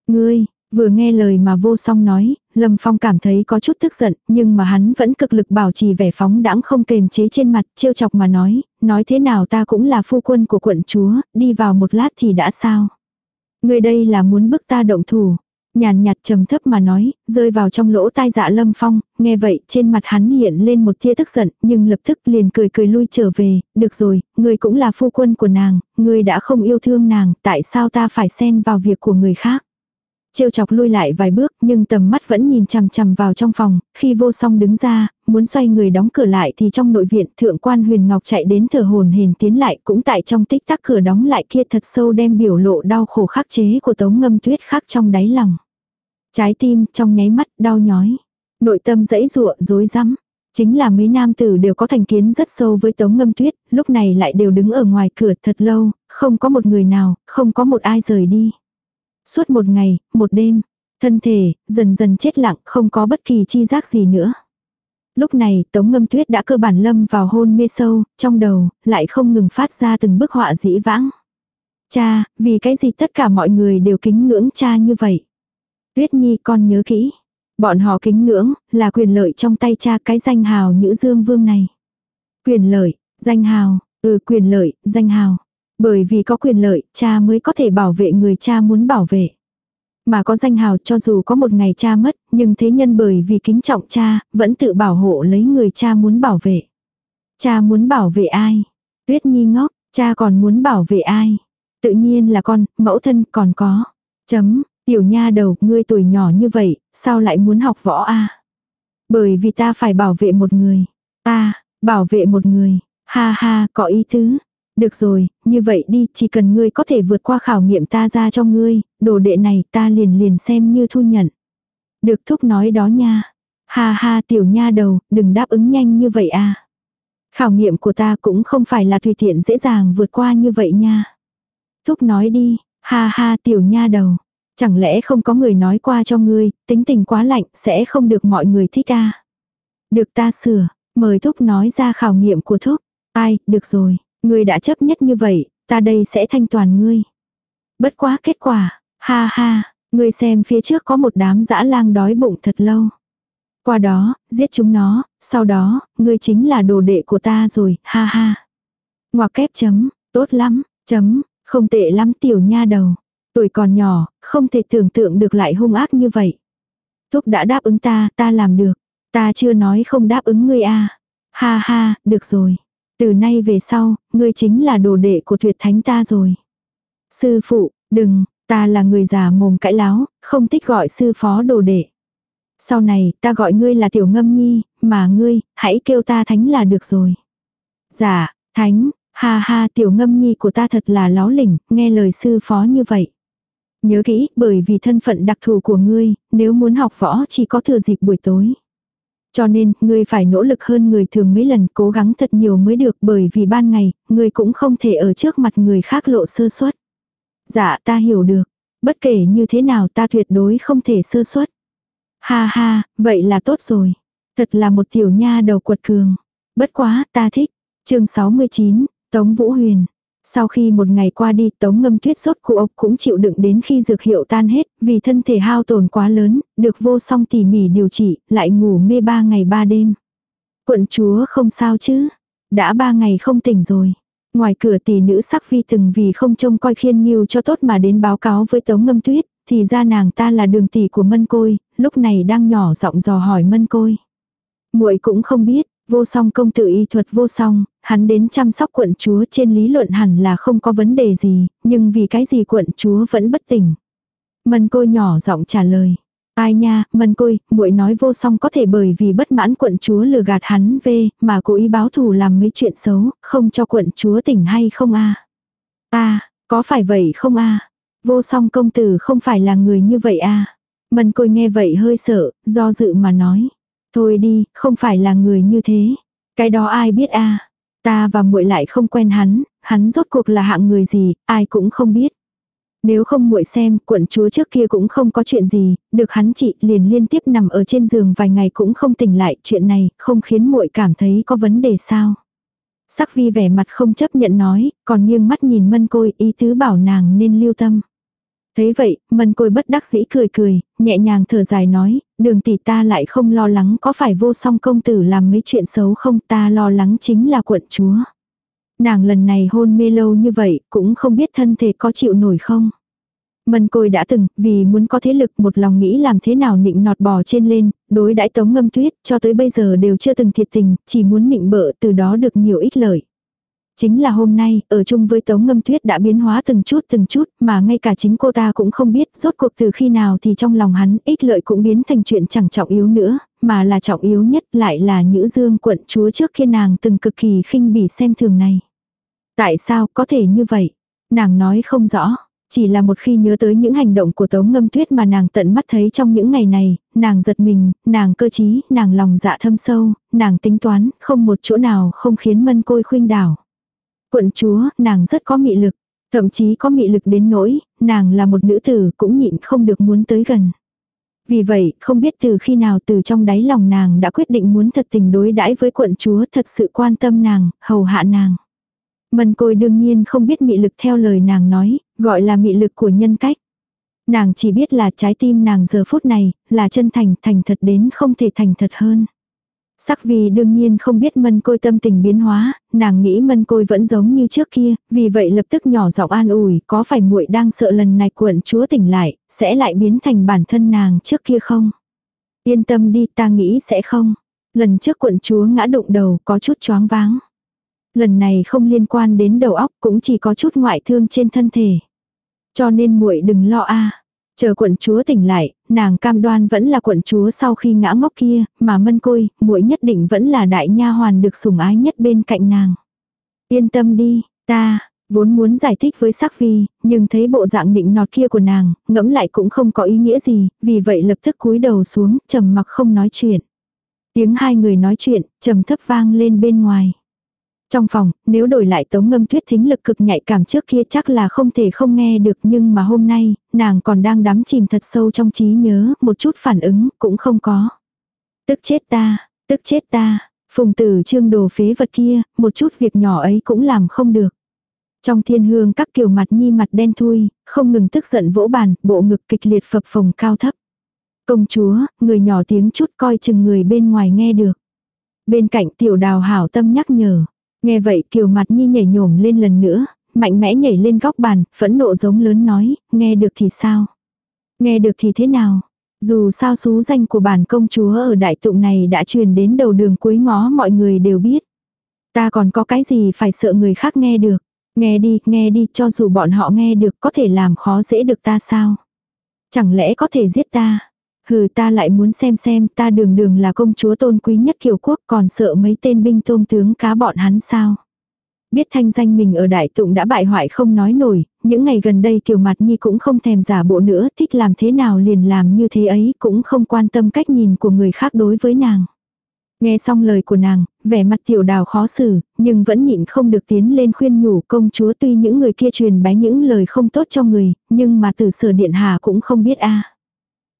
Ngươi, vừa nghe lời mà vô song nói, Lâm Phong cảm thấy có chút tức giận, nhưng mà hắn vẫn cực lực bảo trì vẻ phóng đãng không kềm chế trên mặt, trêu chọc mà nói, nói thế nào ta cũng là phu quân của quận chúa, đi vào một lát thì đã sao. ngươi đây là muốn bức ta động thủ. Nhàn nhạt trầm thấp mà nói, rơi vào trong lỗ tai dạ lâm phong, nghe vậy trên mặt hắn hiện lên một tia tức giận, nhưng lập tức liền cười cười lui trở về, được rồi, người cũng là phu quân của nàng, người đã không yêu thương nàng, tại sao ta phải xen vào việc của người khác trêu chọc lui lại vài bước nhưng tầm mắt vẫn nhìn chằm chằm vào trong phòng, khi vô song đứng ra, muốn xoay người đóng cửa lại thì trong nội viện thượng quan huyền ngọc chạy đến thở hồn hền tiến lại cũng tại trong tích tắc cửa đóng lại kia thật sâu đem biểu lộ đau khổ khắc chế của tống ngâm tuyết khắc trong đáy lòng. Trái tim trong nháy mắt đau nhói, nội tâm dãy rụa dối rắm Chính là mấy nam tử đều có thành kiến rất sâu với tống ngâm tuyết, lúc này lại đều đứng ở ngoài cửa thật lâu, không có một người nào, không có một ai rời đi. Suốt một ngày, một đêm, thân thể, dần dần chết lặng, không có bất kỳ chi giác gì nữa. Lúc này, Tống Ngâm Tuyết đã cơ bản lâm vào hôn mê sâu, trong đầu, lại không ngừng phát ra từng bức họa dĩ vãng. Cha, vì cái gì tất cả mọi người đều kính ngưỡng cha như vậy? Tuyết Nhi con nhớ kỹ. Bọn họ kính ngưỡng, là quyền lợi trong tay cha cái danh hào Nhữ Dương Vương này. Quyền lợi, danh hào, ừ quyền lợi, danh hào. Bởi vì có quyền lợi, cha mới có thể bảo vệ người cha muốn bảo vệ. Mà có danh hào cho dù có một ngày cha mất, nhưng thế nhân bởi vì kính trọng cha, vẫn tự bảo hộ lấy người cha muốn bảo vệ. Cha muốn bảo vệ ai? Tuyết Nhi ngốc, cha còn muốn bảo vệ ai? Tự nhiên là con, mẫu thân còn có. Chấm, tiểu nha đầu, ngươi tuổi nhỏ như vậy, sao lại muốn học võ a? Bởi vì ta phải bảo vệ một người. Ta, bảo vệ một người. Ha ha, có ý tứ. Được rồi, như vậy đi, chỉ cần ngươi có thể vượt qua khảo nghiệm ta ra cho ngươi, đồ đệ này ta liền liền xem như thu nhận. Được thúc nói đó nha. Ha ha tiểu nha đầu, đừng đáp ứng nhanh như vậy à. Khảo nghiệm của ta cũng không phải là tùy tiện dễ dàng vượt qua như vậy nha. Thúc nói đi, ha ha tiểu nha đầu. Chẳng lẽ không có người nói qua cho ngươi, tính tình quá lạnh sẽ không được mọi người thích ta Được ta sửa, mời thúc nói ra khảo nghiệm của thúc. Ai, được rồi. Ngươi đã chấp nhất như vậy, ta đây sẽ thanh toàn ngươi. Bất quá kết quả, ha ha, ngươi xem phía trước có một đám dã lang đói bụng thật lâu. Qua đó, giết chúng nó, sau đó, ngươi chính là đồ đệ của ta rồi, ha ha. Ngoặc kép chấm, tốt lắm, chấm, không tệ lắm tiểu nha đầu. Tuổi còn nhỏ, không thể tưởng tượng được lại hung ác như vậy. Thúc đã đáp ứng ta, ta làm được. Ta chưa nói không đáp ứng ngươi a Ha ha, được rồi. Từ nay về sau, ngươi chính là đồ đệ của tuyệt thánh ta rồi. Sư phụ, đừng, ta là người già mồm cãi láo, không thích gọi sư phó đồ đệ. Sau này, ta gọi ngươi là tiểu ngâm nhi, mà ngươi, hãy kêu ta thánh là được rồi. Dạ, thánh, ha ha tiểu ngâm nhi của ta thật là láo lỉnh, nghe lời sư phó như vậy. Nhớ kỹ, bởi vì thân phận đặc thù của ngươi, nếu muốn học võ chỉ có thừa dịp buổi tối. Cho nên, ngươi phải nỗ lực hơn người thường mấy lần, cố gắng thật nhiều mới được bởi vì ban ngày, ngươi cũng không thể ở trước mặt người khác lộ sơ suất. Dạ ta hiểu được. Bất kể như thế nào ta tuyệt đối không thể sơ suất. Ha ha, vậy là tốt rồi. Thật là một tiểu nha đầu quật cường. Bất quá, ta thích. chương 69, Tống Vũ Huyền. Sau khi một ngày qua đi tống ngâm tuyết sốt cụ ốc cũng chịu đựng đến khi dược hiệu tan hết, vì thân thể hao tổn quá lớn, được vô song tỉ mỉ điều trị, lại ngủ mê ba ngày ba đêm. Quận chúa không sao chứ, đã ba ngày không tỉnh rồi. Ngoài cửa tỷ nữ sắc vi từng vì không trông coi khiên nghiêu cho tốt mà đến báo cáo với tống ngâm tuyết, thì ra nàng ta là đường tỷ của mân côi, lúc này đang nhỏ giọng dò hỏi mân côi. muội cũng không biết, vô song công tử y thuật vô song, hắn đến chăm sóc quận chúa trên lý luận hẳn là không có vấn đề gì, nhưng vì cái gì quận chúa vẫn bất tỉnh. Mân côi nhỏ giọng trả lời. Ai nha, mân côi, muội nói vô song có thể bởi vì bất mãn quận chúa lừa gạt hắn về, mà cố ý báo thù làm mấy chuyện xấu, không cho quận chúa tỉnh hay không a a có phải vậy không a Vô song công tử không phải là người như vậy a Mân côi nghe vậy hơi sợ, do dự mà nói. Thôi đi, không phải là người như thế. Cái đó ai biết a Ta và muội lại không quen hắn, hắn rốt cuộc là hạng người gì, ai cũng không biết. Nếu không muội xem, quận chúa trước kia cũng không có chuyện gì, được hắn chị liền liên tiếp nằm ở trên giường vài ngày cũng không tỉnh lại, chuyện này không khiến muội cảm thấy có vấn đề sao. Sắc vi vẻ mặt không chấp nhận nói, còn nghiêng mắt nhìn mân côi ý tứ bảo nàng nên lưu tâm. Thế vậy, mần côi bất đắc dĩ cười cười, nhẹ nhàng thở dài nói, đường tỷ ta lại không lo lắng có phải vô song công tử làm mấy chuyện xấu không ta lo lắng chính là quận chúa. Nàng lần này hôn mê lâu như vậy, cũng không biết thân thể có chịu nổi không. Mân côi đã từng, vì muốn có thế lực một lòng nghĩ làm thế nào nịnh nọt bò trên lên, đối đãi tống ngâm tuyết, cho tới bây giờ đều chưa từng thiệt tình, chỉ muốn nịnh bợ từ đó được nhiều ích lợi. Chính là hôm nay, ở chung với Tống Ngâm Tuyết đã biến hóa từng chút từng chút, mà ngay cả chính cô ta cũng không biết rốt cuộc từ khi nào thì trong lòng hắn ích lợi cũng biến thành chuyện chẳng trọng yếu nữa, mà là trọng yếu nhất lại là nữ dương quận chúa trước khi nàng từng cực kỳ khinh bỉ xem thường này. Tại sao có thể như vậy? Nàng nói không rõ. Chỉ là một khi nhớ tới những hành động của Tống Ngâm Tuyết mà nàng tận mắt thấy trong những ngày này, nàng giật mình, nàng cơ trí, nàng lòng dạ thâm sâu, nàng tính toán, không một chỗ nào không khiến mân côi khuynh đảo. Quận chúa, nàng rất có mị lực. Thậm chí có mị lực đến nỗi, nàng là một nữ tử cũng nhịn không được muốn tới gần. Vì vậy, không biết từ khi nào từ trong đáy lòng nàng đã quyết định muốn thật tình đối đãi với quận chúa thật sự quan tâm nàng, hầu hạ nàng. Mân côi đương nhiên không biết mị lực theo lời nàng nói, gọi là mị lực của nhân cách. Nàng chỉ biết là trái tim nàng giờ phút này, là chân thành, thành thật đến không thể thành thật hơn. Sắc vì đương nhiên không biết mân côi tâm tình biến hóa, nàng nghĩ mân côi vẫn giống như trước kia, vì vậy lập tức nhỏ giọng an ủi, có phải muội đang sợ lần này quận chúa tỉnh lại, sẽ lại biến thành bản thân nàng trước kia không? Yên tâm đi ta nghĩ sẽ không. Lần trước quận chúa ngã đụng đầu có chút choáng váng. Lần này không liên quan đến đầu óc cũng chỉ có chút ngoại thương trên thân thể. Cho nên muội đừng lo a Chờ quận chúa tỉnh lại, nàng cam đoan vẫn là quận chúa sau khi ngã ngốc kia, mà mân côi, muội nhất định vẫn là đại nha hoàn được sủng ái nhất bên cạnh nàng. Yên tâm đi, ta, vốn muốn giải thích với sắc vi, nhưng thấy bộ dạng định nọt kia của nàng, ngẫm lại cũng không có ý nghĩa gì, vì vậy lập tức cúi đầu xuống, trầm mặc không nói chuyện. Tiếng hai người nói chuyện, trầm thấp vang lên bên ngoài. Trong phòng, nếu đổi lại tống ngâm tuyết thính lực cực nhạy cảm trước kia chắc là không thể không nghe được nhưng mà hôm nay, nàng còn đang đắm chìm thật sâu trong trí nhớ, một chút phản ứng cũng không có. Tức chết ta, tức chết ta, phùng tử trương đồ phế vật kia, một chút việc nhỏ ấy cũng làm không được. Trong thiên hương các kiểu mặt nhi mặt đen thui, không ngừng tức giận vỗ bàn, bộ ngực kịch liệt phập phồng cao thấp. Công chúa, người nhỏ tiếng chút coi chừng người bên ngoài nghe được. Bên cạnh tiểu đào hảo tâm nhắc nhở. Nghe vậy kiều mặt nhi nhảy nhổm lên lần nữa, mạnh mẽ nhảy lên góc bàn, phẫn nộ giống lớn nói, nghe được thì sao? Nghe được thì thế nào? Dù sao xú danh của bản công chúa ở đại tụng này đã truyền đến đầu đường cuối ngó mọi người đều biết. Ta còn có cái gì phải sợ người khác nghe được. Nghe đi, nghe đi, cho dù bọn họ nghe được có thể làm khó dễ được ta sao? Chẳng lẽ có thể giết ta? Hừ ta lại muốn xem xem ta đường đường là công chúa tôn quý nhất kiều quốc còn sợ mấy tên binh tôm tướng cá bọn hắn sao. Biết thanh danh mình ở đại tụng đã bại hoại không nói nổi, những ngày gần đây Kiều Mặt Nhi cũng không thèm giả bộ nữa, thích làm thế nào liền làm như thế ấy, cũng không quan tâm cách nhìn của người khác đối với nàng. Nghe xong lời của nàng, vẻ mặt tiểu đào khó xử, nhưng vẫn nhịn không được tiến lên khuyên nhủ công chúa tuy những người kia truyền bái những lời không tốt cho người, nhưng mà từ sở điện hạ cũng không biết a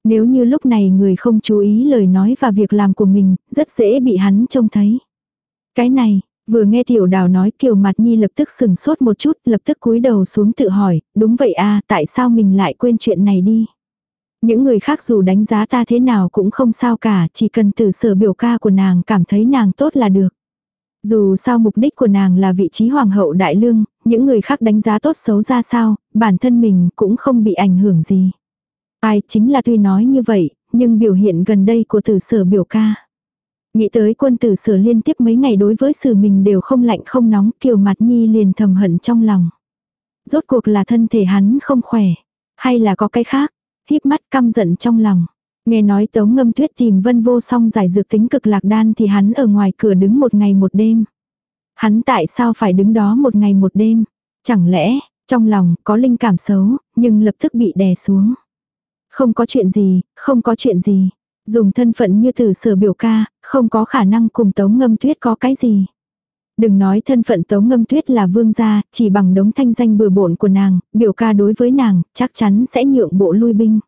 nếu như lúc này người không chú ý lời nói và việc làm của mình, rất dễ bị hắn trông thấy. Cái này, vừa nghe tiểu đào nói kiều mặt nhi lập tức sừng sốt một chút, lập tức cúi đầu xuống tự hỏi, đúng vậy a tại sao mình lại quên chuyện này đi. Những người khác dù đánh giá ta thế nào cũng không sao cả, chỉ cần từ sở biểu ca của nàng cảm thấy nàng tốt là được. Dù sao mục đích của nàng là vị trí hoàng hậu đại lương, những người khác đánh giá tốt xấu ra sao, bản thân mình cũng không bị ảnh hưởng gì. Ai chính là tuy nói như vậy, nhưng biểu hiện gần đây của tử sở biểu ca. Nghĩ tới quân tử sở liên tiếp mấy ngày đối với sự mình đều không lạnh không nóng, kiều mặt nhi liền thầm hận trong lòng. Rốt cuộc là thân thể hắn không khỏe, hay là có cái khác, híp mắt căm giận trong lòng. Nghe nói tống ngâm tuyết tìm vân vô song giải dược tính cực lạc đan thì hắn ở ngoài cửa đứng một ngày một đêm. Hắn tại sao phải đứng đó một ngày một đêm? Chẳng lẽ, trong lòng có linh cảm xấu, nhưng lập tức bị đè xuống. Không có chuyện gì, không có chuyện gì. Dùng thân phận như tử sở biểu ca, không có khả năng cùng tống ngâm tuyết có cái gì. Đừng nói thân phận tống ngâm tuyết là vương gia, chỉ bằng đống thanh danh bừa bộn của nàng, biểu ca đối với nàng, chắc chắn sẽ nhượng bộ lui binh.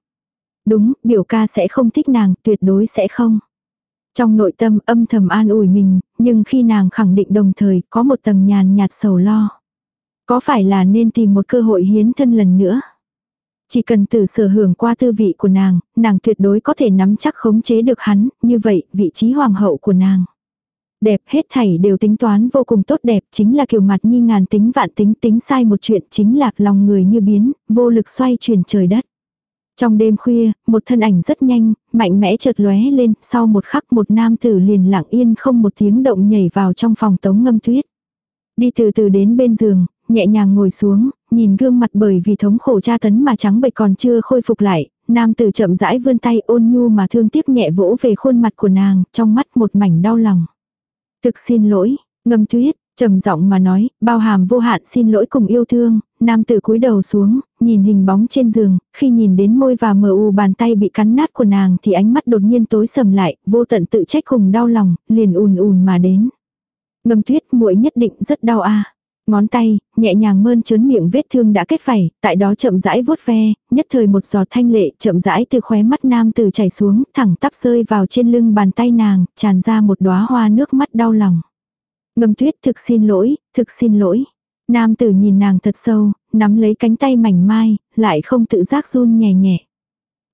Đúng, biểu ca sẽ không thích nàng, tuyệt đối sẽ không. Trong nội tâm âm thầm an ủi mình, nhưng khi nàng khẳng định đồng thời có một tầng nhàn nhạt sầu lo. Có phải là nên tìm một cơ hội hiến thân lần nữa? Chỉ cần từ sở hưởng qua tư vị của nàng, nàng tuyệt đối có thể nắm chắc khống chế được hắn, như vậy vị trí hoàng hậu của nàng. Đẹp hết thảy đều tính toán vô cùng tốt đẹp chính là kiểu mặt như ngàn tính vạn tính tính sai một chuyện chính là lòng người như biến, vô lực xoay chuyển trời đất. Trong đêm khuya, một thân ảnh rất nhanh, mạnh mẽ chợt lóe lên, sau một khắc một nam tử liền lặng yên không một tiếng động nhảy vào trong phòng tống ngâm tuyết. Đi từ từ đến bên giường, nhẹ nhàng ngồi xuống, nhìn gương mặt bởi vì thống khổ tra tấn mà trắng bệch còn chưa khôi phục lại, nam tử chậm rãi vươn tay ôn nhu mà thương tiếc nhẹ vỗ về khuôn mặt của nàng, trong mắt một mảnh đau lòng. Thực xin lỗi, ngâm tuyết, trầm giọng mà nói, bao hàm vô hạn xin lỗi cùng yêu thương, nam tử cúi đầu xuống, nhìn hình bóng trên giường, khi nhìn đến môi và mờ u bàn tay bị cắn nát của nàng thì ánh mắt đột nhiên tối sầm lại, vô tận tự trách cùng đau lòng, liền ùn ùn mà đến. Ngâm tuyết muội nhất định rất đau a Ngón tay, nhẹ nhàng mơn trớn miệng vết thương đã kết vảy, tại đó chậm rãi vuốt ve, nhất thời một giọt thanh lệ chậm rãi từ khóe mắt nam từ chảy xuống, thẳng tắp rơi vào trên lưng bàn tay nàng, tràn ra một đóa hoa nước mắt đau lòng. Ngâm tuyết thực xin lỗi, thực xin lỗi. Nam tử nhìn nàng thật sâu, nắm lấy cánh tay mảnh mai, lại không tự giác run nhẹ nhẹ.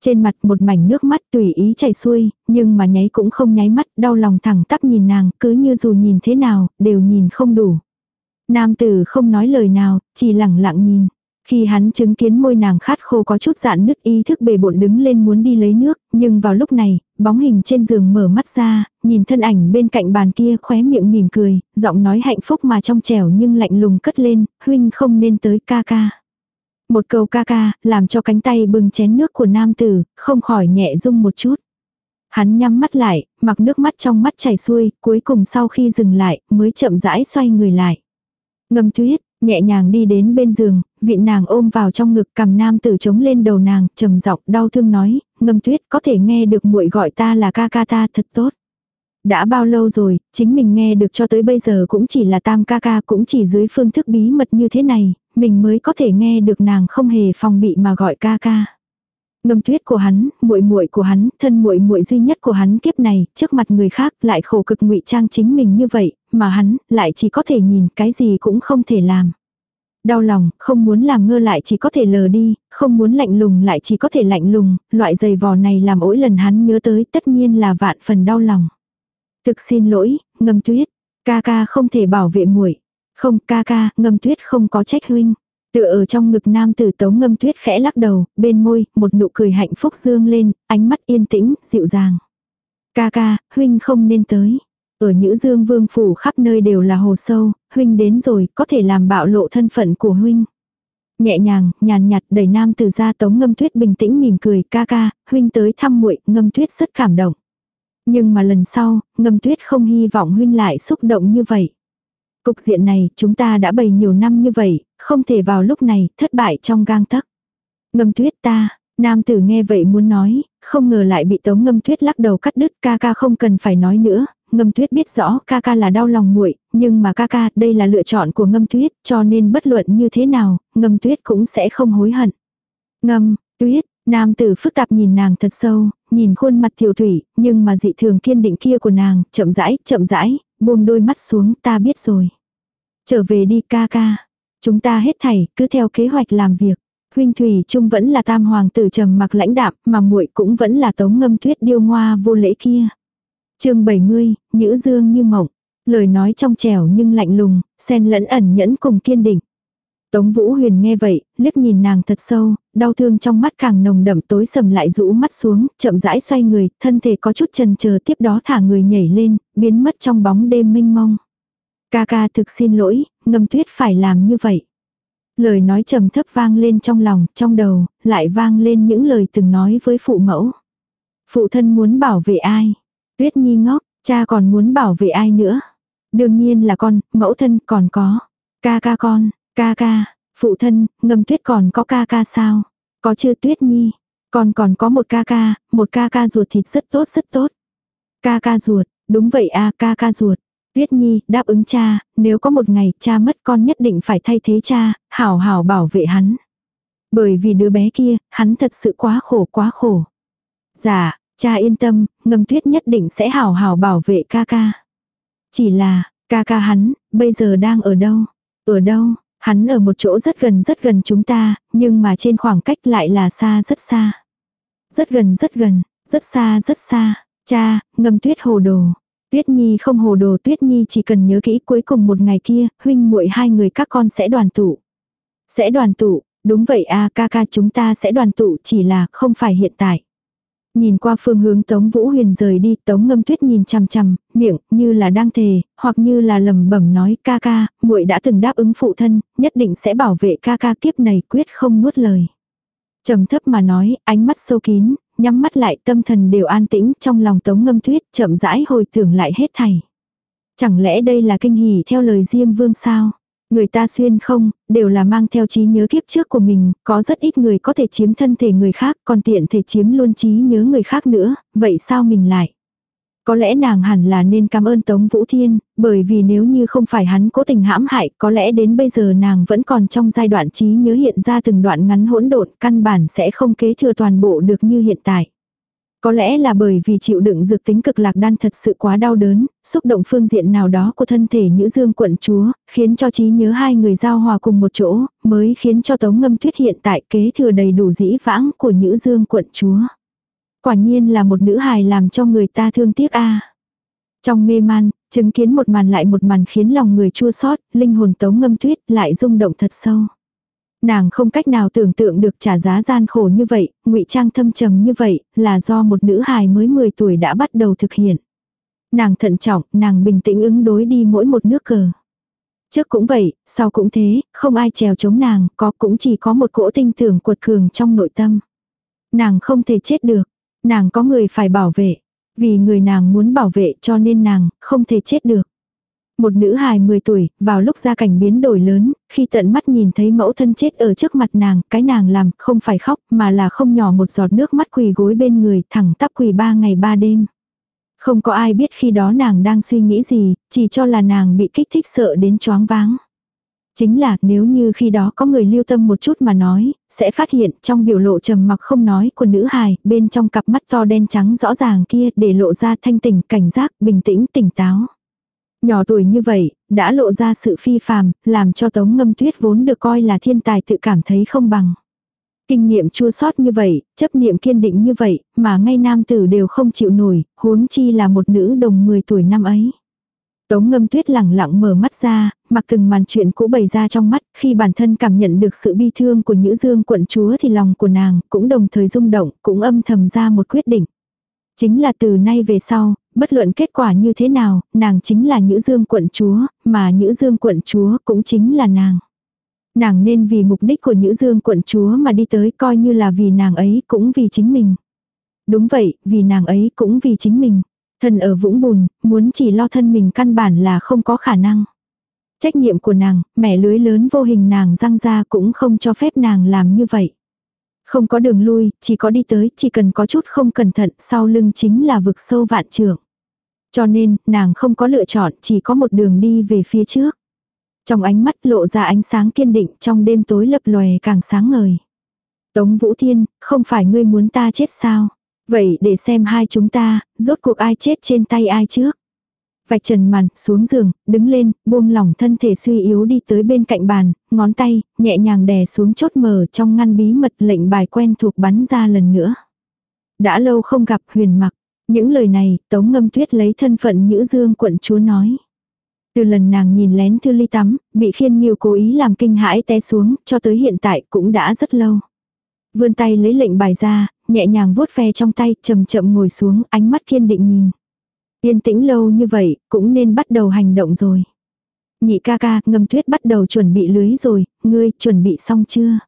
Trên mặt một mảnh nước mắt tùy ý chảy xuôi, nhưng mà nháy cũng không nháy mắt, đau lòng thẳng tắp nhìn nàng, cứ như dù nhìn thế nào, đều nhìn không đủ. Nam tử không nói lời nào, chỉ lặng lặng nhìn. Khi hắn chứng kiến môi nàng khát khô có chút dạn nứt ý thức bề bộn đứng lên muốn đi lấy nước, nhưng vào lúc này, bóng hình trên giường mở mắt ra, nhìn thân ảnh bên cạnh bàn kia khóe miệng mỉm cười, giọng nói hạnh phúc mà trong trẻo nhưng lạnh lùng cất lên, huynh không nên tới ca ca. Một câu ca ca, làm cho cánh tay bưng chén nước của nam tử, không khỏi nhẹ rung một chút. Hắn nhắm mắt lại, mặc nước mắt trong mắt chảy xuôi, cuối cùng sau khi dừng lại, mới chậm rãi xoay người lại. Ngâm tuyết, nhẹ nhàng đi đến bên giường, vịn nàng ôm vào trong ngực cầm nam tử chống lên đầu nàng, trầm giọng đau thương nói, ngâm tuyết có thể nghe được muội gọi ta là ca ca ta thật tốt. Đã bao lâu rồi, chính mình nghe được cho tới bây giờ cũng chỉ là tam ca ca cũng chỉ dưới phương thức bí mật như thế này, mình mới có thể nghe được nàng không hề phòng bị mà gọi ca ca. Ngâm tuyết của hắn, muội muội của hắn, thân muội muội duy nhất của hắn kiếp này, trước mặt người khác lại khổ cực ngụy trang chính mình như vậy, mà hắn lại chỉ có thể nhìn, cái gì cũng không thể làm. Đau lòng, không muốn làm ngơ lại chỉ có thể lờ đi, không muốn lạnh lùng lại chỉ có thể lạnh lùng, loại giày vò này làm mỗi lần hắn nhớ tới tất nhiên là vạn phần đau lòng. Thực xin lỗi, ngâm tuyết, ca ca không thể bảo vệ muội Không ca ca, ngâm tuyết không có trách huynh. Tựa ở trong ngực nam tử tống ngâm tuyết khẽ lắc đầu, bên môi, một nụ cười hạnh phúc dương lên, ánh mắt yên tĩnh, dịu dàng. Ca ca, huynh không nên tới. Ở Nhữ Dương Vương phủ khắp nơi đều là hồ sâu, huynh đến rồi, có thể làm bạo lộ thân phận của huynh. Nhẹ nhàng, nhàn nhạt đẩy nam tử ra tống ngâm tuyết bình tĩnh mỉm cười, ca ca, huynh tới thăm muội ngâm tuyết rất cảm động. Nhưng mà lần sau, ngâm tuyết không hy vọng huynh lại xúc động như vậy. Cục diện này chúng ta đã bày nhiều năm như vậy, không thể vào lúc này thất bại trong gang tấc. Ngâm tuyết ta, nam tử nghe vậy muốn nói, không ngờ lại bị tống ngâm tuyết lắc đầu cắt đứt ca ca không cần phải nói nữa. Ngâm tuyết biết rõ ca ca là đau lòng muội nhưng mà ca ca đây là lựa chọn của ngâm tuyết cho nên bất luận như thế nào, ngâm tuyết cũng sẽ không hối hận. Ngâm, tuyết, nam tử phức tạp nhìn nàng thật sâu, nhìn khuôn mặt tiểu thủy, nhưng mà dị thường kiên định kia của nàng, chậm rãi, chậm rãi, buông đôi mắt xuống ta biết rồi. Trở về đi ca ca. Chúng ta hết thảy, cứ theo kế hoạch làm việc. Huynh Thủy Trung vẫn là tam hoàng tử trầm mặc lãnh đạm, mà muội cũng vẫn là tống ngâm tuyết điêu ngoa vô lễ kia. chương 70, Nhữ Dương như mộng. Lời nói trong trẻo nhưng lạnh lùng, xen lẫn ẩn nhẫn cùng kiên định. Tống Vũ Huyền nghe vậy, liếc nhìn nàng thật sâu, đau thương trong mắt càng nồng đậm tối sầm lại rũ mắt xuống, chậm rãi xoay người, thân thể có chút chần chờ tiếp đó thả người nhảy lên, biến mất trong bóng đêm mênh mông. Ca ca thực xin lỗi, ngâm tuyết phải làm như vậy. Lời nói trầm thấp vang lên trong lòng, trong đầu, lại vang lên những lời từng nói với phụ mẫu. Phụ thân muốn bảo vệ ai? Tuyết nhi ngốc, cha còn muốn bảo vệ ai nữa? Đương nhiên là con, mẫu thân còn có. Ca ca con, ca ca, phụ thân, ngâm tuyết còn có ca ca sao? Có chưa tuyết nhi? Còn còn có một ca ca, một ca ca ruột thịt rất tốt rất tốt. Ca ca ruột, đúng vậy à ca ca ruột. Tuyết Nhi đáp ứng cha, nếu có một ngày cha mất con nhất định phải thay thế cha, hảo hảo bảo vệ hắn. Bởi vì đứa bé kia, hắn thật sự quá khổ quá khổ. Dạ, cha yên tâm, ngâm tuyết nhất định sẽ hảo hảo bảo vệ ca ca. Chỉ là, ca ca hắn, bây giờ đang ở đâu? Ở đâu? Hắn ở một chỗ rất gần rất gần chúng ta, nhưng mà trên khoảng cách lại là xa rất xa. Rất gần rất gần, rất xa rất xa. Cha, ngâm tuyết hồ đồ. Tuyết Nhi không hồ đồ Tuyết Nhi chỉ cần nhớ kỹ cuối cùng một ngày kia, huynh muội hai người các con sẽ đoàn tụ. Sẽ đoàn tụ, đúng vậy a ca ca chúng ta sẽ đoàn tụ chỉ là không phải hiện tại. Nhìn qua phương hướng Tống Vũ Huyền rời đi, Tống Ngâm Tuyết nhìn chằm chằm, miệng như là đang thề, hoặc như là lầm bẩm nói, ca ca, muội đã từng đáp ứng phụ thân, nhất định sẽ bảo vệ ca ca kiếp này quyết không nuốt lời. Trầm thấp mà nói, ánh mắt sâu kín, nhắm mắt lại tâm thần đều an tĩnh trong lòng tống ngâm tuyết chậm rãi hồi tưởng lại hết thảy. Chẳng lẽ đây là kinh hỉ theo lời Diêm Vương sao? Người ta xuyên không, đều là mang theo trí nhớ kiếp trước của mình, có rất ít người có thể chiếm thân thể người khác, còn tiện thể chiếm luôn trí nhớ người khác nữa, vậy sao mình lại? Có lẽ nàng hẳn là nên cảm ơn Tống Vũ Thiên, bởi vì nếu như không phải hắn cố tình hãm hại, có lẽ đến bây giờ nàng vẫn còn trong giai đoạn trí nhớ hiện ra từng đoạn ngắn hỗn độn, căn bản sẽ không kế thừa toàn bộ được như hiện tại. Có lẽ là bởi vì chịu đựng dược tính cực lạc đan thật sự quá đau đớn, xúc động phương diện nào đó của thân thể Nhữ Dương quận chúa, khiến cho trí nhớ hai người giao hòa cùng một chỗ, mới khiến cho Tống Ngâm Tuyết hiện tại kế thừa đầy đủ dĩ vãng của Nhữ Dương quận chúa. Quả nhiên là một nữ hài làm cho người ta thương tiếc a. Trong mê man, chứng kiến một màn lại một màn khiến lòng người chua xót, linh hồn tống ngâm tuyết lại rung động thật sâu. Nàng không cách nào tưởng tượng được trả giá gian khổ như vậy, ngụy trang thâm trầm như vậy, là do một nữ hài mới 10 tuổi đã bắt đầu thực hiện. Nàng thận trọng, nàng bình tĩnh ứng đối đi mỗi một nước cờ. Trước cũng vậy, sau cũng thế, không ai trèo chống nàng, có cũng chỉ có một cỗ tinh tưởng cuột cường trong nội tâm. Nàng không thể chết được, Nàng có người phải bảo vệ. Vì người nàng muốn bảo vệ cho nên nàng không thể chết được. Một nữ hài 10 tuổi, vào lúc gia cảnh biến đổi lớn, khi tận mắt nhìn thấy mẫu thân chết ở trước mặt nàng, cái nàng làm không phải khóc mà là không nhỏ một giọt nước mắt quỳ gối bên người thẳng tắp quỳ ba ngày ba đêm. Không có ai biết khi đó nàng đang suy nghĩ gì, chỉ cho là nàng bị kích thích sợ đến choáng váng. Chính là nếu như khi đó có người lưu tâm một chút mà nói, sẽ phát hiện trong biểu lộ trầm mặc không nói của nữ hài, bên trong cặp mắt to đen trắng rõ ràng kia để lộ ra thanh tỉnh, cảnh giác, bình tĩnh, tỉnh táo. Nhỏ tuổi như vậy, đã lộ ra sự phi phàm, làm cho tống ngâm tuyết vốn được coi là thiên tài tự cảm thấy không bằng. Kinh nghiệm chua sót như vậy, chấp niệm kiên định như vậy, mà ngay nam tử đều không chịu nổi, huống chi là một nữ đồng 10 tuổi năm ấy. Tống ngâm tuyết lẳng lặng mở mắt ra, mặc từng màn chuyện cũ bày ra trong mắt, khi bản thân cảm nhận được sự bi thương của Nhữ Dương quận chúa thì lòng của nàng cũng đồng thời rung động, cũng âm thầm ra một quyết định. Chính là từ nay về sau, bất luận kết quả như thế nào, nàng chính là Nhữ Dương quận chúa, mà Nhữ Dương quận chúa cũng chính là nàng. Nàng nên vì mục đích của Nhữ Dương quận chúa mà đi tới coi như là vì nàng ấy cũng vì chính mình. Đúng vậy, vì nàng ấy cũng vì chính mình. Thân ở vũng bùn, muốn chỉ lo thân mình căn bản là không có khả năng. Trách nhiệm của nàng, mẹ lưới lớn vô hình nàng răng ra cũng không cho phép nàng làm như vậy. Không có đường lui, chỉ có đi tới, chỉ cần có chút không cẩn thận, sau lưng chính là vực sâu vạn trường. Cho nên, nàng không có lựa chọn, chỉ có một đường đi về phía trước. Trong ánh mắt lộ ra ánh sáng kiên định, trong đêm tối lập lòe càng sáng ngời. Tống Vũ Thiên, không phải ngươi muốn ta chết sao? Vậy để xem hai chúng ta, rốt cuộc ai chết trên tay ai trước. Vạch trần màn, xuống giường, đứng lên, buông lỏng thân thể suy yếu đi tới bên cạnh bàn, ngón tay, nhẹ nhàng đè xuống chốt mở trong ngăn bí mật lệnh bài quen thuộc bắn ra lần nữa. Đã lâu không gặp huyền mặc. Những lời này, tống ngâm tuyết lấy thân phận nhữ dương quận chúa nói. Từ lần nàng nhìn lén thư ly tắm, bị khiên nghiêu cố ý làm kinh hãi té xuống, cho tới hiện tại cũng đã rất lâu. Vươn tay lấy lệnh bài ra, nhẹ nhàng vuốt ve trong tay, chậm chậm ngồi xuống, ánh mắt kiên định nhìn. Yên tĩnh lâu như vậy, cũng nên bắt đầu hành động rồi. Nhị ca ca, ngâm tuyết bắt đầu chuẩn bị lưới rồi, ngươi chuẩn bị xong chưa?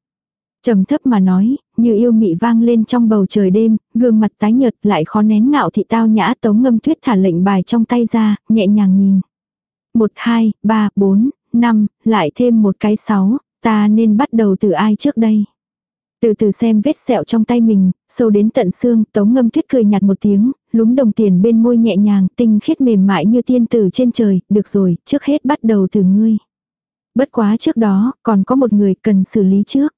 Trầm thấp mà nói, như yêu mị vang lên trong bầu trời đêm, gương mặt tái nhợt lại khó nén ngạo thị tao nhã tống ngâm tuyết thả lệnh bài trong tay ra, nhẹ nhàng nhìn. Một, hai, ba, bốn, năm, lại thêm một cái sáu, ta nên bắt đầu từ ai trước đây? Từ từ xem vết sẹo trong tay mình, sâu đến tận xương, tống ngâm tuyết cười nhạt một tiếng, lúng đồng tiền bên môi nhẹ nhàng, tinh khiết mềm mại như tiên tử trên trời, được rồi, trước hết bắt đầu từ ngươi. Bất quá trước đó, còn có một người cần xử lý trước.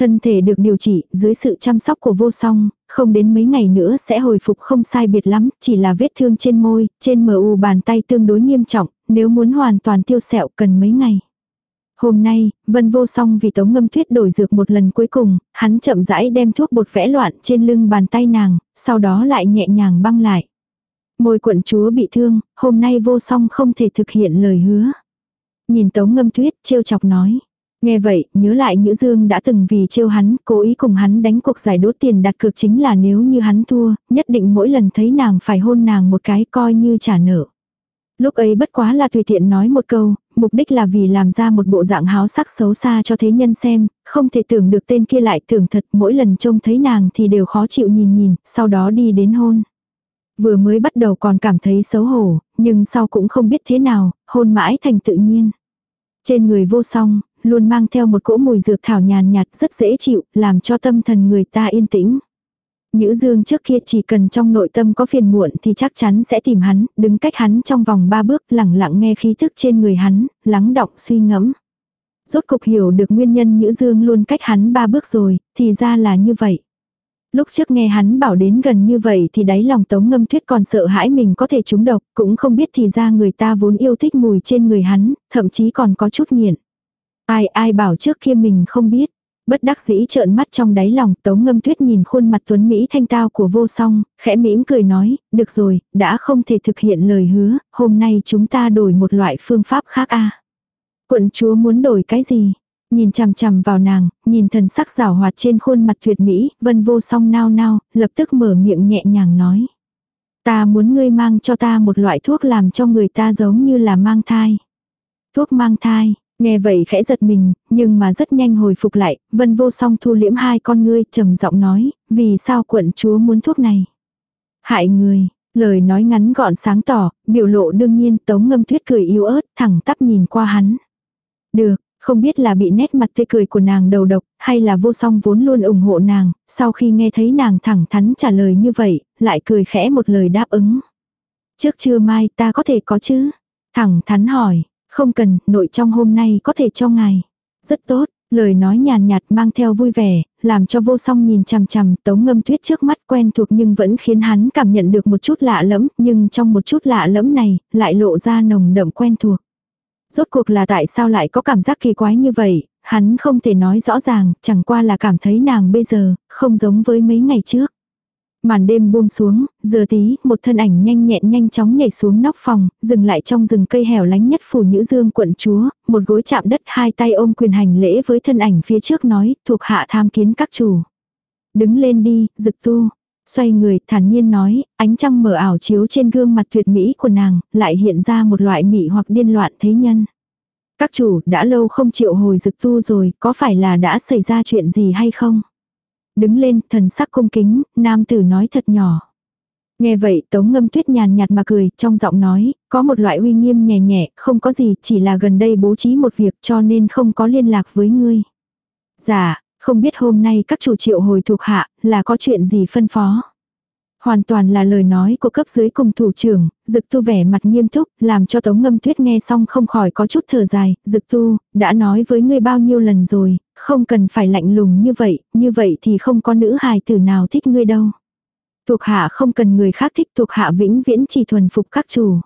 Thân thể được điều trị dưới sự chăm sóc của vô song, không đến mấy ngày nữa sẽ hồi phục không sai biệt lắm, chỉ là vết thương trên môi, trên mờ u bàn tay tương đối nghiêm trọng, nếu muốn hoàn toàn tiêu sẹo cần mấy ngày. Hôm nay, Vân vô song vì tống ngâm tuyết đổi dược một lần cuối cùng, hắn chậm rãi đem thuốc bột vẽ loạn trên lưng bàn tay nàng, sau đó lại nhẹ nhàng băng lại. Môi quận chúa bị thương, hôm nay vô song không thể thực hiện lời hứa. Nhìn tống ngâm tuyết, trêu chọc nói. Nghe vậy, nhớ lại Nhữ Dương đã từng vì trêu hắn, cố ý cùng hắn đánh cuộc giải đố tiền đặt cược chính là nếu như hắn thua, nhất định mỗi lần thấy nàng phải hôn nàng một cái coi như trả nợ. Lúc ấy bất quá là tùy tiện nói một câu, mục đích là vì làm ra một bộ dạng háo sắc xấu xa cho thế nhân xem, không thể tưởng được tên kia lại tưởng thật mỗi lần trông thấy nàng thì đều khó chịu nhìn nhìn, sau đó đi đến hôn. Vừa mới bắt đầu còn cảm thấy xấu hổ, nhưng sau cũng không biết thế nào, hôn mãi thành tự nhiên. Trên người vô song, luôn mang theo một cỗ mùi dược thảo nhàn nhạt rất dễ chịu, làm cho tâm thần người ta yên tĩnh. Nhữ dương trước kia chỉ cần trong nội tâm có phiền muộn thì chắc chắn sẽ tìm hắn, đứng cách hắn trong vòng ba bước lẳng lặng nghe khí thức trên người hắn, lắng đọng suy ngẫm. Rốt cục hiểu được nguyên nhân Nhữ dương luôn cách hắn ba bước rồi, thì ra là như vậy. Lúc trước nghe hắn bảo đến gần như vậy thì đáy lòng tống ngâm tuyết còn sợ hãi mình có thể trúng độc, cũng không biết thì ra người ta vốn yêu thích mùi trên người hắn, thậm chí còn có chút nghiện. Ai ai bảo trước kia mình không biết. Bất đắc dĩ trợn mắt trong đáy lòng, tống ngâm tuyết nhìn khuôn mặt tuấn Mỹ thanh tao của vô song, khẽ mỉm cười nói, được rồi, đã không thể thực hiện lời hứa, hôm nay chúng ta đổi một loại phương pháp khác a Quận chúa muốn đổi cái gì? Nhìn chằm chằm vào nàng, nhìn thần sắc rào hoạt trên khuôn mặt tuyệt mỹ, vân vô song nao nao, lập tức mở miệng nhẹ nhàng nói. Ta muốn ngươi mang cho ta một loại thuốc làm cho người ta giống như là mang thai. Thuốc mang thai, Nghe vậy khẽ giật mình, nhưng mà rất nhanh hồi phục lại, vân vô song thu liễm hai con ngươi, trầm giọng nói, vì sao quận chúa muốn thuốc này? Hại người, lời nói ngắn gọn sáng tỏ, biểu lộ đương nhiên tống ngâm tuyết cười yếu ớt, thẳng tắp nhìn qua hắn. Được, không biết là bị nét mặt tươi cười của nàng đầu độc, hay là vô song vốn luôn ủng hộ nàng, sau khi nghe thấy nàng thẳng thắn trả lời như vậy, lại cười khẽ một lời đáp ứng. Trước trưa mai ta có thể có chứ? Thẳng thắn hỏi, không cần, nội trong hôm nay có thể cho ngài. Rất tốt, lời nói nhàn nhạt mang theo vui vẻ, làm cho vô song nhìn chằm chằm tống ngâm tuyết trước mắt quen thuộc nhưng vẫn khiến hắn cảm nhận được một chút lạ lẫm, nhưng trong một chút lạ lẫm này, lại lộ ra nồng đậm quen thuộc. Rốt cuộc là tại sao lại có cảm giác kỳ quái như vậy, hắn không thể nói rõ ràng, chẳng qua là cảm thấy nàng bây giờ, không giống với mấy ngày trước. Màn đêm buông xuống, giờ tí, một thân ảnh nhanh nhẹn nhanh chóng nhảy xuống nóc phòng, dừng lại trong rừng cây hẻo lánh nhất phủ nhữ dương quận chúa, một gối chạm đất hai tay ôm quyền hành lễ với thân ảnh phía trước nói, thuộc hạ tham kiến các chủ. Đứng lên đi, dực tu. Xoay người, thản nhiên nói, ánh trăng mở ảo chiếu trên gương mặt tuyệt mỹ của nàng, lại hiện ra một loại mị hoặc điên loạn thế nhân. Các chủ, đã lâu không chịu hồi dực tu rồi, có phải là đã xảy ra chuyện gì hay không? Đứng lên, thần sắc cung kính, nam tử nói thật nhỏ. Nghe vậy Tống Ngâm Tuyết nhàn nhạt mà cười, trong giọng nói, có một loại uy nghiêm nhẹ nhẹ, không có gì, chỉ là gần đây bố trí một việc cho nên không có liên lạc với ngươi. Dạ, không biết hôm nay các chủ triệu hồi thuộc hạ, là có chuyện gì phân phó. Hoàn toàn là lời nói của cấp dưới cùng thủ trưởng, dực tu vẻ mặt nghiêm túc, làm cho tống ngâm tuyết nghe xong không khỏi có chút thở dài, dực tu, đã nói với ngươi bao nhiêu lần rồi, không cần phải lạnh lùng như vậy, như vậy thì không có nữ hài tử nào thích ngươi đâu. Thuộc hạ không cần người khác thích thuộc hạ vĩnh viễn chỉ thuần phục các chủ.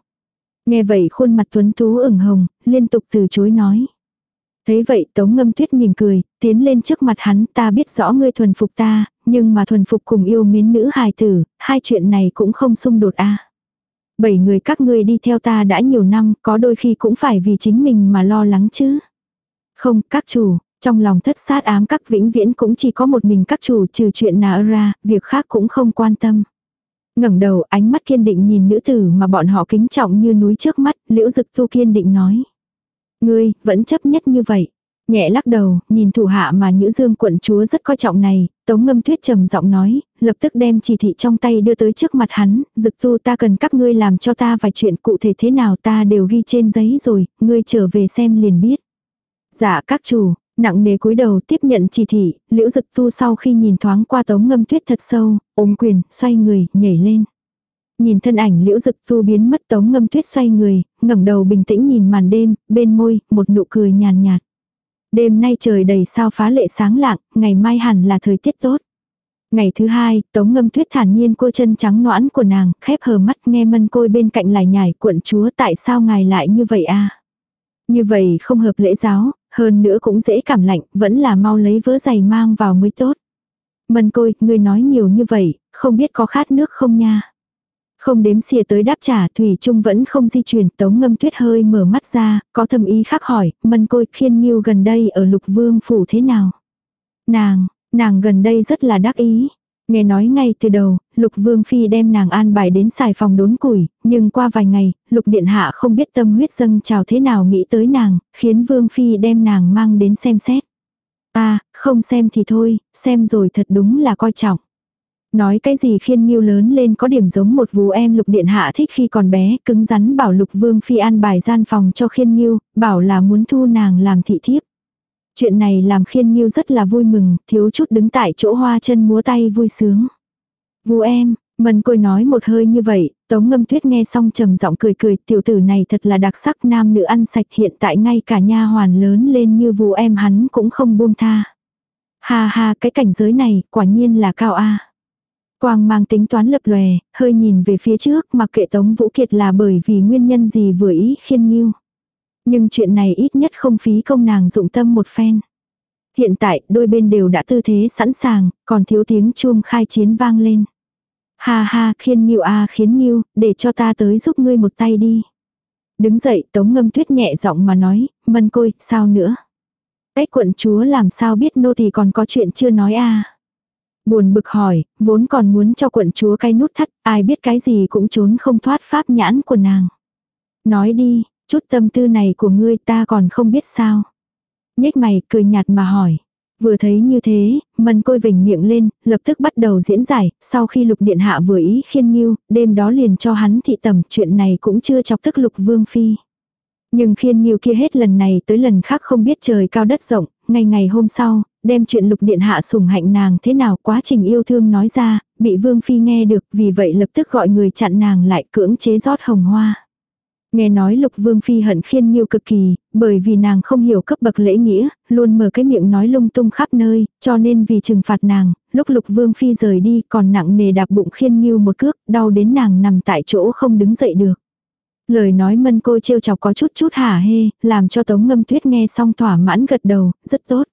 Nghe vậy khuôn mặt tuấn tú ửng hồng, liên tục từ chối nói. Thấy vậy Tống Ngâm Tuyết mỉm cười, tiến lên trước mặt hắn ta biết rõ ngươi thuần phục ta, nhưng mà thuần phục cùng yêu mến nữ hài tử, hai chuyện này cũng không xung đột a. Bảy người các ngươi đi theo ta đã nhiều năm, có đôi khi cũng phải vì chính mình mà lo lắng chứ. Không, các chủ, trong lòng thất sát ám các vĩnh viễn cũng chỉ có một mình các chủ trừ chuyện nào ra, việc khác cũng không quan tâm. ngẩng đầu ánh mắt kiên định nhìn nữ tử mà bọn họ kính trọng như núi trước mắt, liễu dực tu kiên định nói. Ngươi, vẫn chấp nhất như vậy. Nhẹ lắc đầu, nhìn thủ hạ mà Nhữ Dương quận chúa rất coi trọng này, Tống Ngâm Tuyết trầm giọng nói, lập tức đem chỉ thị trong tay đưa tới trước mặt hắn, dực tu ta cần các ngươi làm cho ta vài chuyện cụ thể thế nào ta đều ghi trên giấy rồi, ngươi trở về xem liền biết. Dạ các chủ, nặng nề cúi đầu tiếp nhận chỉ thị, liễu dực tu sau khi nhìn thoáng qua Tống Ngâm Tuyết thật sâu, ôm quyền, xoay người, nhảy lên. Nhìn thân ảnh liễu dực tu biến mất tống ngâm tuyết xoay người, ngẩng đầu bình tĩnh nhìn màn đêm, bên môi, một nụ cười nhàn nhạt. Đêm nay trời đầy sao phá lệ sáng lạng, ngày mai hẳn là thời tiết tốt. Ngày thứ hai, tống ngâm tuyết thản nhiên cô chân trắng noãn của nàng, khép hờ mắt nghe mân côi bên cạnh lại nhảy cuộn chúa tại sao ngài lại như vậy a Như vậy không hợp lễ giáo, hơn nữa cũng dễ cảm lạnh, vẫn là mau lấy vớ giày mang vào mới tốt. Mân côi, ngươi nói nhiều như vậy, không biết có khát nước không nha. Không đếm xìa tới đáp trả Thủy Trung vẫn không di chuyển Tống ngâm tuyết hơi mở mắt ra, có thầm ý khác hỏi, mân côi khiên nghiêu gần đây ở lục vương phủ thế nào? Nàng, nàng gần đây rất là đắc ý. Nghe nói ngay từ đầu, Lục Vương Phi đem nàng an bài đến xài phòng đốn củi, nhưng qua vài ngày, Lục Điện Hạ không biết tâm huyết dâng trào thế nào nghĩ tới nàng, khiến Vương Phi đem nàng mang đến xem xét. Ta, không xem thì thôi, xem rồi thật đúng là coi trọng. Nói cái gì khiên nghiêu lớn lên có điểm giống một vú em lục điện hạ thích khi còn bé, cứng rắn bảo lục vương phi an bài gian phòng cho khiên nghiêu, bảo là muốn thu nàng làm thị thiếp. Chuyện này làm khiên nghiêu rất là vui mừng, thiếu chút đứng tại chỗ hoa chân múa tay vui sướng. Vú em, Mân côi nói một hơi như vậy, tống ngâm tuyết nghe xong trầm giọng cười cười, tiểu tử này thật là đặc sắc nam nữ ăn sạch hiện tại ngay cả nha hoàn lớn lên như vú em hắn cũng không buông tha. Ha ha cái cảnh giới này quả nhiên là cao a Quang mang tính toán lập lòe, hơi nhìn về phía trước mặc kệ Tống Vũ Kiệt là bởi vì nguyên nhân gì vừa ý khiên nghiêu. Nhưng chuyện này ít nhất không phí công nàng dụng tâm một phen. Hiện tại đôi bên đều đã tư thế sẵn sàng, còn thiếu tiếng chuông khai chiến vang lên. Ha ha khiên nghiêu a à, khiến nghiêu, để cho ta tới giúp ngươi một tay đi. Đứng dậy tống ngâm tuyết nhẹ giọng mà nói, mân côi, sao nữa? Cách quận chúa làm sao biết nô thì còn có chuyện chưa nói a Buồn bực hỏi, vốn còn muốn cho quận chúa cái nút thắt, ai biết cái gì cũng trốn không thoát pháp nhãn của nàng. Nói đi, chút tâm tư này của ngươi ta còn không biết sao. Nhếch mày cười nhạt mà hỏi. Vừa thấy như thế, mân côi vỉnh miệng lên, lập tức bắt đầu diễn giải, sau khi lục điện hạ vừa ý khiên nghiêu, đêm đó liền cho hắn thị tầm, chuyện này cũng chưa chọc tức lục vương phi. Nhưng khiên nghiêu kia hết lần này tới lần khác không biết trời cao đất rộng, ngày ngày hôm sau, đem chuyện lục điện hạ sủng hạnh nàng thế nào quá trình yêu thương nói ra, bị vương phi nghe được vì vậy lập tức gọi người chặn nàng lại cưỡng chế rót hồng hoa. Nghe nói lục vương phi hận khiên nhiêu cực kỳ, bởi vì nàng không hiểu cấp bậc lễ nghĩa, luôn mở cái miệng nói lung tung khắp nơi, cho nên vì trừng phạt nàng, lúc lục vương phi rời đi còn nặng nề đạp bụng khiên nhiêu một cước, đau đến nàng nằm tại chỗ không đứng dậy được. Lời nói mân cô trêu chọc có chút chút hả hê, làm cho tống ngâm tuyết nghe xong thỏa mãn gật đầu, rất tốt.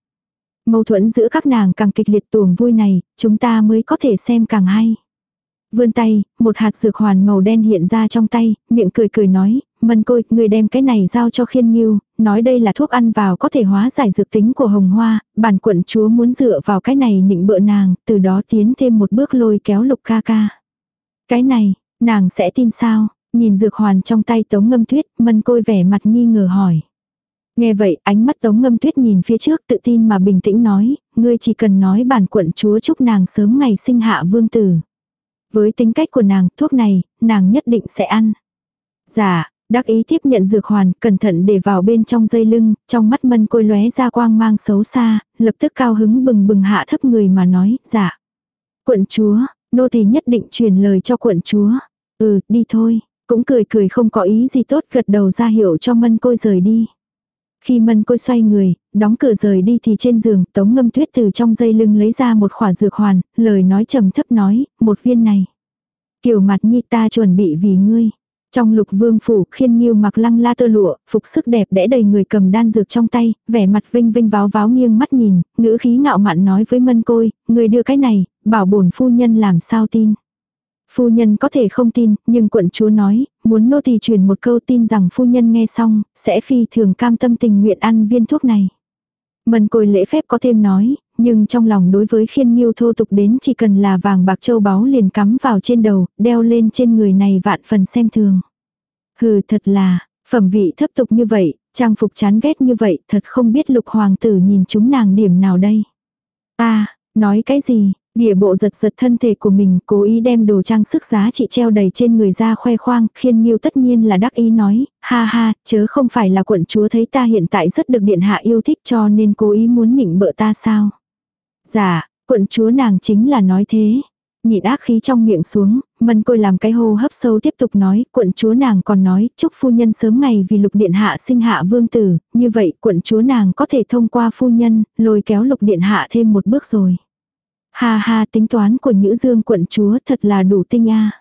Mâu thuẫn giữa các nàng càng kịch liệt tuồng vui này, chúng ta mới có thể xem càng hay. Vươn tay, một hạt dược hoàn màu đen hiện ra trong tay, miệng cười cười nói, mân côi, người đem cái này giao cho khiên nghiêu, nói đây là thuốc ăn vào có thể hóa giải dược tính của hồng hoa, bản quận chúa muốn dựa vào cái này nịnh bợ nàng, từ đó tiến thêm một bước lôi kéo lục ca ca. Cái này, nàng sẽ tin sao? Nhìn dược hoàn trong tay tống ngâm tuyết, mân côi vẻ mặt nghi ngờ hỏi. Nghe vậy, ánh mắt Tống Ngâm Tuyết nhìn phía trước tự tin mà bình tĩnh nói, ngươi chỉ cần nói bản quận chúa chúc nàng sớm ngày sinh hạ vương tử. Với tính cách của nàng, thuốc này, nàng nhất định sẽ ăn. Dạ, đắc ý tiếp nhận dược hoàn, cẩn thận để vào bên trong dây lưng, trong mắt mân côi lóe ra quang mang xấu xa, lập tức cao hứng bừng bừng hạ thấp người mà nói, dạ. Quận chúa, nô thì nhất định truyền lời cho quận chúa. Ừ, đi thôi. Cũng cười cười không có ý gì tốt gật đầu ra hiệu cho mân côi rời đi. Khi mân côi xoay người, đóng cửa rời đi thì trên giường, tống ngâm tuyết từ trong dây lưng lấy ra một khỏa dược hoàn, lời nói trầm thấp nói, một viên này. Kiểu mặt nhi ta chuẩn bị vì ngươi. Trong lục vương phủ, khiên nghiêu mặc lăng la tơ lụa, phục sức đẹp đẽ đầy người cầm đan dược trong tay, vẻ mặt vinh vinh váo váo nghiêng mắt nhìn, ngữ khí ngạo mạn nói với mân côi, người đưa cái này, bảo bổn phu nhân làm sao tin. Phu nhân có thể không tin, nhưng quận chúa nói, muốn nô tỳ truyền một câu tin rằng phu nhân nghe xong, sẽ phi thường cam tâm tình nguyện ăn viên thuốc này. Mần côi lễ phép có thêm nói, nhưng trong lòng đối với khiên nghiêu thô tục đến chỉ cần là vàng bạc châu báu liền cắm vào trên đầu, đeo lên trên người này vạn phần xem thường. Hừ thật là, phẩm vị thấp tục như vậy, trang phục chán ghét như vậy, thật không biết lục hoàng tử nhìn chúng nàng điểm nào đây. ta nói cái gì, Địa bộ giật giật thân thể của mình, cố ý đem đồ trang sức giá trị treo đầy trên người ra khoe khoang, khiên nghiêu tất nhiên là đắc ý nói, ha ha, chớ không phải là quận chúa thấy ta hiện tại rất được điện hạ yêu thích cho nên cố ý muốn nịnh bợ ta sao. Dạ, quận chúa nàng chính là nói thế. Nhịn ác khí trong miệng xuống, mân côi làm cái hô hấp sâu tiếp tục nói, quận chúa nàng còn nói, chúc phu nhân sớm ngày vì lục điện hạ sinh hạ vương tử, như vậy quận chúa nàng có thể thông qua phu nhân, lôi kéo lục điện hạ thêm một bước rồi. Ha ha tính toán của Nhữ Dương quận chúa thật là đủ tinh a.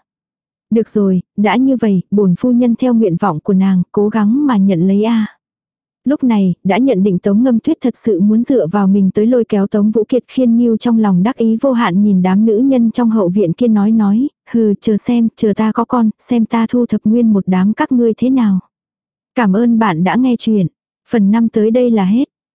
Được rồi, đã như vậy, bổn phu nhân theo nguyện vọng của nàng, cố gắng mà nhận lấy a. Lúc này, đã nhận định Tống Ngâm Tuyết thật sự muốn dựa vào mình tới lôi kéo Tống Vũ Kiệt khiên nghiêu trong lòng đắc ý vô hạn nhìn đám nữ nhân trong hậu viện kia nói nói, hừ chờ xem, chờ ta có con, xem ta thu thập nguyên một đám các ngươi thế nào. Cảm ơn bạn đã nghe chuyện. Phần 5 tới đây là hết.